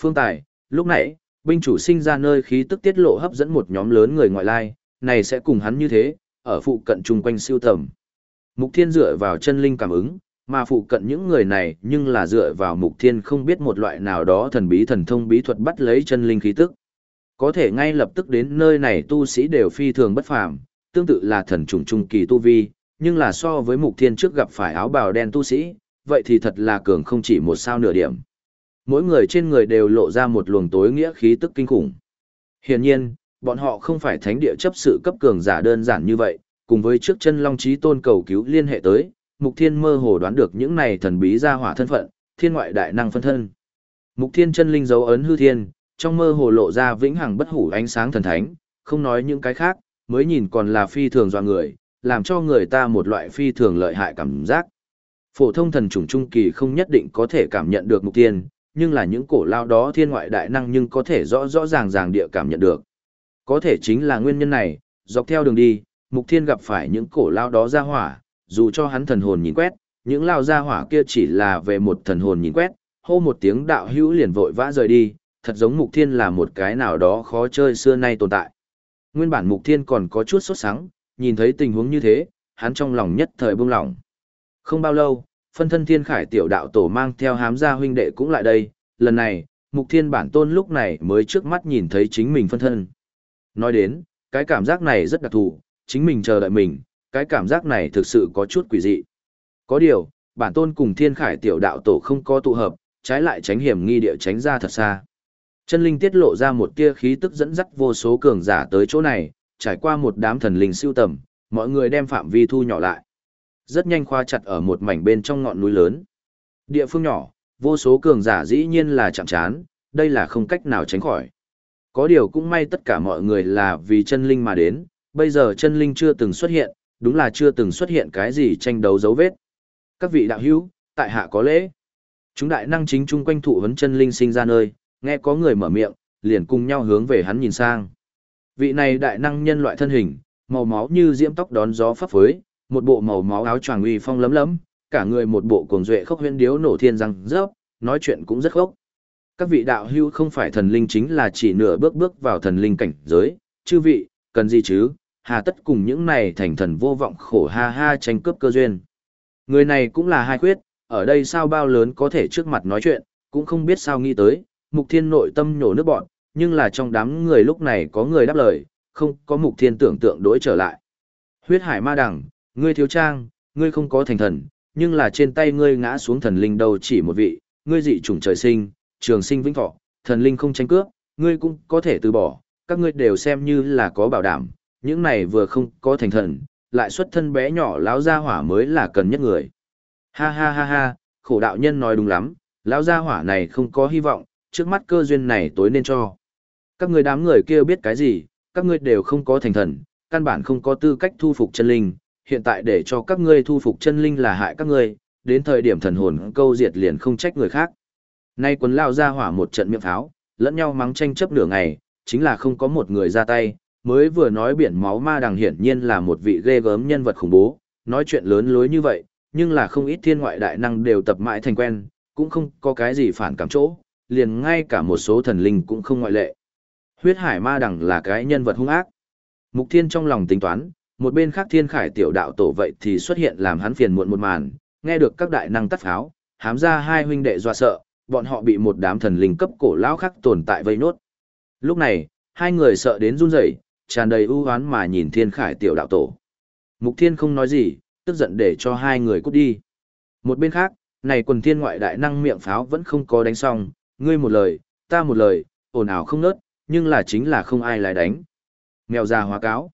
Phương Tài, lúc nãy, binh chủ sinh ra nơi khí tức tiết lộ hấp dẫn một nhóm lớn người ngoại lai, này sẽ cùng hắn như thế, ở phụ cận chung quanh siêu tầm. Mục Thiên dựa vào chân linh cảm ứng, mà phụ cận những người này nhưng là dựa vào Mục Thiên không biết một loại nào đó thần bí thần thông bí thuật bắt lấy chân linh khí tức. Có thể ngay lập tức đến nơi này tu sĩ đều phi thường bất phàm, tương tự là thần trùng trung kỳ tu vi, nhưng là so với Mục Thiên trước gặp phải áo bào đen tu sĩ, vậy thì thật là cường không chỉ một sao nửa điểm. Mỗi người trên người đều lộ ra một luồng tối nghĩa khí tức kinh khủng. Hiển nhiên, bọn họ không phải thánh địa chấp sự cấp cường giả đơn giản như vậy, cùng với trước chân long trí tôn cầu cứu liên hệ tới, Mục Thiên mơ hồ đoán được những này thần bí ra hỏa thân phận, thiên ngoại đại năng phân thân. Mục Thiên chân linh dấu ấn hư thiên, trong mơ hồ lộ ra vĩnh hằng bất hủ ánh sáng thần thánh, không nói những cái khác, mới nhìn còn là phi thường dọa người, làm cho người ta một loại phi thường lợi hại cảm giác. Phổ thông thần trùng trung kỳ không nhất định có thể cảm nhận được mục tiên, nhưng là những cổ lao đó thiên ngoại đại năng nhưng có thể rõ rõ ràng ràng địa cảm nhận được. Có thể chính là nguyên nhân này, dọc theo đường đi, mục thiên gặp phải những cổ lao đó ra hỏa, dù cho hắn thần hồn nhìn quét, những lao ra hỏa kia chỉ là về một thần hồn nhìn quét, hô một tiếng đạo hữu liền vội vã rời đi, thật giống mục thiên là một cái nào đó khó chơi xưa nay tồn tại. Nguyên bản mục thiên còn có chút sốt sắng, nhìn thấy tình huống như thế, hắn trong lòng nhất thời buông lỏng. Không bao lâu, phân thân thiên khải tiểu đạo tổ mang theo hám gia huynh đệ cũng lại đây, lần này, mục thiên bản tôn lúc này mới trước mắt nhìn thấy chính mình phân thân. Nói đến, cái cảm giác này rất đặc thù, chính mình chờ đợi mình, cái cảm giác này thực sự có chút quỷ dị. Có điều, bản tôn cùng thiên khải tiểu đạo tổ không có tụ hợp, trái lại tránh hiểm nghi địa tránh ra thật xa. Chân linh tiết lộ ra một tia khí tức dẫn dắt vô số cường giả tới chỗ này, trải qua một đám thần linh siêu tầm, mọi người đem phạm vi thu nhỏ lại. Rất nhanh khoa chặt ở một mảnh bên trong ngọn núi lớn. Địa phương nhỏ, vô số cường giả dĩ nhiên là chạm chán, đây là không cách nào tránh khỏi. Có điều cũng may tất cả mọi người là vì chân linh mà đến, bây giờ chân linh chưa từng xuất hiện, đúng là chưa từng xuất hiện cái gì tranh đấu dấu vết. Các vị đạo hữu, tại hạ có lễ. Chúng đại năng chính chung quanh thụ vấn chân linh sinh ra nơi, nghe có người mở miệng, liền cùng nhau hướng về hắn nhìn sang. Vị này đại năng nhân loại thân hình, màu máu như diễm tóc đón gió phấp phới, một bộ màu máu áo choàng uy phong lấm lấm, cả người một bộ cuồng duệ khốc huyễn điếu nổ thiên răng rớp, nói chuyện cũng rất khốc. Các vị đạo hưu không phải thần linh chính là chỉ nửa bước bước vào thần linh cảnh giới, chư vị, cần gì chứ, hà tất cùng những này thành thần vô vọng khổ ha ha tranh cướp cơ duyên. Người này cũng là hai khuyết, ở đây sao bao lớn có thể trước mặt nói chuyện, cũng không biết sao nghĩ tới, mục thiên nội tâm nhổ nước bọn, nhưng là trong đám người lúc này có người đáp lời, không có mục thiên tưởng tượng đối trở lại. Huyết hải ma đằng, ngươi thiếu trang, ngươi không có thành thần, nhưng là trên tay ngươi ngã xuống thần linh đâu chỉ một vị, ngươi dị chủng trời sinh, trường sinh vĩnh thọ, thần linh không tranh cướp, ngươi cũng có thể từ bỏ, các ngươi đều xem như là có bảo đảm, những này vừa không có thành thần, lại xuất thân bé nhỏ lão gia hỏa mới là cần nhất người. Ha ha ha ha, khổ đạo nhân nói đúng lắm, lão gia hỏa này không có hy vọng, trước mắt cơ duyên này tối nên cho. Các người đám người kia biết cái gì, các ngươi đều không có thành thần, căn bản không có tư cách thu phục chân linh, hiện tại để cho các ngươi thu phục chân linh là hại các ngươi, đến thời điểm thần hồn câu diệt liền không trách người khác. Nay quần lao ra hỏa một trận miệng pháo, lẫn nhau mắng tranh chấp nửa ngày, chính là không có một người ra tay, mới vừa nói biển máu ma đằng hiển nhiên là một vị ghê gớm nhân vật khủng bố, nói chuyện lớn lối như vậy, nhưng là không ít thiên ngoại đại năng đều tập mãi thành quen, cũng không có cái gì phản cảm chỗ, liền ngay cả một số thần linh cũng không ngoại lệ. Huyết hải ma đằng là cái nhân vật hung ác. Mục thiên trong lòng tính toán, một bên khác thiên khải tiểu đạo tổ vậy thì xuất hiện làm hắn phiền muộn một màn, nghe được các đại năng tắt pháo, hám ra hai huynh đệ dọa sợ, bọn họ bị một đám thần linh cấp cổ lão khác tồn tại vây nốt. Lúc này, hai người sợ đến run rẩy, tràn đầy ưu oán mà nhìn thiên khải tiểu đạo tổ. Mục thiên không nói gì, tức giận để cho hai người cút đi. Một bên khác, này quần thiên ngoại đại năng miệng pháo vẫn không có đánh xong, ngươi một lời, ta một lời, ồn ào không nớt, nhưng là chính là không ai lại đánh. Mèo già hóa cáo.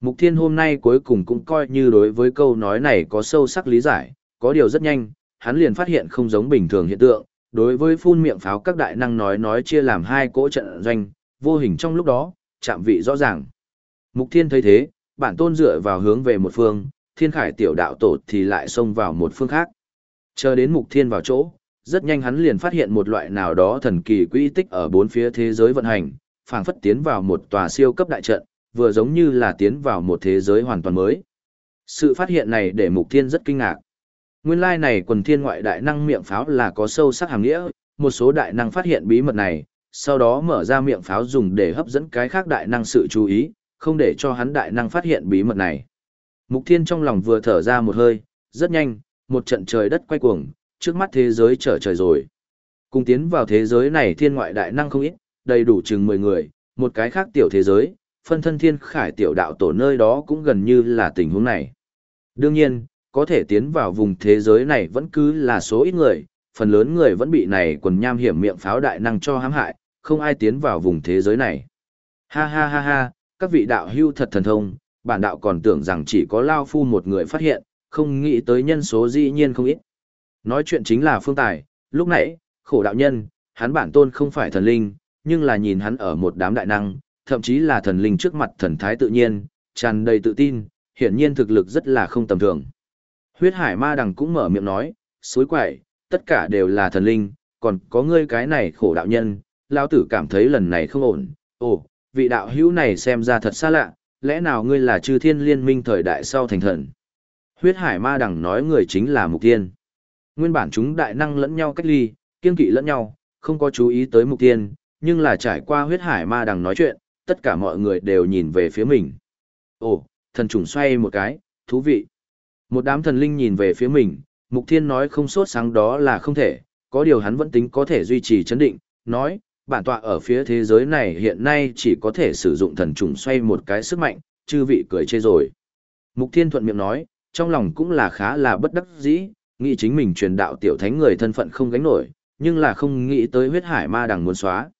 Mục thiên hôm nay cuối cùng cũng coi như đối với câu nói này có sâu sắc lý giải, có điều rất nhanh, hắn liền phát hiện không giống bình thường hiện tượng, đối với phun miệng pháo các đại năng nói nói chia làm hai cỗ trận doanh, vô hình trong lúc đó, chạm vị rõ ràng. Mục thiên thấy thế, bản tôn dựa vào hướng về một phương, thiên khải tiểu đạo tổ thì lại xông vào một phương khác. Chờ đến mục thiên vào chỗ, rất nhanh hắn liền phát hiện một loại nào đó thần kỳ quỹ tích ở bốn phía thế giới vận hành, phảng phất tiến vào một tòa siêu cấp đại trận, vừa giống như là tiến vào một thế giới hoàn toàn mới. Sự phát hiện này để Mục Thiên rất kinh ngạc. Nguyên lai này quần thiên ngoại đại năng miệng pháo là có sâu sắc hàm nghĩa, một số đại năng phát hiện bí mật này, sau đó mở ra miệng pháo dùng để hấp dẫn cái khác đại năng sự chú ý, không để cho hắn đại năng phát hiện bí mật này. Mục Thiên trong lòng vừa thở ra một hơi, rất nhanh, một trận trời đất quay cuồng, trước mắt thế giới trở trời rồi. Cùng tiến vào thế giới này thiên ngoại đại năng không ít, đầy đủ chừng 10 người, một cái khác tiểu thế giới, phân thân thiên khải tiểu đạo tổ nơi đó cũng gần như là tình huống này. Đương nhiên, có thể tiến vào vùng thế giới này vẫn cứ là số ít người, phần lớn người vẫn bị này quần nham hiểm miệng pháo đại năng cho hãm hại, không ai tiến vào vùng thế giới này. Ha ha ha ha, các vị đạo hưu thật thần thông, bản đạo còn tưởng rằng chỉ có Lao Phu một người phát hiện, không nghĩ tới nhân số dĩ nhiên không ít. Nói chuyện chính là phương tài, lúc nãy, khổ đạo nhân, hắn bản tôn không phải thần linh, nhưng là nhìn hắn ở một đám đại năng, thậm chí là thần linh trước mặt thần thái tự nhiên, tràn đầy tự tin, hiển nhiên thực lực rất là không tầm thường. Huyết hải ma đằng cũng mở miệng nói, suối quậy, tất cả đều là thần linh, còn có ngươi cái này khổ đạo nhân, Lão tử cảm thấy lần này không ổn. Ồ, vị đạo hữu này xem ra thật xa lạ, lẽ nào ngươi là chư thiên liên minh thời đại sau thành thần? Huyết hải ma đằng nói người chính là mục tiên. Nguyên bản chúng đại năng lẫn nhau cách ly, kiên kỵ lẫn nhau, không có chú ý tới mục tiên, nhưng là trải qua huyết hải ma đằng nói chuyện, tất cả mọi người đều nhìn về phía mình. Ồ, thần trùng xoay một cái, thú vị. Một đám thần linh nhìn về phía mình, mục thiên nói không sốt sáng đó là không thể, có điều hắn vẫn tính có thể duy trì chấn định, nói, bản tọa ở phía thế giới này hiện nay chỉ có thể sử dụng thần trùng xoay một cái sức mạnh, chư vị cười chê rồi. Mục thiên thuận miệng nói, trong lòng cũng là khá là bất đắc dĩ, nghĩ chính mình truyền đạo tiểu thánh người thân phận không gánh nổi, nhưng là không nghĩ tới huyết hải ma đằng muốn xóa.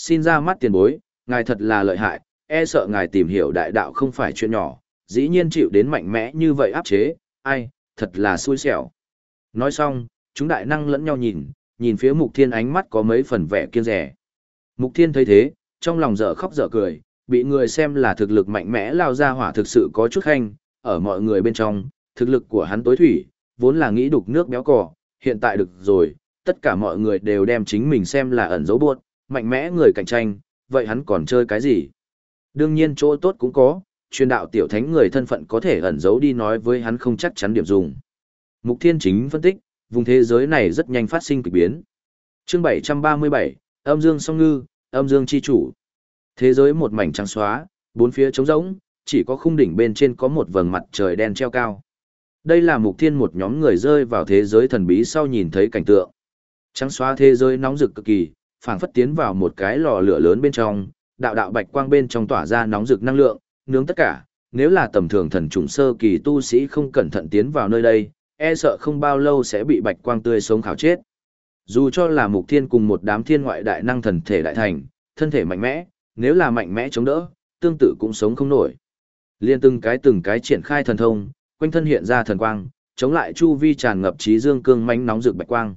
Xin ra mắt tiền bối, ngài thật là lợi hại, e sợ ngài tìm hiểu đại đạo không phải chuyện nhỏ, dĩ nhiên chịu đến mạnh mẽ như vậy áp chế, ai, thật là xui xẻo. Nói xong, chúng đại năng lẫn nhau nhìn, nhìn phía mục thiên ánh mắt có mấy phần vẻ kiêng rẻ. Mục thiên thấy thế, trong lòng dở khóc dở cười, bị người xem là thực lực mạnh mẽ lao ra hỏa thực sự có chút khanh, ở mọi người bên trong, thực lực của hắn tối thủy, vốn là nghĩ đục nước béo cỏ, hiện tại được rồi, tất cả mọi người đều đem chính mình xem là ẩn dấu buốt, mạnh mẽ người cạnh tranh, vậy hắn còn chơi cái gì? Đương nhiên chỗ tốt cũng có, truyền đạo tiểu thánh người thân phận có thể ẩn giấu đi nói với hắn không chắc chắn điểm dùng. Mục Thiên Chính phân tích, vùng thế giới này rất nhanh phát sinh kỳ biến. Chương 737, Âm Dương Song Ngư, Âm Dương Chi Chủ. Thế giới một mảnh trắng xóa, bốn phía trống rỗng, chỉ có khung đỉnh bên trên có một vầng mặt trời đen treo cao. Đây là Mục Thiên một nhóm người rơi vào thế giới thần bí sau nhìn thấy cảnh tượng. Trắng xóa thế giới nóng rực cực kỳ, phảng phất tiến vào một cái lò lửa lớn bên trong, đạo đạo bạch quang bên trong tỏa ra nóng rực năng lượng, nướng tất cả, nếu là tầm thường thần trùng sơ kỳ tu sĩ không cẩn thận tiến vào nơi đây, e sợ không bao lâu sẽ bị bạch quang tươi sống khảo chết. Dù cho là mục thiên cùng một đám thiên ngoại đại năng thần thể đại thành, thân thể mạnh mẽ, nếu là mạnh mẽ chống đỡ, tương tự cũng sống không nổi. Liên từng cái từng cái triển khai thần thông, quanh thân hiện ra thần quang, chống lại chu vi tràn ngập trí dương cương mãnh nóng rực bạch quang.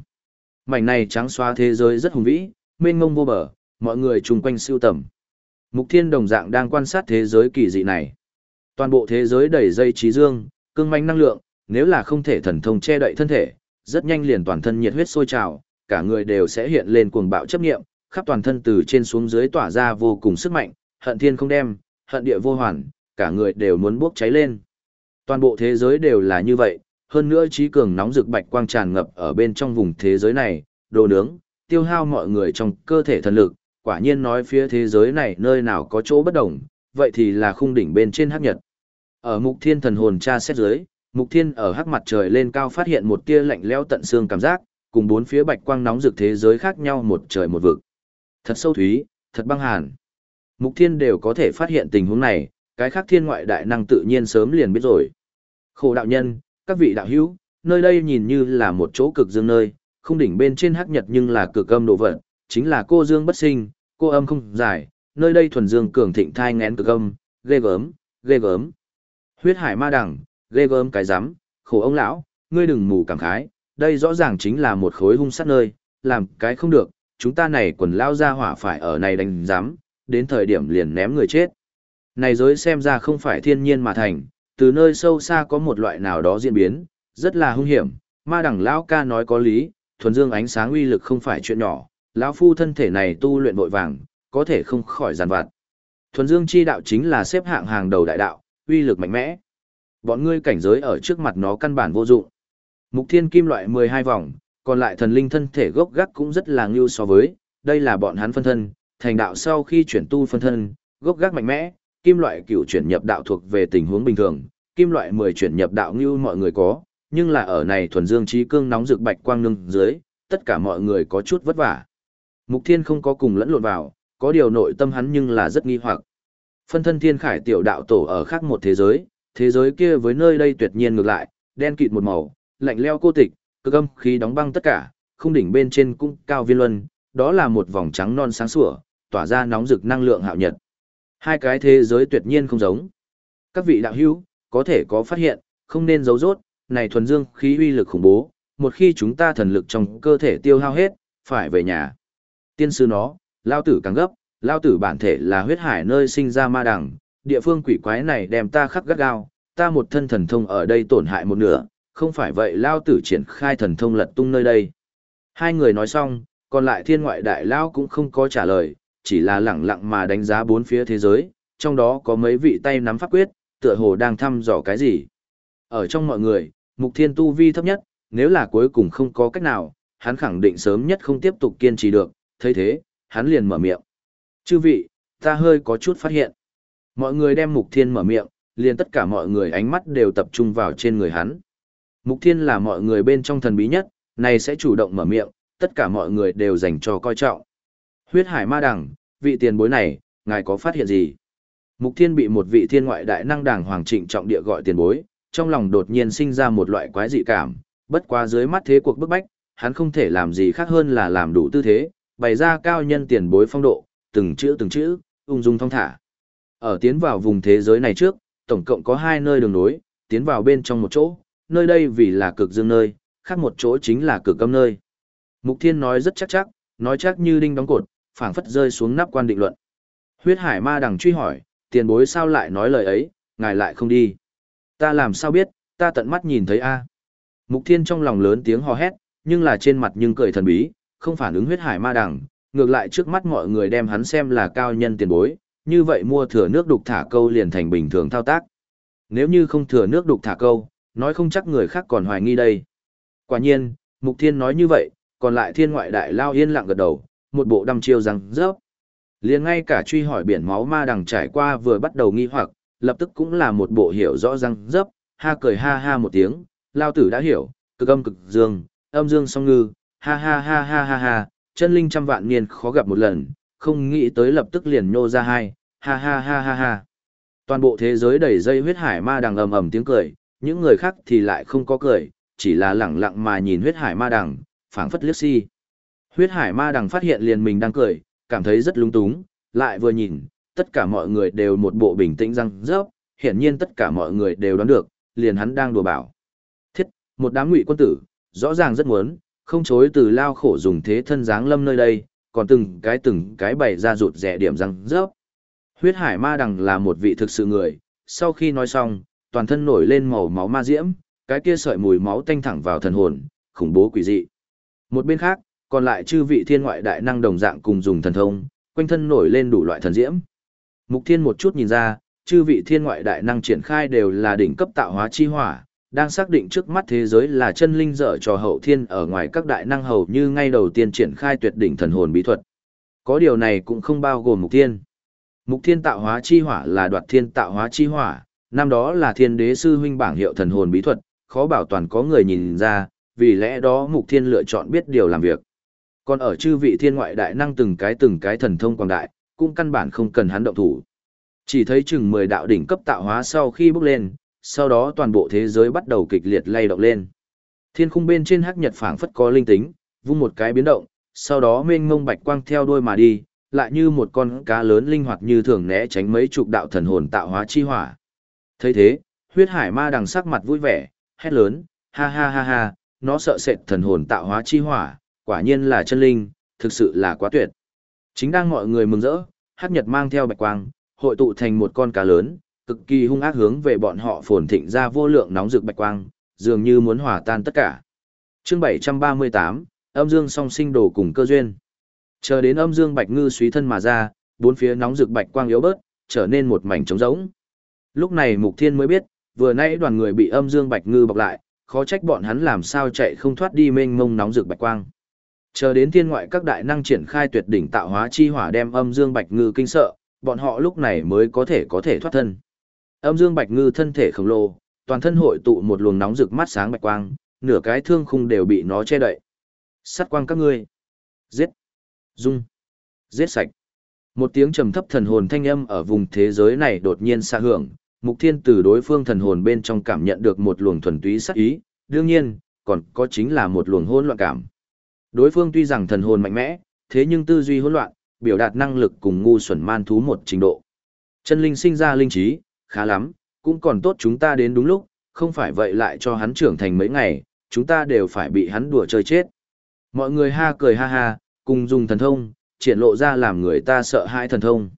Mảnh này trắng xóa thế giới rất hùng vĩ, mênh mông vô bờ, mọi người chung quanh siêu tầm. Mục Thiên đồng dạng đang quan sát thế giới kỳ dị này. Toàn bộ thế giới đầy dây trí dương, cương manh năng lượng, nếu là không thể thần thông che đậy thân thể, rất nhanh liền toàn thân nhiệt huyết sôi trào, cả người đều sẽ hiện lên cuồng bạo chấp niệm, khắp toàn thân từ trên xuống dưới tỏa ra vô cùng sức mạnh, hận thiên không đem, hận địa vô hoàn, cả người đều muốn bốc cháy lên. Toàn bộ thế giới đều là như vậy, hơn nữa trí cường nóng rực bạch quang tràn ngập ở bên trong vùng thế giới này, đồ nướng, tiêu hao mọi người trong cơ thể thần lực, quả nhiên nói phía thế giới này nơi nào có chỗ bất đồng, vậy thì là khung đỉnh bên trên hắc nhật. Ở mục thiên thần hồn tra xét dưới, mục thiên ở hắc mặt trời lên cao phát hiện một tia lạnh lẽo tận xương cảm giác, cùng bốn phía bạch quang nóng rực thế giới khác nhau một trời một vực. Thật sâu thúy, thật băng hàn. Mục thiên đều có thể phát hiện tình huống này, cái khác thiên ngoại đại năng tự nhiên sớm liền biết rồi. Khổ đạo nhân, các vị đạo hữu, nơi đây nhìn như là một chỗ cực dương nơi, không đỉnh bên trên hắc nhật nhưng là cực âm độ vật, chính là cô dương bất sinh, cô âm không giải, nơi đây thuần dương cường thịnh thai ngén cực âm, ghê gớm, ghê gớm. Huyết hải ma đằng, ghê gớm cái rắm khổ ông lão, ngươi đừng mù cảm khái, đây rõ ràng chính là một khối hung sát nơi, làm cái không được, chúng ta này quần lao ra hỏa phải ở này đánh giám, đến thời điểm liền ném người chết. Này giới xem ra không phải thiên nhiên mà thành, từ nơi sâu xa có một loại nào đó diễn biến, rất là hung hiểm, ma đẳng lão ca nói có lý, thuần dương ánh sáng uy lực không phải chuyện nhỏ, lão phu thân thể này tu luyện vội vàng, có thể không khỏi giàn vặt. Thuần dương chi đạo chính là xếp hạng hàng đầu đại đạo, uy lực mạnh mẽ. Bọn ngươi cảnh giới ở trước mặt nó căn bản vô dụng. Mục thiên kim loại 12 vòng, còn lại thần linh thân thể gốc gác cũng rất là ngưu so với, đây là bọn hắn phân thân, thành đạo sau khi chuyển tu phân thân, gốc gác mạnh mẽ, kim loại cửu chuyển nhập đạo thuộc về tình huống bình thường, kim loại 10 chuyển nhập đạo ngưu mọi người có, nhưng là ở này thuần dương trí cương nóng rực bạch quang nương dưới, tất cả mọi người có chút vất vả. Mục Thiên không có cùng lẫn lộn vào, có điều nội tâm hắn nhưng là rất nghi hoặc. Phân thân thiên khải tiểu đạo tổ ở khác một thế giới, thế giới kia với nơi đây tuyệt nhiên ngược lại, đen kịt một màu, lạnh leo cô tịch, cực âm khí đóng băng tất cả, không đỉnh bên trên cũng cao viên luân, đó là một vòng trắng non sáng sủa, tỏa ra nóng rực năng lượng hạo nhật. Hai cái thế giới tuyệt nhiên không giống. Các vị đạo hữu, có thể có phát hiện, không nên giấu rốt, này thuần dương khí uy lực khủng bố, một khi chúng ta thần lực trong cơ thể tiêu hao hết, phải về nhà. Tiên sư nó, lao tử càng gấp, lao tử bản thể là huyết hải nơi sinh ra ma đằng, địa phương quỷ quái này đem ta khắc gắt gao, ta một thân thần thông ở đây tổn hại một nửa, Không phải vậy lao tử triển khai thần thông lật tung nơi đây. Hai người nói xong, còn lại thiên ngoại đại lao cũng không có trả lời, chỉ là lẳng lặng mà đánh giá bốn phía thế giới, trong đó có mấy vị tay nắm pháp quyết, tựa hồ đang thăm dò cái gì. Ở trong mọi người, mục thiên tu vi thấp nhất, nếu là cuối cùng không có cách nào, hắn khẳng định sớm nhất không tiếp tục kiên trì được, thấy thế, hắn liền mở miệng. Chư vị, ta hơi có chút phát hiện. Mọi người đem mục thiên mở miệng, liền tất cả mọi người ánh mắt đều tập trung vào trên người hắn. Mục thiên là mọi người bên trong thần bí nhất, này sẽ chủ động mở miệng, tất cả mọi người đều dành cho coi trọng. Huyết hải ma đằng, vị tiền bối này, ngài có phát hiện gì? Mục thiên bị một vị thiên ngoại đại năng đảng hoàng trịnh trọng địa gọi tiền bối, trong lòng đột nhiên sinh ra một loại quái dị cảm, bất quá dưới mắt thế cuộc bức bách, hắn không thể làm gì khác hơn là làm đủ tư thế, bày ra cao nhân tiền bối phong độ, từng chữ từng chữ, ung dung thong thả. Ở tiến vào vùng thế giới này trước, tổng cộng có hai nơi đường nối, tiến vào bên trong một chỗ, nơi đây vì là cực dương nơi, khác một chỗ chính là cực âm nơi. Mục Thiên nói rất chắc chắc, nói chắc như đinh đóng cột, phảng phất rơi xuống nắp quan định luận. Huyết Hải Ma đằng truy hỏi, tiền bối sao lại nói lời ấy, ngài lại không đi. Ta làm sao biết, ta tận mắt nhìn thấy a. Mục Thiên trong lòng lớn tiếng hò hét, nhưng là trên mặt nhưng cười thần bí, không phản ứng huyết hải ma đằng, ngược lại trước mắt mọi người đem hắn xem là cao nhân tiền bối, như vậy mua thừa nước đục thả câu liền thành bình thường thao tác. Nếu như không thừa nước đục thả câu, nói không chắc người khác còn hoài nghi đây. Quả nhiên, Mục Thiên nói như vậy, còn lại thiên ngoại đại lao yên lặng gật đầu, một bộ đăm chiêu răng rớp. liền ngay cả truy hỏi biển máu ma đằng trải qua vừa bắt đầu nghi hoặc, lập tức cũng là một bộ hiểu rõ răng dấp, ha cười ha ha một tiếng, lao tử đã hiểu, cực âm cực dương, âm dương song ngư, ha ha ha ha ha ha, chân linh trăm vạn niên khó gặp một lần, không nghĩ tới lập tức liền nhô ra hai, ha ha ha ha ha. Toàn bộ thế giới đầy dây huyết hải ma đằng ầm ầm tiếng cười, những người khác thì lại không có cười, chỉ là lẳng lặng mà nhìn huyết hải ma đằng, phảng phất liếc si. Huyết hải ma đằng phát hiện liền mình đang cười, cảm thấy rất lung túng, lại vừa nhìn, tất cả mọi người đều một bộ bình tĩnh răng rớp, hiển nhiên tất cả mọi người đều đoán được, liền hắn đang đùa bảo. Thiết, một đám ngụy quân tử, rõ ràng rất muốn, không chối từ lao khổ dùng thế thân dáng lâm nơi đây, còn từng cái từng cái bày ra rụt rẻ điểm răng rớp. Huyết hải ma đằng là một vị thực sự người, sau khi nói xong, toàn thân nổi lên màu máu ma diễm, cái kia sợi mùi máu tanh thẳng vào thần hồn, khủng bố quỷ dị. Một bên khác, còn lại chư vị thiên ngoại đại năng đồng dạng cùng dùng thần thông, quanh thân nổi lên đủ loại thần diễm. Mục Thiên một chút nhìn ra, chư vị thiên ngoại đại năng triển khai đều là đỉnh cấp tạo hóa chi hỏa, đang xác định trước mắt thế giới là chân linh dở trò hậu thiên ở ngoài các đại năng hầu như ngay đầu tiên triển khai tuyệt đỉnh thần hồn bí thuật. Có điều này cũng không bao gồm mục thiên. Mục thiên tạo hóa chi hỏa là đoạt thiên tạo hóa chi hỏa, năm đó là thiên đế sư huynh bảng hiệu thần hồn bí thuật, khó bảo toàn có người nhìn ra, vì lẽ đó mục thiên lựa chọn biết điều làm việc. Còn ở chư vị thiên ngoại đại năng từng cái từng cái thần thông quảng đại, cũng căn bản không cần hắn động thủ. Chỉ thấy chừng 10 đạo đỉnh cấp tạo hóa sau khi bước lên, sau đó toàn bộ thế giới bắt đầu kịch liệt lay động lên. Thiên khung bên trên hắc nhật phảng phất có linh tính, vung một cái biến động, sau đó mênh mông bạch quang theo đuôi mà đi, lại như một con cá lớn linh hoạt như thường né tránh mấy chục đạo thần hồn tạo hóa chi hỏa. Thấy thế, huyết hải ma đằng sắc mặt vui vẻ, hét lớn, ha ha ha ha, nó sợ sệt thần hồn tạo hóa chi hỏa, quả nhiên là chân linh, thực sự là quá tuyệt. Chính đang mọi người mừng rỡ, hắc nhật mang theo bạch quang, hội tụ thành một con cá lớn, cực kỳ hung ác hướng về bọn họ phồn thịnh ra vô lượng nóng rực bạch quang, dường như muốn hòa tan tất cả. Chương 738, âm dương song sinh đồ cùng cơ duyên. Chờ đến âm dương bạch ngư suy thân mà ra, bốn phía nóng rực bạch quang yếu bớt, trở nên một mảnh trống rỗng. Lúc này Mục Thiên mới biết, vừa nãy đoàn người bị âm dương bạch ngư bọc lại, khó trách bọn hắn làm sao chạy không thoát đi mênh mông nóng rực bạch quang. Chờ đến thiên ngoại các đại năng triển khai tuyệt đỉnh tạo hóa chi hỏa đem âm dương bạch ngư kinh sợ, bọn họ lúc này mới có thể có thể thoát thân. Âm Dương Bạch Ngư thân thể khổng lồ, toàn thân hội tụ một luồng nóng rực mắt sáng bạch quang, nửa cái thương khung đều bị nó che đậy. Sát quang các ngươi. Giết. Dung. Giết sạch. Một tiếng trầm thấp thần hồn thanh âm ở vùng thế giới này đột nhiên xa hưởng, Mục Thiên từ đối phương thần hồn bên trong cảm nhận được một luồng thuần túy sát ý, đương nhiên, còn có chính là một luồng hỗn loạn cảm. Đối phương tuy rằng thần hồn mạnh mẽ, thế nhưng tư duy hỗn loạn, biểu đạt năng lực cùng ngu xuẩn man thú một trình độ. Chân linh sinh ra linh trí, khá lắm, cũng còn tốt chúng ta đến đúng lúc, không phải vậy lại cho hắn trưởng thành mấy ngày, chúng ta đều phải bị hắn đùa chơi chết. Mọi người ha cười ha ha, cùng dùng thần thông, triển lộ ra làm người ta sợ hãi thần thông.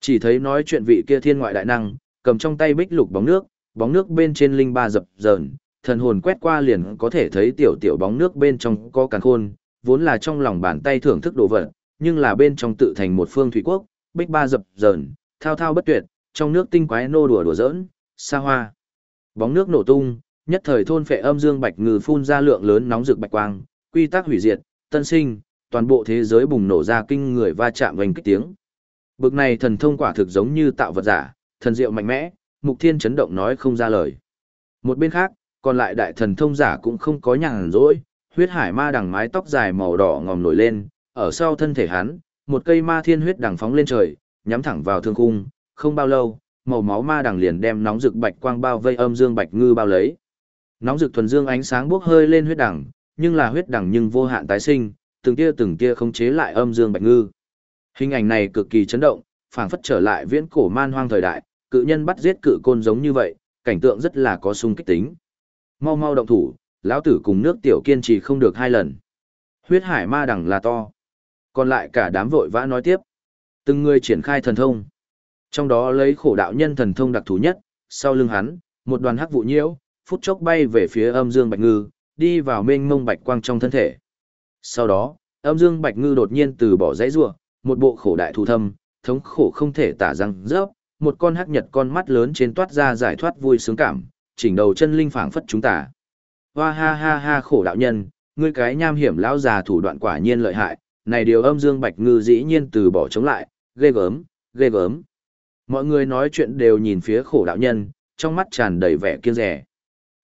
Chỉ thấy nói chuyện vị kia thiên ngoại đại năng, cầm trong tay bích lục bóng nước, bóng nước bên trên linh ba dập dờn, thần hồn quét qua liền có thể thấy tiểu tiểu bóng nước bên trong có càn khôn, vốn là trong lòng bàn tay thưởng thức đồ vật, nhưng là bên trong tự thành một phương thủy quốc, bích ba dập dờn, thao thao bất tuyệt, trong nước tinh quái nô đùa đùa giỡn, xa hoa. Bóng nước nổ tung, nhất thời thôn phệ âm dương bạch ngư phun ra lượng lớn nóng rực bạch quang, quy tắc hủy diệt, tân sinh, toàn bộ thế giới bùng nổ ra kinh người va chạm vành kích tiếng. Bực này thần thông quả thực giống như tạo vật giả, thần diệu mạnh mẽ, Mục Thiên chấn động nói không ra lời. Một bên khác, còn lại đại thần thông giả cũng không có nhàn rỗi, huyết hải ma đằng mái tóc dài màu đỏ ngòm nổi lên, ở sau thân thể hắn, một cây ma thiên huyết đằng phóng lên trời, nhắm thẳng vào thương khung, không bao lâu, màu máu ma đằng liền đem nóng rực bạch quang bao vây âm dương bạch ngư bao lấy. Nóng rực thuần dương ánh sáng bốc hơi lên huyết đằng, nhưng là huyết đằng nhưng vô hạn tái sinh, từng tia từng tia không chế lại âm dương bạch ngư. Hình ảnh này cực kỳ chấn động, phảng phất trở lại viễn cổ man hoang thời đại, cự nhân bắt giết cự côn giống như vậy, cảnh tượng rất là có sung kích tính. Mau mau động thủ, lão tử cùng nước tiểu kiên trì không được hai lần. Huyết hải ma đằng là to. Còn lại cả đám vội vã nói tiếp. Từng người triển khai thần thông. Trong đó lấy khổ đạo nhân thần thông đặc thù nhất, sau lưng hắn, một đoàn hắc vụ nhiễu, phút chốc bay về phía âm dương bạch ngư, đi vào mênh mông bạch quang trong thân thể. Sau đó, âm dương bạch ngư đột nhiên từ bỏ dãy rua, một bộ khổ đại thù thâm, thống khổ không thể tả răng rớp, một con hắc nhật con mắt lớn trên toát ra giải thoát vui sướng cảm, chỉnh đầu chân linh phảng phất chúng ta. Hoa ha ha ha khổ đạo nhân, ngươi cái nham hiểm lão già thủ đoạn quả nhiên lợi hại, này điều âm dương bạch ngư dĩ nhiên từ bỏ chống lại, ghê gớm, ghê gớm. Mọi người nói chuyện đều nhìn phía khổ đạo nhân, trong mắt tràn đầy vẻ kiêng rẻ.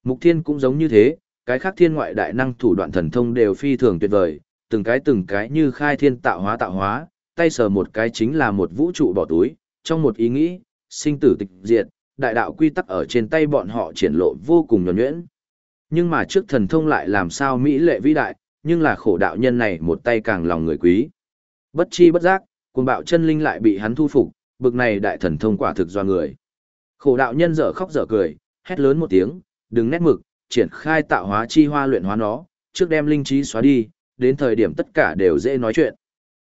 Mục thiên cũng giống như thế, cái khác thiên ngoại đại năng thủ đoạn thần thông đều phi thường tuyệt vời, từng cái từng cái như khai thiên tạo hóa tạo hóa, tay sờ một cái chính là một vũ trụ bỏ túi, trong một ý nghĩ, sinh tử tịch diệt, đại đạo quy tắc ở trên tay bọn họ triển lộ vô cùng nhuẩn nhuyễn. Nhưng mà trước thần thông lại làm sao mỹ lệ vĩ đại, nhưng là khổ đạo nhân này một tay càng lòng người quý. Bất chi bất giác, cuồng bạo chân linh lại bị hắn thu phục, bực này đại thần thông quả thực do người. Khổ đạo nhân dở khóc dở cười, hét lớn một tiếng, đừng nét mực, triển khai tạo hóa chi hoa luyện hóa nó, trước đem linh trí xóa đi, đến thời điểm tất cả đều dễ nói chuyện.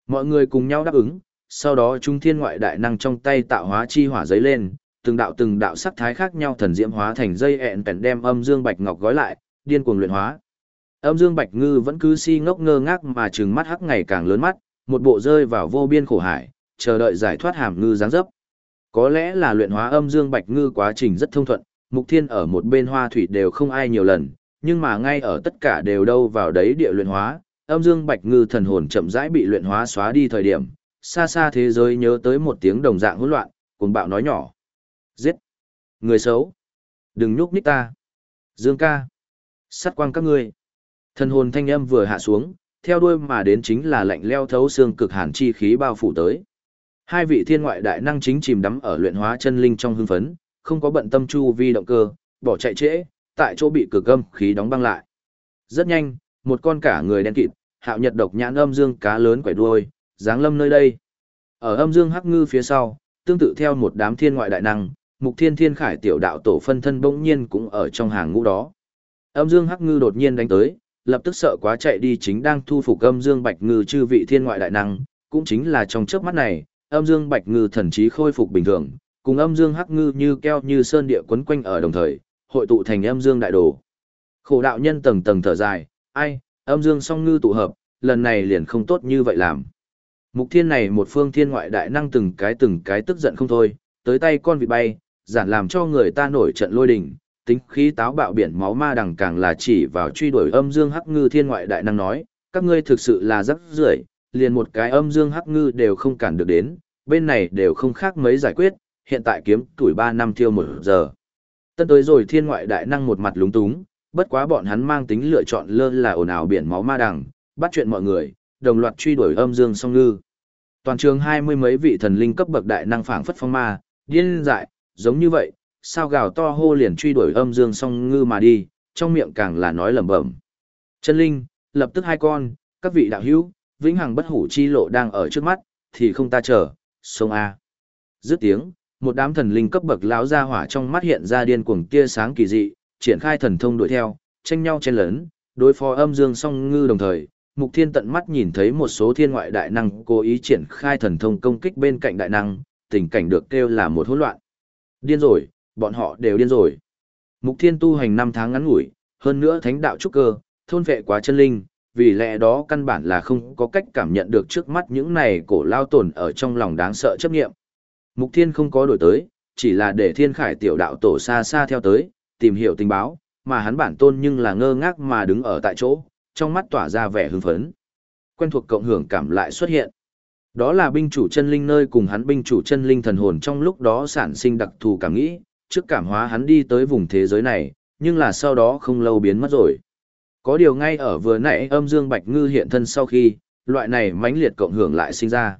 Mọi người cùng nhau đáp ứng, sau đó trung thiên ngoại đại năng trong tay tạo hóa chi hỏa giấy lên, từng đạo từng đạo sắc thái khác nhau thần diễm hóa thành dây ẹn bèn đem âm dương bạch ngọc gói lại, điên cuồng luyện hóa. Âm dương bạch ngư vẫn cứ si ngốc ngơ ngác mà trừng mắt hắc ngày càng lớn mắt, một bộ rơi vào vô biên khổ hải, chờ đợi giải thoát hàm ngư dáng dấp. Có lẽ là luyện hóa âm dương bạch ngư quá trình rất thông thuận, mục thiên ở một bên hoa thủy đều không ai nhiều lần, nhưng mà ngay ở tất cả đều đâu vào đấy địa luyện hóa, âm dương bạch ngư thần hồn chậm rãi bị luyện hóa xóa đi thời điểm, xa xa thế giới nhớ tới một tiếng đồng dạng hỗn loạn, cuồng bạo nói nhỏ. Giết! Người xấu! Đừng nhúc nhích ta! Dương ca! Sát quang các ngươi! Thần hồn thanh âm vừa hạ xuống, theo đuôi mà đến chính là lạnh leo thấu xương cực hàn chi khí bao phủ tới. Hai vị thiên ngoại đại năng chính chìm đắm ở luyện hóa chân linh trong hưng phấn, không có bận tâm chu vi động cơ, bỏ chạy trễ, tại chỗ bị cực âm khí đóng băng lại. Rất nhanh, một con cả người đen kịt, hạo nhật độc nhãn âm dương cá lớn quẩy đuôi, dáng lâm nơi đây. Ở âm dương hắc ngư phía sau, tương tự theo một đám thiên ngoại đại năng, mục thiên thiên khải tiểu đạo tổ phân thân bỗng nhiên cũng ở trong hàng ngũ đó. Âm dương hắc ngư đột nhiên đánh tới, lập tức sợ quá chạy đi chính đang thu phục âm dương bạch ngư chư vị thiên ngoại đại năng, cũng chính là trong chớp mắt này, âm dương bạch ngư thần trí khôi phục bình thường, cùng âm dương hắc ngư như keo như sơn địa quấn quanh ở đồng thời, hội tụ thành âm dương đại đồ. Khổ đạo nhân tầng tầng thở dài, ai, âm dương song ngư tụ hợp, lần này liền không tốt như vậy làm. Mục thiên này một phương thiên ngoại đại năng từng cái từng cái tức giận không thôi, tới tay con vị bay, giản làm cho người ta nổi trận lôi đình, tính khí táo bạo biển máu ma đằng càng là chỉ vào truy đuổi âm dương hắc ngư thiên ngoại đại năng nói, các ngươi thực sự là rắc rưởi, liền một cái âm dương hắc ngư đều không cản được đến, bên này đều không khác mấy giải quyết, hiện tại kiếm tuổi 3 năm thiêu một giờ. Tân tới rồi thiên ngoại đại năng một mặt lúng túng, bất quá bọn hắn mang tính lựa chọn lơ là ồn ào biển máu ma đằng, bắt chuyện mọi người, đồng loạt truy đuổi âm dương song ngư. Toàn trường hai mươi mấy vị thần linh cấp bậc đại năng phảng phất phong ma, điên dại, giống như vậy, sao gào to hô liền truy đuổi âm dương song ngư mà đi, trong miệng càng là nói lẩm bẩm. Chân linh, lập tức hai con, các vị đạo hữu, vĩnh hằng bất hủ chi lộ đang ở trước mắt, thì không ta chờ, sông A. Dứt tiếng, một đám thần linh cấp bậc lão ra hỏa trong mắt hiện ra điên cuồng tia sáng kỳ dị, triển khai thần thông đuổi theo, tranh nhau chen lớn, đối phó âm dương song ngư đồng thời, Mục Thiên tận mắt nhìn thấy một số thiên ngoại đại năng cố ý triển khai thần thông công kích bên cạnh đại năng, tình cảnh được kêu là một hỗn loạn. Điên rồi, bọn họ đều điên rồi. Mục Thiên tu hành 5 tháng ngắn ngủi, hơn nữa thánh đạo trúc cơ, thôn vệ quá chân linh, vì lẽ đó căn bản là không có cách cảm nhận được trước mắt những này cổ lao tồn ở trong lòng đáng sợ chấp nghiệm. Mục Thiên không có đổi tới, chỉ là để Thiên Khải tiểu đạo tổ xa xa theo tới, tìm hiểu tình báo, mà hắn bản tôn nhưng là ngơ ngác mà đứng ở tại chỗ, trong mắt tỏa ra vẻ hưng phấn. Quen thuộc cộng hưởng cảm lại xuất hiện. Đó là binh chủ chân linh nơi cùng hắn binh chủ chân linh thần hồn trong lúc đó sản sinh đặc thù cảm nghĩ, trước cảm hóa hắn đi tới vùng thế giới này, nhưng là sau đó không lâu biến mất rồi. Có điều ngay ở vừa nãy âm dương bạch ngư hiện thân sau khi, loại này mãnh liệt cộng hưởng lại sinh ra.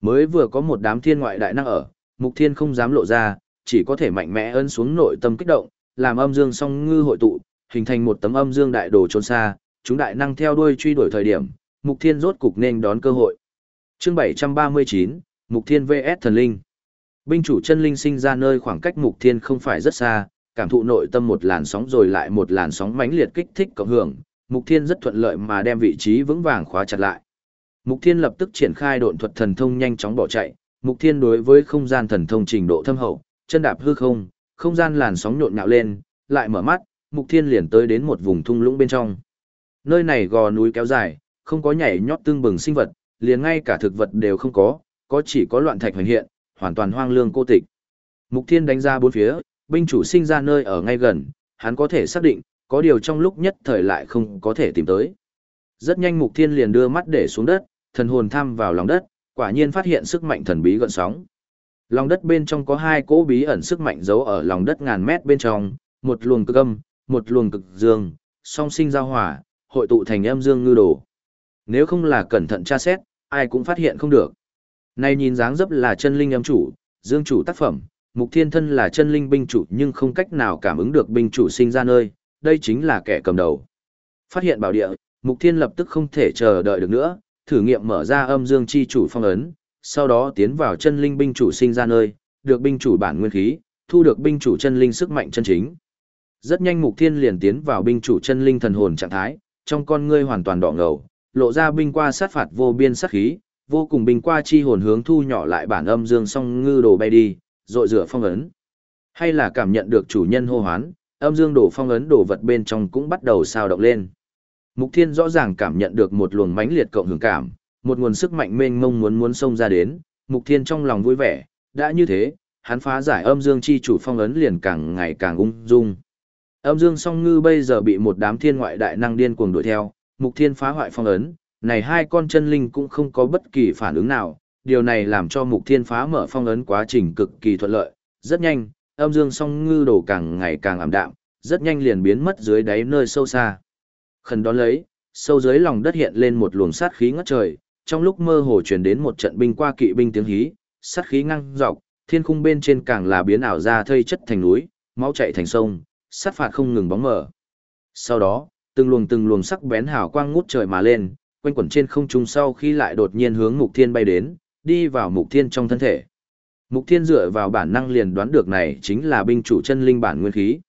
Mới vừa có một đám thiên ngoại đại năng ở, mục thiên không dám lộ ra, chỉ có thể mạnh mẽ ấn xuống nội tâm kích động, làm âm dương song ngư hội tụ, hình thành một tấm âm dương đại đồ trốn xa, chúng đại năng theo đuôi truy đuổi thời điểm, mục thiên rốt cục nên đón cơ hội. Chương 739, Mục Thiên VS Thần Linh. Binh chủ chân linh sinh ra nơi khoảng cách Mục Thiên không phải rất xa, cảm thụ nội tâm một làn sóng rồi lại một làn sóng mãnh liệt kích thích cộng hưởng, Mục Thiên rất thuận lợi mà đem vị trí vững vàng khóa chặt lại. Mục Thiên lập tức triển khai độn thuật thần thông nhanh chóng bỏ chạy, Mục Thiên đối với không gian thần thông trình độ thâm hậu, chân đạp hư không, không gian làn sóng nhộn nhạo lên, lại mở mắt, Mục Thiên liền tới đến một vùng thung lũng bên trong. Nơi này gò núi kéo dài, không có nhảy nhót tương bừng sinh vật, liền ngay cả thực vật đều không có, có chỉ có loạn thạch hoành hiện, hoàn toàn hoang lương cô tịch. Mục Thiên đánh ra bốn phía, binh chủ sinh ra nơi ở ngay gần, hắn có thể xác định, có điều trong lúc nhất thời lại không có thể tìm tới. Rất nhanh Mục Thiên liền đưa mắt để xuống đất, thần hồn thăm vào lòng đất, quả nhiên phát hiện sức mạnh thần bí gợn sóng. Lòng đất bên trong có hai cỗ bí ẩn sức mạnh giấu ở lòng đất ngàn mét bên trong, một luồng cực âm, một luồng cực dương, song sinh giao hòa, hội tụ thành âm dương ngư đồ. Nếu không là cẩn thận tra xét, ai cũng phát hiện không được. Này nhìn dáng dấp là chân linh âm chủ, dương chủ tác phẩm, mục thiên thân là chân linh binh chủ nhưng không cách nào cảm ứng được binh chủ sinh ra nơi, đây chính là kẻ cầm đầu. Phát hiện bảo địa, mục thiên lập tức không thể chờ đợi được nữa, thử nghiệm mở ra âm dương chi chủ phong ấn, sau đó tiến vào chân linh binh chủ sinh ra nơi, được binh chủ bản nguyên khí, thu được binh chủ chân linh sức mạnh chân chính. Rất nhanh mục thiên liền tiến vào binh chủ chân linh thần hồn trạng thái, trong con ngươi hoàn toàn đỏ ngầu, lộ ra binh qua sát phạt vô biên sát khí, vô cùng binh qua chi hồn hướng thu nhỏ lại bản âm dương song ngư đồ bay đi, rội rửa phong ấn. Hay là cảm nhận được chủ nhân hô hoán, âm dương đồ phong ấn đồ vật bên trong cũng bắt đầu sao động lên. Mục Thiên rõ ràng cảm nhận được một luồng mãnh liệt cộng hưởng cảm, một nguồn sức mạnh mênh mông muốn muốn xông ra đến, Mục Thiên trong lòng vui vẻ, đã như thế, hắn phá giải âm dương chi chủ phong ấn liền càng ngày càng ung dung. Âm dương song ngư bây giờ bị một đám thiên ngoại đại năng điên cuồng đuổi theo, mục thiên phá hoại phong ấn, này hai con chân linh cũng không có bất kỳ phản ứng nào, điều này làm cho mục thiên phá mở phong ấn quá trình cực kỳ thuận lợi, rất nhanh, âm dương song ngư đổ càng ngày càng ảm đạm, rất nhanh liền biến mất dưới đáy nơi sâu xa. Khẩn đón lấy, sâu dưới lòng đất hiện lên một luồng sát khí ngất trời, trong lúc mơ hồ truyền đến một trận binh qua kỵ binh tiếng hí, sát khí ngăng dọc, thiên khung bên trên càng là biến ảo ra thây chất thành núi, máu chảy thành sông, sát phạt không ngừng bóng mở. Sau đó, từng luồng từng luồng sắc bén hào quang ngút trời mà lên, quanh quẩn trên không trung sau khi lại đột nhiên hướng Mục Thiên bay đến, đi vào Mục Thiên trong thân thể. Mục Thiên dựa vào bản năng liền đoán được này chính là binh chủ chân linh bản nguyên khí.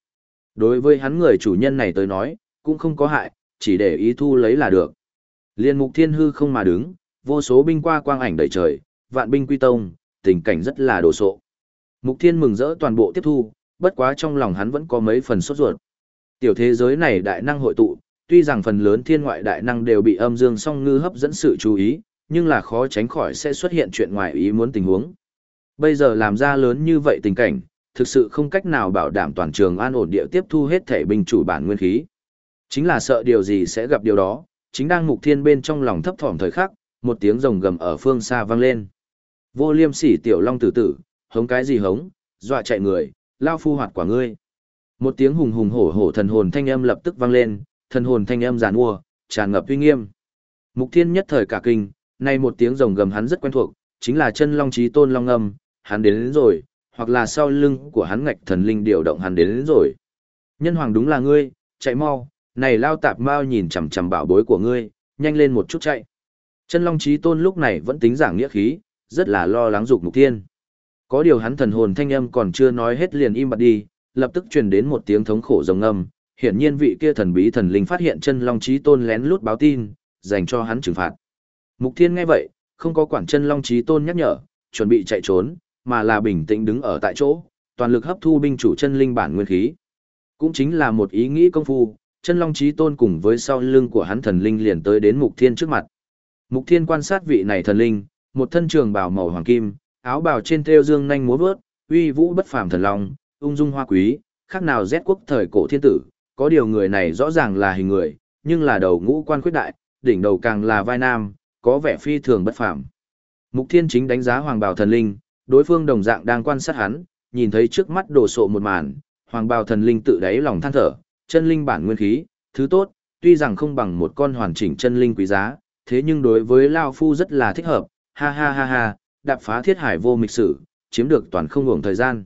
Đối với hắn người chủ nhân này tới nói, cũng không có hại, chỉ để ý thu lấy là được. Liên Mục Thiên hư không mà đứng, vô số binh qua quang ảnh đầy trời, vạn binh quy tông, tình cảnh rất là đồ sộ. Mục Thiên mừng rỡ toàn bộ tiếp thu, bất quá trong lòng hắn vẫn có mấy phần sốt ruột. Tiểu thế giới này đại năng hội tụ, tuy rằng phần lớn thiên ngoại đại năng đều bị âm dương song ngư hấp dẫn sự chú ý, nhưng là khó tránh khỏi sẽ xuất hiện chuyện ngoài ý muốn tình huống. Bây giờ làm ra lớn như vậy tình cảnh, thực sự không cách nào bảo đảm toàn trường an ổn địa tiếp thu hết thể binh chủ bản nguyên khí. Chính là sợ điều gì sẽ gặp điều đó, chính đang mục thiên bên trong lòng thấp thỏm thời khắc, một tiếng rồng gầm ở phương xa vang lên. Vô liêm sỉ tiểu long tử tử, hống cái gì hống, dọa chạy người, lao phu hoạt quả ngươi. Một tiếng hùng hùng hổ hổ thần hồn thanh âm lập tức vang lên, thần hồn thanh âm giàn mua, tràn ngập uy nghiêm. Mục Thiên nhất thời cả kinh, nay một tiếng rồng gầm hắn rất quen thuộc, chính là chân long chí tôn long âm, hắn đến, đến rồi, hoặc là sau lưng của hắn ngạch thần linh điều động hắn đến, đến rồi. Nhân hoàng đúng là ngươi, chạy mau, này lao tạp mau nhìn chằm chằm bảo bối của ngươi, nhanh lên một chút chạy. Chân long chí tôn lúc này vẫn tính giảng nghĩa khí, rất là lo lắng dục Mục Thiên. Có điều hắn thần hồn thanh âm còn chưa nói hết liền im bặt đi, lập tức truyền đến một tiếng thống khổ rồng ngâm, hiển nhiên vị kia thần bí thần linh phát hiện chân long chí tôn lén lút báo tin, dành cho hắn trừng phạt. Mục Thiên nghe vậy, không có quản chân long chí tôn nhắc nhở, chuẩn bị chạy trốn, mà là bình tĩnh đứng ở tại chỗ, toàn lực hấp thu binh chủ chân linh bản nguyên khí. Cũng chính là một ý nghĩ công phu, chân long chí tôn cùng với sau lưng của hắn thần linh liền tới đến Mục Thiên trước mặt. Mục Thiên quan sát vị này thần linh, một thân trường bào màu hoàng kim, áo bào trên thêu dương nhanh múa vớt, uy vũ bất phàm thần long, ung dung hoa quý, khác nào rét quốc thời cổ thiên tử, có điều người này rõ ràng là hình người, nhưng là đầu ngũ quan khuyết đại, đỉnh đầu càng là vai nam, có vẻ phi thường bất phàm. Mục Thiên chính đánh giá hoàng bào thần linh, đối phương đồng dạng đang quan sát hắn, nhìn thấy trước mắt đổ sộ một màn, hoàng bào thần linh tự đáy lòng than thở, chân linh bản nguyên khí, thứ tốt, tuy rằng không bằng một con hoàn chỉnh chân linh quý giá, thế nhưng đối với Lao Phu rất là thích hợp, ha ha ha ha, đạp phá thiết hải vô mịch sử, chiếm được toàn không ngủng thời gian.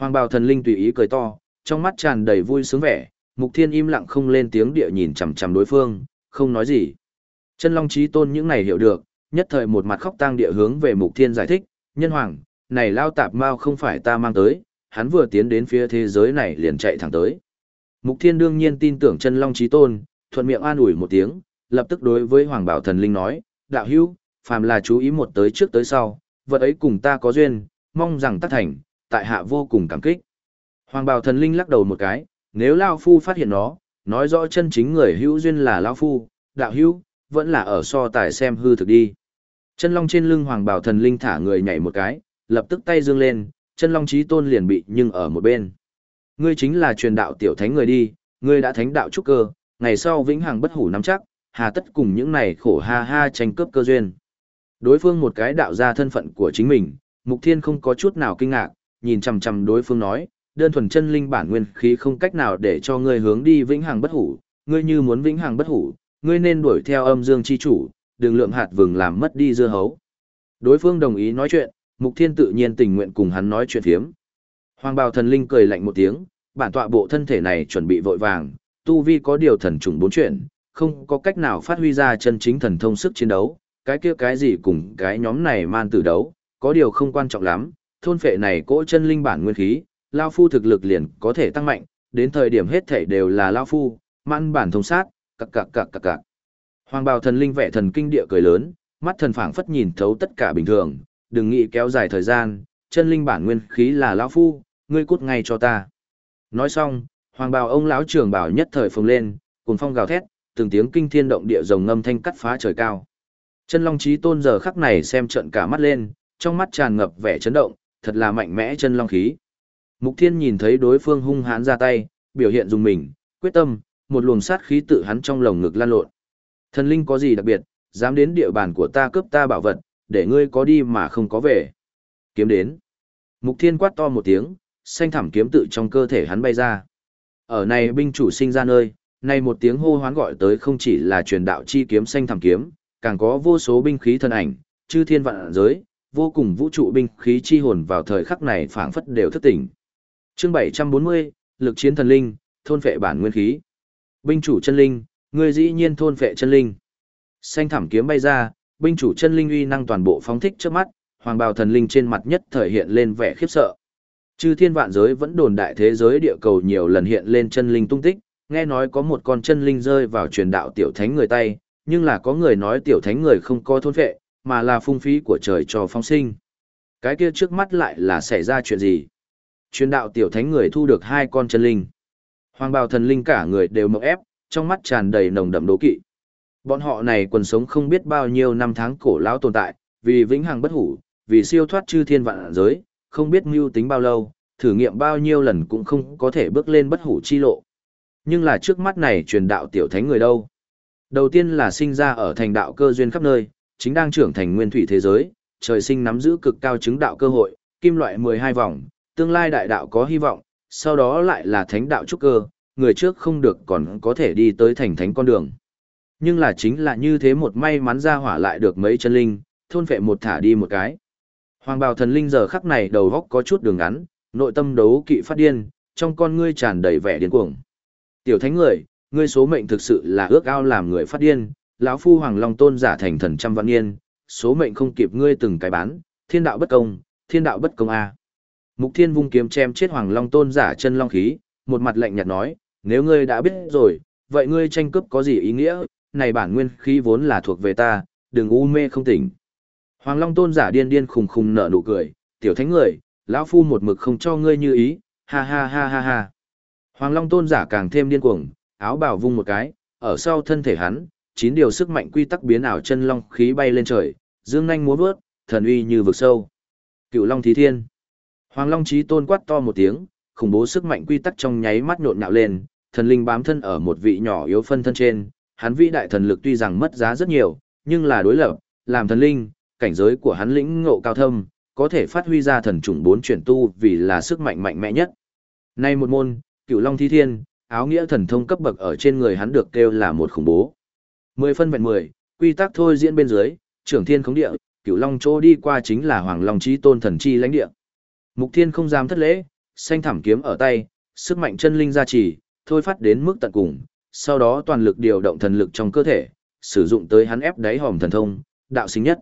Hoàng bào thần linh tùy ý cười to, trong mắt tràn đầy vui sướng vẻ, mục thiên im lặng không lên tiếng địa nhìn chằm chằm đối phương, không nói gì. Chân long trí tôn những này hiểu được, nhất thời một mặt khóc tang địa hướng về mục thiên giải thích, nhân hoàng, này lao tạp mao không phải ta mang tới, hắn vừa tiến đến phía thế giới này liền chạy thẳng tới. Mục thiên đương nhiên tin tưởng chân long trí tôn, thuận miệng an ủi một tiếng, lập tức đối với hoàng bảo thần linh nói, đạo hữu, phàm là chú ý một tới trước tới sau, vật ấy cùng ta có duyên, mong rằng tác thành, tại hạ vô cùng cảm kích. Hoàng bào thần linh lắc đầu một cái, nếu Lao Phu phát hiện nó, nói rõ chân chính người hữu duyên là Lao Phu, đạo hữu, vẫn là ở so tài xem hư thực đi. Chân long trên lưng hoàng bào thần linh thả người nhảy một cái, lập tức tay dương lên, chân long trí tôn liền bị nhưng ở một bên. Ngươi chính là truyền đạo tiểu thánh người đi, ngươi đã thánh đạo trúc cơ, ngày sau vĩnh hằng bất hủ nắm chắc, hà tất cùng những này khổ ha ha tranh cướp cơ duyên. Đối phương một cái đạo ra thân phận của chính mình, Mục Thiên không có chút nào kinh ngạc, nhìn chằm chằm đối phương nói, đơn thuần chân linh bản nguyên khí không cách nào để cho ngươi hướng đi vĩnh hằng bất hủ, ngươi như muốn vĩnh hằng bất hủ, ngươi nên đuổi theo âm dương chi chủ, đừng lượng hạt vừng làm mất đi dưa hấu. Đối phương đồng ý nói chuyện, Mục Thiên tự nhiên tình nguyện cùng hắn nói chuyện phiếm. Hoàng bào thần linh cười lạnh một tiếng, bản tọa bộ thân thể này chuẩn bị vội vàng, tu vi có điều thần trùng bốn chuyện, không có cách nào phát huy ra chân chính thần thông sức chiến đấu, cái kia cái gì cùng cái nhóm này man tử đấu, có điều không quan trọng lắm, thôn phệ này cỗ chân linh bản nguyên khí, Lao Phu thực lực liền có thể tăng mạnh, đến thời điểm hết thể đều là Lao Phu, mãn bản thông sát, cặc cặc cặc cặc cặc. Hoàng bào thần linh vẻ thần kinh địa cười lớn, mắt thần phảng phất nhìn thấu tất cả bình thường, đừng nghĩ kéo dài thời gian, chân linh bản nguyên khí là lão Phu, ngươi cút ngay cho ta. Nói xong, hoàng bào ông lão trưởng bảo nhất thời phồng lên, cùng phong gào thét, từng tiếng kinh thiên động địa rồng ngâm thanh cắt phá trời cao. Chân Long Chí Tôn giờ khắc này xem trận cả mắt lên, trong mắt tràn ngập vẻ chấn động, thật là mạnh mẽ chân long khí. Mục Thiên nhìn thấy đối phương hung hãn ra tay, biểu hiện dùng mình, quyết tâm, một luồng sát khí tự hắn trong lồng ngực lan lộn. Thần linh có gì đặc biệt, dám đến địa bàn của ta cướp ta bảo vật, để ngươi có đi mà không có về. Kiếm đến. Mục Thiên quát to một tiếng, xanh thảm kiếm tự trong cơ thể hắn bay ra. Ở này binh chủ sinh ra nơi, này một tiếng hô hoán gọi tới không chỉ là truyền đạo chi kiếm xanh thảm kiếm, càng có vô số binh khí thân ảnh, chư thiên vạn giới, vô cùng vũ trụ binh khí chi hồn vào thời khắc này phảng phất đều thức tỉnh. Chương 740, lực chiến thần linh, thôn phệ bản nguyên khí. Binh chủ chân linh, ngươi dĩ nhiên thôn phệ chân linh. Xanh thảm kiếm bay ra, binh chủ chân linh uy năng toàn bộ phóng thích trước mắt, hoàng bào thần linh trên mặt nhất thời hiện lên vẻ khiếp sợ. Chư thiên vạn giới vẫn đồn đại thế giới địa cầu nhiều lần hiện lên chân linh tung tích, nghe nói có một con chân linh rơi vào truyền đạo tiểu thánh người tay, nhưng là có người nói tiểu thánh người không có thôn phệ, mà là phung phí của trời cho phong sinh. Cái kia trước mắt lại là xảy ra chuyện gì? Truyền đạo tiểu thánh người thu được hai con chân linh. Hoàng bào thần linh cả người đều mộng ép, trong mắt tràn đầy nồng đậm đố kỵ. Bọn họ này quần sống không biết bao nhiêu năm tháng cổ lão tồn tại, vì vĩnh hằng bất hủ, vì siêu thoát chư thiên vạn giới, không biết mưu tính bao lâu, thử nghiệm bao nhiêu lần cũng không có thể bước lên bất hủ chi lộ. Nhưng là trước mắt này truyền đạo tiểu thánh người đâu? Đầu tiên là sinh ra ở thành đạo cơ duyên khắp nơi, chính đang trưởng thành nguyên thủy thế giới, trời sinh nắm giữ cực cao chứng đạo cơ hội, kim loại 12 vòng, tương lai đại đạo có hy vọng, sau đó lại là thánh đạo trúc cơ, người trước không được còn có thể đi tới thành thánh con đường. Nhưng là chính là như thế một may mắn ra hỏa lại được mấy chân linh, thôn vệ một thả đi một cái. Hoàng bào thần linh giờ khắc này đầu góc có chút đường ngắn, nội tâm đấu kỵ phát điên, trong con ngươi tràn đầy vẻ điên cuồng. Tiểu thánh người, ngươi số mệnh thực sự là ước ao làm người phát điên, lão phu hoàng long tôn giả thành thần trăm vạn niên, số mệnh không kịp ngươi từng cái bán, thiên đạo bất công, thiên đạo bất công a. Mục Thiên vung kiếm chém chết hoàng long tôn giả chân long khí, một mặt lạnh nhạt nói, nếu ngươi đã biết rồi, vậy ngươi tranh cướp có gì ý nghĩa, này bản nguyên khí vốn là thuộc về ta, đừng u mê không tỉnh. Hoàng long tôn giả điên điên khùng khùng nở nụ cười, tiểu thánh người, lão phu một mực không cho ngươi như ý, ha ha ha ha ha. Hoàng long tôn giả càng thêm điên cuồng, áo bào vung một cái, ở sau thân thể hắn, chín điều sức mạnh quy tắc biến ảo chân long khí bay lên trời, dương nhanh múa vớt, thần uy như vực sâu. Cựu Long Thí Thiên. Hoàng Long Chí Tôn quát to một tiếng, khủng bố sức mạnh quy tắc trong nháy mắt nhộn nhạo lên, thần linh bám thân ở một vị nhỏ yếu phân thân trên, hắn vĩ đại thần lực tuy rằng mất giá rất nhiều, nhưng là đối lập, làm thần linh, cảnh giới của hắn lĩnh ngộ cao thâm, có thể phát huy ra thần trùng bốn chuyển tu vì là sức mạnh mạnh mẽ nhất. Nay một môn, Cựu Long Thí Thiên, áo nghĩa thần thông cấp bậc ở trên người hắn được kêu là một khủng bố. Mười phân vẹn mười, quy tắc thôi diễn bên dưới, trưởng thiên khống địa, Cựu Long chỗ đi qua chính là Hoàng Long chi Tôn thần chi lãnh địa. Mục Thiên không dám thất lễ, xanh thảm kiếm ở tay, sức mạnh chân linh gia trì, thôi phát đến mức tận cùng, sau đó toàn lực điều động thần lực trong cơ thể, sử dụng tới hắn ép đáy hòm thần thông, đạo sinh nhất.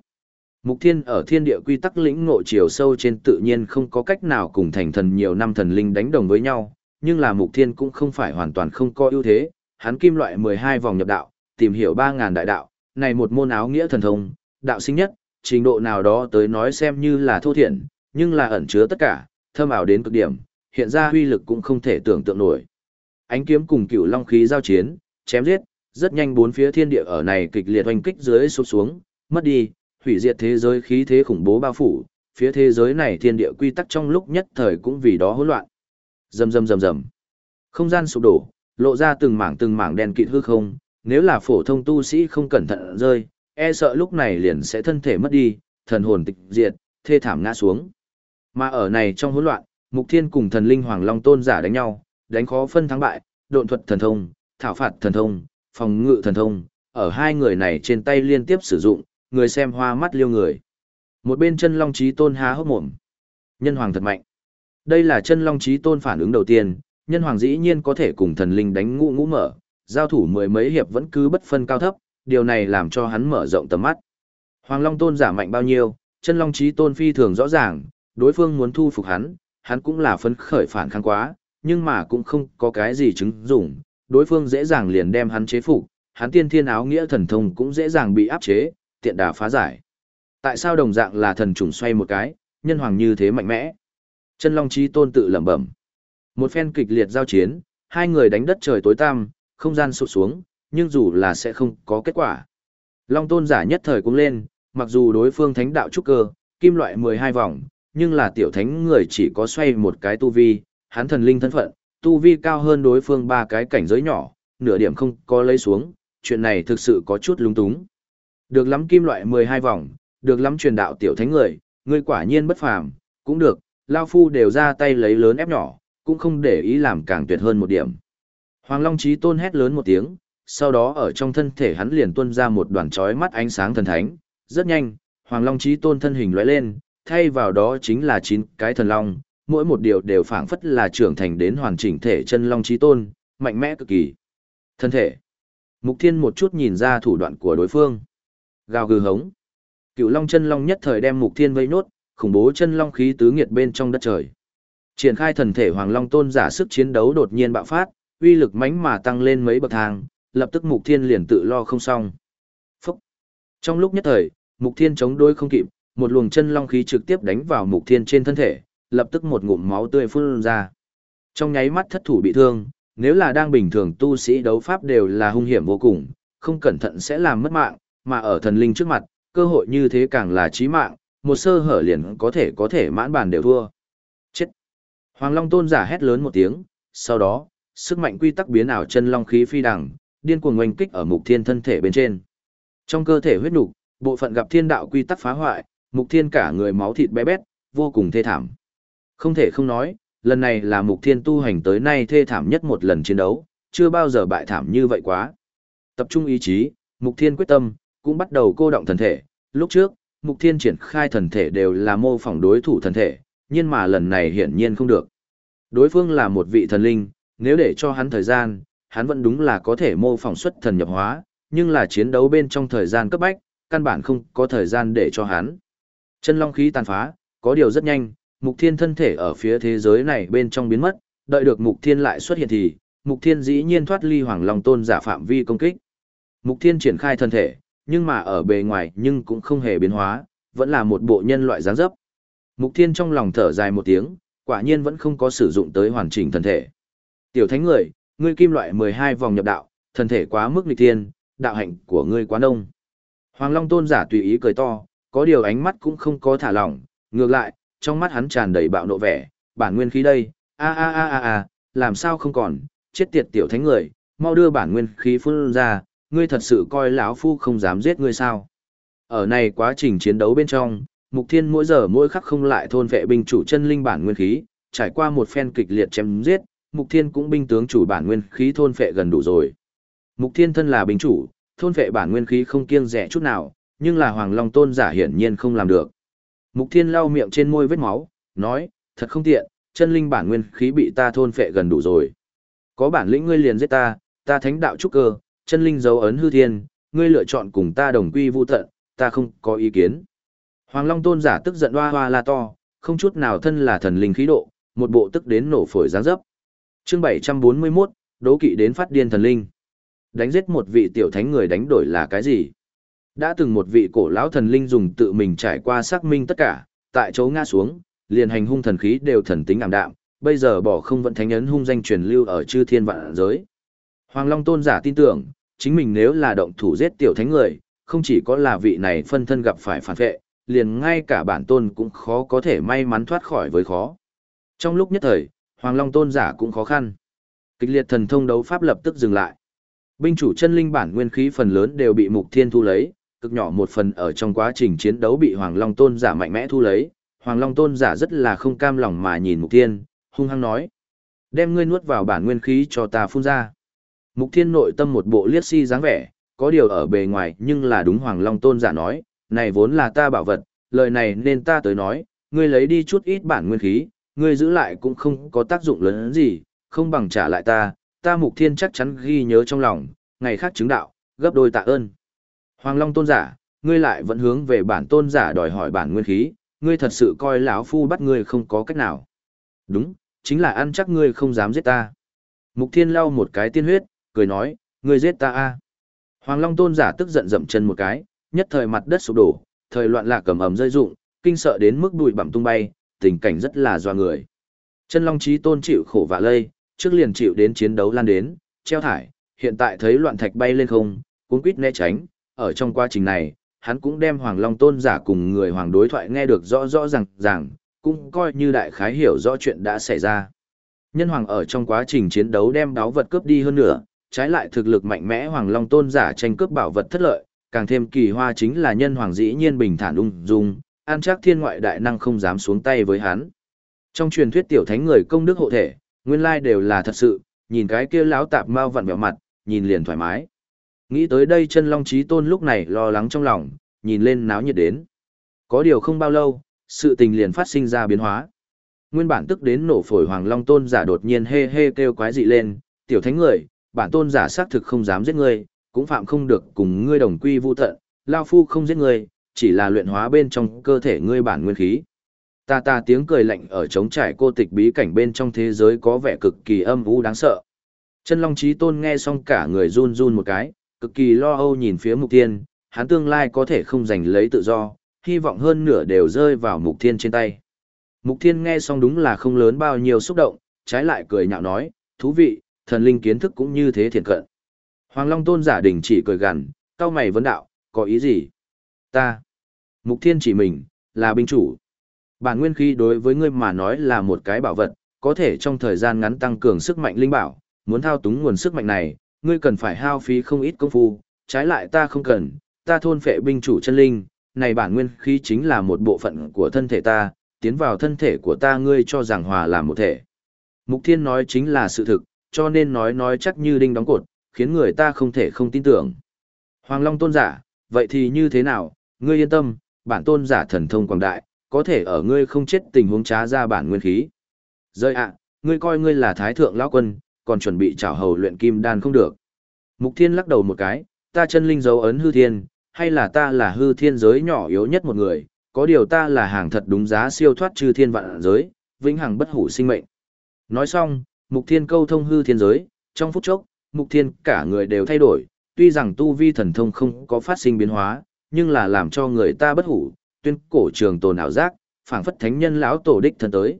Mục Thiên ở thiên địa quy tắc lĩnh ngộ chiều sâu trên tự nhiên không có cách nào cùng thành thần nhiều năm thần linh đánh đồng với nhau, nhưng là Mục Thiên cũng không phải hoàn toàn không có ưu thế, hắn kim loại 12 vòng nhập đạo, tìm hiểu 3000 đại đạo, này một môn áo nghĩa thần thông, đạo sinh nhất, trình độ nào đó tới nói xem như là thô thiện, nhưng là ẩn chứa tất cả, thâm ảo đến cực điểm, hiện ra huy lực cũng không thể tưởng tượng nổi. Ánh kiếm cùng cựu long khí giao chiến, chém giết, rất nhanh bốn phía thiên địa ở này kịch liệt oanh kích dưới sụp xuống, mất đi, hủy diệt thế giới khí thế khủng bố bao phủ, phía thế giới này thiên địa quy tắc trong lúc nhất thời cũng vì đó hỗn loạn. Rầm rầm rầm rầm. Không gian sụp đổ, lộ ra từng mảng từng mảng đen kịt hư không, nếu là phổ thông tu sĩ không cẩn thận rơi, e sợ lúc này liền sẽ thân thể mất đi, thần hồn tịch diệt, thê thảm ngã xuống. Mà ở này trong hỗn loạn, Mục Thiên cùng thần linh Hoàng Long Tôn giả đánh nhau, đánh khó phân thắng bại, độn thuật thần thông, thảo phạt thần thông, phòng ngự thần thông, ở hai người này trên tay liên tiếp sử dụng, người xem hoa mắt liêu người. Một bên chân Long Chí Tôn há hốc mồm. Nhân Hoàng thật mạnh. Đây là chân Long Chí Tôn phản ứng đầu tiên, Nhân Hoàng dĩ nhiên có thể cùng thần linh đánh ngũ ngũ mở, giao thủ mười mấy hiệp vẫn cứ bất phân cao thấp, điều này làm cho hắn mở rộng tầm mắt. Hoàng Long Tôn giả mạnh bao nhiêu, chân Long Chí Tôn phi thường rõ ràng, đối phương muốn thu phục hắn, hắn cũng là phấn khởi phản kháng quá, nhưng mà cũng không có cái gì chứng dụng, đối phương dễ dàng liền đem hắn chế phục, hắn tiên thiên áo nghĩa thần thông cũng dễ dàng bị áp chế, tiện đà phá giải. Tại sao đồng dạng là thần trùng xoay một cái, nhân hoàng như thế mạnh mẽ? Chân Long Chí Tôn tự lẩm bẩm. Một phen kịch liệt giao chiến, hai người đánh đất trời tối tăm, không gian sụt xuống, nhưng dù là sẽ không có kết quả. Long Tôn giả nhất thời cũng lên, mặc dù đối phương thánh đạo trúc cơ, kim loại 12 vòng, nhưng là tiểu thánh người chỉ có xoay một cái tu vi, hắn thần linh thân phận, tu vi cao hơn đối phương ba cái cảnh giới nhỏ, nửa điểm không có lấy xuống, chuyện này thực sự có chút lung túng. Được lắm kim loại 12 vòng, được lắm truyền đạo tiểu thánh người, ngươi quả nhiên bất phàm, cũng được, Lao Phu đều ra tay lấy lớn ép nhỏ, cũng không để ý làm càng tuyệt hơn một điểm. Hoàng Long Chí Tôn hét lớn một tiếng, sau đó ở trong thân thể hắn liền tuôn ra một đoàn chói mắt ánh sáng thần thánh, rất nhanh, Hoàng Long Chí Tôn thân hình lóe lên, thay vào đó chính là chín cái thần long, mỗi một điều đều phảng phất là trưởng thành đến hoàn chỉnh thể chân long chí tôn, mạnh mẽ cực kỳ. Thân thể. Mục Thiên một chút nhìn ra thủ đoạn của đối phương. Gào gừ hống. Cựu long chân long nhất thời đem Mục Thiên vây nốt, khủng bố chân long khí tứ nghiệt bên trong đất trời. Triển khai thần thể Hoàng Long Tôn giả sức chiến đấu đột nhiên bạo phát, uy lực mãnh mà tăng lên mấy bậc thang, lập tức Mục Thiên liền tự lo không xong. Phúc. Trong lúc nhất thời, Mục Thiên chống đối không kịp, một luồng chân long khí trực tiếp đánh vào Mục Thiên trên thân thể, lập tức một ngụm máu tươi phun ra. Trong nháy mắt thất thủ bị thương, nếu là đang bình thường tu sĩ đấu pháp đều là hung hiểm vô cùng, không cẩn thận sẽ làm mất mạng, mà ở thần linh trước mặt, cơ hội như thế càng là chí mạng, một sơ hở liền có thể có thể mãn bàn đều thua. Chết! Hoàng Long tôn giả hét lớn một tiếng, sau đó, sức mạnh quy tắc biến ảo chân long khí phi đằng, điên cuồng oanh kích ở mục thiên thân thể bên trên. Trong cơ thể huyết nục, bộ phận gặp thiên đạo quy tắc phá hoại, mục thiên cả người máu thịt bé bét, vô cùng thê thảm. Không thể không nói, lần này là mục thiên tu hành tới nay thê thảm nhất một lần chiến đấu, chưa bao giờ bại thảm như vậy quá. Tập trung ý chí, mục thiên quyết tâm, cũng bắt đầu cô động thần thể. Lúc trước, mục thiên triển khai thần thể đều là mô phỏng đối thủ thần thể, nhưng mà lần này hiển nhiên không được. Đối phương là một vị thần linh, nếu để cho hắn thời gian, hắn vẫn đúng là có thể mô phỏng xuất thần nhập hóa, nhưng là chiến đấu bên trong thời gian cấp bách, căn bản không có thời gian để cho hắn. Chân long khí tàn phá, có điều rất nhanh, mục thiên thân thể ở phía thế giới này bên trong biến mất, đợi được mục thiên lại xuất hiện thì, mục thiên dĩ nhiên thoát ly hoàng long tôn giả phạm vi công kích. Mục thiên triển khai thân thể, nhưng mà ở bề ngoài nhưng cũng không hề biến hóa, vẫn là một bộ nhân loại dáng dấp. Mục thiên trong lòng thở dài một tiếng, quả nhiên vẫn không có sử dụng tới hoàn chỉnh thân thể. Tiểu thánh người, ngươi kim loại 12 vòng nhập đạo, thân thể quá mức nghịch thiên, đạo hạnh của ngươi quá nông. Hoàng Long tôn giả tùy ý cười to, có điều ánh mắt cũng không có thả lỏng, ngược lại, trong mắt hắn tràn đầy bạo nộ vẻ, bản nguyên khí đây, a a a a a, làm sao không còn, chết tiệt tiểu thánh người, mau đưa bản nguyên khí phun ra, ngươi thật sự coi lão phu không dám giết ngươi sao? Ở này quá trình chiến đấu bên trong, Mục Thiên mỗi giờ mỗi khắc không lại thôn vệ binh chủ chân linh bản nguyên khí, trải qua một phen kịch liệt chém giết, Mục Thiên cũng binh tướng chủ bản nguyên khí thôn phệ gần đủ rồi. Mục Thiên thân là binh chủ, thôn phệ bản nguyên khí không kiêng dè chút nào, nhưng là Hoàng Long Tôn giả hiển nhiên không làm được. Mục Thiên lau miệng trên môi vết máu, nói, thật không tiện, chân linh bản nguyên khí bị ta thôn phệ gần đủ rồi. Có bản lĩnh ngươi liền giết ta, ta thánh đạo trúc cơ, chân linh dấu ấn hư thiên, ngươi lựa chọn cùng ta đồng quy vu tận, ta không có ý kiến. Hoàng Long Tôn giả tức giận hoa hoa la to, không chút nào thân là thần linh khí độ, một bộ tức đến nổ phổi giáng dấp. Chương 741, đố kỵ đến phát điên thần linh. Đánh giết một vị tiểu thánh người đánh đổi là cái gì? Đã từng một vị cổ lão thần linh dùng tự mình trải qua xác minh tất cả, tại chỗ ngã xuống, liền hành hung thần khí đều thần tính ảm đạm, bây giờ bỏ không vẫn thánh ấn hung danh truyền lưu ở chư thiên vạn giới. Hoàng Long tôn giả tin tưởng, chính mình nếu là động thủ giết tiểu thánh người, không chỉ có là vị này phân thân gặp phải phản vệ, liền ngay cả bản tôn cũng khó có thể may mắn thoát khỏi với khó. Trong lúc nhất thời, Hoàng Long tôn giả cũng khó khăn. Kịch liệt thần thông đấu pháp lập tức dừng lại. Binh chủ chân linh bản nguyên khí phần lớn đều bị Mục Thiên thu lấy, cực nhỏ một phần ở trong quá trình chiến đấu bị Hoàng Long tôn giả mạnh mẽ thu lấy. Hoàng Long tôn giả rất là không cam lòng mà nhìn Mục Thiên, hung hăng nói: "Đem ngươi nuốt vào bản nguyên khí cho ta phun ra." Mục Thiên nội tâm một bộ liếc si dáng vẻ, có điều ở bề ngoài nhưng là đúng Hoàng Long tôn giả nói, này vốn là ta bảo vật, lời này nên ta tới nói, ngươi lấy đi chút ít bản nguyên khí, ngươi giữ lại cũng không có tác dụng lớn gì, không bằng trả lại ta, ta Mục Thiên chắc chắn ghi nhớ trong lòng, ngày khác chứng đạo, gấp đôi tạ ơn. Hoàng Long tôn giả, ngươi lại vẫn hướng về bản tôn giả đòi hỏi bản nguyên khí, ngươi thật sự coi lão phu bắt ngươi không có cách nào. Đúng, chính là ăn chắc ngươi không dám giết ta. Mục Thiên lau một cái tiên huyết, cười nói, ngươi giết ta a. Hoàng Long tôn giả tức giận dậm chân một cái, nhất thời mặt đất sụp đổ, thời loạn lạc cầm ầm rơi rụng, kinh sợ đến mức bụi bặm tung bay, tình cảnh rất là doa người. Chân Long Chí Tôn chịu khổ vạ lây, trước liền chịu đến chiến đấu lan đến, treo thải, hiện tại thấy loạn thạch bay lên không, cuống quýt né tránh, ở trong quá trình này, hắn cũng đem Hoàng Long Tôn giả cùng người Hoàng đối thoại nghe được rõ rõ ràng ràng, cũng coi như đại khái hiểu rõ chuyện đã xảy ra. Nhân Hoàng ở trong quá trình chiến đấu đem đáo vật cướp đi hơn nữa, trái lại thực lực mạnh mẽ Hoàng Long Tôn giả tranh cướp bảo vật thất lợi, càng thêm kỳ hoa chính là nhân Hoàng dĩ nhiên bình thản ung dung, an chắc thiên ngoại đại năng không dám xuống tay với hắn. Trong truyền thuyết tiểu thánh người công đức hộ thể, nguyên lai đều là thật sự, nhìn cái kia lão tạp mau vặn vẹo mặt, nhìn liền thoải mái. Nghĩ tới đây chân long trí tôn lúc này lo lắng trong lòng, nhìn lên náo nhiệt đến. Có điều không bao lâu, sự tình liền phát sinh ra biến hóa. Nguyên bản tức đến nổ phổi hoàng long tôn giả đột nhiên hê hê kêu quái dị lên, tiểu thánh người, bản tôn giả xác thực không dám giết ngươi, cũng phạm không được cùng ngươi đồng quy vu tận, lao phu không giết ngươi, chỉ là luyện hóa bên trong cơ thể ngươi bản nguyên khí. Ta ta tiếng cười lạnh ở trống trải cô tịch bí cảnh bên trong thế giới có vẻ cực kỳ âm u đáng sợ. Chân Long Chí Tôn nghe xong cả người run run một cái, cực kỳ lo âu nhìn phía Mục Thiên, hắn tương lai có thể không giành lấy tự do, hy vọng hơn nửa đều rơi vào Mục Thiên trên tay. Mục Thiên nghe xong đúng là không lớn bao nhiêu xúc động, trái lại cười nhạo nói, thú vị, thần linh kiến thức cũng như thế thiện cận. Hoàng Long Tôn giả đình chỉ cười gằn, cao mày vấn đạo, có ý gì? Ta. Mục Thiên chỉ mình, là binh chủ. Bản nguyên khí đối với ngươi mà nói là một cái bảo vật, có thể trong thời gian ngắn tăng cường sức mạnh linh bảo, muốn thao túng nguồn sức mạnh này, ngươi cần phải hao phí không ít công phu, trái lại ta không cần, ta thôn phệ binh chủ chân linh, này bản nguyên khí chính là một bộ phận của thân thể ta, tiến vào thân thể của ta ngươi cho rằng hòa làm một thể. Mục Thiên nói chính là sự thực, cho nên nói nói chắc như đinh đóng cột, khiến người ta không thể không tin tưởng. Hoàng Long tôn giả, vậy thì như thế nào, ngươi yên tâm, bản tôn giả thần thông quảng đại, có thể ở ngươi không chết tình huống trá ra bản nguyên khí. Rơi ạ, ngươi coi ngươi là thái thượng lão quân, còn chuẩn bị trảo hầu luyện kim đan không được. Mục Thiên lắc đầu một cái, ta chân linh dấu ấn hư thiên, hay là ta là hư thiên giới nhỏ yếu nhất một người, có điều ta là hàng thật đúng giá siêu thoát chư thiên vạn giới, vĩnh hằng bất hủ sinh mệnh. Nói xong, Mục Thiên câu thông hư thiên giới, trong phút chốc, Mục Thiên cả người đều thay đổi, tuy rằng tu vi thần thông không có phát sinh biến hóa, nhưng là làm cho người ta bất hủ, tuyên cổ trường tồn ảo giác, phảng phất thánh nhân lão tổ đích thân tới.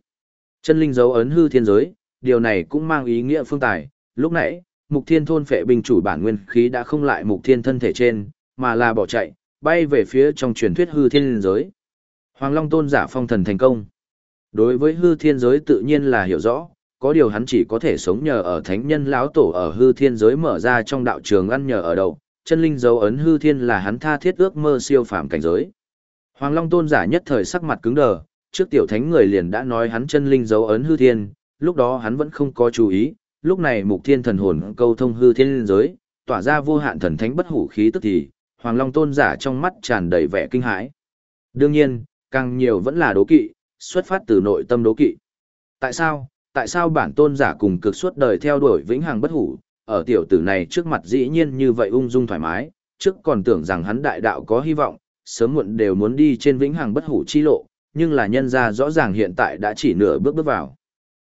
Chân linh dấu ấn hư thiên giới, điều này cũng mang ý nghĩa phương tài, Lúc nãy, Mục Thiên thôn phệ binh chủ bản nguyên khí đã không lại Mục Thiên thân thể trên, mà là bỏ chạy, bay về phía trong truyền thuyết hư thiên giới. Hoàng Long tôn giả phong thần thành công. Đối với hư thiên giới tự nhiên là hiểu rõ, có điều hắn chỉ có thể sống nhờ ở thánh nhân lão tổ ở hư thiên giới mở ra trong đạo trường ăn nhờ ở đầu, chân linh dấu ấn hư thiên là hắn tha thiết ước mơ siêu phàm cảnh giới. Hoàng Long tôn giả nhất thời sắc mặt cứng đờ, trước tiểu thánh người liền đã nói hắn chân linh dấu ấn hư thiên, lúc đó hắn vẫn không có chú ý, lúc này mục thiên thần hồn câu thông hư thiên giới, tỏa ra vô hạn thần thánh bất hủ khí tức thì, Hoàng Long tôn giả trong mắt tràn đầy vẻ kinh hãi. Đương nhiên, càng nhiều vẫn là đố kỵ, xuất phát từ nội tâm đố kỵ. Tại sao, tại sao bản tôn giả cùng cực suốt đời theo đuổi vĩnh hằng bất hủ, ở tiểu tử này trước mặt dĩ nhiên như vậy ung dung thoải mái, trước còn tưởng rằng hắn đại đạo có hy vọng, sớm muộn đều muốn đi trên vĩnh hằng bất hủ chi lộ, nhưng là nhân ra rõ ràng hiện tại đã chỉ nửa bước bước vào.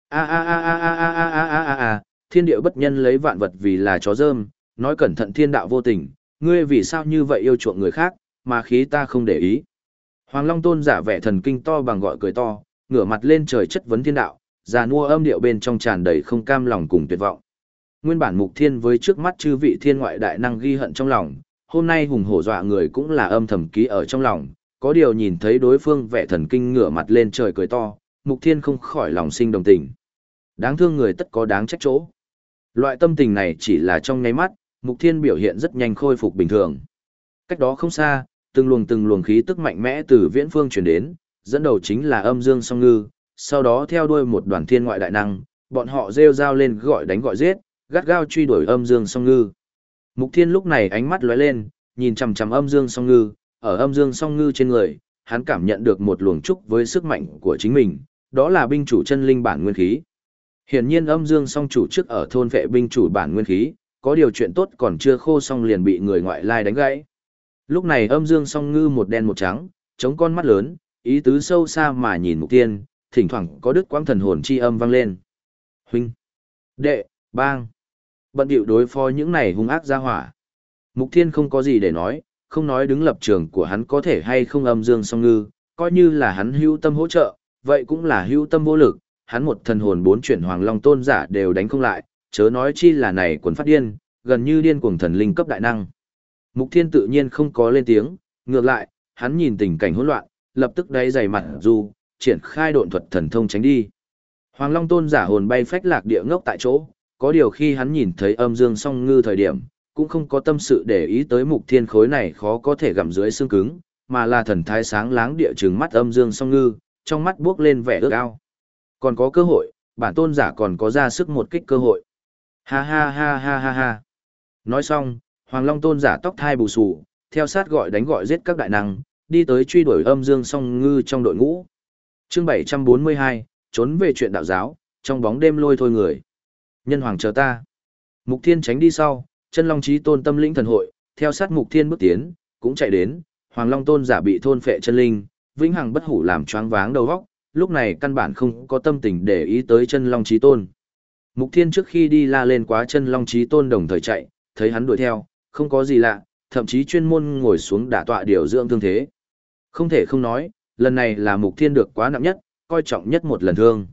A a a a a a a a a a a, thiên địa bất nhân lấy vạn vật vì là chó dơm, nói cẩn thận thiên đạo vô tình, ngươi vì sao như vậy yêu chuộng người khác, mà khí ta không để ý. Hoàng Long Tôn giả vẻ thần kinh to bằng gọi cười to, ngửa mặt lên trời chất vấn thiên đạo, già nua âm điệu bên trong tràn đầy không cam lòng cùng tuyệt vọng. Nguyên bản mục thiên với trước mắt chư vị thiên ngoại đại năng ghi hận trong lòng, hôm nay hùng hổ dọa người cũng là âm thầm ký ở trong lòng, có điều nhìn thấy đối phương vẻ thần kinh ngửa mặt lên trời cười to, mục thiên không khỏi lòng sinh đồng tình. Đáng thương người tất có đáng trách chỗ. Loại tâm tình này chỉ là trong nháy mắt, mục thiên biểu hiện rất nhanh khôi phục bình thường. Cách đó không xa, từng luồng từng luồng khí tức mạnh mẽ từ viễn phương truyền đến, dẫn đầu chính là âm dương song ngư, sau đó theo đuôi một đoàn thiên ngoại đại năng, bọn họ rêu rao lên gọi đánh gọi giết, gắt gao truy đuổi âm dương song ngư. Mục thiên lúc này ánh mắt lóe lên, nhìn chằm chằm âm dương song ngư, ở âm dương song ngư trên người, hắn cảm nhận được một luồng trúc với sức mạnh của chính mình, đó là binh chủ chân linh bản nguyên khí. Hiển nhiên âm dương song chủ trước ở thôn vệ binh chủ bản nguyên khí, có điều chuyện tốt còn chưa khô xong liền bị người ngoại lai đánh gãy. Lúc này âm dương song ngư một đen một trắng, chống con mắt lớn, ý tứ sâu xa mà nhìn mục tiên, thỉnh thoảng có đứt quãng thần hồn chi âm vang lên. Huynh, đệ, bang, bận điệu đối phó những này hung ác ra hỏa. Mục thiên không có gì để nói, không nói đứng lập trường của hắn có thể hay không âm dương song ngư, coi như là hắn hữu tâm hỗ trợ, vậy cũng là hữu tâm vô lực, hắn một thần hồn bốn chuyển hoàng long tôn giả đều đánh không lại, chớ nói chi là này quần phát điên, gần như điên cuồng thần linh cấp đại năng. Mục Thiên tự nhiên không có lên tiếng, ngược lại, hắn nhìn tình cảnh hỗn loạn, lập tức đáy dày mặt dù, triển khai độn thuật thần thông tránh đi. Hoàng Long Tôn giả hồn bay phách lạc địa ngốc tại chỗ, có điều khi hắn nhìn thấy âm dương song ngư thời điểm, cũng không có tâm sự để ý tới mục thiên khối này khó có thể gặm dưới xương cứng, mà là thần thái sáng láng địa trừng mắt âm dương song ngư, trong mắt buốc lên vẻ ước ao. Còn có cơ hội, bản tôn giả còn có ra sức một kích cơ hội. Ha ha ha ha ha ha. Nói xong, Hoàng Long tôn giả tóc thai bù sù theo sát gọi đánh gọi giết các đại năng, đi tới truy đuổi âm dương song ngư trong đội ngũ. Chương 742, trốn về chuyện đạo giáo, trong bóng đêm lôi thôi người. Nhân hoàng chờ ta. Mục Thiên tránh đi sau, chân long chí tôn tâm lĩnh thần hội, theo sát Mục Thiên bước tiến, cũng chạy đến, Hoàng Long tôn giả bị thôn phệ chân linh, vĩnh hằng bất hủ làm choáng váng đầu óc, lúc này căn bản không có tâm tình để ý tới chân long chí tôn. Mục Thiên trước khi đi la lên quá chân long chí tôn đồng thời chạy, thấy hắn đuổi theo, không có gì lạ, thậm chí chuyên môn ngồi xuống đả tọa điều dưỡng thương thế. Không thể không nói, lần này là Mục Thiên được quá nặng nhất, coi trọng nhất một lần thương.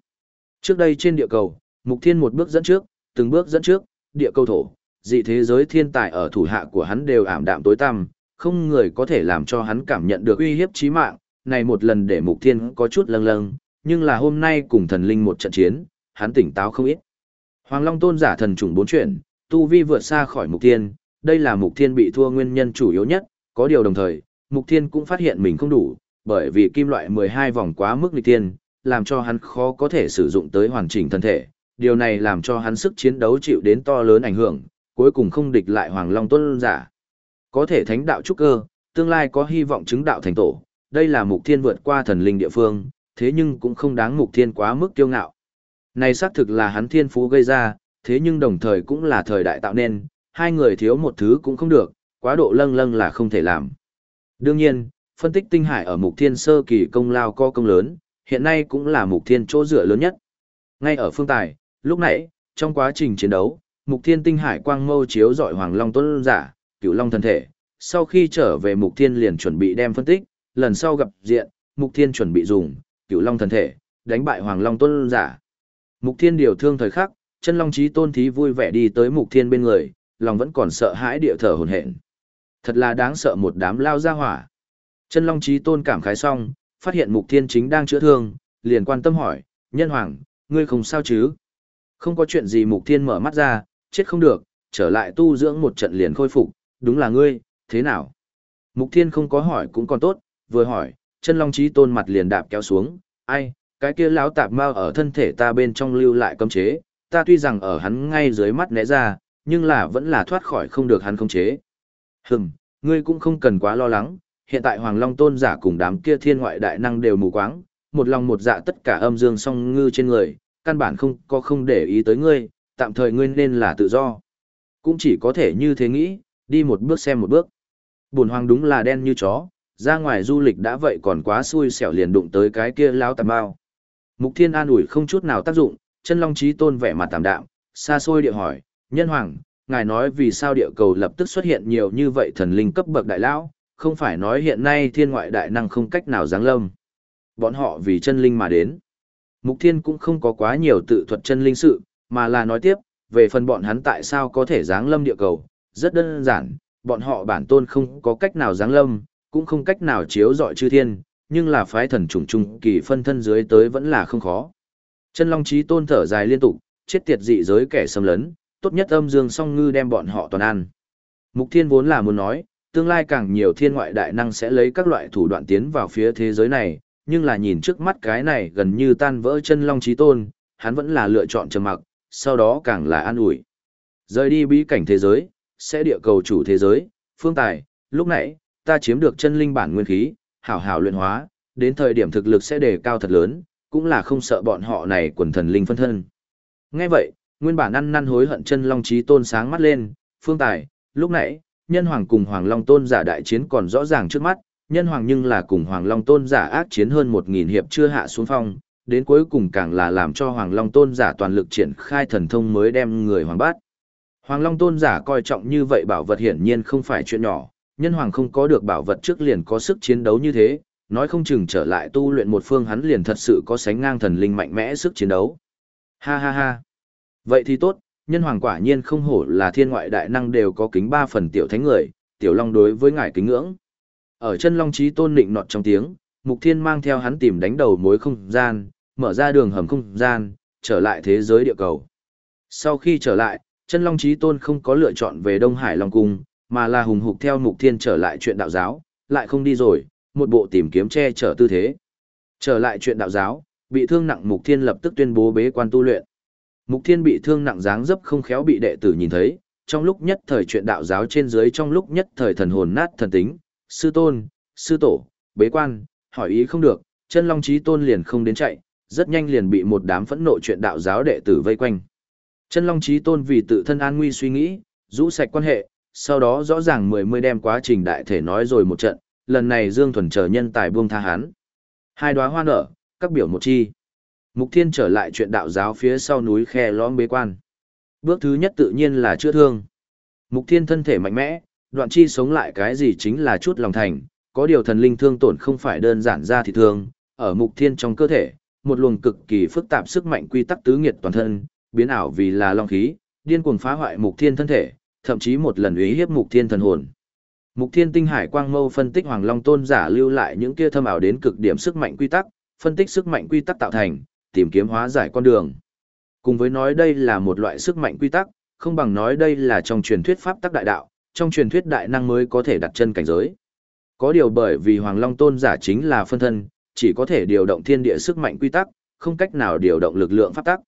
Trước đây trên địa cầu, Mục Thiên một bước dẫn trước, từng bước dẫn trước, địa cầu thổ, dị thế giới thiên tài ở thủ hạ của hắn đều ảm đạm tối tăm, không người có thể làm cho hắn cảm nhận được uy hiếp chí mạng, này một lần để Mục Thiên có chút lâng lâng, nhưng là hôm nay cùng thần linh một trận chiến, hắn tỉnh táo không ít. Hoàng Long tôn giả thần trùng bốn chuyển, tu vi vượt xa khỏi Mục Thiên, đây là Mục Thiên bị thua nguyên nhân chủ yếu nhất, có điều đồng thời, Mục Thiên cũng phát hiện mình không đủ, bởi vì kim loại 12 vòng quá mức nghịch tiên, làm cho hắn khó có thể sử dụng tới hoàn chỉnh thân thể, điều này làm cho hắn sức chiến đấu chịu đến to lớn ảnh hưởng, cuối cùng không địch lại Hoàng Long Tuân giả. Có thể thánh đạo trúc cơ, tương lai có hy vọng chứng đạo thành tổ, đây là Mục Thiên vượt qua thần linh địa phương, thế nhưng cũng không đáng Mục Thiên quá mức kiêu ngạo. Này xác thực là hắn thiên phú gây ra, thế nhưng đồng thời cũng là thời đại tạo nên, hai người thiếu một thứ cũng không được, quá độ lâng lâng là không thể làm. Đương nhiên, phân tích tinh hải ở mục thiên sơ kỳ công lao co công lớn, hiện nay cũng là mục thiên chỗ dựa lớn nhất. Ngay ở phương tài, lúc nãy, trong quá trình chiến đấu, mục thiên tinh hải quang mâu chiếu dọi hoàng long tuấn giả, cửu long thân thể. Sau khi trở về mục thiên liền chuẩn bị đem phân tích, lần sau gặp diện, mục thiên chuẩn bị dùng, cửu long thân thể, đánh bại hoàng long tuấn giả. Mục thiên điều thương thời khắc, chân long trí tôn thí vui vẻ đi tới mục thiên bên người, lòng vẫn còn sợ hãi địa thở hồn hển. Thật là đáng sợ một đám lao ra hỏa. Chân long trí tôn cảm khái xong, phát hiện mục thiên chính đang chữa thương, liền quan tâm hỏi, nhân hoàng, ngươi không sao chứ? Không có chuyện gì mục thiên mở mắt ra, chết không được, trở lại tu dưỡng một trận liền khôi phục, đúng là ngươi, thế nào? Mục thiên không có hỏi cũng còn tốt, vừa hỏi, chân long trí tôn mặt liền đạp kéo xuống, ai, cái kia lão tạp mau ở thân thể ta bên trong lưu lại cấm chế, ta tuy rằng ở hắn ngay dưới mắt né ra, nhưng là vẫn là thoát khỏi không được hắn khống chế. Hừm, ngươi cũng không cần quá lo lắng, hiện tại Hoàng Long Tôn giả cùng đám kia thiên ngoại đại năng đều mù quáng, một lòng một dạ tất cả âm dương song ngư trên người, căn bản không có không để ý tới ngươi, tạm thời ngươi nên là tự do. Cũng chỉ có thể như thế nghĩ, đi một bước xem một bước. Bùn hoàng đúng là đen như chó, ra ngoài du lịch đã vậy còn quá xui xẻo liền đụng tới cái kia lão tạm bao. Mục Thiên an ủi không chút nào tác dụng, chân long trí tôn vẻ mặt tạm đạm, xa xôi địa hỏi, nhân hoàng, ngài nói vì sao địa cầu lập tức xuất hiện nhiều như vậy thần linh cấp bậc đại lão, không phải nói hiện nay thiên ngoại đại năng không cách nào giáng lâm. Bọn họ vì chân linh mà đến. Mục Thiên cũng không có quá nhiều tự thuật chân linh sự, mà là nói tiếp, về phần bọn hắn tại sao có thể giáng lâm địa cầu, rất đơn giản, bọn họ bản tôn không có cách nào giáng lâm, cũng không cách nào chiếu dọi chư thiên, nhưng là phái thần trùng trung kỳ phân thân dưới tới vẫn là không khó. Chân Long Chí tôn thở dài liên tục, chết tiệt dị giới kẻ xâm lấn, tốt nhất âm dương song ngư đem bọn họ toàn ăn. Mục Thiên vốn là muốn nói, tương lai càng nhiều thiên ngoại đại năng sẽ lấy các loại thủ đoạn tiến vào phía thế giới này, nhưng là nhìn trước mắt cái này gần như tan vỡ chân long trí tôn, hắn vẫn là lựa chọn trầm mặc, sau đó càng là an ủi. Rời đi bí cảnh thế giới, sẽ địa cầu chủ thế giới, phương tài, lúc nãy, ta chiếm được chân linh bản nguyên khí, hảo hảo luyện hóa, đến thời điểm thực lực sẽ đề cao thật lớn, cũng là không sợ bọn họ này quần thần linh phân thân. Nghe vậy, nguyên bản ăn năn hối hận chân long trí tôn sáng mắt lên, phương tài, lúc nãy, nhân hoàng cùng hoàng long tôn giả đại chiến còn rõ ràng trước mắt, nhân hoàng nhưng là cùng hoàng long tôn giả ác chiến hơn một nghìn hiệp chưa hạ xuống phong, đến cuối cùng càng là làm cho hoàng long tôn giả toàn lực triển khai thần thông mới đem người hoàng bát. Hoàng long tôn giả coi trọng như vậy bảo vật hiển nhiên không phải chuyện nhỏ, nhân hoàng không có được bảo vật trước liền có sức chiến đấu như thế, nói không chừng trở lại tu luyện một phương hắn liền thật sự có sánh ngang thần linh mạnh mẽ sức chiến đấu. Ha ha ha. Vậy thì tốt, nhân hoàng quả nhiên không hổ là thiên ngoại đại năng đều có kính ba phần tiểu thánh người, tiểu long đối với ngài kính ngưỡng. Ở chân long trí tôn định nọt trong tiếng, mục thiên mang theo hắn tìm đánh đầu mối không gian, mở ra đường hầm không gian, trở lại thế giới địa cầu. Sau khi trở lại, chân long trí tôn không có lựa chọn về Đông Hải Long Cung, mà là hùng hục theo mục thiên trở lại chuyện đạo giáo, lại không đi rồi, một bộ tìm kiếm che chở tư thế. Trở lại chuyện đạo giáo, bị thương nặng mục thiên lập tức tuyên bố bế quan tu luyện. Mục thiên bị thương nặng dáng dấp không khéo bị đệ tử nhìn thấy, trong lúc nhất thời chuyện đạo giáo trên dưới trong lúc nhất thời thần hồn nát thần tính, sư tôn, sư tổ, bế quan, hỏi ý không được, chân long trí tôn liền không đến chạy, rất nhanh liền bị một đám phẫn nộ chuyện đạo giáo đệ tử vây quanh. Chân long trí tôn vì tự thân an nguy suy nghĩ, rũ sạch quan hệ, sau đó rõ ràng mười mươi đem quá trình đại thể nói rồi một trận, lần này Dương Thuần chờ nhân tài buông tha hán. Hai đóa hoa nở, các biểu một chi. Mục Thiên trở lại chuyện đạo giáo phía sau núi khe lõm bế quan. Bước thứ nhất tự nhiên là chữa thương. Mục Thiên thân thể mạnh mẽ, đoạn chi sống lại cái gì chính là chút lòng thành, có điều thần linh thương tổn không phải đơn giản ra thì thương, ở Mục Thiên trong cơ thể, một luồng cực kỳ phức tạp sức mạnh quy tắc tứ nghiệt toàn thân, biến ảo vì là long khí, điên cuồng phá hoại Mục Thiên thân thể, thậm chí một lần uy hiếp Mục Thiên thần hồn. Mục Thiên Tinh Hải Quang Mâu phân tích Hoàng Long Tôn giả lưu lại những kia thâm ảo đến cực điểm sức mạnh quy tắc, phân tích sức mạnh quy tắc tạo thành, tìm kiếm hóa giải con đường. Cùng với nói đây là một loại sức mạnh quy tắc, không bằng nói đây là trong truyền thuyết pháp tắc đại đạo, trong truyền thuyết đại năng mới có thể đặt chân cảnh giới. Có điều bởi vì Hoàng Long Tôn giả chính là phân thân, chỉ có thể điều động thiên địa sức mạnh quy tắc, không cách nào điều động lực lượng pháp tắc.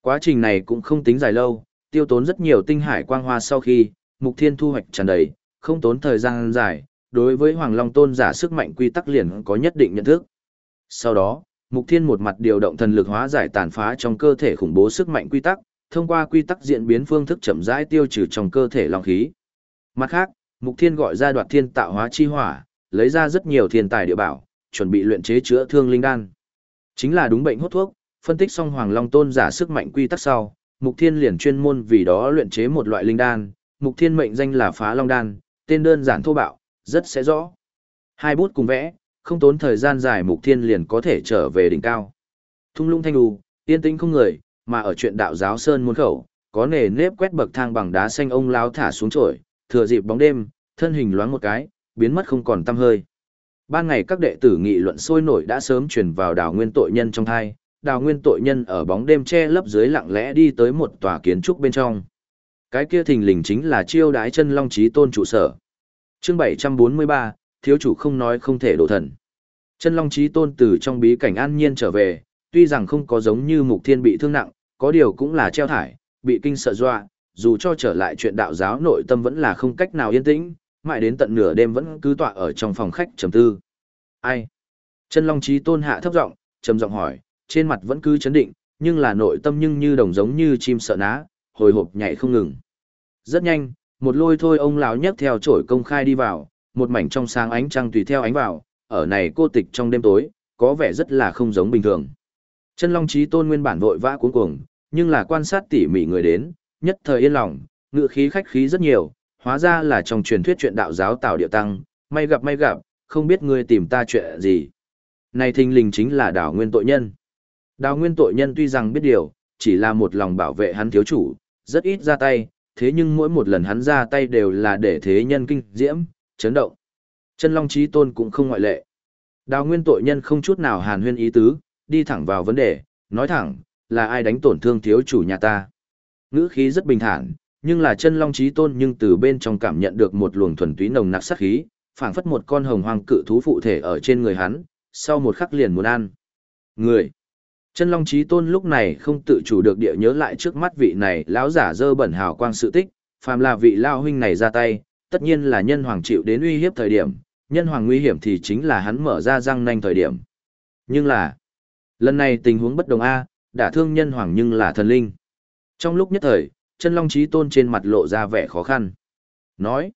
Quá trình này cũng không tính dài lâu, tiêu tốn rất nhiều tinh hải quang hoa sau khi, mục thiên thu hoạch tràn đầy, không tốn thời gian dài, đối với Hoàng Long Tôn giả sức mạnh quy tắc liền có nhất định nhận thức. Sau đó, Mục Thiên một mặt điều động thần lực hóa giải tàn phá trong cơ thể khủng bố sức mạnh quy tắc, thông qua quy tắc diễn biến phương thức chậm rãi tiêu trừ trong cơ thể long khí. Mặt khác, Mục Thiên gọi ra đoạt thiên tạo hóa chi hỏa, lấy ra rất nhiều thiên tài địa bảo, chuẩn bị luyện chế chữa thương linh đan. Chính là đúng bệnh hút thuốc, phân tích xong Hoàng Long Tôn giả sức mạnh quy tắc sau, Mục Thiên liền chuyên môn vì đó luyện chế một loại linh đan, Mục Thiên mệnh danh là Phá Long đan, tên đơn giản thô bạo, rất sẽ rõ. Hai bút cùng vẽ, không tốn thời gian dài Mục Thiên liền có thể trở về đỉnh cao. Thung lũng thanh đù, yên tĩnh không người, mà ở chuyện đạo giáo sơn môn khẩu, có nề nếp quét bậc thang bằng đá xanh ông lao thả xuống trổi, thừa dịp bóng đêm, thân hình loáng một cái, biến mất không còn tăm hơi. Ban ngày các đệ tử nghị luận sôi nổi đã sớm truyền vào đào nguyên tội nhân trong thai, đào nguyên tội nhân ở bóng đêm che lấp dưới lặng lẽ đi tới một tòa kiến trúc bên trong. Cái kia thình lình chính là chiêu đái chân long trí tôn trụ sở. chương 743, thiếu chủ không nói không thể đổ thần. Chân long trí tôn từ trong bí cảnh an nhiên trở về, tuy rằng không có giống như mục thiên bị thương nặng, có điều cũng là treo thải, bị kinh sợ dọa, dù cho trở lại chuyện đạo giáo nội tâm vẫn là không cách nào yên tĩnh, mãi đến tận nửa đêm vẫn cứ tọa ở trong phòng khách trầm tư. Ai? Chân Long Chí Tôn hạ thấp giọng, trầm giọng hỏi, trên mặt vẫn cứ chấn định, nhưng là nội tâm nhưng như đồng giống như chim sợ ná, hồi hộp nhảy không ngừng. Rất nhanh, một lôi thôi ông lão nhấc theo chổi công khai đi vào, một mảnh trong sáng ánh trăng tùy theo ánh vào, ở này cô tịch trong đêm tối, có vẻ rất là không giống bình thường. Chân Long Chí Tôn nguyên bản vội vã cuống cuồng, nhưng là quan sát tỉ mỉ người đến, nhất thời yên lòng, ngự khí khách khí rất nhiều, hóa ra là trong truyền thuyết chuyện đạo giáo tạo điệu tăng, may gặp may gặp, không biết ngươi tìm ta chuyện gì. Này thình lình chính là đảo nguyên tội nhân. Đào nguyên tội nhân tuy rằng biết điều, chỉ là một lòng bảo vệ hắn thiếu chủ, rất ít ra tay, thế nhưng mỗi một lần hắn ra tay đều là để thế nhân kinh diễm, chấn động. Chân Long Chí Tôn cũng không ngoại lệ. Đào nguyên tội nhân không chút nào hàn huyên ý tứ, đi thẳng vào vấn đề, nói thẳng, là ai đánh tổn thương thiếu chủ nhà ta. Ngữ khí rất bình thản, nhưng là chân long trí tôn nhưng từ bên trong cảm nhận được một luồng thuần túy nồng nặc sát khí, phảng phất một con hồng hoang cự thú phụ thể ở trên người hắn, sau một khắc liền muốn ăn. Người. Chân long trí tôn lúc này không tự chủ được địa nhớ lại trước mắt vị này lão giả dơ bẩn hào quang sự tích, phàm là vị lao huynh này ra tay, tất nhiên là nhân hoàng chịu đến uy hiếp thời điểm, nhân hoàng nguy hiểm thì chính là hắn mở ra răng nanh thời điểm. Nhưng là, lần này tình huống bất đồng A, đả thương nhân hoàng nhưng là thần linh. Trong lúc nhất thời, chân long trí tôn trên mặt lộ ra vẻ khó khăn. Nói,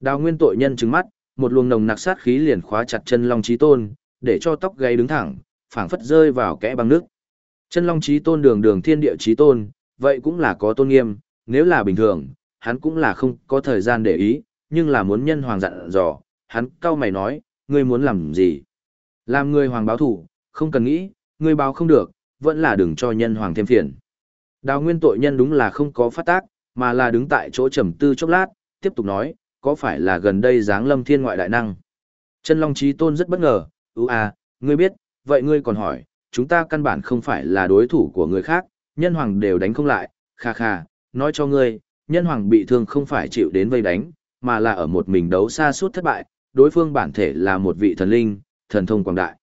đào nguyên tội nhân trứng mắt, một luồng nồng nặc sát khí liền khóa chặt chân long trí tôn, để cho tóc gáy đứng thẳng, phảng phất rơi vào kẽ băng nước. Chân long trí tôn đường đường thiên địa trí tôn, vậy cũng là có tôn nghiêm, nếu là bình thường, hắn cũng là không có thời gian để ý, nhưng là muốn nhân hoàng dặn dò, hắn cau mày nói, ngươi muốn làm gì? Làm người hoàng báo thủ, không cần nghĩ, ngươi báo không được, vẫn là đừng cho nhân hoàng thêm phiền. Đào nguyên tội nhân đúng là không có phát tác, mà là đứng tại chỗ trầm tư chốc lát, tiếp tục nói, có phải là gần đây dáng lâm thiên ngoại đại năng? Chân Long Chí Tôn rất bất ngờ, ưu à, ngươi biết, vậy ngươi còn hỏi, chúng ta căn bản không phải là đối thủ của người khác, nhân hoàng đều đánh không lại, kha kha, nói cho ngươi, nhân hoàng bị thương không phải chịu đến vây đánh, mà là ở một mình đấu xa suốt thất bại, đối phương bản thể là một vị thần linh, thần thông quảng đại.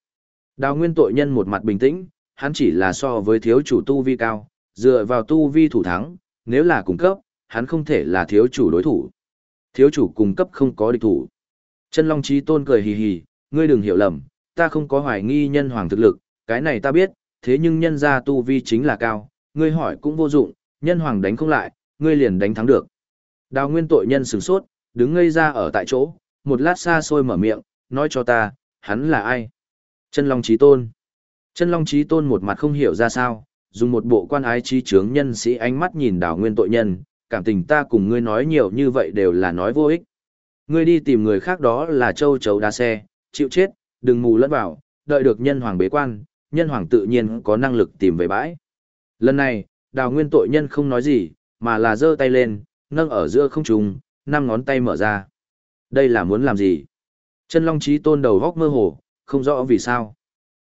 Đào nguyên tội nhân một mặt bình tĩnh, hắn chỉ là so với thiếu chủ tu vi cao, dựa vào tu vi thủ thắng, nếu là cung cấp, hắn không thể là thiếu chủ đối thủ. Thiếu chủ cung cấp không có địch thủ. Chân Long Chí Tôn cười hì hì, ngươi đừng hiểu lầm, ta không có hoài nghi nhân hoàng thực lực, cái này ta biết, thế nhưng nhân gia tu vi chính là cao, ngươi hỏi cũng vô dụng, nhân hoàng đánh không lại, ngươi liền đánh thắng được. Đào nguyên tội nhân sửng sốt, đứng ngây ra ở tại chỗ, một lát xa xôi mở miệng, nói cho ta, hắn là ai? Chân Long Chí Tôn. Chân Long Chí Tôn một mặt không hiểu ra sao, dùng một bộ quan ái trí trướng nhân sĩ ánh mắt nhìn Đào nguyên tội nhân, cảm tình ta cùng ngươi nói nhiều như vậy đều là nói vô ích. Ngươi đi tìm người khác đó là châu chấu đa xe, chịu chết, đừng mù lẫn vào, đợi được nhân hoàng bế quan, nhân hoàng tự nhiên có năng lực tìm về bãi. Lần này, đào nguyên tội nhân không nói gì, mà là giơ tay lên, nâng ở giữa không trung, năm ngón tay mở ra. Đây là muốn làm gì? Chân Long Chí Tôn đầu góc mơ hồ, không rõ vì sao.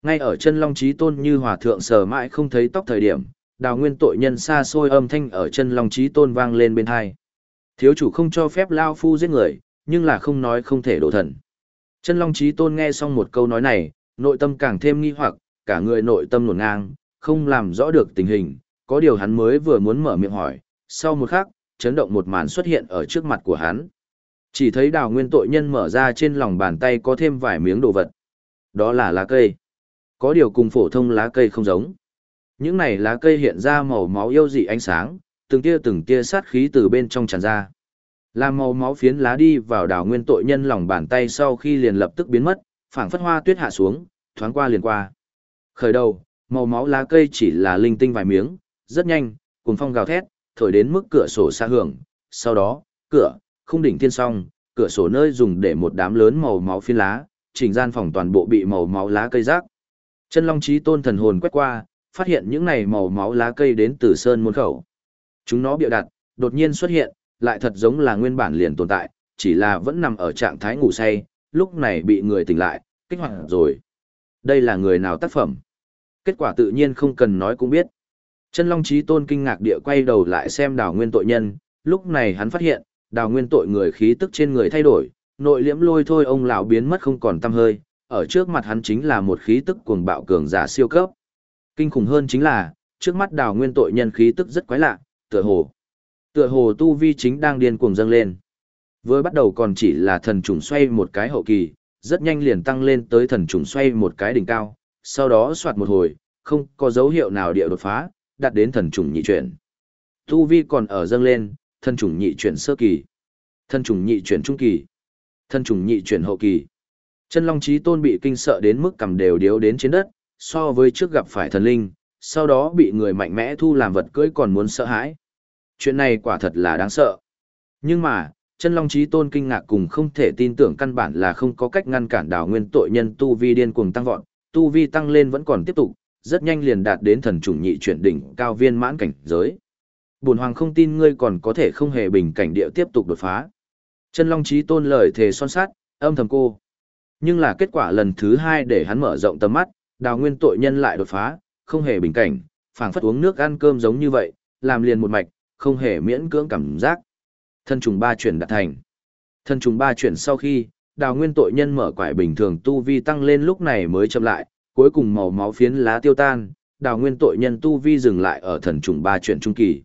Ngay ở chân long trí tôn như hòa thượng sờ mãi không thấy tóc thời điểm, đào nguyên tội nhân xa xôi âm thanh ở chân long trí tôn vang lên bên hai. Thiếu chủ không cho phép Lao Phu giết người, nhưng là không nói không thể đổ thần. Chân long trí tôn nghe xong một câu nói này, nội tâm càng thêm nghi hoặc, cả người nội tâm nổn ngang, không làm rõ được tình hình, có điều hắn mới vừa muốn mở miệng hỏi, sau một khắc, chấn động một màn xuất hiện ở trước mặt của hắn. Chỉ thấy đào nguyên tội nhân mở ra trên lòng bàn tay có thêm vài miếng đồ vật. Đó là lá cây. Có điều cùng phổ thông lá cây không giống. Những này lá cây hiện ra màu máu yêu dị ánh sáng, từng tia từng tia sát khí từ bên trong tràn ra. Làm màu máu phiến lá đi vào đảo nguyên tội nhân lòng bàn tay sau khi liền lập tức biến mất, phảng phất hoa tuyết hạ xuống, thoáng qua liền qua. Khởi đầu, màu máu lá cây chỉ là linh tinh vài miếng, rất nhanh, cùng phong gào thét, thổi đến mức cửa sổ xa hưởng. Sau đó, cửa, không đỉnh thiên song, cửa sổ nơi dùng để một đám lớn màu máu phiến lá, chỉnh gian phòng toàn bộ bị màu máu lá cây rác. Chân Long Chí Tôn thần hồn quét qua, phát hiện những này màu máu lá cây đến từ sơn môn khẩu. Chúng nó bịa đặt, đột nhiên xuất hiện, lại thật giống là nguyên bản liền tồn tại, chỉ là vẫn nằm ở trạng thái ngủ say, lúc này bị người tỉnh lại, kích hoạt rồi. Đây là người nào tác phẩm? Kết quả tự nhiên không cần nói cũng biết. Chân Long Chí Tôn kinh ngạc địa quay đầu lại xem đào nguyên tội nhân, lúc này hắn phát hiện, đào nguyên tội người khí tức trên người thay đổi, nội liễm lôi thôi ông lão biến mất không còn tăm hơi, ở trước mặt hắn chính là một khí tức cuồng bạo cường giả siêu cấp. Kinh khủng hơn chính là, trước mắt đào nguyên tội nhân khí tức rất quái lạ, tựa hồ. Tựa hồ tu vi chính đang điên cuồng dâng lên. Với bắt đầu còn chỉ là thần trùng xoay một cái hậu kỳ, rất nhanh liền tăng lên tới thần trùng xoay một cái đỉnh cao, sau đó soạt một hồi, không có dấu hiệu nào địa đột phá, đạt đến thần trùng nhị chuyển. Tu vi còn ở dâng lên, thần trùng nhị chuyển sơ kỳ, thần trùng nhị chuyển trung kỳ, thần trùng nhị chuyển hậu kỳ. Chân Long Chí Tôn bị kinh sợ đến mức cầm đều điếu đến trên đất, so với trước gặp phải thần linh, sau đó bị người mạnh mẽ thu làm vật cưỡi còn muốn sợ hãi. Chuyện này quả thật là đáng sợ. Nhưng mà, chân long trí tôn kinh ngạc cùng không thể tin tưởng căn bản là không có cách ngăn cản đào nguyên tội nhân tu vi điên cuồng tăng vọt, tu vi tăng lên vẫn còn tiếp tục, rất nhanh liền đạt đến thần chủng nhị chuyển đỉnh cao viên mãn cảnh giới. Bổn hoàng không tin ngươi còn có thể không hề bình cảnh địa tiếp tục đột phá. Chân long trí tôn lời thề son sát, âm thầm cô. Nhưng là kết quả lần thứ hai để hắn mở rộng tầm mắt, đào nguyên tội nhân lại đột phá, không hề bình cảnh, phảng phất uống nước ăn cơm giống như vậy, làm liền một mạch, không hề miễn cưỡng cảm giác. Thân trùng ba chuyển đạt thành. Thân trùng ba chuyển sau khi, đào nguyên tội nhân mở quải bình thường tu vi tăng lên lúc này mới chậm lại, cuối cùng màu máu phiến lá tiêu tan, đào nguyên tội nhân tu vi dừng lại ở thần trùng ba chuyển trung kỳ.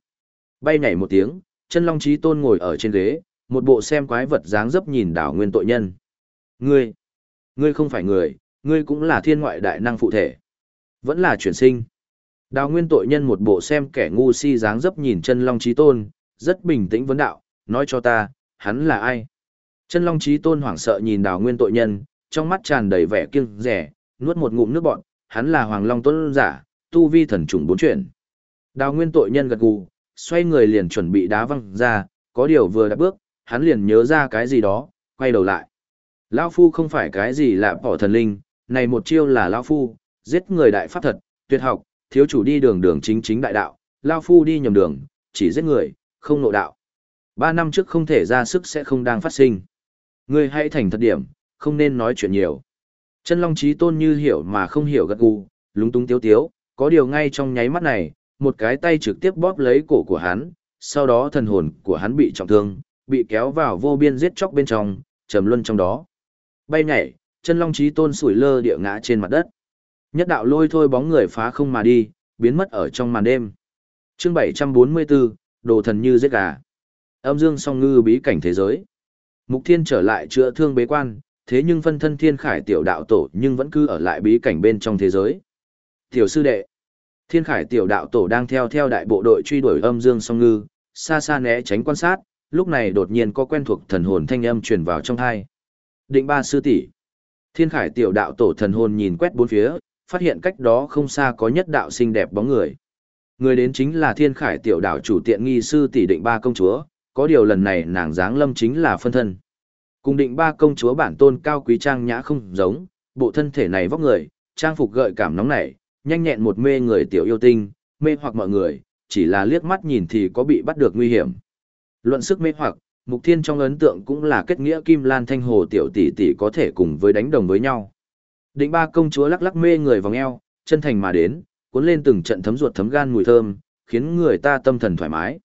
Bay nhảy một tiếng, chân long trí tôn ngồi ở trên ghế, một bộ xem quái vật dáng dấp nhìn đào nguyên tội nhân. Ngươi, ngươi không phải người, ngươi cũng là thiên ngoại đại năng phụ thể. Vẫn là chuyển sinh. Đào nguyên tội nhân một bộ xem kẻ ngu si dáng dấp nhìn chân long trí tôn, rất bình tĩnh vấn đạo, nói cho ta, hắn là ai? Chân long trí tôn hoảng sợ nhìn đào nguyên tội nhân, trong mắt tràn đầy vẻ kiêng rẻ, nuốt một ngụm nước bọn, hắn là hoàng long tôn giả, tu vi thần trùng bốn chuyển. Đào nguyên tội nhân gật gù, xoay người liền chuẩn bị đá văng ra, có điều vừa đã bước, hắn liền nhớ ra cái gì đó, quay đầu lại. Lão Phu không phải cái gì là bỏ thần linh, này một chiêu là Lão Phu, giết người đại pháp thật, tuyệt học, thiếu chủ đi đường đường chính chính đại đạo, Lão Phu đi nhầm đường, chỉ giết người, không nộ đạo. Ba năm trước không thể ra sức sẽ không đang phát sinh. Ngươi hãy thành thật điểm, không nên nói chuyện nhiều. Chân Long Chí Tôn như hiểu mà không hiểu gật gù, lúng túng tiếu tiếu, có điều ngay trong nháy mắt này, một cái tay trực tiếp bóp lấy cổ của hắn, sau đó thần hồn của hắn bị trọng thương, bị kéo vào vô biên giết chóc bên trong, trầm luân trong đó. Bay nhảy, chân long trí tôn sủi lơ địa ngã trên mặt đất. Nhất đạo lôi thôi bóng người phá không mà đi, biến mất ở trong màn đêm. Chương 744, đồ thần như giết gà. Âm dương song ngư bí cảnh thế giới. Mục Thiên trở lại chữa thương bế quan, thế nhưng phân thân Thiên Khải tiểu đạo tổ nhưng vẫn cứ ở lại bí cảnh bên trong thế giới. Tiểu sư đệ. Thiên Khải tiểu đạo tổ đang theo theo đại bộ đội truy đuổi âm dương song ngư, xa xa né tránh quan sát, lúc này đột nhiên có quen thuộc thần hồn thanh âm truyền vào trong tai. Định ba sư tỷ. Thiên Khải tiểu đạo tổ thần hồn nhìn quét bốn phía, phát hiện cách đó không xa có nhất đạo xinh đẹp bóng người. Người đến chính là Thiên Khải tiểu đạo chủ tiện nghi sư tỷ Định ba công chúa, có điều lần này nàng dáng lâm chính là phân thân. Cùng Định ba công chúa bản tôn cao quý trang nhã không giống, bộ thân thể này vóc người, trang phục gợi cảm nóng nảy, nhanh nhẹn một mê người tiểu yêu tinh, mê hoặc mọi người, chỉ là liếc mắt nhìn thì có bị bắt được nguy hiểm. Luận sức mê hoặc, Mục Thiên trong ấn tượng cũng là kết nghĩa Kim Lan Thanh Hồ tiểu tỷ tỷ có thể cùng với đánh đồng với nhau. Định ba công chúa lắc lắc mê người vòng eo, chân thành mà đến, cuốn lên từng trận thấm ruột thấm gan mùi thơm, khiến người ta tâm thần thoải mái.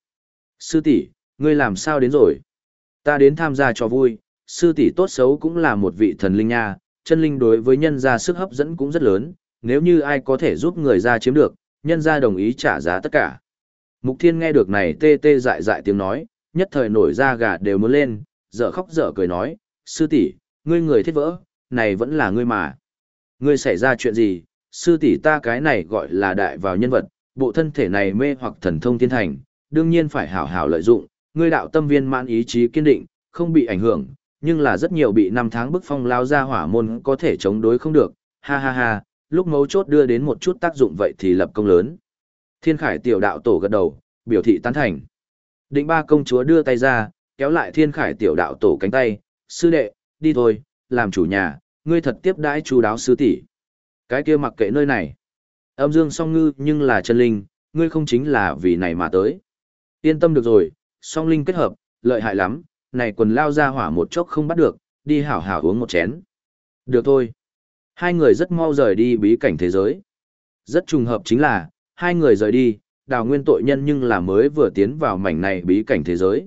Sư tỷ, ngươi làm sao đến rồi? Ta đến tham gia cho vui, sư tỷ tốt xấu cũng là một vị thần linh nha, chân linh đối với nhân gia sức hấp dẫn cũng rất lớn, nếu như ai có thể giúp người ra chiếm được, nhân gia đồng ý trả giá tất cả. Mục Thiên nghe được này tê tê dại dại tiếng nói, nhất thời nổi da gà đều muốn lên, dở khóc dở cười nói, sư tỷ, ngươi người thiết vỡ, này vẫn là ngươi mà. Ngươi xảy ra chuyện gì, sư tỷ ta cái này gọi là đại vào nhân vật, bộ thân thể này mê hoặc thần thông thiên thành, đương nhiên phải hảo hảo lợi dụng, ngươi đạo tâm viên mãn ý chí kiên định, không bị ảnh hưởng, nhưng là rất nhiều bị năm tháng bức phong lao ra hỏa môn có thể chống đối không được, ha ha ha, lúc mấu chốt đưa đến một chút tác dụng vậy thì lập công lớn. Thiên khải tiểu đạo tổ gật đầu, biểu thị tán thành. Định ba công chúa đưa tay ra, kéo lại thiên khải tiểu đạo tổ cánh tay, sư đệ, đi thôi, làm chủ nhà, ngươi thật tiếp đãi chú đáo sư tỷ. Cái kia mặc kệ nơi này. Âm dương song ngư nhưng là chân linh, ngươi không chính là vì này mà tới. Yên tâm được rồi, song linh kết hợp, lợi hại lắm, này quần lao ra hỏa một chốc không bắt được, đi hảo hảo uống một chén. Được thôi. Hai người rất mau rời đi bí cảnh thế giới. Rất trùng hợp chính là, hai người rời đi, đào nguyên tội nhân nhưng là mới vừa tiến vào mảnh này bí cảnh thế giới.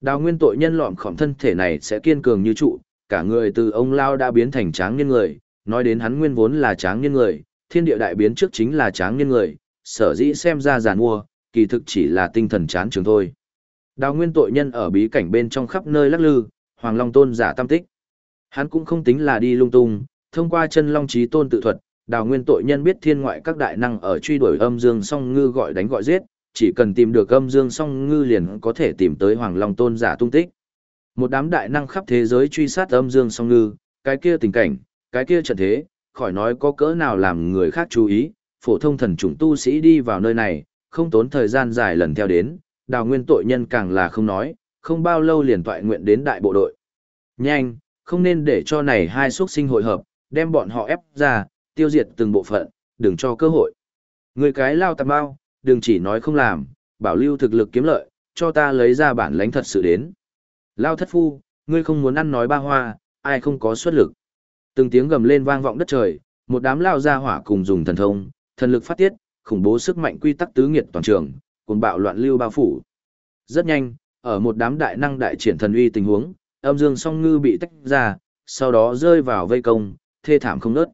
Đào nguyên tội nhân lọm khỏm thân thể này sẽ kiên cường như trụ, cả người từ ông Lao đã biến thành tráng nhân người, nói đến hắn nguyên vốn là tráng nhân người, thiên địa đại biến trước chính là tráng nhân người, sở dĩ xem ra giàn mua, kỳ thực chỉ là tinh thần chán trường thôi. Đào nguyên tội nhân ở bí cảnh bên trong khắp nơi lắc lư, Hoàng Long Tôn giả tam tích. Hắn cũng không tính là đi lung tung, thông qua chân Long Chí Tôn tự thuật, đào nguyên tội nhân biết thiên ngoại các đại năng ở truy đuổi âm dương song ngư gọi đánh gọi giết, chỉ cần tìm được âm dương song ngư liền có thể tìm tới Hoàng Long Tôn giả tung tích. Một đám đại năng khắp thế giới truy sát âm dương song ngư, cái kia tình cảnh, cái kia trận thế, khỏi nói có cỡ nào làm người khác chú ý, phổ thông thần chủng tu sĩ đi vào nơi này, không tốn thời gian dài lần theo đến, đào nguyên tội nhân càng là không nói, không bao lâu liền toại nguyện đến đại bộ đội. Nhanh, không nên để cho này hai xuất sinh hội hợp, đem bọn họ ép ra, tiêu diệt từng bộ phận, đừng cho cơ hội. Người cái lao tạp bao, đừng chỉ nói không làm, bảo lưu thực lực kiếm lợi, cho ta lấy ra bản lãnh thật sự đến. Lao thất phu, ngươi không muốn ăn nói ba hoa, ai không có xuất lực. Từng tiếng gầm lên vang vọng đất trời, một đám lao ra hỏa cùng dùng thần thông, thần lực phát tiết, khủng bố sức mạnh quy tắc tứ nghiệt toàn trường, cùng bạo loạn lưu bao phủ. Rất nhanh, ở một đám đại năng đại triển thần uy tình huống, âm dương song ngư bị tách ra, sau đó rơi vào vây công, thê thảm không nớt.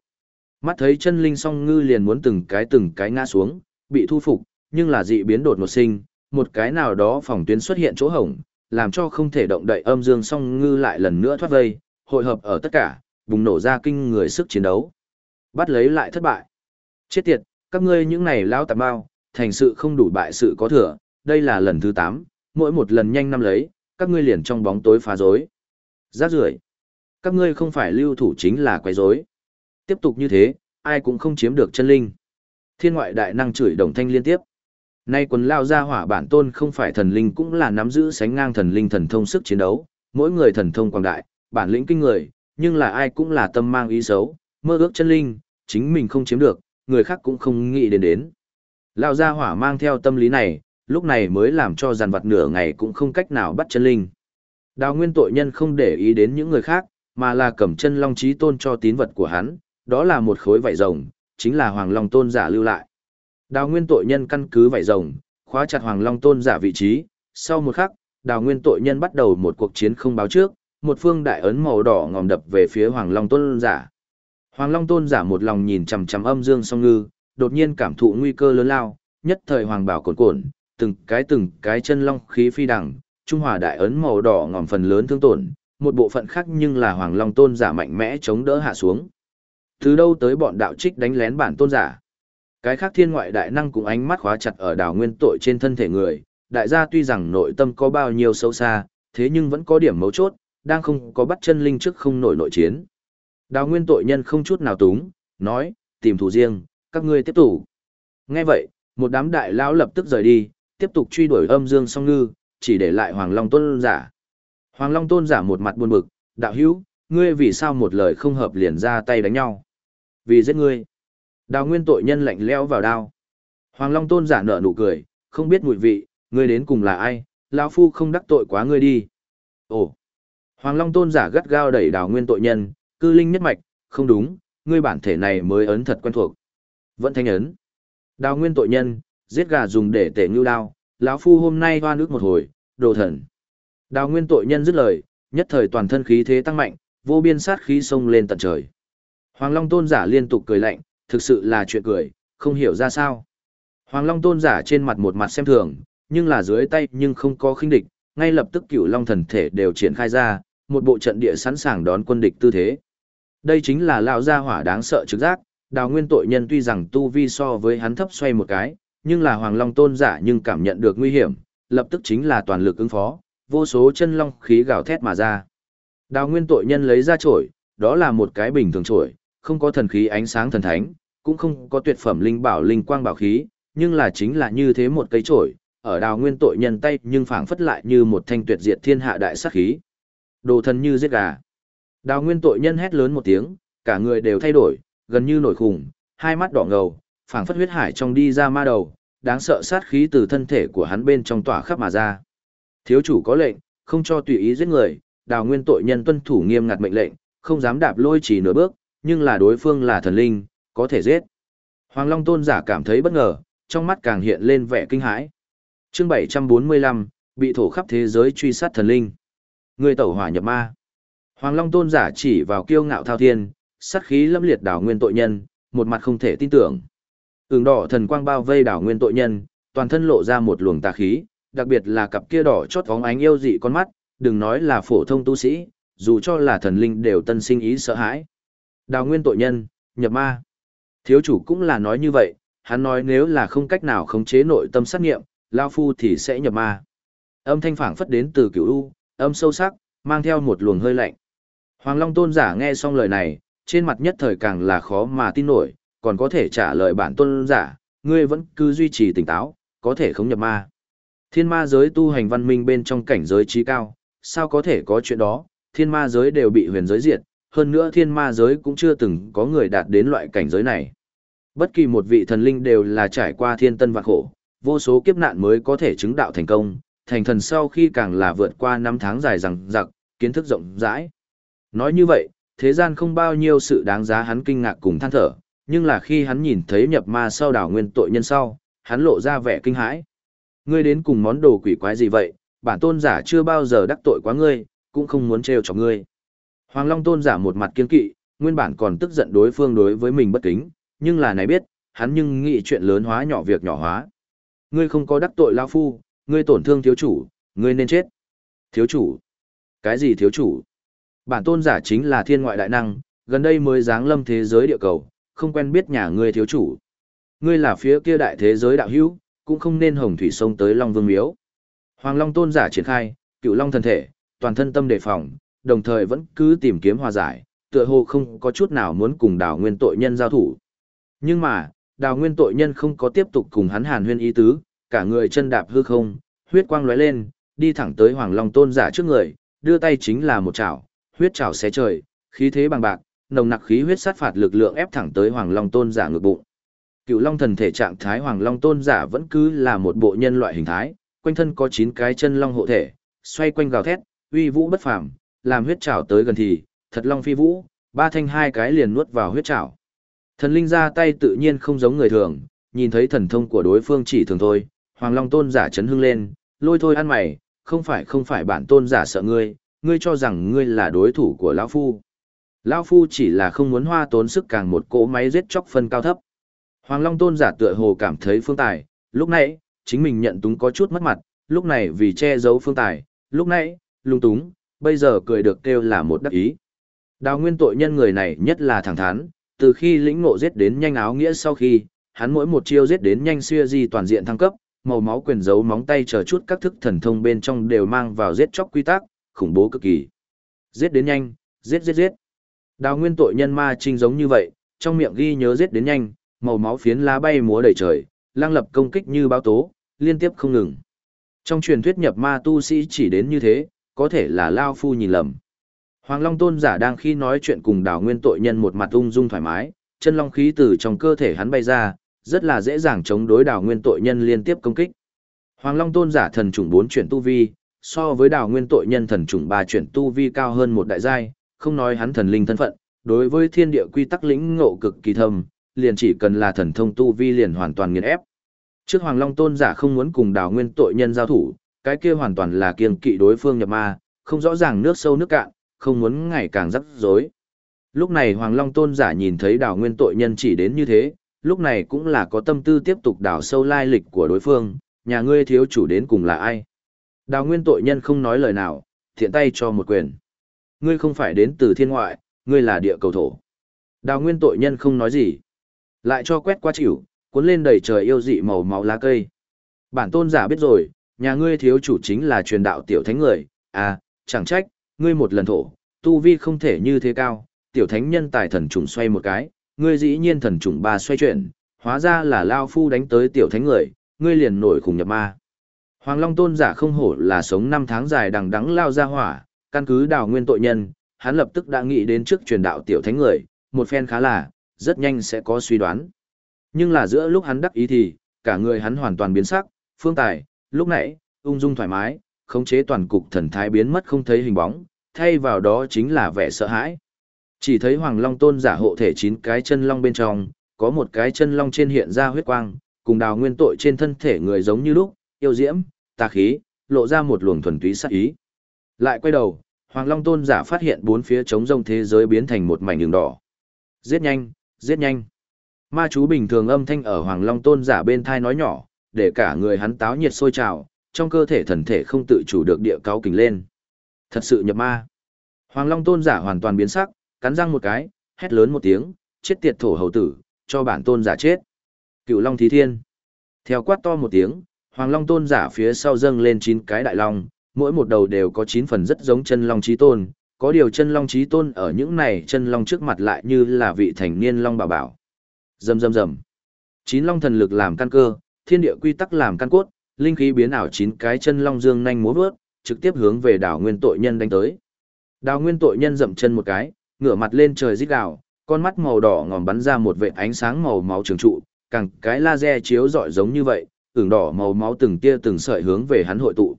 Mắt thấy chân linh song ngư liền muốn từng cái từng cái ngã xuống, bị thu phục, nhưng là dị biến đột ngột sinh, một cái nào đó phòng tuyến xuất hiện chỗ hổng, làm cho không thể động đậy âm dương song ngư lại lần nữa thoát vây, hội hợp ở tất cả, bùng nổ ra kinh người sức chiến đấu. Bắt lấy lại thất bại. Chết tiệt, các ngươi những này lao tạp bao, thành sự không đủ bại sự có thừa, đây là lần thứ 8, mỗi một lần nhanh năm lấy, các ngươi liền trong bóng tối phá rối. Rác rưởi Các ngươi không phải lưu thủ chính là quấy rối. Tiếp tục như thế, ai cũng không chiếm được chân linh. Thiên ngoại đại năng chửi đồng thanh liên tiếp. Nay quần lao ra hỏa bản tôn không phải thần linh cũng là nắm giữ sánh ngang thần linh thần thông sức chiến đấu, mỗi người thần thông quảng đại, bản lĩnh kinh người, nhưng là ai cũng là tâm mang ý xấu, mơ ước chân linh, chính mình không chiếm được, người khác cũng không nghĩ đến đến. Lao gia hỏa mang theo tâm lý này, lúc này mới làm cho giàn vật nửa ngày cũng không cách nào bắt chân linh. Đào nguyên tội nhân không để ý đến những người khác, mà là cầm chân long trí tôn cho tín vật của hắn, đó là một khối vảy rồng, chính là hoàng long tôn giả lưu lại. Đào nguyên tội nhân căn cứ vảy rồng, khóa chặt hoàng long tôn giả vị trí, sau một khắc, đào nguyên tội nhân bắt đầu một cuộc chiến không báo trước, một phương đại ấn màu đỏ ngòm đập về phía hoàng long tôn giả. Hoàng long tôn giả một lòng nhìn chằm chằm âm dương song ngư, đột nhiên cảm thụ nguy cơ lớn lao, nhất thời hoàng bảo cồn cồn, từng cái từng cái chân long khí phi đằng, trung hòa đại ấn màu đỏ ngòm phần lớn thương tổn, một bộ phận khác nhưng là hoàng long tôn giả mạnh mẽ chống đỡ hạ xuống. Từ đâu tới bọn đạo trích đánh lén bản tôn giả? Cái khác thiên ngoại đại năng cũng ánh mắt khóa chặt ở đào nguyên tội trên thân thể người, đại gia tuy rằng nội tâm có bao nhiêu sâu xa, thế nhưng vẫn có điểm mấu chốt, đang không có bắt chân linh trước không nổi nội chiến. Đào nguyên tội nhân không chút nào túng, nói, tìm thủ riêng, các ngươi tiếp tục. Nghe vậy, một đám đại lão lập tức rời đi, tiếp tục truy đuổi âm dương song ngư, chỉ để lại Hoàng Long Tôn giả. Hoàng Long Tôn giả một mặt buồn bực, đạo hữu, ngươi vì sao một lời không hợp liền ra tay đánh nhau? Vì giết ngươi. Đào nguyên tội nhân lạnh lẽo vào đao. Hoàng Long Tôn giả nở nụ cười, không biết mùi vị, ngươi đến cùng là ai, lão phu không đắc tội quá ngươi đi. Ồ. Hoàng Long Tôn giả gắt gao đẩy đào nguyên tội nhân, cư linh nhất mạch, không đúng, ngươi bản thể này mới ấn thật quen thuộc. Vẫn thanh ấn. Đào nguyên tội nhân, giết gà dùng để tể ngưu đao, lão phu hôm nay hoa nước một hồi, đồ thần. Đào nguyên tội nhân dứt lời, nhất thời toàn thân khí thế tăng mạnh, vô biên sát khí xông lên tận trời. Hoàng Long tôn giả liên tục cười lạnh, thực sự là chuyện cười, không hiểu ra sao. Hoàng Long tôn giả trên mặt một mặt xem thường, nhưng là dưới tay nhưng không có khinh địch, ngay lập tức cửu long thần thể đều triển khai ra, một bộ trận địa sẵn sàng đón quân địch tư thế. Đây chính là lão gia hỏa đáng sợ trực giác, đào nguyên tội nhân tuy rằng tu vi so với hắn thấp xoay một cái, nhưng là hoàng long tôn giả nhưng cảm nhận được nguy hiểm, lập tức chính là toàn lực ứng phó, vô số chân long khí gào thét mà ra. Đào nguyên tội nhân lấy ra chổi, đó là một cái bình thường chổi, không có thần khí ánh sáng thần thánh, cũng không có tuyệt phẩm linh bảo linh quang bảo khí, nhưng là chính là như thế một cây chổi, ở đào nguyên tội nhân tay nhưng phảng phất lại như một thanh tuyệt diệt thiên hạ đại sát khí. Đồ thần như giết gà. Đào nguyên tội nhân hét lớn một tiếng, cả người đều thay đổi, gần như nổi khủng, hai mắt đỏ ngầu, phảng phất huyết hải trong đi ra ma đầu, đáng sợ sát khí từ thân thể của hắn bên trong tỏa khắp mà ra. Thiếu chủ có lệnh, không cho tùy ý giết người, đào nguyên tội nhân tuân thủ nghiêm ngặt mệnh lệnh, không dám đạp lôi chỉ nửa bước, nhưng là đối phương là thần linh, có thể giết. Hoàng Long tôn giả cảm thấy bất ngờ, trong mắt càng hiện lên vẻ kinh hãi. Chương 745, bị thổ khắp thế giới truy sát thần linh. Người tẩu hỏa nhập ma. Hoàng Long tôn giả chỉ vào kiêu ngạo thao thiên, sát khí lâm liệt đảo nguyên tội nhân, một mặt không thể tin tưởng. Ứng đỏ thần quang bao vây đảo nguyên tội nhân, toàn thân lộ ra một luồng tà khí, đặc biệt là cặp kia đỏ chót vóng ánh yêu dị con mắt, đừng nói là phổ thông tu sĩ, dù cho là thần linh đều tân sinh ý sợ hãi. Đào nguyên tội nhân, nhập ma. Thiếu chủ cũng là nói như vậy, hắn nói nếu là không cách nào khống chế nội tâm sát nghiệm, Lao Phu thì sẽ nhập ma. Âm thanh phảng phất đến từ cửu u, âm sâu sắc, mang theo một luồng hơi lạnh. Hoàng Long tôn giả nghe xong lời này, trên mặt nhất thời càng là khó mà tin nổi, còn có thể trả lời bản tôn giả, ngươi vẫn cứ duy trì tỉnh táo, có thể không nhập ma. Thiên ma giới tu hành văn minh bên trong cảnh giới trí cao, sao có thể có chuyện đó, thiên ma giới đều bị huyền giới diệt, hơn nữa thiên ma giới cũng chưa từng có người đạt đến loại cảnh giới này. Bất kỳ một vị thần linh đều là trải qua thiên tân vạn khổ, vô số kiếp nạn mới có thể chứng đạo thành công, thành thần sau khi càng là vượt qua năm tháng dài rằng giặc, kiến thức rộng rãi. Nói như vậy, thế gian không bao nhiêu sự đáng giá hắn kinh ngạc cùng than thở, nhưng là khi hắn nhìn thấy nhập ma sau đảo nguyên tội nhân sau, hắn lộ ra vẻ kinh hãi. Ngươi đến cùng món đồ quỷ quái gì vậy, bản tôn giả chưa bao giờ đắc tội quá ngươi, cũng không muốn trêu cho ngươi. Hoàng Long tôn giả một mặt kiên kỵ, nguyên bản còn tức giận đối phương đối với mình bất kính, nhưng là này biết, hắn nhưng nghĩ chuyện lớn hóa nhỏ việc nhỏ hóa. Ngươi không có đắc tội lão phu, ngươi tổn thương thiếu chủ, ngươi nên chết. Thiếu chủ? Cái gì thiếu chủ? Bản tôn giả chính là thiên ngoại đại năng, gần đây mới giáng lâm thế giới địa cầu, không quen biết nhà ngươi thiếu chủ. Ngươi là phía kia đại thế giới đạo hữu, cũng không nên hồng thủy sông tới Long Vương Miếu. Hoàng Long tôn giả triển khai, cựu Long thân thể, toàn thân tâm đề phòng, đồng thời vẫn cứ tìm kiếm hòa giải, tựa hồ không có chút nào muốn cùng đào nguyên tội nhân giao thủ. Nhưng mà, đào nguyên tội nhân không có tiếp tục cùng hắn hàn huyên ý tứ, cả người chân đạp hư không, huyết quang lóe lên, đi thẳng tới Hoàng Long tôn giả trước người, đưa tay chính là một chảo, huyết chảo xé trời, khí thế bằng bạc, nồng nặc khí huyết sát phạt lực lượng ép thẳng tới Hoàng Long tôn giả ngực bụng. Cựu Long thần thể trạng thái Hoàng Long tôn giả vẫn cứ là một bộ nhân loại hình thái, quanh thân có 9 cái chân long hộ thể, xoay quanh gào thét, uy vũ bất phàm, làm huyết chảo tới gần thì, thật long phi vũ, ba thanh hai cái liền nuốt vào huyết chảo. Thần linh ra tay tự nhiên không giống người thường, nhìn thấy thần thông của đối phương chỉ thường thôi, Hoàng Long tôn giả chấn hưng lên, lôi thôi ăn mày, không phải không phải bản tôn giả sợ ngươi, ngươi cho rằng ngươi là đối thủ của lão phu. Lão phu chỉ là không muốn hoa tốn sức càng một cỗ máy giết chóc phân cao thấp. Hoàng Long tôn giả tựa hồ cảm thấy phương tài, lúc nãy, chính mình nhận túng có chút mất mặt, lúc này vì che giấu phương tài, lúc nãy, lung túng, bây giờ cười được kêu là một đắc ý. Đào nguyên tội nhân người này nhất là thẳng thắn, từ khi lĩnh ngộ giết đến nhanh áo nghĩa sau khi, hắn mỗi một chiêu giết đến nhanh xuya di toàn diện thăng cấp, màu máu quyền dấu móng tay chờ chút các thức thần thông bên trong đều mang vào giết chóc quy tắc, khủng bố cực kỳ. Giết đến nhanh, giết giết giết. Đào nguyên tội nhân ma trinh giống như vậy, trong miệng ghi nhớ giết đến nhanh, màu máu phiến lá bay múa đầy trời, lang lập công kích như báo tố, liên tiếp không ngừng. Trong truyền thuyết nhập ma tu sĩ chỉ đến như thế, có thể là Lao Phu nhìn lầm. Hoàng Long Tôn giả đang khi nói chuyện cùng đào nguyên tội nhân một mặt ung dung thoải mái, chân long khí từ trong cơ thể hắn bay ra, rất là dễ dàng chống đối đào nguyên tội nhân liên tiếp công kích. Hoàng Long Tôn giả thần trùng 4 chuyển tu vi, so với đào nguyên tội nhân thần trùng 3 chuyển tu vi cao hơn một đại giai, không nói hắn thần linh thân phận, đối với thiên địa quy tắc lĩnh ngộ cực kỳ thâm, liền chỉ cần là thần thông tu vi liền hoàn toàn nghiền ép. Trước Hoàng Long Tôn giả không muốn cùng đào nguyên tội nhân giao thủ, cái kia hoàn toàn là kiêng kỵ đối phương nhập ma, không rõ ràng nước sâu nước cạn, không muốn ngày càng rắc rối. Lúc này Hoàng Long Tôn giả nhìn thấy đào nguyên tội nhân chỉ đến như thế, lúc này cũng là có tâm tư tiếp tục đào sâu lai lịch của đối phương, nhà ngươi thiếu chủ đến cùng là ai. Đào nguyên tội nhân không nói lời nào, thiện tay cho một quyền. Ngươi không phải đến từ thiên ngoại, ngươi là địa cầu thổ. Đào nguyên tội nhân không nói gì. Lại cho quét qua chịu, cuốn lên đầy trời yêu dị màu máu lá cây. Bản tôn giả biết rồi, nhà ngươi thiếu chủ chính là truyền đạo tiểu thánh người, à, chẳng trách, ngươi một lần thổ, tu vi không thể như thế cao, tiểu thánh nhân tài thần trùng xoay một cái, ngươi dĩ nhiên thần trùng ba xoay chuyển, hóa ra là Lao Phu đánh tới tiểu thánh người, ngươi liền nổi khủng nhập ma. Hoàng Long tôn giả không hổ là sống năm tháng dài đằng đắng lao ra hỏa, căn cứ đào nguyên tội nhân, hắn lập tức đã nghĩ đến trước truyền đạo tiểu thánh người, một phen khá là, rất nhanh sẽ có suy đoán. Nhưng là giữa lúc hắn đắc ý thì, cả người hắn hoàn toàn biến sắc, phương tài, lúc nãy, ung dung thoải mái, khống chế toàn cục thần thái biến mất không thấy hình bóng, thay vào đó chính là vẻ sợ hãi. Chỉ thấy Hoàng Long Tôn giả hộ thể chín cái chân long bên trong, có một cái chân long trên hiện ra huyết quang, cùng đào nguyên tội trên thân thể người giống như lúc, yêu diễm, tà khí, lộ ra một luồng thuần túy sát ý. Lại quay đầu, Hoàng Long Tôn giả phát hiện bốn phía trống rông thế giới biến thành một mảnh đường đỏ. Giết nhanh, giết nhanh. Ma chú bình thường âm thanh ở Hoàng Long Tôn giả bên thai nói nhỏ, để cả người hắn táo nhiệt sôi trào, trong cơ thể thần thể không tự chủ được địa cao kình lên. Thật sự nhập ma. Hoàng Long Tôn giả hoàn toàn biến sắc, cắn răng một cái, hét lớn một tiếng, chết tiệt thổ hầu tử, cho bản tôn giả chết. Cựu Long Thí Thiên. Theo quát to một tiếng, Hoàng Long Tôn giả phía sau dâng lên chín cái đại long, mỗi một đầu đều có chín phần rất giống chân long chí tôn, có điều chân long chí tôn ở những này chân long trước mặt lại như là vị thành niên long bảo bảo. Rầm rầm rầm. Chín long thần lực làm căn cơ, thiên địa quy tắc làm căn cốt, linh khí biến ảo chín cái chân long dương nhanh múa vớt, trực tiếp hướng về đảo nguyên tội nhân đánh tới. Đào nguyên tội nhân dậm chân một cái, ngửa mặt lên trời rít gào, con mắt màu đỏ ngòm bắn ra một vệt ánh sáng màu máu trường trụ, càng cái laser chiếu rọi giống như vậy, ửng đỏ màu máu từng tia từng sợi hướng về hắn hội tụ.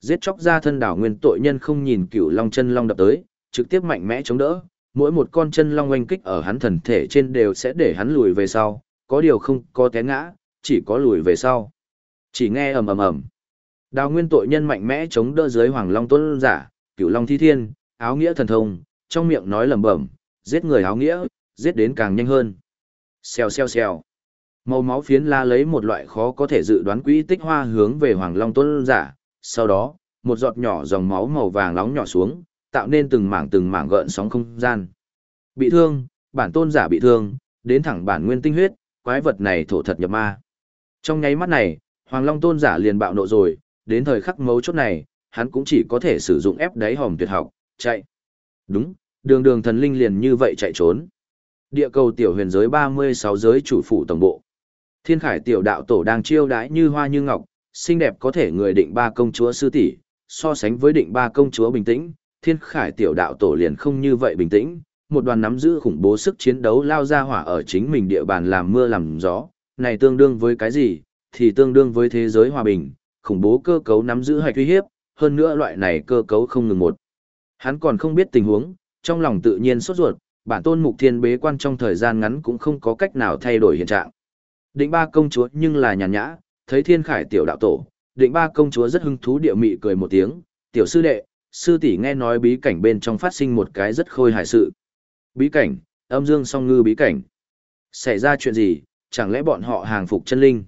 Giết chóc ra thân đảo nguyên tội nhân không nhìn cửu long chân long đập tới, trực tiếp mạnh mẽ chống đỡ, mỗi một con chân long oanh kích ở hắn thần thể trên đều sẽ để hắn lùi về sau, có điều không có té ngã, chỉ có lùi về sau. Chỉ nghe ầm ầm ầm. Đào nguyên tội nhân mạnh mẽ chống đỡ dưới hoàng long tuấn giả, cửu long thi thiên, áo nghĩa thần thông, trong miệng nói lẩm bẩm, giết người áo nghĩa, giết đến càng nhanh hơn. Xèo xèo xèo. Màu máu phiến la lấy một loại khó có thể dự đoán quỹ tích hoa hướng về Hoàng Long Tôn giả, sau đó, một giọt nhỏ dòng máu màu vàng nóng nhỏ xuống, tạo nên từng mảng từng mảng gợn sóng không gian. Bị thương, bản tôn giả bị thương, đến thẳng bản nguyên tinh huyết, quái vật này thổ thật nhập ma. Trong nháy mắt này, Hoàng Long Tôn giả liền bạo nộ rồi, đến thời khắc mấu chốt này, hắn cũng chỉ có thể sử dụng ép đáy hòm tuyệt học, chạy. Đúng, đường đường thần linh liền như vậy chạy trốn. Địa cầu tiểu huyền giới 36 giới chủ phủ tổng bộ. Thiên khải tiểu đạo tổ đang chiêu đãi như hoa như ngọc, xinh đẹp có thể người định ba công chúa sư tỷ, so sánh với định ba công chúa bình tĩnh, thiên khải tiểu đạo tổ liền không như vậy bình tĩnh. Một đoàn nắm giữ khủng bố sức chiến đấu lao ra hỏa ở chính mình địa bàn làm mưa làm gió, này tương đương với cái gì, thì tương đương với thế giới hòa bình, khủng bố cơ cấu nắm giữ hạch uy hiếp, hơn nữa loại này cơ cấu không ngừng một. Hắn còn không biết tình huống, trong lòng tự nhiên sốt ruột, bản tôn mục thiên bế quan trong thời gian ngắn cũng không có cách nào thay đổi hiện trạng. Định ba công chúa nhưng là nhàn nhã, thấy thiên khải tiểu đạo tổ, định ba công chúa rất hứng thú điệu mị cười một tiếng, tiểu sư đệ, sư tỷ nghe nói bí cảnh bên trong phát sinh một cái rất khôi hài sự. Bí cảnh, âm dương song ngư bí cảnh. Xảy ra chuyện gì, chẳng lẽ bọn họ hàng phục chân linh?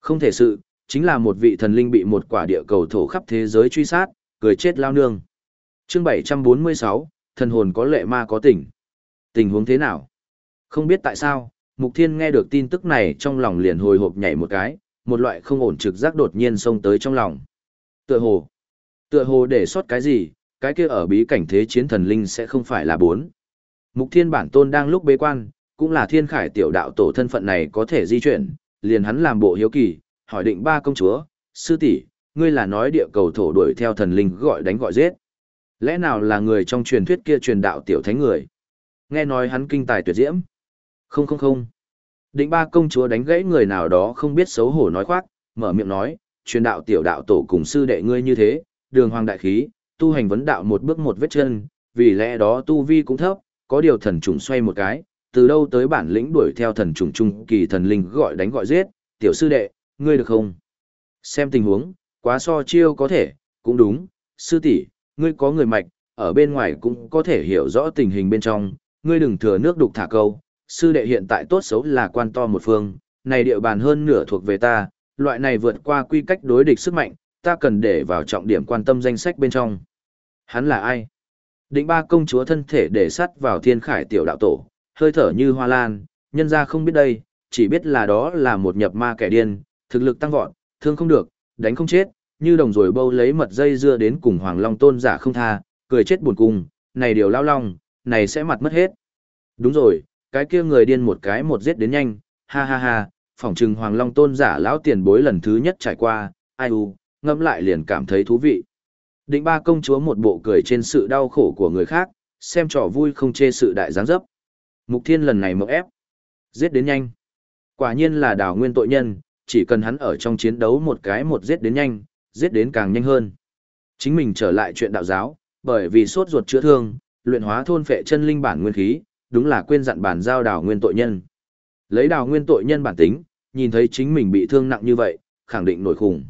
Không thể sự, chính là một vị thần linh bị một quả địa cầu thổ khắp thế giới truy sát, cười chết lao nương chương 746, thần hồn có lệ ma có tỉnh. Tình huống thế nào? Không biết tại sao, Mục Thiên nghe được tin tức này trong lòng liền hồi hộp nhảy một cái, một loại không ổn trực giác đột nhiên xông tới trong lòng. Tựa hồ. Tựa hồ để sót cái gì, cái kia ở bí cảnh thế chiến thần linh sẽ không phải là bốn. Mục Thiên bản tôn đang lúc bế quan, cũng là thiên khải tiểu đạo tổ thân phận này có thể di chuyển, liền hắn làm bộ hiếu kỳ, hỏi định ba công chúa, sư tỷ, ngươi là nói địa cầu thổ đuổi theo thần linh gọi đánh gọi giết. Lẽ nào là người trong truyền thuyết kia truyền đạo tiểu thánh người? Nghe nói hắn kinh tài tuyệt diễm. Không không không. Định ba công chúa đánh gãy người nào đó không biết xấu hổ nói khoác, mở miệng nói, truyền đạo tiểu đạo tổ cùng sư đệ ngươi như thế, đường hoàng đại khí, tu hành vấn đạo một bước một vết chân, vì lẽ đó tu vi cũng thấp, có điều thần trùng xoay một cái, từ đâu tới bản lĩnh đuổi theo thần trùng trung kỳ thần linh gọi đánh gọi giết, tiểu sư đệ, ngươi được không? Xem tình huống, quá so chiêu có thể, cũng đúng, sư tỷ, ngươi có người mạch, ở bên ngoài cũng có thể hiểu rõ tình hình bên trong, ngươi đừng thừa nước đục thả câu, sư đệ hiện tại tốt xấu là quan to một phương, này địa bàn hơn nửa thuộc về ta, loại này vượt qua quy cách đối địch sức mạnh, ta cần để vào trọng điểm quan tâm danh sách bên trong. Hắn là ai? Định ba công chúa thân thể để sắt vào thiên khải tiểu đạo tổ, hơi thở như hoa lan, nhân ra không biết đây, chỉ biết là đó là một nhập ma kẻ điên, thực lực tăng vọt, thương không được, đánh không chết, như đồng rồi bâu lấy mật dây dưa đến cùng Hoàng Long tôn giả không tha, cười chết buồn cùng, này điều lao long, này sẽ mặt mất hết. Đúng rồi, cái kia người điên một cái một giết đến nhanh, ha ha ha, phỏng trừng Hoàng Long tôn giả lão tiền bối lần thứ nhất trải qua, ai u, ngẫm lại liền cảm thấy thú vị. Định ba công chúa một bộ cười trên sự đau khổ của người khác, xem trò vui không chê sự đại giáng dấp. Mục thiên lần này mộng ép. Giết đến nhanh. Quả nhiên là đào nguyên tội nhân, chỉ cần hắn ở trong chiến đấu một cái một giết đến nhanh, giết đến càng nhanh hơn. Chính mình trở lại chuyện đạo giáo, bởi vì sốt ruột chữa thương, luyện hóa thôn phệ chân linh bản nguyên khí, đúng là quên dặn bản giao đào nguyên tội nhân. Lấy đào nguyên tội nhân bản tính, nhìn thấy chính mình bị thương nặng như vậy, khẳng định nổi khủng.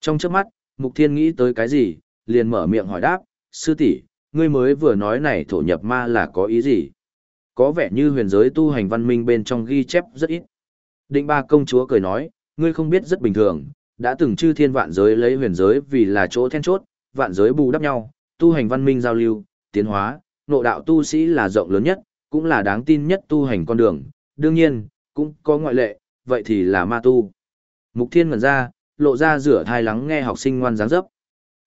Trong chớp mắt, Mục Thiên nghĩ tới cái gì, liền mở miệng hỏi đáp, sư tỷ, ngươi mới vừa nói này thổ nhập ma là có ý gì? Có vẻ như huyền giới tu hành văn minh bên trong ghi chép rất ít. Định ba công chúa cười nói, ngươi không biết rất bình thường, đã từng chư thiên vạn giới lấy huyền giới vì là chỗ then chốt, vạn giới bù đắp nhau, tu hành văn minh giao lưu, tiến hóa, nộ đạo tu sĩ là rộng lớn nhất, cũng là đáng tin nhất tu hành con đường, đương nhiên, cũng có ngoại lệ, vậy thì là ma tu. Mục thiên ngần ra, lộ ra rửa thai lắng nghe học sinh ngoan dáng dấp.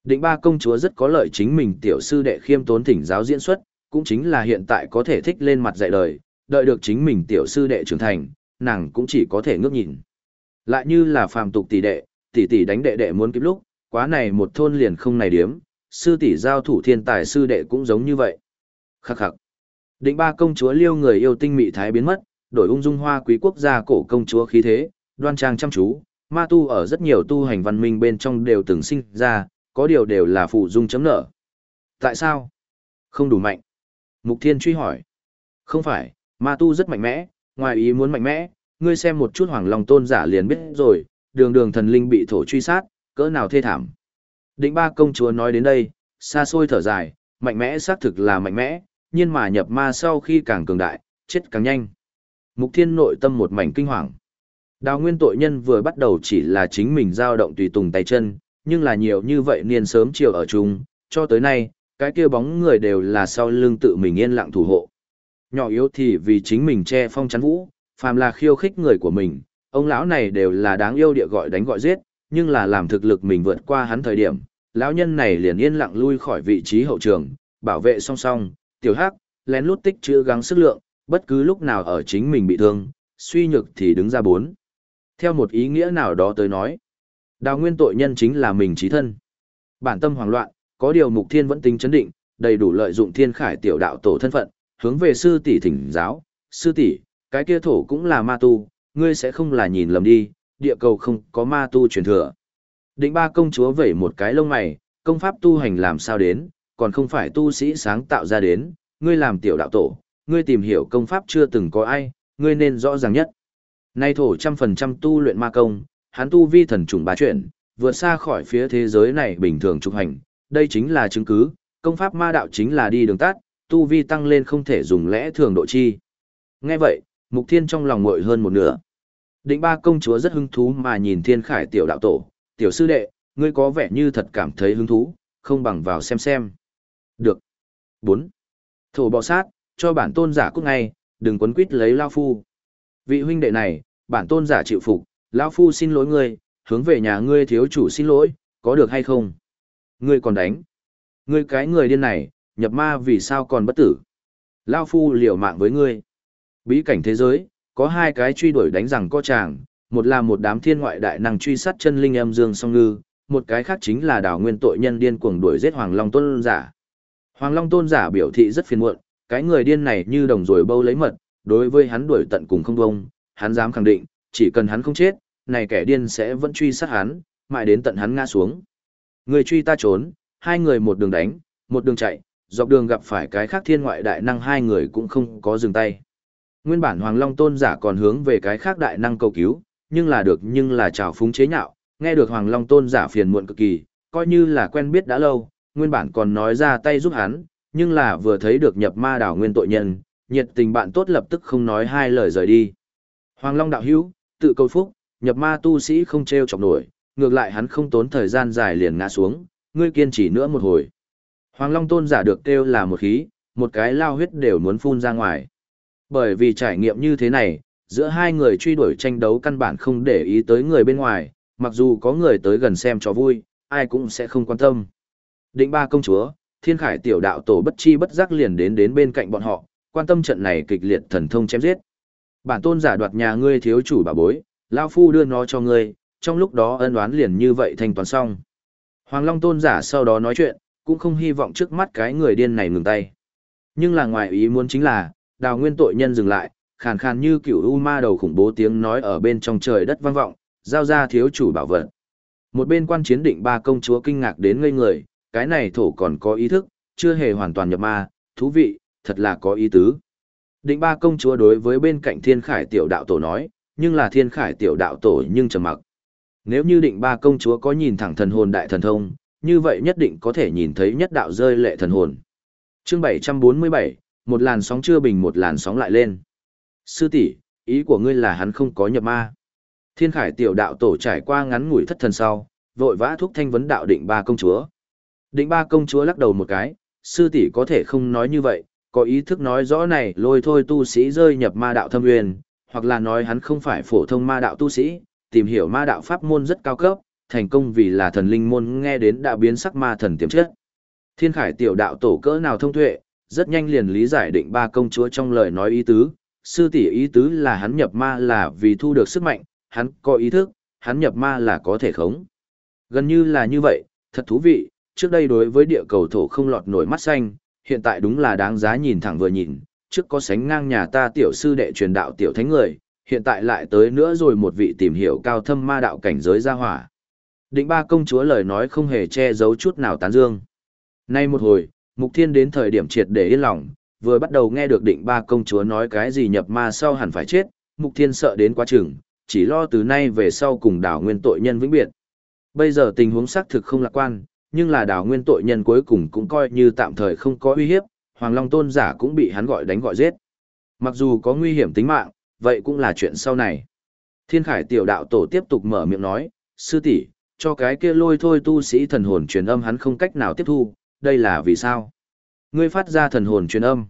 Định ba công chúa rất có lợi chính mình tiểu sư đệ khiêm tốn thỉnh giáo diễn xuất, cũng chính là hiện tại có thể thích lên mặt dạy đời, đợi được chính mình tiểu sư đệ trưởng thành, nàng cũng chỉ có thể ngước nhìn. Lại như là phàm tục tỷ đệ, tỷ tỷ đánh đệ đệ muốn kịp lúc, quá này một thôn liền không này điếm, sư tỷ giao thủ thiên tài sư đệ cũng giống như vậy. Khắc khắc. Định ba công chúa liêu người yêu tinh mị thái biến mất, đổi ung dung hoa quý quốc gia cổ công chúa khí thế, đoan trang chăm chú, ma tu ở rất nhiều tu hành văn minh bên trong đều từng sinh ra, có điều đều là phụ dung chấm nở. Tại sao? Không đủ mạnh. Mục Thiên truy hỏi. Không phải, ma tu rất mạnh mẽ, ngoài ý muốn mạnh mẽ, ngươi xem một chút hoàng long tôn giả liền biết rồi, đường đường thần linh bị thổ truy sát, cỡ nào thê thảm. Định ba công chúa nói đến đây, xa xôi thở dài, mạnh mẽ xác thực là mạnh mẽ, nhưng mà nhập ma sau khi càng cường đại, chết càng nhanh. Mục Thiên nội tâm một mảnh kinh hoàng. Đào nguyên tội nhân vừa bắt đầu chỉ là chính mình dao động tùy tùng tay chân, nhưng là nhiều như vậy niên sớm chiều ở chung, cho tới nay, cái kia bóng người đều là sau lưng tự mình yên lặng thủ hộ. Nhỏ yếu thì vì chính mình che phong chắn vũ, phàm là khiêu khích người của mình, ông lão này đều là đáng yêu địa gọi đánh gọi giết, nhưng là làm thực lực mình vượt qua hắn thời điểm, lão nhân này liền yên lặng lui khỏi vị trí hậu trường, bảo vệ song song, tiểu hắc, lén lút tích chữ gắng sức lượng, bất cứ lúc nào ở chính mình bị thương, suy nhược thì đứng ra bốn. Theo một ý nghĩa nào đó tới nói, đào nguyên tội nhân chính là mình trí thân. Bản tâm hoảng loạn, có điều mục thiên vẫn tính chấn định, đầy đủ lợi dụng thiên khải tiểu đạo tổ thân phận, hướng về sư tỷ thỉnh giáo, sư tỷ, cái kia thổ cũng là ma tu, ngươi sẽ không là nhìn lầm đi, địa cầu không có ma tu truyền thừa. Định ba công chúa vẩy một cái lông mày, công pháp tu hành làm sao đến, còn không phải tu sĩ sáng tạo ra đến, ngươi làm tiểu đạo tổ, ngươi tìm hiểu công pháp chưa từng có ai, ngươi nên rõ ràng nhất. Nay thổ trăm phần trăm tu luyện ma công, hắn tu vi thần trùng bá chuyển, vượt xa khỏi phía thế giới này bình thường trục hành, đây chính là chứng cứ, công pháp ma đạo chính là đi đường tắt, tu vi tăng lên không thể dùng lẽ thường độ chi. Nghe vậy, Mục Thiên trong lòng nguội hơn một nửa. Định ba công chúa rất hứng thú mà nhìn Thiên Khải tiểu đạo tổ, tiểu sư đệ, ngươi có vẻ như thật cảm thấy hứng thú, không bằng vào xem xem. Được. 4. Thổ bọ sát, cho bản tôn giả cút ngay, đừng quấn quýt lấy Lao Phu. Vị huynh đệ này, bản tôn giả chịu phục, Lao Phu xin lỗi ngươi, hướng về nhà ngươi thiếu chủ xin lỗi, có được hay không? Ngươi còn đánh. Ngươi cái người điên này, nhập ma vì sao còn bất tử? Lao Phu liều mạng với ngươi. Bí cảnh thế giới, có hai cái truy đuổi đánh rằng có chàng, một là một đám thiên ngoại đại năng truy sát chân linh âm dương song ngư, một cái khác chính là đảo nguyên tội nhân điên cuồng đuổi giết Hoàng Long Tôn giả. Hoàng Long Tôn giả biểu thị rất phiền muộn, cái người điên này như đồng rồi bâu lấy mật, đối với hắn đuổi tận cùng không bông, hắn dám khẳng định, chỉ cần hắn không chết, này kẻ điên sẽ vẫn truy sát hắn, mãi đến tận hắn ngã xuống. Người truy ta trốn, hai người một đường đánh, một đường chạy, dọc đường gặp phải cái khác thiên ngoại đại năng hai người cũng không có dừng tay. Nguyên bản Hoàng Long tôn giả còn hướng về cái khác đại năng cầu cứu, nhưng là được nhưng là trào phúng chế nhạo, nghe được Hoàng Long tôn giả phiền muộn cực kỳ, coi như là quen biết đã lâu, nguyên bản còn nói ra tay giúp hắn, nhưng là vừa thấy được nhập ma đảo nguyên tội nhân, nhiệt tình bạn tốt lập tức không nói hai lời rời đi. Hoàng Long đạo hữu, tự cầu phúc, nhập ma tu sĩ không treo chọc nổi, ngược lại hắn không tốn thời gian dài liền ngã xuống, ngươi kiên trì nữa một hồi. Hoàng Long tôn giả được kêu là một khí, một cái lao huyết đều muốn phun ra ngoài. Bởi vì trải nghiệm như thế này, giữa hai người truy đuổi tranh đấu căn bản không để ý tới người bên ngoài, mặc dù có người tới gần xem cho vui, ai cũng sẽ không quan tâm. Định ba công chúa, thiên khải tiểu đạo tổ bất chi bất giác liền đến đến bên cạnh bọn họ, quan tâm trận này kịch liệt thần thông chém giết. Bản tôn giả đoạt nhà ngươi thiếu chủ bà bối, lao phu đưa nó cho ngươi, trong lúc đó ân oán liền như vậy thanh toán xong. Hoàng Long tôn giả sau đó nói chuyện, cũng không hy vọng trước mắt cái người điên này ngừng tay. Nhưng là ngoài ý muốn chính là, đào nguyên tội nhân dừng lại, khàn khàn như cựu u ma đầu khủng bố tiếng nói ở bên trong trời đất vang vọng, giao ra thiếu chủ bảo vật. Một bên quan chiến định ba công chúa kinh ngạc đến ngây người, cái này thổ còn có ý thức, chưa hề hoàn toàn nhập ma, thú vị, thật là có ý tứ. Định ba công chúa đối với bên cạnh thiên khải tiểu đạo tổ nói, nhưng là thiên khải tiểu đạo tổ nhưng trầm mặc. Nếu như định ba công chúa có nhìn thẳng thần hồn đại thần thông, như vậy nhất định có thể nhìn thấy nhất đạo rơi lệ thần hồn. Chương 747, một làn sóng chưa bình một làn sóng lại lên. Sư tỷ, ý của ngươi là hắn không có nhập ma. Thiên khải tiểu đạo tổ trải qua ngắn ngủi thất thần sau, vội vã thúc thanh vấn đạo định ba công chúa. Định ba công chúa lắc đầu một cái, sư tỷ có thể không nói như vậy, có ý thức nói rõ này lôi thôi tu sĩ rơi nhập ma đạo thâm nguyên, hoặc là nói hắn không phải phổ thông ma đạo tu sĩ, tìm hiểu ma đạo pháp môn rất cao cấp, thành công vì là thần linh môn nghe đến đã biến sắc ma thần tiềm chất. Thiên khải tiểu đạo tổ cỡ nào thông tuệ, rất nhanh liền lý giải định ba công chúa trong lời nói ý tứ, sư tỷ ý tứ là hắn nhập ma là vì thu được sức mạnh, hắn có ý thức, hắn nhập ma là có thể khống. Gần như là như vậy, thật thú vị, trước đây đối với địa cầu thổ không lọt nổi mắt xanh, hiện tại đúng là đáng giá nhìn thẳng vừa nhìn, trước có sánh ngang nhà ta tiểu sư đệ truyền đạo tiểu thánh người, hiện tại lại tới nữa rồi một vị tìm hiểu cao thâm ma đạo cảnh giới gia hỏa. Định ba công chúa lời nói không hề che giấu chút nào tán dương. Nay một hồi, Mục Thiên đến thời điểm triệt để yên lòng, vừa bắt đầu nghe được định ba công chúa nói cái gì nhập ma sau hẳn phải chết, Mục Thiên sợ đến quá chừng, chỉ lo từ nay về sau cùng đảo nguyên tội nhân vĩnh biệt. Bây giờ tình huống xác thực không lạc quan, nhưng là đảo nguyên tội nhân cuối cùng cũng coi như tạm thời không có uy hiếp, Hoàng Long Tôn giả cũng bị hắn gọi đánh gọi giết. Mặc dù có nguy hiểm tính mạng, vậy cũng là chuyện sau này. Thiên Khải tiểu đạo tổ tiếp tục mở miệng nói, sư tỷ, cho cái kia lôi thôi tu sĩ thần hồn truyền âm hắn không cách nào tiếp thu, đây là vì sao? Ngươi phát ra thần hồn truyền âm.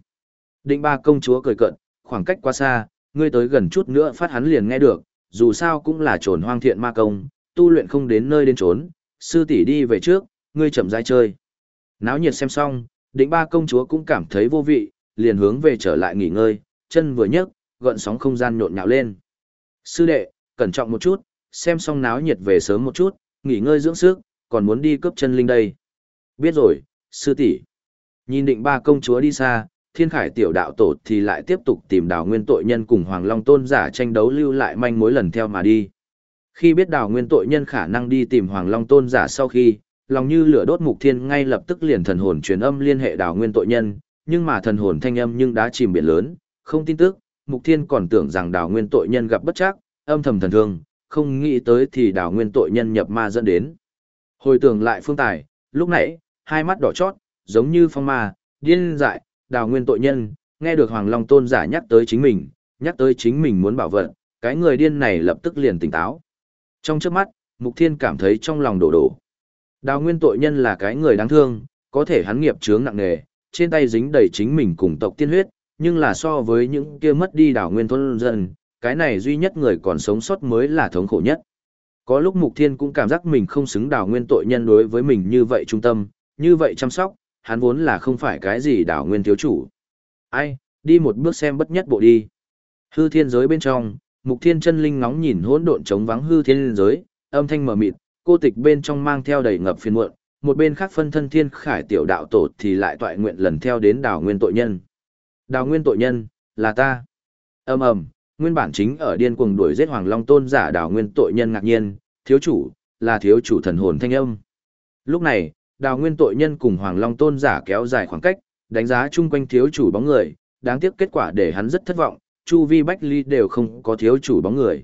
Định ba công chúa cười cận, khoảng cách quá xa, ngươi tới gần chút nữa phát hắn liền nghe được, dù sao cũng là trồn hoang thiện ma công, tu luyện không đến nơi đến trốn, sư tỷ đi về trước, ngươi chậm rãi chơi. Náo nhiệt xem xong, định ba công chúa cũng cảm thấy vô vị, liền hướng về trở lại nghỉ ngơi, chân vừa nhấc, gợn sóng không gian nhộn nhạo lên. Sư đệ, cẩn trọng một chút, xem xong náo nhiệt về sớm một chút, nghỉ ngơi dưỡng sức, còn muốn đi cướp chân linh đây. Biết rồi, sư tỷ. Nhìn định ba công chúa đi xa, thiên khải tiểu đạo tổ thì lại tiếp tục tìm đào nguyên tội nhân cùng Hoàng Long tôn giả tranh đấu lưu lại manh mối lần theo mà đi. Khi biết đào nguyên tội nhân khả năng đi tìm Hoàng Long tôn giả sau khi, lòng như lửa đốt mục thiên ngay lập tức liền thần hồn truyền âm liên hệ đào nguyên tội nhân, nhưng mà thần hồn thanh âm nhưng đã chìm biển lớn, không tin tức, mục thiên còn tưởng rằng đào nguyên tội nhân gặp bất chắc, âm thầm thần thương, không nghĩ tới thì đào nguyên tội nhân nhập ma dẫn đến. Hồi tưởng lại phương tài, lúc nãy, hai mắt đỏ chót, giống như phong ma, điên dại, đào nguyên tội nhân, nghe được Hoàng Long tôn giả nhắc tới chính mình, nhắc tới chính mình muốn bảo vật, cái người điên này lập tức liền tỉnh táo. Trong trước mắt, Mục Thiên cảm thấy trong lòng đổ đổ. Đào nguyên tội nhân là cái người đáng thương, có thể hắn nghiệp chướng nặng nề, trên tay dính đầy chính mình cùng tộc tiên huyết, nhưng là so với những kia mất đi đảo nguyên thôn dân, cái này duy nhất người còn sống sót mới là thống khổ nhất. Có lúc Mục Thiên cũng cảm giác mình không xứng đảo nguyên tội nhân đối với mình như vậy trung tâm, như vậy chăm sóc, hắn vốn là không phải cái gì đảo nguyên thiếu chủ. Ai, đi một bước xem bất nhất bộ đi. Hư thiên giới bên trong, mục thiên chân linh ngóng nhìn hỗn độn trống vắng hư thiên giới, âm thanh mờ mịt, cô tịch bên trong mang theo đầy ngập phiền muộn, một bên khác phân thân thiên khải tiểu đạo tổ thì lại tọa nguyện lần theo đến đảo nguyên tội nhân. Đào nguyên tội nhân, là ta. ầm ầm, nguyên bản chính ở điên cuồng đuổi giết hoàng long tôn giả Đào nguyên tội nhân ngạc nhiên, thiếu chủ, là thiếu chủ thần hồn thanh âm. Lúc này, đào nguyên tội nhân cùng Hoàng Long tôn giả kéo dài khoảng cách, đánh giá chung quanh thiếu chủ bóng người, đáng tiếc kết quả để hắn rất thất vọng, chu vi bách ly đều không có thiếu chủ bóng người.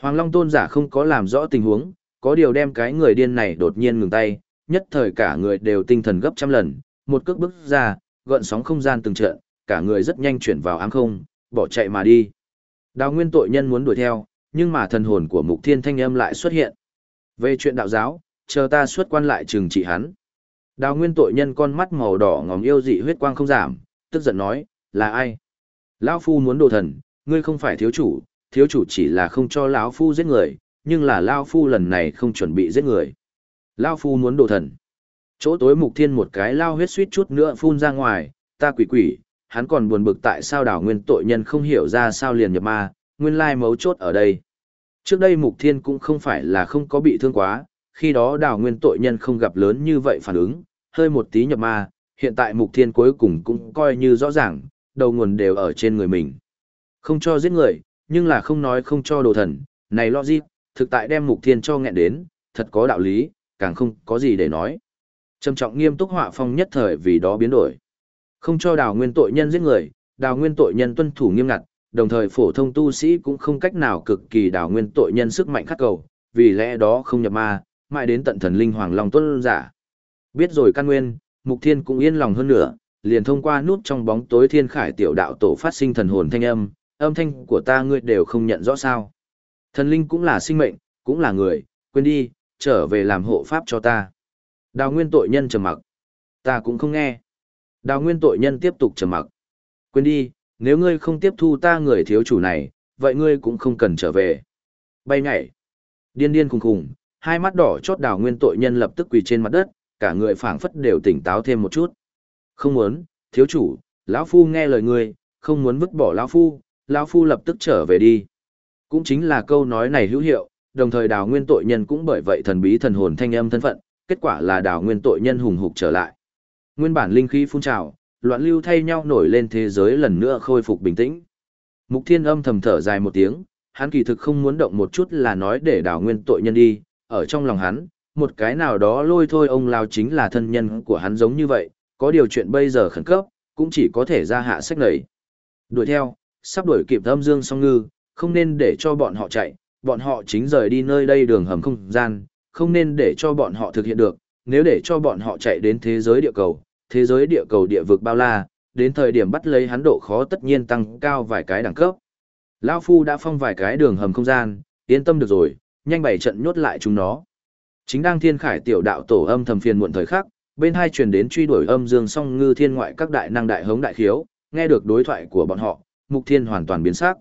Hoàng Long tôn giả không có làm rõ tình huống, có điều đem cái người điên này đột nhiên ngừng tay, nhất thời cả người đều tinh thần gấp trăm lần, một cước bước ra, gợn sóng không gian từng trận, cả người rất nhanh chuyển vào ám không, bỏ chạy mà đi. Đào nguyên tội nhân muốn đuổi theo, nhưng mà thần hồn của mục thiên thanh âm lại xuất hiện. Về chuyện đạo giáo, chờ ta xuất quan lại trừng trị hắn. Đào nguyên tội nhân con mắt màu đỏ ngóng yêu dị huyết quang không giảm, tức giận nói, là ai? Lão Phu muốn đồ thần, ngươi không phải thiếu chủ, thiếu chủ chỉ là không cho lão Phu giết người, nhưng là Lão Phu lần này không chuẩn bị giết người. Lão Phu muốn đồ thần. Chỗ tối mục thiên một cái lao huyết suýt chút nữa phun ra ngoài, ta quỷ quỷ, hắn còn buồn bực tại sao đảo nguyên tội nhân không hiểu ra sao liền nhập ma, nguyên lai mấu chốt ở đây. Trước đây mục thiên cũng không phải là không có bị thương quá, khi đó đảo nguyên tội nhân không gặp lớn như vậy phản ứng, hơi một tí nhập ma, hiện tại mục thiên cuối cùng cũng coi như rõ ràng, đầu nguồn đều ở trên người mình. Không cho giết người, nhưng là không nói không cho đồ thần, này lo gì thực tại đem mục thiên cho nghẹn đến, thật có đạo lý, càng không có gì để nói. Trầm trọng nghiêm túc họa phong nhất thời vì đó biến đổi. Không cho đào nguyên tội nhân giết người, đào nguyên tội nhân tuân thủ nghiêm ngặt, đồng thời phổ thông tu sĩ cũng không cách nào cực kỳ đào nguyên tội nhân sức mạnh khắc cầu, vì lẽ đó không nhập ma, mãi đến tận thần linh hoàng long tuân giả. Biết rồi căn nguyên, mục thiên cũng yên lòng hơn nữa, liền thông qua nút trong bóng tối thiên khải tiểu đạo tổ phát sinh thần hồn thanh âm, âm thanh của ta ngươi đều không nhận rõ sao. Thần linh cũng là sinh mệnh, cũng là người, quên đi, trở về làm hộ pháp cho ta. Đào nguyên tội nhân trầm mặc. Ta cũng không nghe. Đào nguyên tội nhân tiếp tục trầm mặc. Quên đi, nếu ngươi không tiếp thu ta người thiếu chủ này, vậy ngươi cũng không cần trở về. Bay nhảy. Điên điên khùng khùng, hai mắt đỏ chót đào nguyên tội nhân lập tức quỳ trên mặt đất, cả người phảng phất đều tỉnh táo thêm một chút. Không muốn, thiếu chủ, lão phu nghe lời ngươi, không muốn vứt bỏ lão phu, lão phu lập tức trở về đi. Cũng chính là câu nói này hữu hiệu, đồng thời đào nguyên tội nhân cũng bởi vậy thần bí thần hồn thanh âm thân phận, kết quả là đào nguyên tội nhân hùng hục trở lại. Nguyên bản linh khí phun trào, loạn lưu thay nhau nổi lên thế giới lần nữa khôi phục bình tĩnh. Mục thiên âm thầm thở dài một tiếng, hắn kỳ thực không muốn động một chút là nói để đào nguyên tội nhân đi, ở trong lòng hắn, một cái nào đó lôi thôi ông lao chính là thân nhân của hắn giống như vậy, có điều chuyện bây giờ khẩn cấp, cũng chỉ có thể ra hạ sách này. Đuổi theo, sắp đuổi kịp âm dương song ngư, không nên để cho bọn họ chạy, bọn họ chính rời đi nơi đây đường hầm không gian, không nên để cho bọn họ thực hiện được, nếu để cho bọn họ chạy đến thế giới địa cầu, thế giới địa cầu địa vực bao la, đến thời điểm bắt lấy hắn độ khó tất nhiên tăng cao vài cái đẳng cấp. Lão Phu đã phong vài cái đường hầm không gian, yên tâm được rồi, nhanh bày trận nhốt lại chúng nó. Chính đang thiên khải tiểu đạo tổ âm thầm phiền muộn thời khắc, bên hai truyền đến truy đuổi âm dương song ngư thiên ngoại các đại năng đại hống đại khiếu, nghe được đối thoại của bọn họ, mục thiên hoàn toàn biến sắc.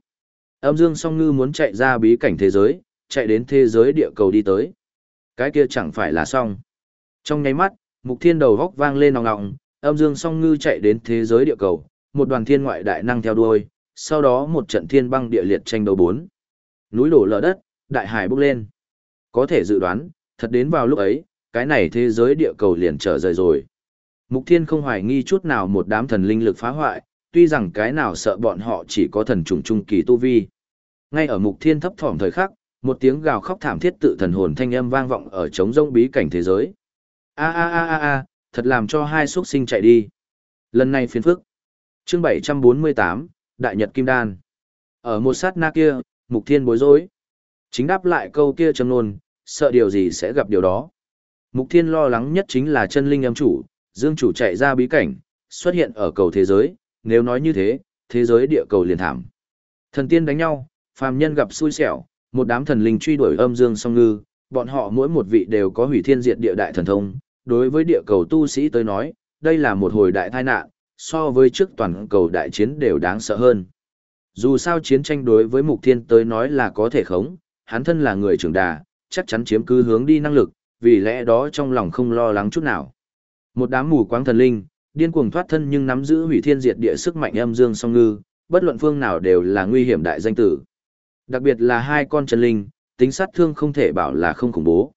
Âm dương song ngư muốn chạy ra bí cảnh thế giới, chạy đến thế giới địa cầu đi tới. Cái kia chẳng phải là xong. Trong nháy mắt, mục thiên đầu góc vang lên nòng nọng, âm dương song ngư chạy đến thế giới địa cầu, một đoàn thiên ngoại đại năng theo đuôi, sau đó một trận thiên băng địa liệt tranh đấu bốn. Núi đổ lở đất, đại hải bốc lên. Có thể dự đoán, thật đến vào lúc ấy, cái này thế giới địa cầu liền trở rời rồi. Mục Thiên không hoài nghi chút nào một đám thần linh lực phá hoại, tuy rằng cái nào sợ bọn họ chỉ có thần trùng trung kỳ tu vi. Ngay ở Mục Thiên thấp thỏm thời khắc, một tiếng gào khóc thảm thiết tự thần hồn thanh âm vang vọng ở trống rông bí cảnh thế giới. A a a a a, thật làm cho hai xuất sinh chạy đi. Lần này phiền phức. Chương 748, Đại Nhật Kim Đan. Ở một sát na kia, Mục Thiên bối rối. Chính đáp lại câu kia châm nôn, sợ điều gì sẽ gặp điều đó. Mục Thiên lo lắng nhất chính là chân linh âm chủ, dương chủ chạy ra bí cảnh, xuất hiện ở cầu thế giới, nếu nói như thế, thế giới địa cầu liền thảm. Thần tiên đánh nhau, phàm nhân gặp xui xẻo, một đám thần linh truy đuổi âm dương song ngư, bọn họ mỗi một vị đều có hủy thiên diệt địa đại thần thông, đối với địa cầu tu sĩ tới nói, đây là một hồi đại tai nạn, so với trước toàn cầu đại chiến đều đáng sợ hơn. Dù sao chiến tranh đối với mục thiên tới nói là có thể khống, hắn thân là người trưởng đà, chắc chắn chiếm cứ hướng đi năng lực, vì lẽ đó trong lòng không lo lắng chút nào. Một đám mù quáng thần linh, điên cuồng thoát thân nhưng nắm giữ hủy thiên diệt địa sức mạnh âm dương song ngư, bất luận phương nào đều là nguy hiểm đại danh tử. Đặc biệt là hai con chân linh, tính sát thương không thể bảo là không khủng bố.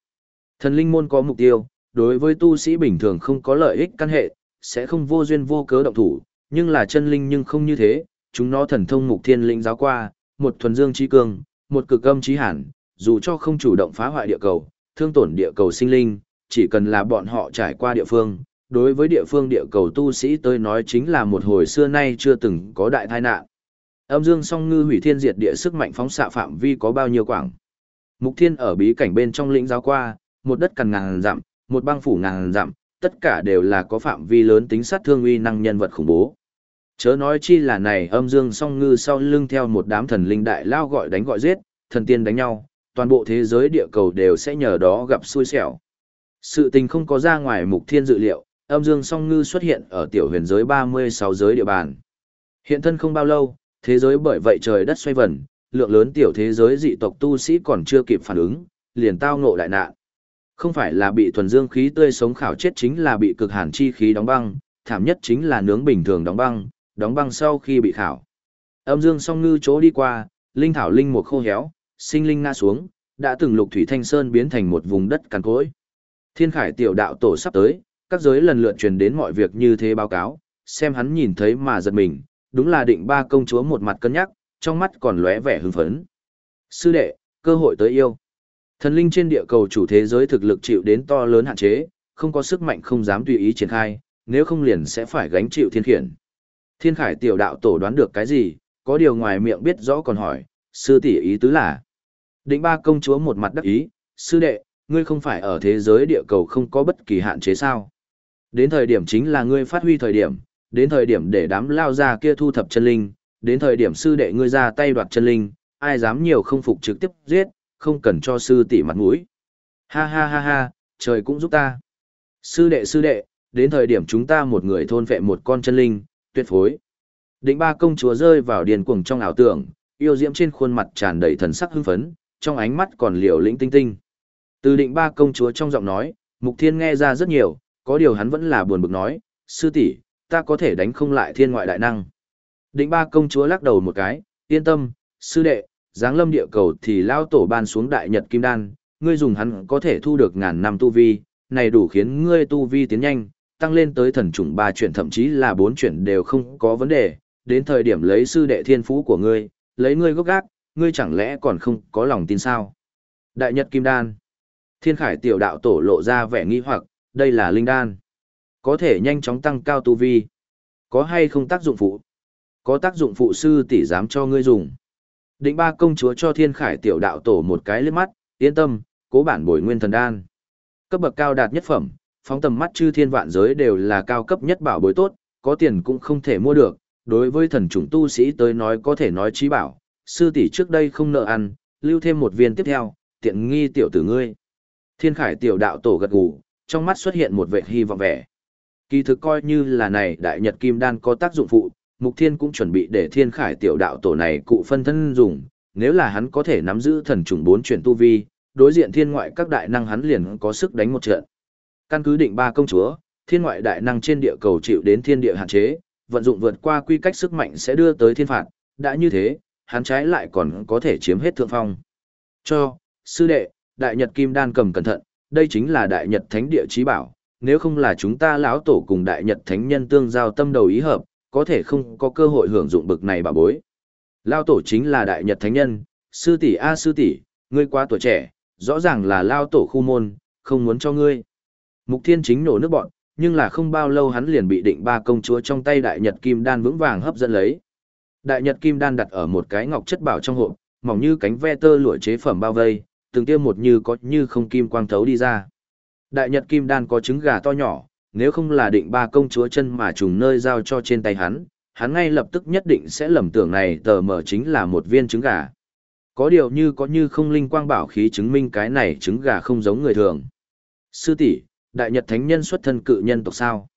Thần linh môn có mục tiêu, đối với tu sĩ bình thường không có lợi ích căn hệ, sẽ không vô duyên vô cớ động thủ, nhưng là chân linh nhưng không như thế, chúng nó thần thông mục thiên linh giáo qua, một thuần dương trí cường một cực âm trí hẳn, dù cho không chủ động phá hoại địa cầu, thương tổn địa cầu sinh linh, chỉ cần là bọn họ trải qua địa phương, đối với địa phương địa cầu tu sĩ tôi nói chính là một hồi xưa nay chưa từng có đại tai nạn. Âm dương song ngư hủy thiên diệt địa sức mạnh phóng xạ phạm vi có bao nhiêu quảng. Mục thiên ở bí cảnh bên trong lĩnh giáo qua, một đất cằn ngàn dặm, một băng phủ ngàn dặm, tất cả đều là có phạm vi lớn tính sát thương uy năng nhân vật khủng bố. Chớ nói chi là này âm dương song ngư sau lưng theo một đám thần linh đại lao gọi đánh gọi giết, thần tiên đánh nhau, toàn bộ thế giới địa cầu đều sẽ nhờ đó gặp xui xẻo. Sự tình không có ra ngoài mục thiên dự liệu, âm dương song ngư xuất hiện ở tiểu huyền giới 36 giới địa bàn. Hiện thân không bao lâu, thế giới bởi vậy trời đất xoay vần, lượng lớn tiểu thế giới dị tộc tu sĩ còn chưa kịp phản ứng, liền tao ngộ đại nạn. Không phải là bị thuần dương khí tươi sống khảo chết chính là bị cực hàn chi khí đóng băng, thảm nhất chính là nướng bình thường đóng băng, đóng băng sau khi bị khảo. Âm dương song ngư chỗ đi qua, linh thảo linh một khô héo, sinh linh ngã xuống, đã từng lục thủy thanh sơn biến thành một vùng đất cằn cỗi. Thiên Khải tiểu đạo tổ sắp tới, các giới lần lượt truyền đến mọi việc như thế báo cáo, xem hắn nhìn thấy mà giật mình, đúng là định ba công chúa một mặt cân nhắc, trong mắt còn lóe vẻ hưng phấn. Sư đệ, cơ hội tới yêu. Thần linh trên địa cầu chủ thế giới thực lực chịu đến to lớn hạn chế, không có sức mạnh không dám tùy ý triển khai, nếu không liền sẽ phải gánh chịu thiên khiển. Thiên khải tiểu đạo tổ đoán được cái gì, có điều ngoài miệng biết rõ còn hỏi, sư tỷ ý tứ là. Định ba công chúa một mặt đắc ý, sư đệ, ngươi không phải ở thế giới địa cầu không có bất kỳ hạn chế sao. Đến thời điểm chính là ngươi phát huy thời điểm, đến thời điểm để đám lao ra kia thu thập chân linh, đến thời điểm sư đệ ngươi ra tay đoạt chân linh, ai dám nhiều không phục trực tiếp giết, không cần cho sư tỷ mặt mũi. Ha ha ha ha, trời cũng giúp ta. Sư đệ sư đệ, đến thời điểm chúng ta một người thôn vệ một con chân linh, tuyệt phối. Định ba công chúa rơi vào điền cuồng trong ảo tưởng, yêu diễm trên khuôn mặt tràn đầy thần sắc hưng phấn, trong ánh mắt còn liều lĩnh tinh tinh. Từ định ba công chúa trong giọng nói, Mục Thiên nghe ra rất nhiều, có điều hắn vẫn là buồn bực nói, sư tỷ, ta có thể đánh không lại thiên ngoại đại năng. Định ba công chúa lắc đầu một cái, yên tâm, sư đệ, giáng lâm địa cầu thì lao tổ ban xuống đại nhật kim đan, ngươi dùng hắn có thể thu được ngàn năm tu vi, này đủ khiến ngươi tu vi tiến nhanh, tăng lên tới thần trùng ba chuyển thậm chí là bốn chuyển đều không có vấn đề, đến thời điểm lấy sư đệ thiên phú của ngươi, lấy ngươi gốc gác, ngươi chẳng lẽ còn không có lòng tin sao? Đại Nhật Kim Đan Thiên Khải tiểu đạo tổ lộ ra vẻ nghi hoặc, đây là linh đan. Có thể nhanh chóng tăng cao tu vi. Có hay không tác dụng phụ? Có tác dụng phụ sư tỷ dám cho ngươi dùng. Định ba công chúa cho Thiên Khải tiểu đạo tổ một cái liếc mắt, yên tâm, cố bản bồi nguyên thần đan. Cấp bậc cao đạt nhất phẩm, phóng tầm mắt chư thiên vạn giới đều là cao cấp nhất bảo bối tốt, có tiền cũng không thể mua được, đối với thần chủng tu sĩ tới nói có thể nói trí bảo, sư tỷ trước đây không nợ ăn, lưu thêm một viên tiếp theo, tiện nghi tiểu tử ngươi. Thiên khải tiểu đạo tổ gật gù, trong mắt xuất hiện một vẻ hy vọng vẻ. Kỳ thực coi như là này đại nhật kim đan có tác dụng phụ, mục thiên cũng chuẩn bị để thiên khải tiểu đạo tổ này cụ phân thân dùng, nếu là hắn có thể nắm giữ thần trùng bốn chuyển tu vi, đối diện thiên ngoại các đại năng hắn liền có sức đánh một trận. Căn cứ định ba công chúa, thiên ngoại đại năng trên địa cầu chịu đến thiên địa hạn chế, vận dụng vượt qua quy cách sức mạnh sẽ đưa tới thiên phạt, đã như thế, hắn trái lại còn có thể chiếm hết thượng phong. Cho, sư đệ, đại nhật kim đan cầm cẩn thận, đây chính là đại nhật thánh địa trí bảo, nếu không là chúng ta lão tổ cùng đại nhật thánh nhân tương giao tâm đầu ý hợp, có thể không có cơ hội hưởng dụng bực này bà bối. Lao tổ chính là đại nhật thánh nhân, sư tỷ a sư tỷ, ngươi quá tuổi trẻ, rõ ràng là lao tổ khu môn, không muốn cho ngươi. Mục thiên chính nổ nước bọn, nhưng là không bao lâu hắn liền bị định ba công chúa trong tay đại nhật kim đan vững vàng hấp dẫn lấy. Đại nhật kim đan đặt ở một cái ngọc chất bảo trong hộp, mỏng như cánh ve tơ lụa chế phẩm bao vây, từng tiêm một như có như không kim quang thấu đi ra. Đại nhật kim đan có trứng gà to nhỏ, nếu không là định ba công chúa chân mà trùng nơi giao cho trên tay hắn, hắn ngay lập tức nhất định sẽ lầm tưởng này tờ mở chính là một viên trứng gà. Có điều như có như không linh quang bảo khí chứng minh cái này trứng gà không giống người thường. Sư tỷ, đại nhật thánh nhân xuất thân cự nhân tộc sao?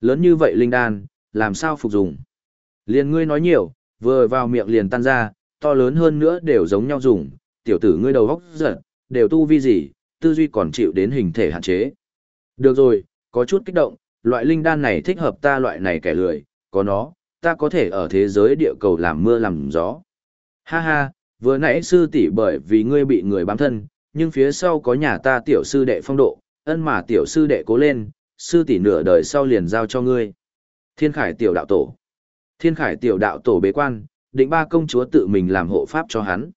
Lớn như vậy linh đan, làm sao phục dùng? Liền ngươi nói nhiều, vừa vào miệng liền tan ra, to lớn hơn nữa đều giống nhau dùng, tiểu tử ngươi đầu góc giật, đều tu vi gì, tư duy còn chịu đến hình thể hạn chế. Được rồi, có chút kích động, loại linh đan này thích hợp ta loại này kẻ lười, có nó, ta có thể ở thế giới địa cầu làm mưa làm gió. Ha ha, vừa nãy sư tỷ bởi vì ngươi bị người bám thân, nhưng phía sau có nhà ta tiểu sư đệ phong độ, ân mà tiểu sư đệ cố lên, sư tỷ nửa đời sau liền giao cho ngươi. Thiên Khải tiểu đạo tổ. Thiên Khải tiểu đạo tổ bế quan, định ba công chúa tự mình làm hộ pháp cho hắn.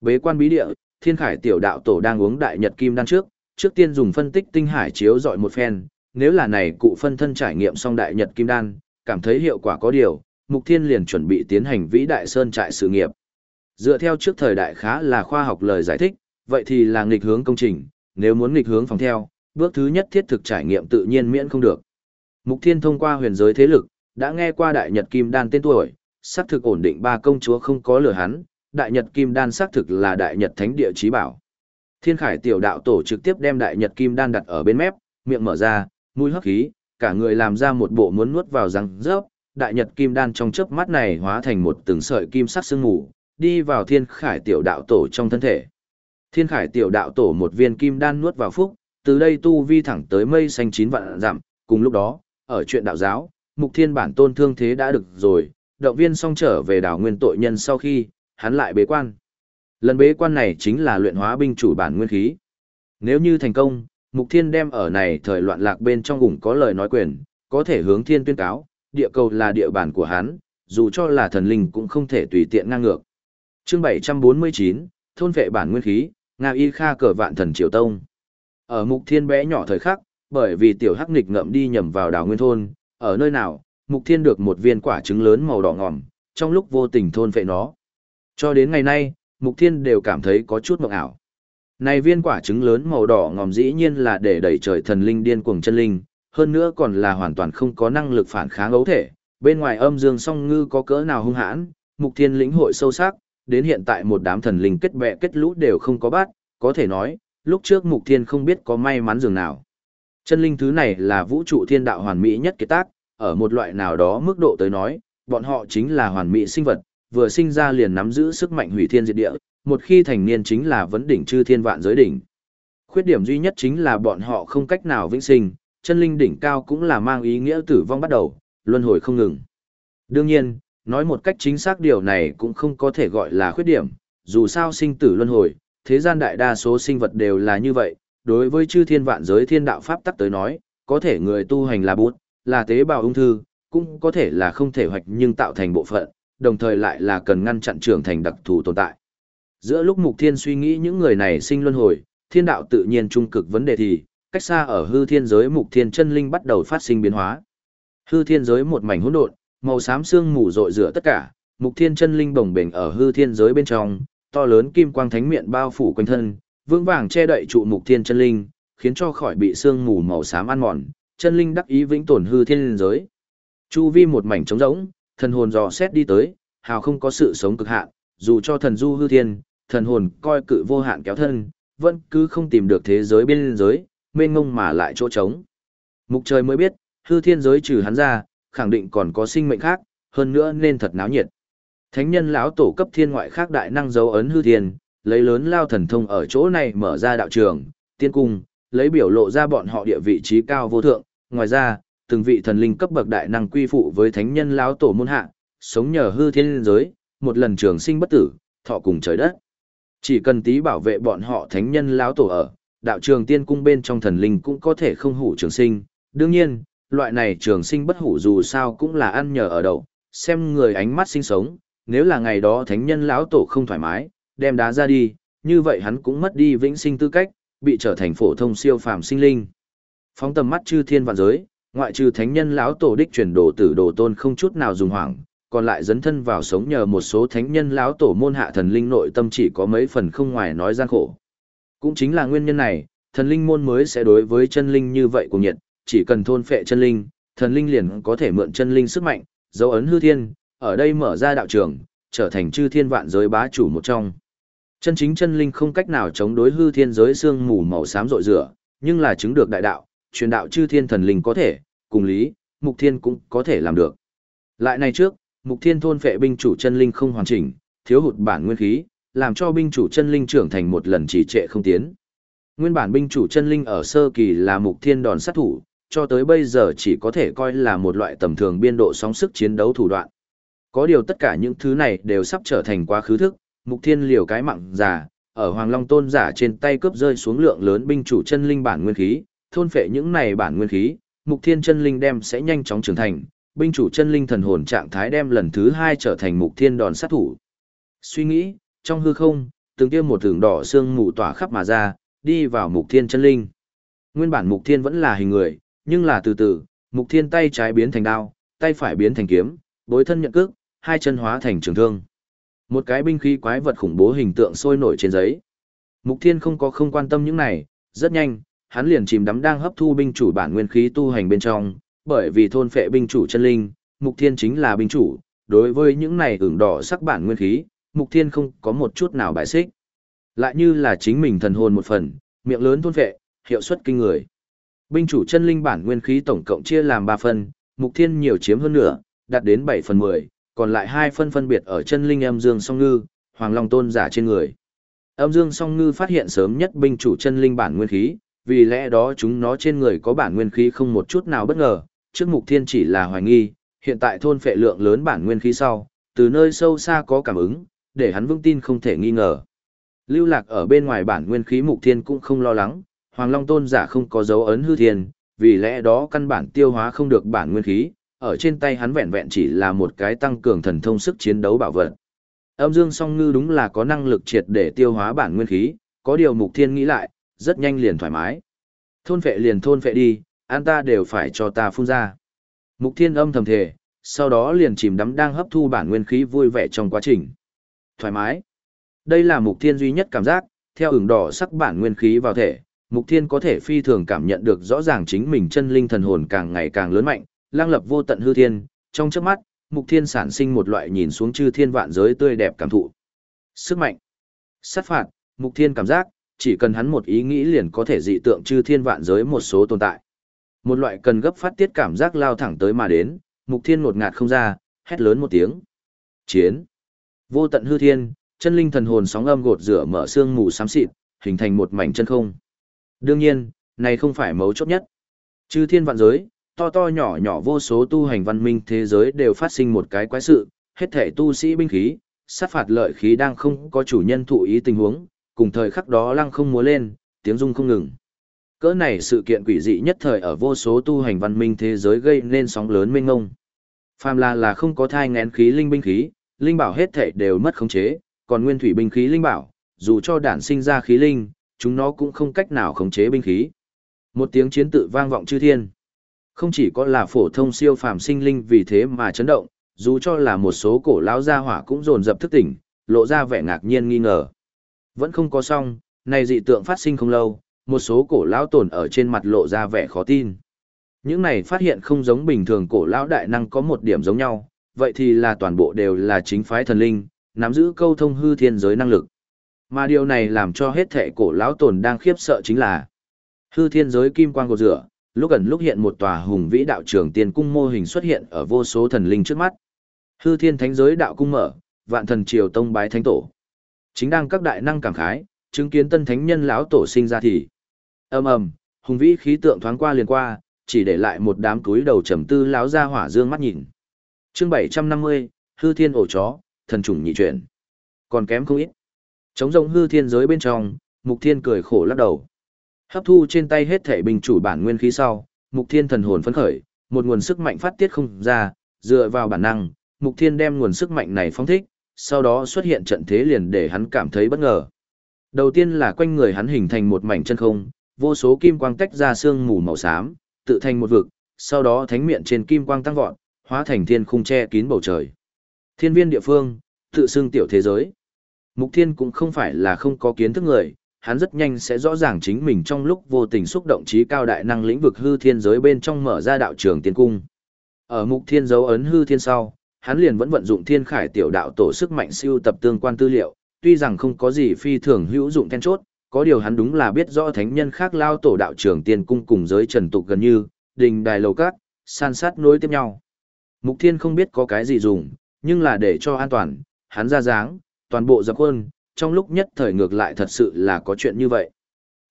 Bế quan bí địa, Thiên Khải tiểu đạo tổ đang uống đại nhật kim đan trước, trước tiên dùng phân tích tinh hải chiếu dọi một phen, nếu là này cụ phân thân trải nghiệm xong đại nhật kim đan, cảm thấy hiệu quả có điều, Mục Thiên liền chuẩn bị tiến hành vĩ đại sơn trại sự nghiệp. Dựa theo trước thời đại khá là khoa học lời giải thích, vậy thì là nghịch hướng công trình, nếu muốn nghịch hướng phòng theo, bước thứ nhất thiết thực trải nghiệm tự nhiên miễn không được. Mục Thiên thông qua huyền giới thế lực, đã nghe qua Đại Nhật Kim Đan tên tuổi, xác thực ổn định ba công chúa không có lừa hắn, Đại Nhật Kim Đan xác thực là Đại Nhật Thánh địa chí bảo. Thiên Khải tiểu đạo tổ trực tiếp đem Đại Nhật Kim Đan đặt ở bên mép, miệng mở ra, mũi hấp khí, cả người làm ra một bộ muốn nuốt vào răng rớp, Đại Nhật Kim Đan trong chớp mắt này hóa thành một từng sợi kim sắc sương mù, đi vào Thiên Khải tiểu đạo tổ trong thân thể. Thiên Khải tiểu đạo tổ một viên kim đan nuốt vào phúc, từ đây tu vi thẳng tới mây xanh chín vạn dặm, cùng lúc đó, ở chuyện đạo giáo, mục thiên bản tôn thương thế đã được rồi, động viên song trở về đảo nguyên tội nhân sau khi, hắn lại bế quan. Lần bế quan này chính là luyện hóa binh chủ bản nguyên khí. Nếu như thành công, mục thiên đem ở này thời loạn lạc bên trong ủng có lời nói quyền, có thể hướng thiên tuyên cáo, địa cầu là địa bàn của hắn, dù cho là thần linh cũng không thể tùy tiện ngang ngược. Chương 749, thôn vệ bản nguyên khí, Nga Y Kha cờ vạn thần triều tông. Ở Mục Thiên bé nhỏ thời khắc, bởi vì tiểu hắc nghịch ngậm đi nhầm vào đảo nguyên thôn, ở nơi nào, Mục Thiên được một viên quả trứng lớn màu đỏ ngòm, trong lúc vô tình thôn vệ nó. Cho đến ngày nay, Mục Thiên đều cảm thấy có chút mộng ảo. Này viên quả trứng lớn màu đỏ ngòm dĩ nhiên là để đẩy trời thần linh điên cuồng chân linh, hơn nữa còn là hoàn toàn không có năng lực phản kháng ấu thể. Bên ngoài âm dương song ngư có cỡ nào hung hãn, Mục Thiên lĩnh hội sâu sắc, đến hiện tại một đám thần linh kết bè kết lũ đều không có bắt, có thể nói, lúc trước Mục Thiên không biết có may mắn dường nào. Chân linh thứ này là vũ trụ thiên đạo hoàn mỹ nhất kết tác, ở một loại nào đó mức độ tới nói, bọn họ chính là hoàn mỹ sinh vật, vừa sinh ra liền nắm giữ sức mạnh hủy thiên diệt địa, một khi thành niên chính là vấn đỉnh chư thiên vạn giới đỉnh. Khuyết điểm duy nhất chính là bọn họ không cách nào vĩnh sinh, chân linh đỉnh cao cũng là mang ý nghĩa tử vong bắt đầu, luân hồi không ngừng. Đương nhiên, nói một cách chính xác điều này cũng không có thể gọi là khuyết điểm, dù sao sinh tử luân hồi, thế gian đại đa số sinh vật đều là như vậy, đối với chư thiên vạn giới thiên đạo pháp tắc tới nói, có thể người tu hành là bút, là tế bào ung thư, cũng có thể là không thể hoạch nhưng tạo thành bộ phận, đồng thời lại là cần ngăn chặn trưởng thành đặc thù tồn tại. Giữa lúc Mục Thiên suy nghĩ những người này sinh luân hồi, thiên đạo tự nhiên trung cực vấn đề thì, cách xa ở hư thiên giới Mục Thiên chân linh bắt đầu phát sinh biến hóa. Hư thiên giới một mảnh hỗn độn, màu xám xương mù rội rửa tất cả, Mục Thiên chân linh bồng bềnh ở hư thiên giới bên trong, to lớn kim quang thánh miệng bao phủ quanh thân, vững vàng che đậy trụ Mục Thiên chân linh, khiến cho khỏi bị xương mù màu xám ăn mòn, chân linh đắc ý vĩnh tổn hư thiên giới. Chu vi một mảnh trống rỗng, thần hồn dò xét đi tới, hào không có sự sống cực hạn, dù cho thần du hư thiên, thần hồn coi cự vô hạn kéo thân, vẫn cứ không tìm được thế giới bên giới, mênh ngông mà lại chỗ trống. Mục trời mới biết, hư thiên giới trừ hắn ra, khẳng định còn có sinh mệnh khác, hơn nữa nên thật náo nhiệt. Thánh nhân lão tổ cấp thiên ngoại khác đại năng dấu ấn hư thiên, lấy lớn lao thần thông ở chỗ này mở ra đạo trường, tiên cung, lấy biểu lộ ra bọn họ địa vị trí cao vô thượng, ngoài ra, từng vị thần linh cấp bậc đại năng quy phụ với thánh nhân lão tổ môn hạ, sống nhờ hư thiên giới, một lần trường sinh bất tử, thọ cùng trời đất. Chỉ cần tí bảo vệ bọn họ thánh nhân lão tổ ở, đạo trường tiên cung bên trong thần linh cũng có thể không hủ trường sinh. Đương nhiên, loại này trường sinh bất hủ dù sao cũng là ăn nhờ ở đậu, xem người ánh mắt sinh sống, nếu là ngày đó thánh nhân lão tổ không thoải mái, đem đá ra đi, như vậy hắn cũng mất đi vĩnh sinh tư cách, bị trở thành phổ thông siêu phàm sinh linh. Phóng tầm mắt chư thiên vạn giới, ngoại trừ thánh nhân lão tổ đích truyền đồ tử đồ tôn không chút nào dùng hoảng, còn lại dấn thân vào sống nhờ một số thánh nhân lão tổ môn hạ thần linh nội tâm chỉ có mấy phần không ngoài nói gian khổ. Cũng chính là nguyên nhân này, thần linh môn mới sẽ đối với chân linh như vậy cùng nhiệt, chỉ cần thôn phệ chân linh, thần linh liền có thể mượn chân linh sức mạnh, dấu ấn hư thiên, ở đây mở ra đạo trường, trở thành chư thiên vạn giới bá chủ một trong. Chân chính chân linh không cách nào chống đối hư thiên giới xương mù màu xám rội rửa, nhưng là chứng được đại đạo, truyền đạo chư thiên thần linh có thể, cùng lý, mục thiên cũng có thể làm được. Lại này trước, mục thiên thôn phệ binh chủ chân linh không hoàn chỉnh, thiếu hụt bản nguyên khí, làm cho binh chủ chân linh trưởng thành một lần trì trệ không tiến. Nguyên bản binh chủ chân linh ở sơ kỳ là mục thiên đòn sát thủ, cho tới bây giờ chỉ có thể coi là một loại tầm thường biên độ sóng sức chiến đấu thủ đoạn. Có điều tất cả những thứ này đều sắp trở thành quá khứ thức, mục thiên liều cái mạng già, ở Hoàng Long Tôn giả trên tay cướp rơi xuống lượng lớn binh chủ chân linh bản nguyên khí, thôn phệ những này bản nguyên khí, mục thiên chân linh đem sẽ nhanh chóng trưởng thành, binh chủ chân linh thần hồn trạng thái đem lần thứ hai trở thành mục thiên đòn sát thủ. Suy nghĩ, trong hư không, từng kia một thường đỏ xương mù tỏa khắp mà ra, đi vào mục thiên chân linh. Nguyên bản mục thiên vẫn là hình người, nhưng là từ từ, mục thiên tay trái biến thành đao, tay phải biến thành kiếm, bối thân nhận cước, hai chân hóa thành trường thương. Một cái binh khí quái vật khủng bố hình tượng sôi nổi trên giấy. Mục thiên không có không quan tâm những này, rất nhanh, hắn liền chìm đắm đang hấp thu binh chủ bản nguyên khí tu hành bên trong, bởi vì thôn phệ binh chủ chân linh, Mục Thiên chính là binh chủ, đối với những này ửng đỏ sắc bản nguyên khí, Mục Thiên không có một chút nào bài xích. Lại như là chính mình thần hồn một phần, miệng lớn thôn phệ, hiệu suất kinh người. Binh chủ chân linh bản nguyên khí tổng cộng chia làm 3 phần, Mục Thiên nhiều chiếm hơn nửa đạt đến 7 phần 10, còn lại hai phân phân biệt ở chân linh âm dương song ngư, hoàng long tôn giả trên người. Âm dương song ngư phát hiện sớm nhất binh chủ chân linh bản nguyên khí, vì lẽ đó chúng nó trên người có bản nguyên khí không một chút nào bất ngờ, trước mục thiên chỉ là hoài nghi, hiện tại thôn phệ lượng lớn bản nguyên khí sau, từ nơi sâu xa có cảm ứng, để hắn vững tin không thể nghi ngờ. Lưu lạc ở bên ngoài bản nguyên khí mục thiên cũng không lo lắng, Hoàng Long tôn giả không có dấu ấn hư thiên, vì lẽ đó căn bản tiêu hóa không được bản nguyên khí, ở trên tay hắn vẹn vẹn chỉ là một cái tăng cường thần thông sức chiến đấu bảo vật. Âm dương song ngư đúng là có năng lực triệt để tiêu hóa bản nguyên khí, có điều mục thiên nghĩ lại, rất nhanh liền thoải mái. Thôn phệ liền thôn phệ đi, an ta đều phải cho ta phun ra. Mục thiên âm thầm thề, sau đó liền chìm đắm đang hấp thu bản nguyên khí vui vẻ trong quá trình. Thoải mái. Đây là mục thiên duy nhất cảm giác, theo ửng đỏ sắc bản nguyên khí vào thể, mục thiên có thể phi thường cảm nhận được rõ ràng chính mình chân linh thần hồn càng ngày càng lớn mạnh, lang lập vô tận hư thiên, trong chớp mắt, mục thiên sản sinh một loại nhìn xuống chư thiên vạn giới tươi đẹp cảm thụ. Sức mạnh. Sát phạt, mục thiên cảm giác, chỉ cần hắn một ý nghĩ liền có thể dị tượng chư thiên vạn giới một số tồn tại. Một loại cần gấp phát tiết cảm giác lao thẳng tới mà đến, mục thiên ngột ngạt không ra, hét lớn một tiếng. Chiến. Vô tận hư thiên, chân linh thần hồn sóng âm gột rửa mở xương mù xám xịt, hình thành một mảnh chân không. Đương nhiên, này không phải mấu chốt nhất. Chư thiên vạn giới, to to nhỏ nhỏ vô số tu hành văn minh thế giới đều phát sinh một cái quái sự, hết thể tu sĩ binh khí, sát phạt lợi khí đang không có chủ nhân thụ ý tình huống, cùng thời khắc đó lăng không múa lên, tiếng rung không ngừng. Cỡ này sự kiện quỷ dị nhất thời ở vô số tu hành văn minh thế giới gây nên sóng lớn mênh ngông. Phàm là là không có thai ngén khí linh binh khí, linh bảo hết thể đều mất khống chế, còn nguyên thủy binh khí linh bảo, dù cho đản sinh ra khí linh, chúng nó cũng không cách nào khống chế binh khí. Một tiếng chiến tự vang vọng chư thiên. Không chỉ có là phổ thông siêu phàm sinh linh vì thế mà chấn động, dù cho là một số cổ lão gia hỏa cũng dồn dập thức tỉnh, lộ ra vẻ ngạc nhiên nghi ngờ. Vẫn không có xong, này dị tượng phát sinh không lâu, một số cổ lão tồn ở trên mặt lộ ra vẻ khó tin. Những này phát hiện không giống bình thường cổ lão đại năng có một điểm giống nhau, vậy thì là toàn bộ đều là chính phái thần linh, nắm giữ câu thông hư thiên giới năng lực. Mà điều này làm cho hết thệ cổ lão tồn đang khiếp sợ chính là hư thiên giới kim quang cột rửa, lúc gần lúc hiện một tòa hùng vĩ đạo trường tiên cung mô hình xuất hiện ở vô số thần linh trước mắt. Hư thiên thánh giới đạo cung mở, vạn thần triều tông bái thánh tổ. Chính đang các đại năng cảm khái, chứng kiến tân thánh nhân lão tổ sinh ra thì ầm ầm, hùng vĩ khí tượng thoáng qua liền qua, chỉ để lại một đám túi đầu trầm tư lão ra hỏa dương mắt nhìn. Chương 750, Hư Thiên ổ chó, thần trùng nhị chuyển. Còn kém không ít. Chống rồng hư thiên giới bên trong, Mục Thiên cười khổ lắc đầu. Hấp thu trên tay hết thể bình chủ bản nguyên khí sau, Mục Thiên thần hồn phấn khởi, một nguồn sức mạnh phát tiết không ra, dựa vào bản năng, Mục Thiên đem nguồn sức mạnh này phóng thích, sau đó xuất hiện trận thế liền để hắn cảm thấy bất ngờ. Đầu tiên là quanh người hắn hình thành một mảnh chân không, vô số kim quang tách ra sương mù màu xám, tự thành một vực, sau đó thánh miệng trên kim quang tăng vọt, hóa thành thiên khung che kín bầu trời. Thiên viên địa phương, tự xưng tiểu thế giới. Mục Thiên cũng không phải là không có kiến thức người, hắn rất nhanh sẽ rõ ràng chính mình trong lúc vô tình xúc động trí cao đại năng lĩnh vực hư thiên giới bên trong mở ra đạo trường tiên cung. Ở Mục Thiên dấu ấn hư thiên sau, hắn liền vẫn vận dụng thiên khải tiểu đạo tổ sức mạnh siêu tập tương quan tư liệu, tuy rằng không có gì phi thường hữu dụng then chốt, có điều hắn đúng là biết rõ thánh nhân khác lao tổ đạo trường tiên cung cùng giới trần tục gần như, đình đài lầu cát, san sát nối tiếp nhau. Mục Thiên không biết có cái gì dùng, nhưng là để cho an toàn, hắn ra dáng, toàn bộ dập quân, trong lúc nhất thời ngược lại thật sự là có chuyện như vậy.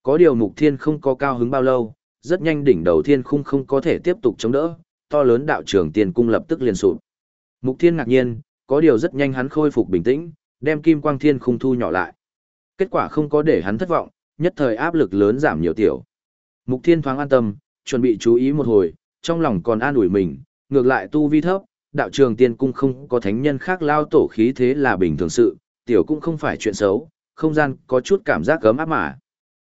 Có điều Mục Thiên không có cao hứng bao lâu, rất nhanh đỉnh đầu thiên khung không có thể tiếp tục chống đỡ, to lớn đạo trường tiên cung lập tức liền sụp. Mục Thiên ngạc nhiên, có điều rất nhanh hắn khôi phục bình tĩnh, đem kim quang thiên khung thu nhỏ lại. Kết quả không có để hắn thất vọng, nhất thời áp lực lớn giảm nhiều tiểu. Mục Thiên thoáng an tâm, chuẩn bị chú ý một hồi, trong lòng còn an ủi mình, ngược lại tu vi thấp, đạo trường tiên cung không có thánh nhân khác lao tổ khí thế là bình thường sự, tiểu cũng không phải chuyện xấu, không gian có chút cảm giác gấm áp mà.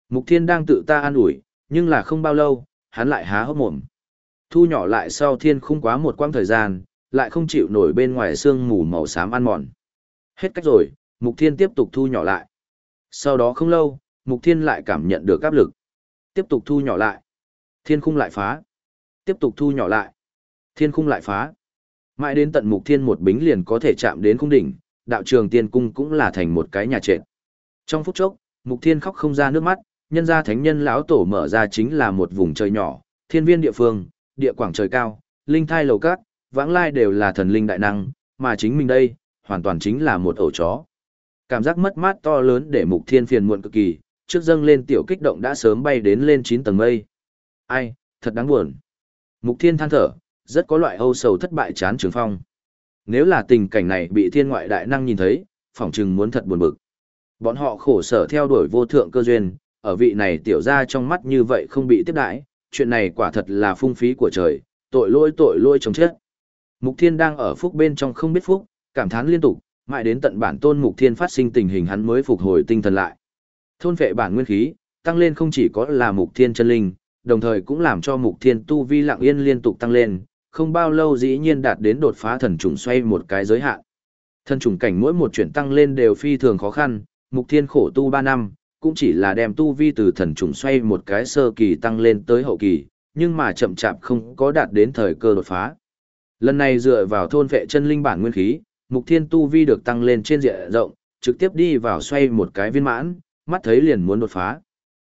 Mục Thiên đang tự ta an ủi, nhưng là không bao lâu, hắn lại há hốc mồm. Thu nhỏ lại sau thiên khung quá một quãng thời gian, lại không chịu nổi bên ngoài xương mù màu xám ăn mòn. Hết cách rồi, Mục Thiên tiếp tục thu nhỏ lại. Sau đó không lâu, Mục Thiên lại cảm nhận được áp lực. Tiếp tục thu nhỏ lại. Thiên khung lại phá. Tiếp tục thu nhỏ lại. Thiên khung lại phá. Mãi đến tận Mục Thiên một bính liền có thể chạm đến khung đỉnh, đạo trường tiên cung cũng là thành một cái nhà trệt. Trong phút chốc, Mục Thiên khóc không ra nước mắt, nhân gia thánh nhân lão tổ mở ra chính là một vùng trời nhỏ, thiên viên địa phương, địa quảng trời cao, linh thai lầu cát, vãng lai đều là thần linh đại năng, mà chính mình đây, hoàn toàn chính là một ổ chó. Cảm giác mất mát to lớn để Mục Thiên phiền muộn cực kỳ, trước dâng lên tiểu kích động đã sớm bay đến lên 9 tầng mây. Ai, thật đáng buồn. Mục Thiên than thở, rất có loại âu sầu thất bại chán trường phong. Nếu là tình cảnh này bị thiên ngoại đại năng nhìn thấy, phỏng chừng muốn thật buồn bực. Bọn họ khổ sở theo đuổi vô thượng cơ duyên, ở vị này tiểu ra trong mắt như vậy không bị tiếp đãi, chuyện này quả thật là phung phí của trời, tội lỗi tội lỗi chồng chết. Mục Thiên đang ở phúc bên trong không biết phúc, cảm thán liên tục, Mãi đến tận bản tôn mục thiên phát sinh tình hình hắn mới phục hồi tinh thần lại. Thôn vệ bản nguyên khí, tăng lên không chỉ có là mục thiên chân linh, đồng thời cũng làm cho mục thiên tu vi lặng yên liên tục tăng lên, không bao lâu dĩ nhiên đạt đến đột phá thần trùng xoay một cái giới hạn. Thần trùng cảnh mỗi một chuyển tăng lên đều phi thường khó khăn, mục thiên khổ tu 3 năm, cũng chỉ là đem tu vi từ thần trùng xoay một cái sơ kỳ tăng lên tới hậu kỳ, nhưng mà chậm chạp không có đạt đến thời cơ đột phá. Lần này dựa vào thôn vệ chân linh bản nguyên khí, mục thiên tu vi được tăng lên trên diện rộng, trực tiếp đi vào xoay một cái viên mãn, mắt thấy liền muốn đột phá.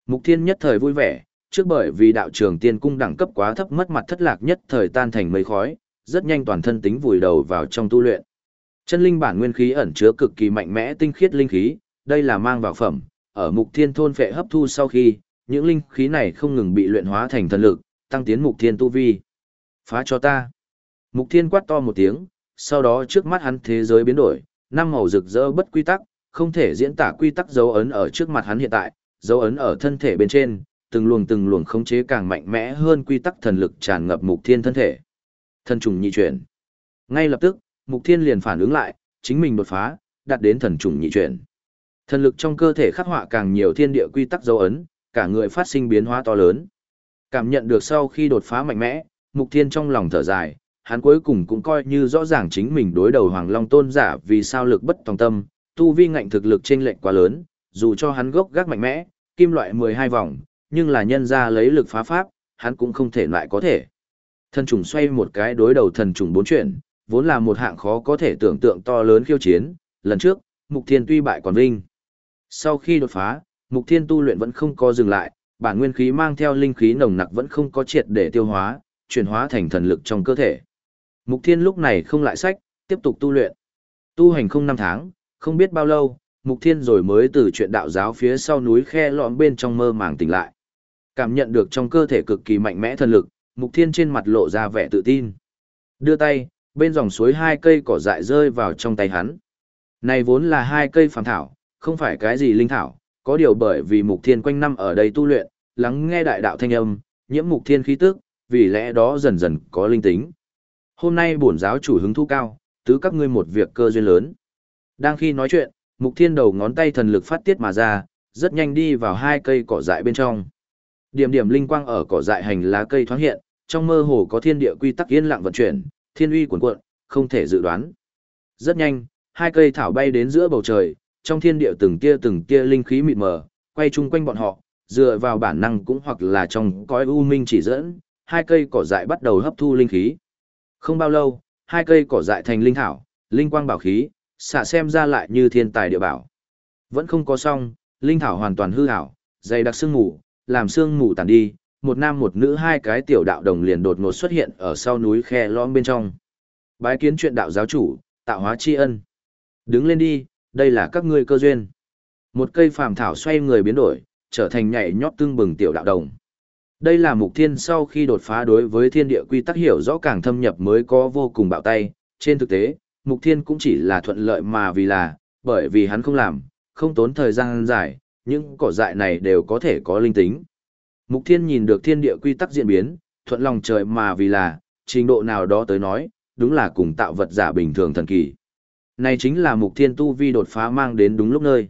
Mục thiên nhất thời vui vẻ, trước bởi vì đạo trường tiên cung đẳng cấp quá thấp mất mặt thất lạc nhất thời tan thành mây khói, rất nhanh toàn thân tính vùi đầu vào trong tu luyện. Chân linh bản nguyên khí ẩn chứa cực kỳ mạnh mẽ tinh khiết linh khí, đây là mang vào phẩm, ở mục thiên thôn phệ hấp thu sau khi, những linh khí này không ngừng bị luyện hóa thành thần lực, tăng tiến mục thiên tu vi. Phá cho ta. Mục thiên quát to một tiếng, sau đó trước mắt hắn thế giới biến đổi, năm màu rực rỡ bất quy tắc, không thể diễn tả quy tắc dấu ấn ở trước mặt hắn hiện tại, dấu ấn ở thân thể bên trên, từng luồng từng luồng khống chế càng mạnh mẽ hơn quy tắc thần lực tràn ngập mục thiên thân thể. Thân trùng nhị chuyển. Ngay lập tức, mục thiên liền phản ứng lại, chính mình đột phá, đạt đến thần trùng nhị chuyển. Thần lực trong cơ thể khắc họa càng nhiều thiên địa quy tắc dấu ấn, cả người phát sinh biến hóa to lớn. Cảm nhận được sau khi đột phá mạnh mẽ, mục thiên trong lòng thở dài, hắn cuối cùng cũng coi như rõ ràng chính mình đối đầu Hoàng Long tôn giả vì sao lực bất tòng tâm, tu vi ngạnh thực lực chênh lệch quá lớn, dù cho hắn gốc gác mạnh mẽ, kim loại 12 vòng, nhưng là nhân ra lấy lực phá pháp, hắn cũng không thể lại có thể. Thần trùng xoay một cái đối đầu thần trùng bốn chuyển, vốn là một hạng khó có thể tưởng tượng to lớn khiêu chiến, lần trước, Mục Thiên tuy bại còn vinh. Sau khi đột phá, Mục Thiên tu luyện vẫn không có dừng lại, bản nguyên khí mang theo linh khí nồng nặc vẫn không có triệt để tiêu hóa, chuyển hóa thành thần lực trong cơ thể. Mục Thiên lúc này không lại sách, tiếp tục tu luyện. Tu hành không năm tháng, không biết bao lâu, Mục Thiên rồi mới từ chuyện đạo giáo phía sau núi khe lõm bên trong mơ màng tỉnh lại. Cảm nhận được trong cơ thể cực kỳ mạnh mẽ thần lực, Mục Thiên trên mặt lộ ra vẻ tự tin. Đưa tay, bên dòng suối hai cây cỏ dại rơi vào trong tay hắn. Này vốn là hai cây phàm thảo, không phải cái gì linh thảo, có điều bởi vì Mục Thiên quanh năm ở đây tu luyện, lắng nghe đại đạo thanh âm, nhiễm Mục Thiên khí tức, vì lẽ đó dần dần có linh tính. Hôm nay bổn giáo chủ hứng thú cao, tứ các ngươi một việc cơ duyên lớn. Đang khi nói chuyện, Mục Thiên đầu ngón tay thần lực phát tiết mà ra, rất nhanh đi vào hai cây cỏ dại bên trong. Điểm điểm linh quang ở cỏ dại hành lá cây thoáng hiện, trong mơ hồ có thiên địa quy tắc yên lặng vận chuyển, thiên uy cuồn cuộn, không thể dự đoán. Rất nhanh, hai cây thảo bay đến giữa bầu trời, trong thiên địa từng tia từng tia linh khí mịt mờ, quay chung quanh bọn họ, dựa vào bản năng cũng hoặc là trong cõi u minh chỉ dẫn, hai cây cỏ dại bắt đầu hấp thu linh khí. Không bao lâu, hai cây cỏ dại thành linh thảo, linh quang bảo khí, xạ xem ra lại như thiên tài địa bảo. Vẫn không có xong, linh thảo hoàn toàn hư hảo, dày đặc sương mù, làm sương mù tàn đi, một nam một nữ hai cái tiểu đạo đồng liền đột ngột xuất hiện ở sau núi khe lõm bên trong. Bái kiến chuyện đạo giáo chủ, tạo hóa tri ân. Đứng lên đi, đây là các ngươi cơ duyên. Một cây phàm thảo xoay người biến đổi, trở thành nhảy nhót tương bừng tiểu đạo đồng. Đây là mục thiên sau khi đột phá đối với thiên địa quy tắc hiểu rõ càng thâm nhập mới có vô cùng bạo tay. Trên thực tế, mục thiên cũng chỉ là thuận lợi mà vì là, bởi vì hắn không làm, không tốn thời gian dài, những cỏ dại này đều có thể có linh tính. Mục thiên nhìn được thiên địa quy tắc diễn biến, thuận lòng trời mà vì là, trình độ nào đó tới nói, đúng là cùng tạo vật giả bình thường thần kỳ. Này chính là mục thiên tu vi đột phá mang đến đúng lúc nơi.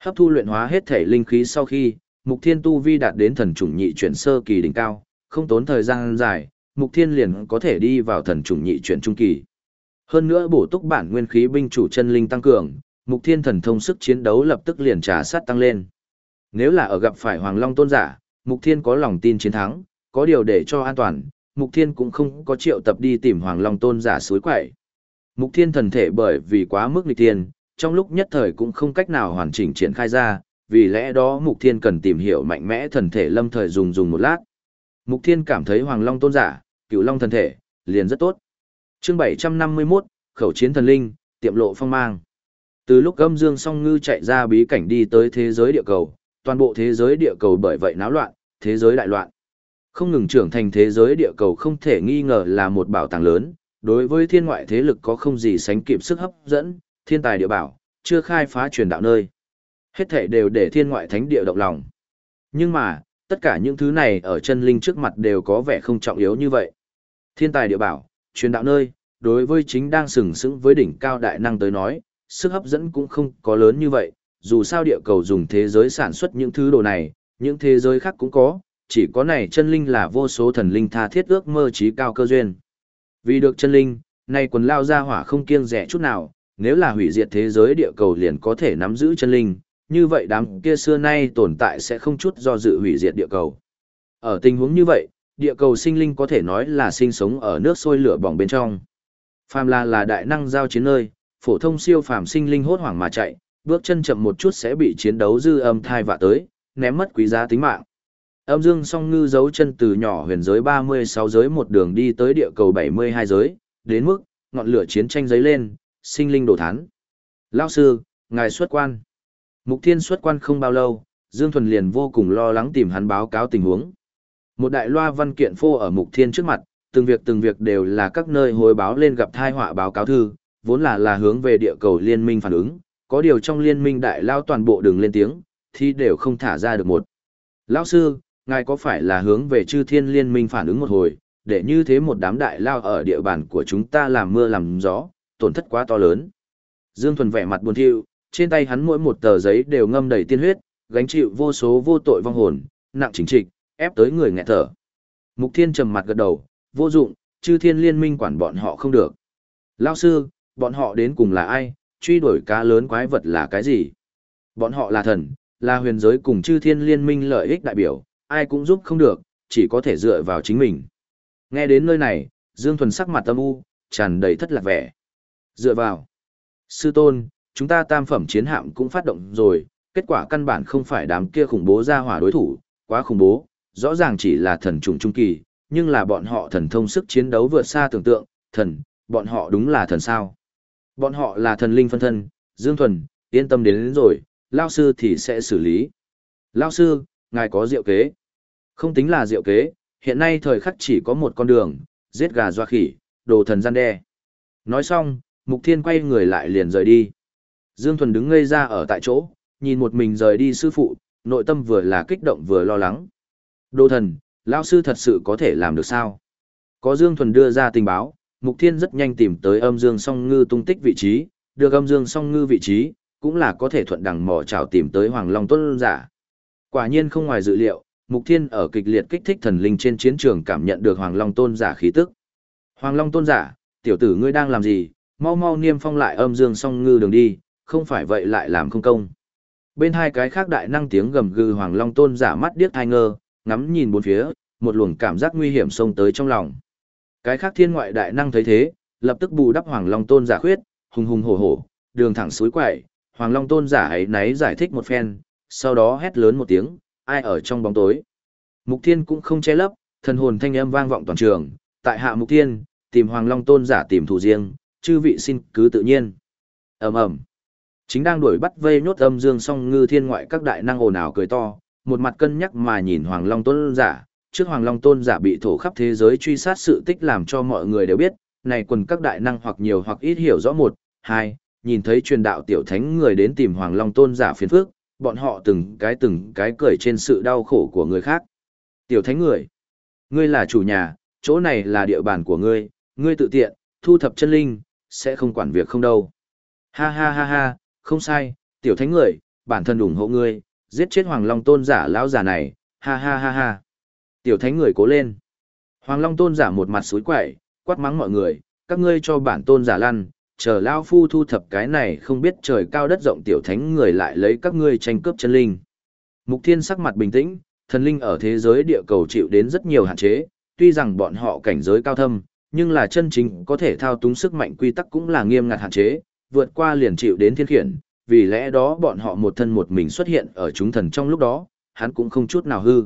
Hấp thu luyện hóa hết thể linh khí sau khi, mục thiên tu vi đạt đến thần chủng nhị chuyển sơ kỳ đỉnh cao, không tốn thời gian dài, mục thiên liền có thể đi vào thần chủng nhị chuyển trung kỳ. Hơn nữa bổ túc bản nguyên khí binh chủ chân linh tăng cường, mục thiên thần thông sức chiến đấu lập tức liền trả sát tăng lên. Nếu là ở gặp phải Hoàng Long tôn giả, mục thiên có lòng tin chiến thắng, có điều để cho an toàn, mục thiên cũng không có triệu tập đi tìm Hoàng Long tôn giả suối quậy. Mục thiên thần thể bởi vì quá mức nghịch thiên, trong lúc nhất thời cũng không cách nào hoàn chỉnh triển khai ra, vì lẽ đó Mục Thiên cần tìm hiểu mạnh mẽ thần thể lâm thời dùng dùng một lát. Mục Thiên cảm thấy Hoàng Long tôn giả, Cửu Long thần thể, liền rất tốt. Chương 751, khẩu chiến thần linh, tiệm lộ phong mang. Từ lúc Âm Dương Song Ngư chạy ra bí cảnh đi tới thế giới địa cầu, toàn bộ thế giới địa cầu bởi vậy náo loạn, thế giới đại loạn. Không ngừng trưởng thành thế giới địa cầu không thể nghi ngờ là một bảo tàng lớn, đối với thiên ngoại thế lực có không gì sánh kịp sức hấp dẫn, thiên tài địa bảo, chưa khai phá truyền đạo nơi. Hết thể đều để thiên ngoại thánh địa động lòng. Nhưng mà, tất cả những thứ này ở chân linh trước mặt đều có vẻ không trọng yếu như vậy. Thiên tài địa bảo, truyền đạo nơi, đối với chính đang sừng sững với đỉnh cao đại năng tới nói, sức hấp dẫn cũng không có lớn như vậy, dù sao địa cầu dùng thế giới sản xuất những thứ đồ này, những thế giới khác cũng có, chỉ có này chân linh là vô số thần linh tha thiết ước mơ trí cao cơ duyên. Vì được chân linh, nay quần lao ra hỏa không kiêng rẻ chút nào, nếu là hủy diệt thế giới địa cầu liền có thể nắm giữ chân linh, như vậy đám kia xưa nay tồn tại sẽ không chút do dự hủy diệt địa cầu. Ở tình huống như vậy, địa cầu sinh linh có thể nói là sinh sống ở nước sôi lửa bỏng bên trong. Phàm là là đại năng giao chiến nơi, phổ thông siêu phàm sinh linh hốt hoảng mà chạy, bước chân chậm một chút sẽ bị chiến đấu dư âm thai vạ tới, ném mất quý giá tính mạng. Âm Dương Song Ngư giấu chân từ nhỏ huyền giới 36 giới một đường đi tới địa cầu 72 giới, đến mức ngọn lửa chiến tranh giấy lên, sinh linh đổ thán. Lão sư, ngài xuất quan. Mục Thiên xuất quan không bao lâu, Dương Thuần liền vô cùng lo lắng tìm hắn báo cáo tình huống. Một đại loa văn kiện phô ở Mục Thiên trước mặt, từng việc từng việc đều là các nơi hồi báo lên gặp thai họa báo cáo thư, vốn là là hướng về địa cầu liên minh phản ứng, có điều trong liên minh đại lao toàn bộ đường lên tiếng, thì đều không thả ra được một. Lão sư, ngài có phải là hướng về chư thiên liên minh phản ứng một hồi, để như thế một đám đại lao ở địa bàn của chúng ta làm mưa làm gió, tổn thất quá to lớn. Dương Thuần vẻ mặt buồn thiu, trên tay hắn mỗi một tờ giấy đều ngâm đầy tiên huyết, gánh chịu vô số vô tội vong hồn, nặng chính trịch, ép tới người nghẹt thở. Mục Thiên trầm mặt gật đầu, vô dụng, chư thiên liên minh quản bọn họ không được. Lao sư, bọn họ đến cùng là ai, truy đuổi cá lớn quái vật là cái gì? Bọn họ là thần, là huyền giới cùng chư thiên liên minh lợi ích đại biểu, ai cũng giúp không được, chỉ có thể dựa vào chính mình. Nghe đến nơi này, Dương Thuần sắc mặt tâm u, tràn đầy thất lạc vẻ. Dựa vào. Sư tôn, chúng ta tam phẩm chiến hạm cũng phát động rồi, kết quả căn bản không phải đám kia khủng bố ra hỏa đối thủ, quá khủng bố, rõ ràng chỉ là thần trùng trung kỳ, nhưng là bọn họ thần thông sức chiến đấu vượt xa tưởng tượng, thần, bọn họ đúng là thần sao. Bọn họ là thần linh phân thân, Dương Thuần, yên tâm đến, đến rồi, Lao sư thì sẽ xử lý. Lao sư, ngài có diệu kế. Không tính là diệu kế, hiện nay thời khắc chỉ có một con đường, giết gà doa khỉ, đồ thần gian đe. Nói xong, Mục Thiên quay người lại liền rời đi. Dương Thuần đứng ngây ra ở tại chỗ, nhìn một mình rời đi sư phụ, nội tâm vừa là kích động vừa lo lắng. Đồ thần, lão sư thật sự có thể làm được sao? Có Dương Thuần đưa ra tình báo, Mục Thiên rất nhanh tìm tới âm Dương Song Ngư tung tích vị trí, được âm Dương Song Ngư vị trí, cũng là có thể thuận đằng mò trào tìm tới Hoàng Long tôn giả. Quả nhiên không ngoài dự liệu, Mục Thiên ở kịch liệt kích thích thần linh trên chiến trường cảm nhận được Hoàng Long Tôn giả khí tức. Hoàng Long Tôn giả, tiểu tử ngươi đang làm gì? Mau mau niêm phong lại âm dương song ngư đường đi, không phải vậy lại làm không công. Bên hai cái khác đại năng tiếng gầm gừ Hoàng Long Tôn giả mắt điếc thai ngơ, ngắm nhìn bốn phía, một luồng cảm giác nguy hiểm xông tới trong lòng. Cái khác thiên ngoại đại năng thấy thế, lập tức bù đắp Hoàng Long Tôn giả khuyết, hùng hùng hổ hổ, đường thẳng suối quậy, Hoàng Long Tôn giả ấy náy giải thích một phen, sau đó hét lớn một tiếng, ai ở trong bóng tối. Mục Thiên cũng không che lấp, thần hồn thanh âm vang vọng toàn trường, tại hạ Mục Thiên, tìm Hoàng Long Tôn giả tìm thủ riêng, chư vị xin cứ tự nhiên. Ầm ầm. Chính đang đuổi bắt vây nhốt âm dương song ngư thiên ngoại các đại năng ồn ào cười to, một mặt cân nhắc mà nhìn Hoàng Long Tôn giả, trước Hoàng Long Tôn giả bị thổ khắp thế giới truy sát sự tích làm cho mọi người đều biết, này quần các đại năng hoặc nhiều hoặc ít hiểu rõ một, hai, nhìn thấy truyền đạo tiểu thánh người đến tìm Hoàng Long Tôn giả phiền phước, bọn họ từng cái từng cái cười trên sự đau khổ của người khác. Tiểu thánh người, ngươi là chủ nhà, chỗ này là địa bàn của ngươi, ngươi tự tiện, thu thập chân linh, sẽ không quản việc không đâu. Ha ha ha ha, không sai, tiểu thánh người, bản thân ủng hộ ngươi, giết chết Hoàng Long Tôn giả lão giả này, ha ha ha ha. Tiểu thánh người cố lên. Hoàng Long Tôn giả một mặt suối quậy, quát mắng mọi người, các ngươi cho bản tôn giả lăn, chờ lao phu thu thập cái này không biết trời cao đất rộng tiểu thánh người lại lấy các ngươi tranh cướp chân linh. Mục Thiên sắc mặt bình tĩnh, thần linh ở thế giới địa cầu chịu đến rất nhiều hạn chế, tuy rằng bọn họ cảnh giới cao thâm, nhưng là chân chính có thể thao túng sức mạnh quy tắc cũng là nghiêm ngặt hạn chế, vượt qua liền chịu đến thiên khiển, vì lẽ đó bọn họ một thân một mình xuất hiện ở chúng thần trong lúc đó, hắn cũng không chút nào hư.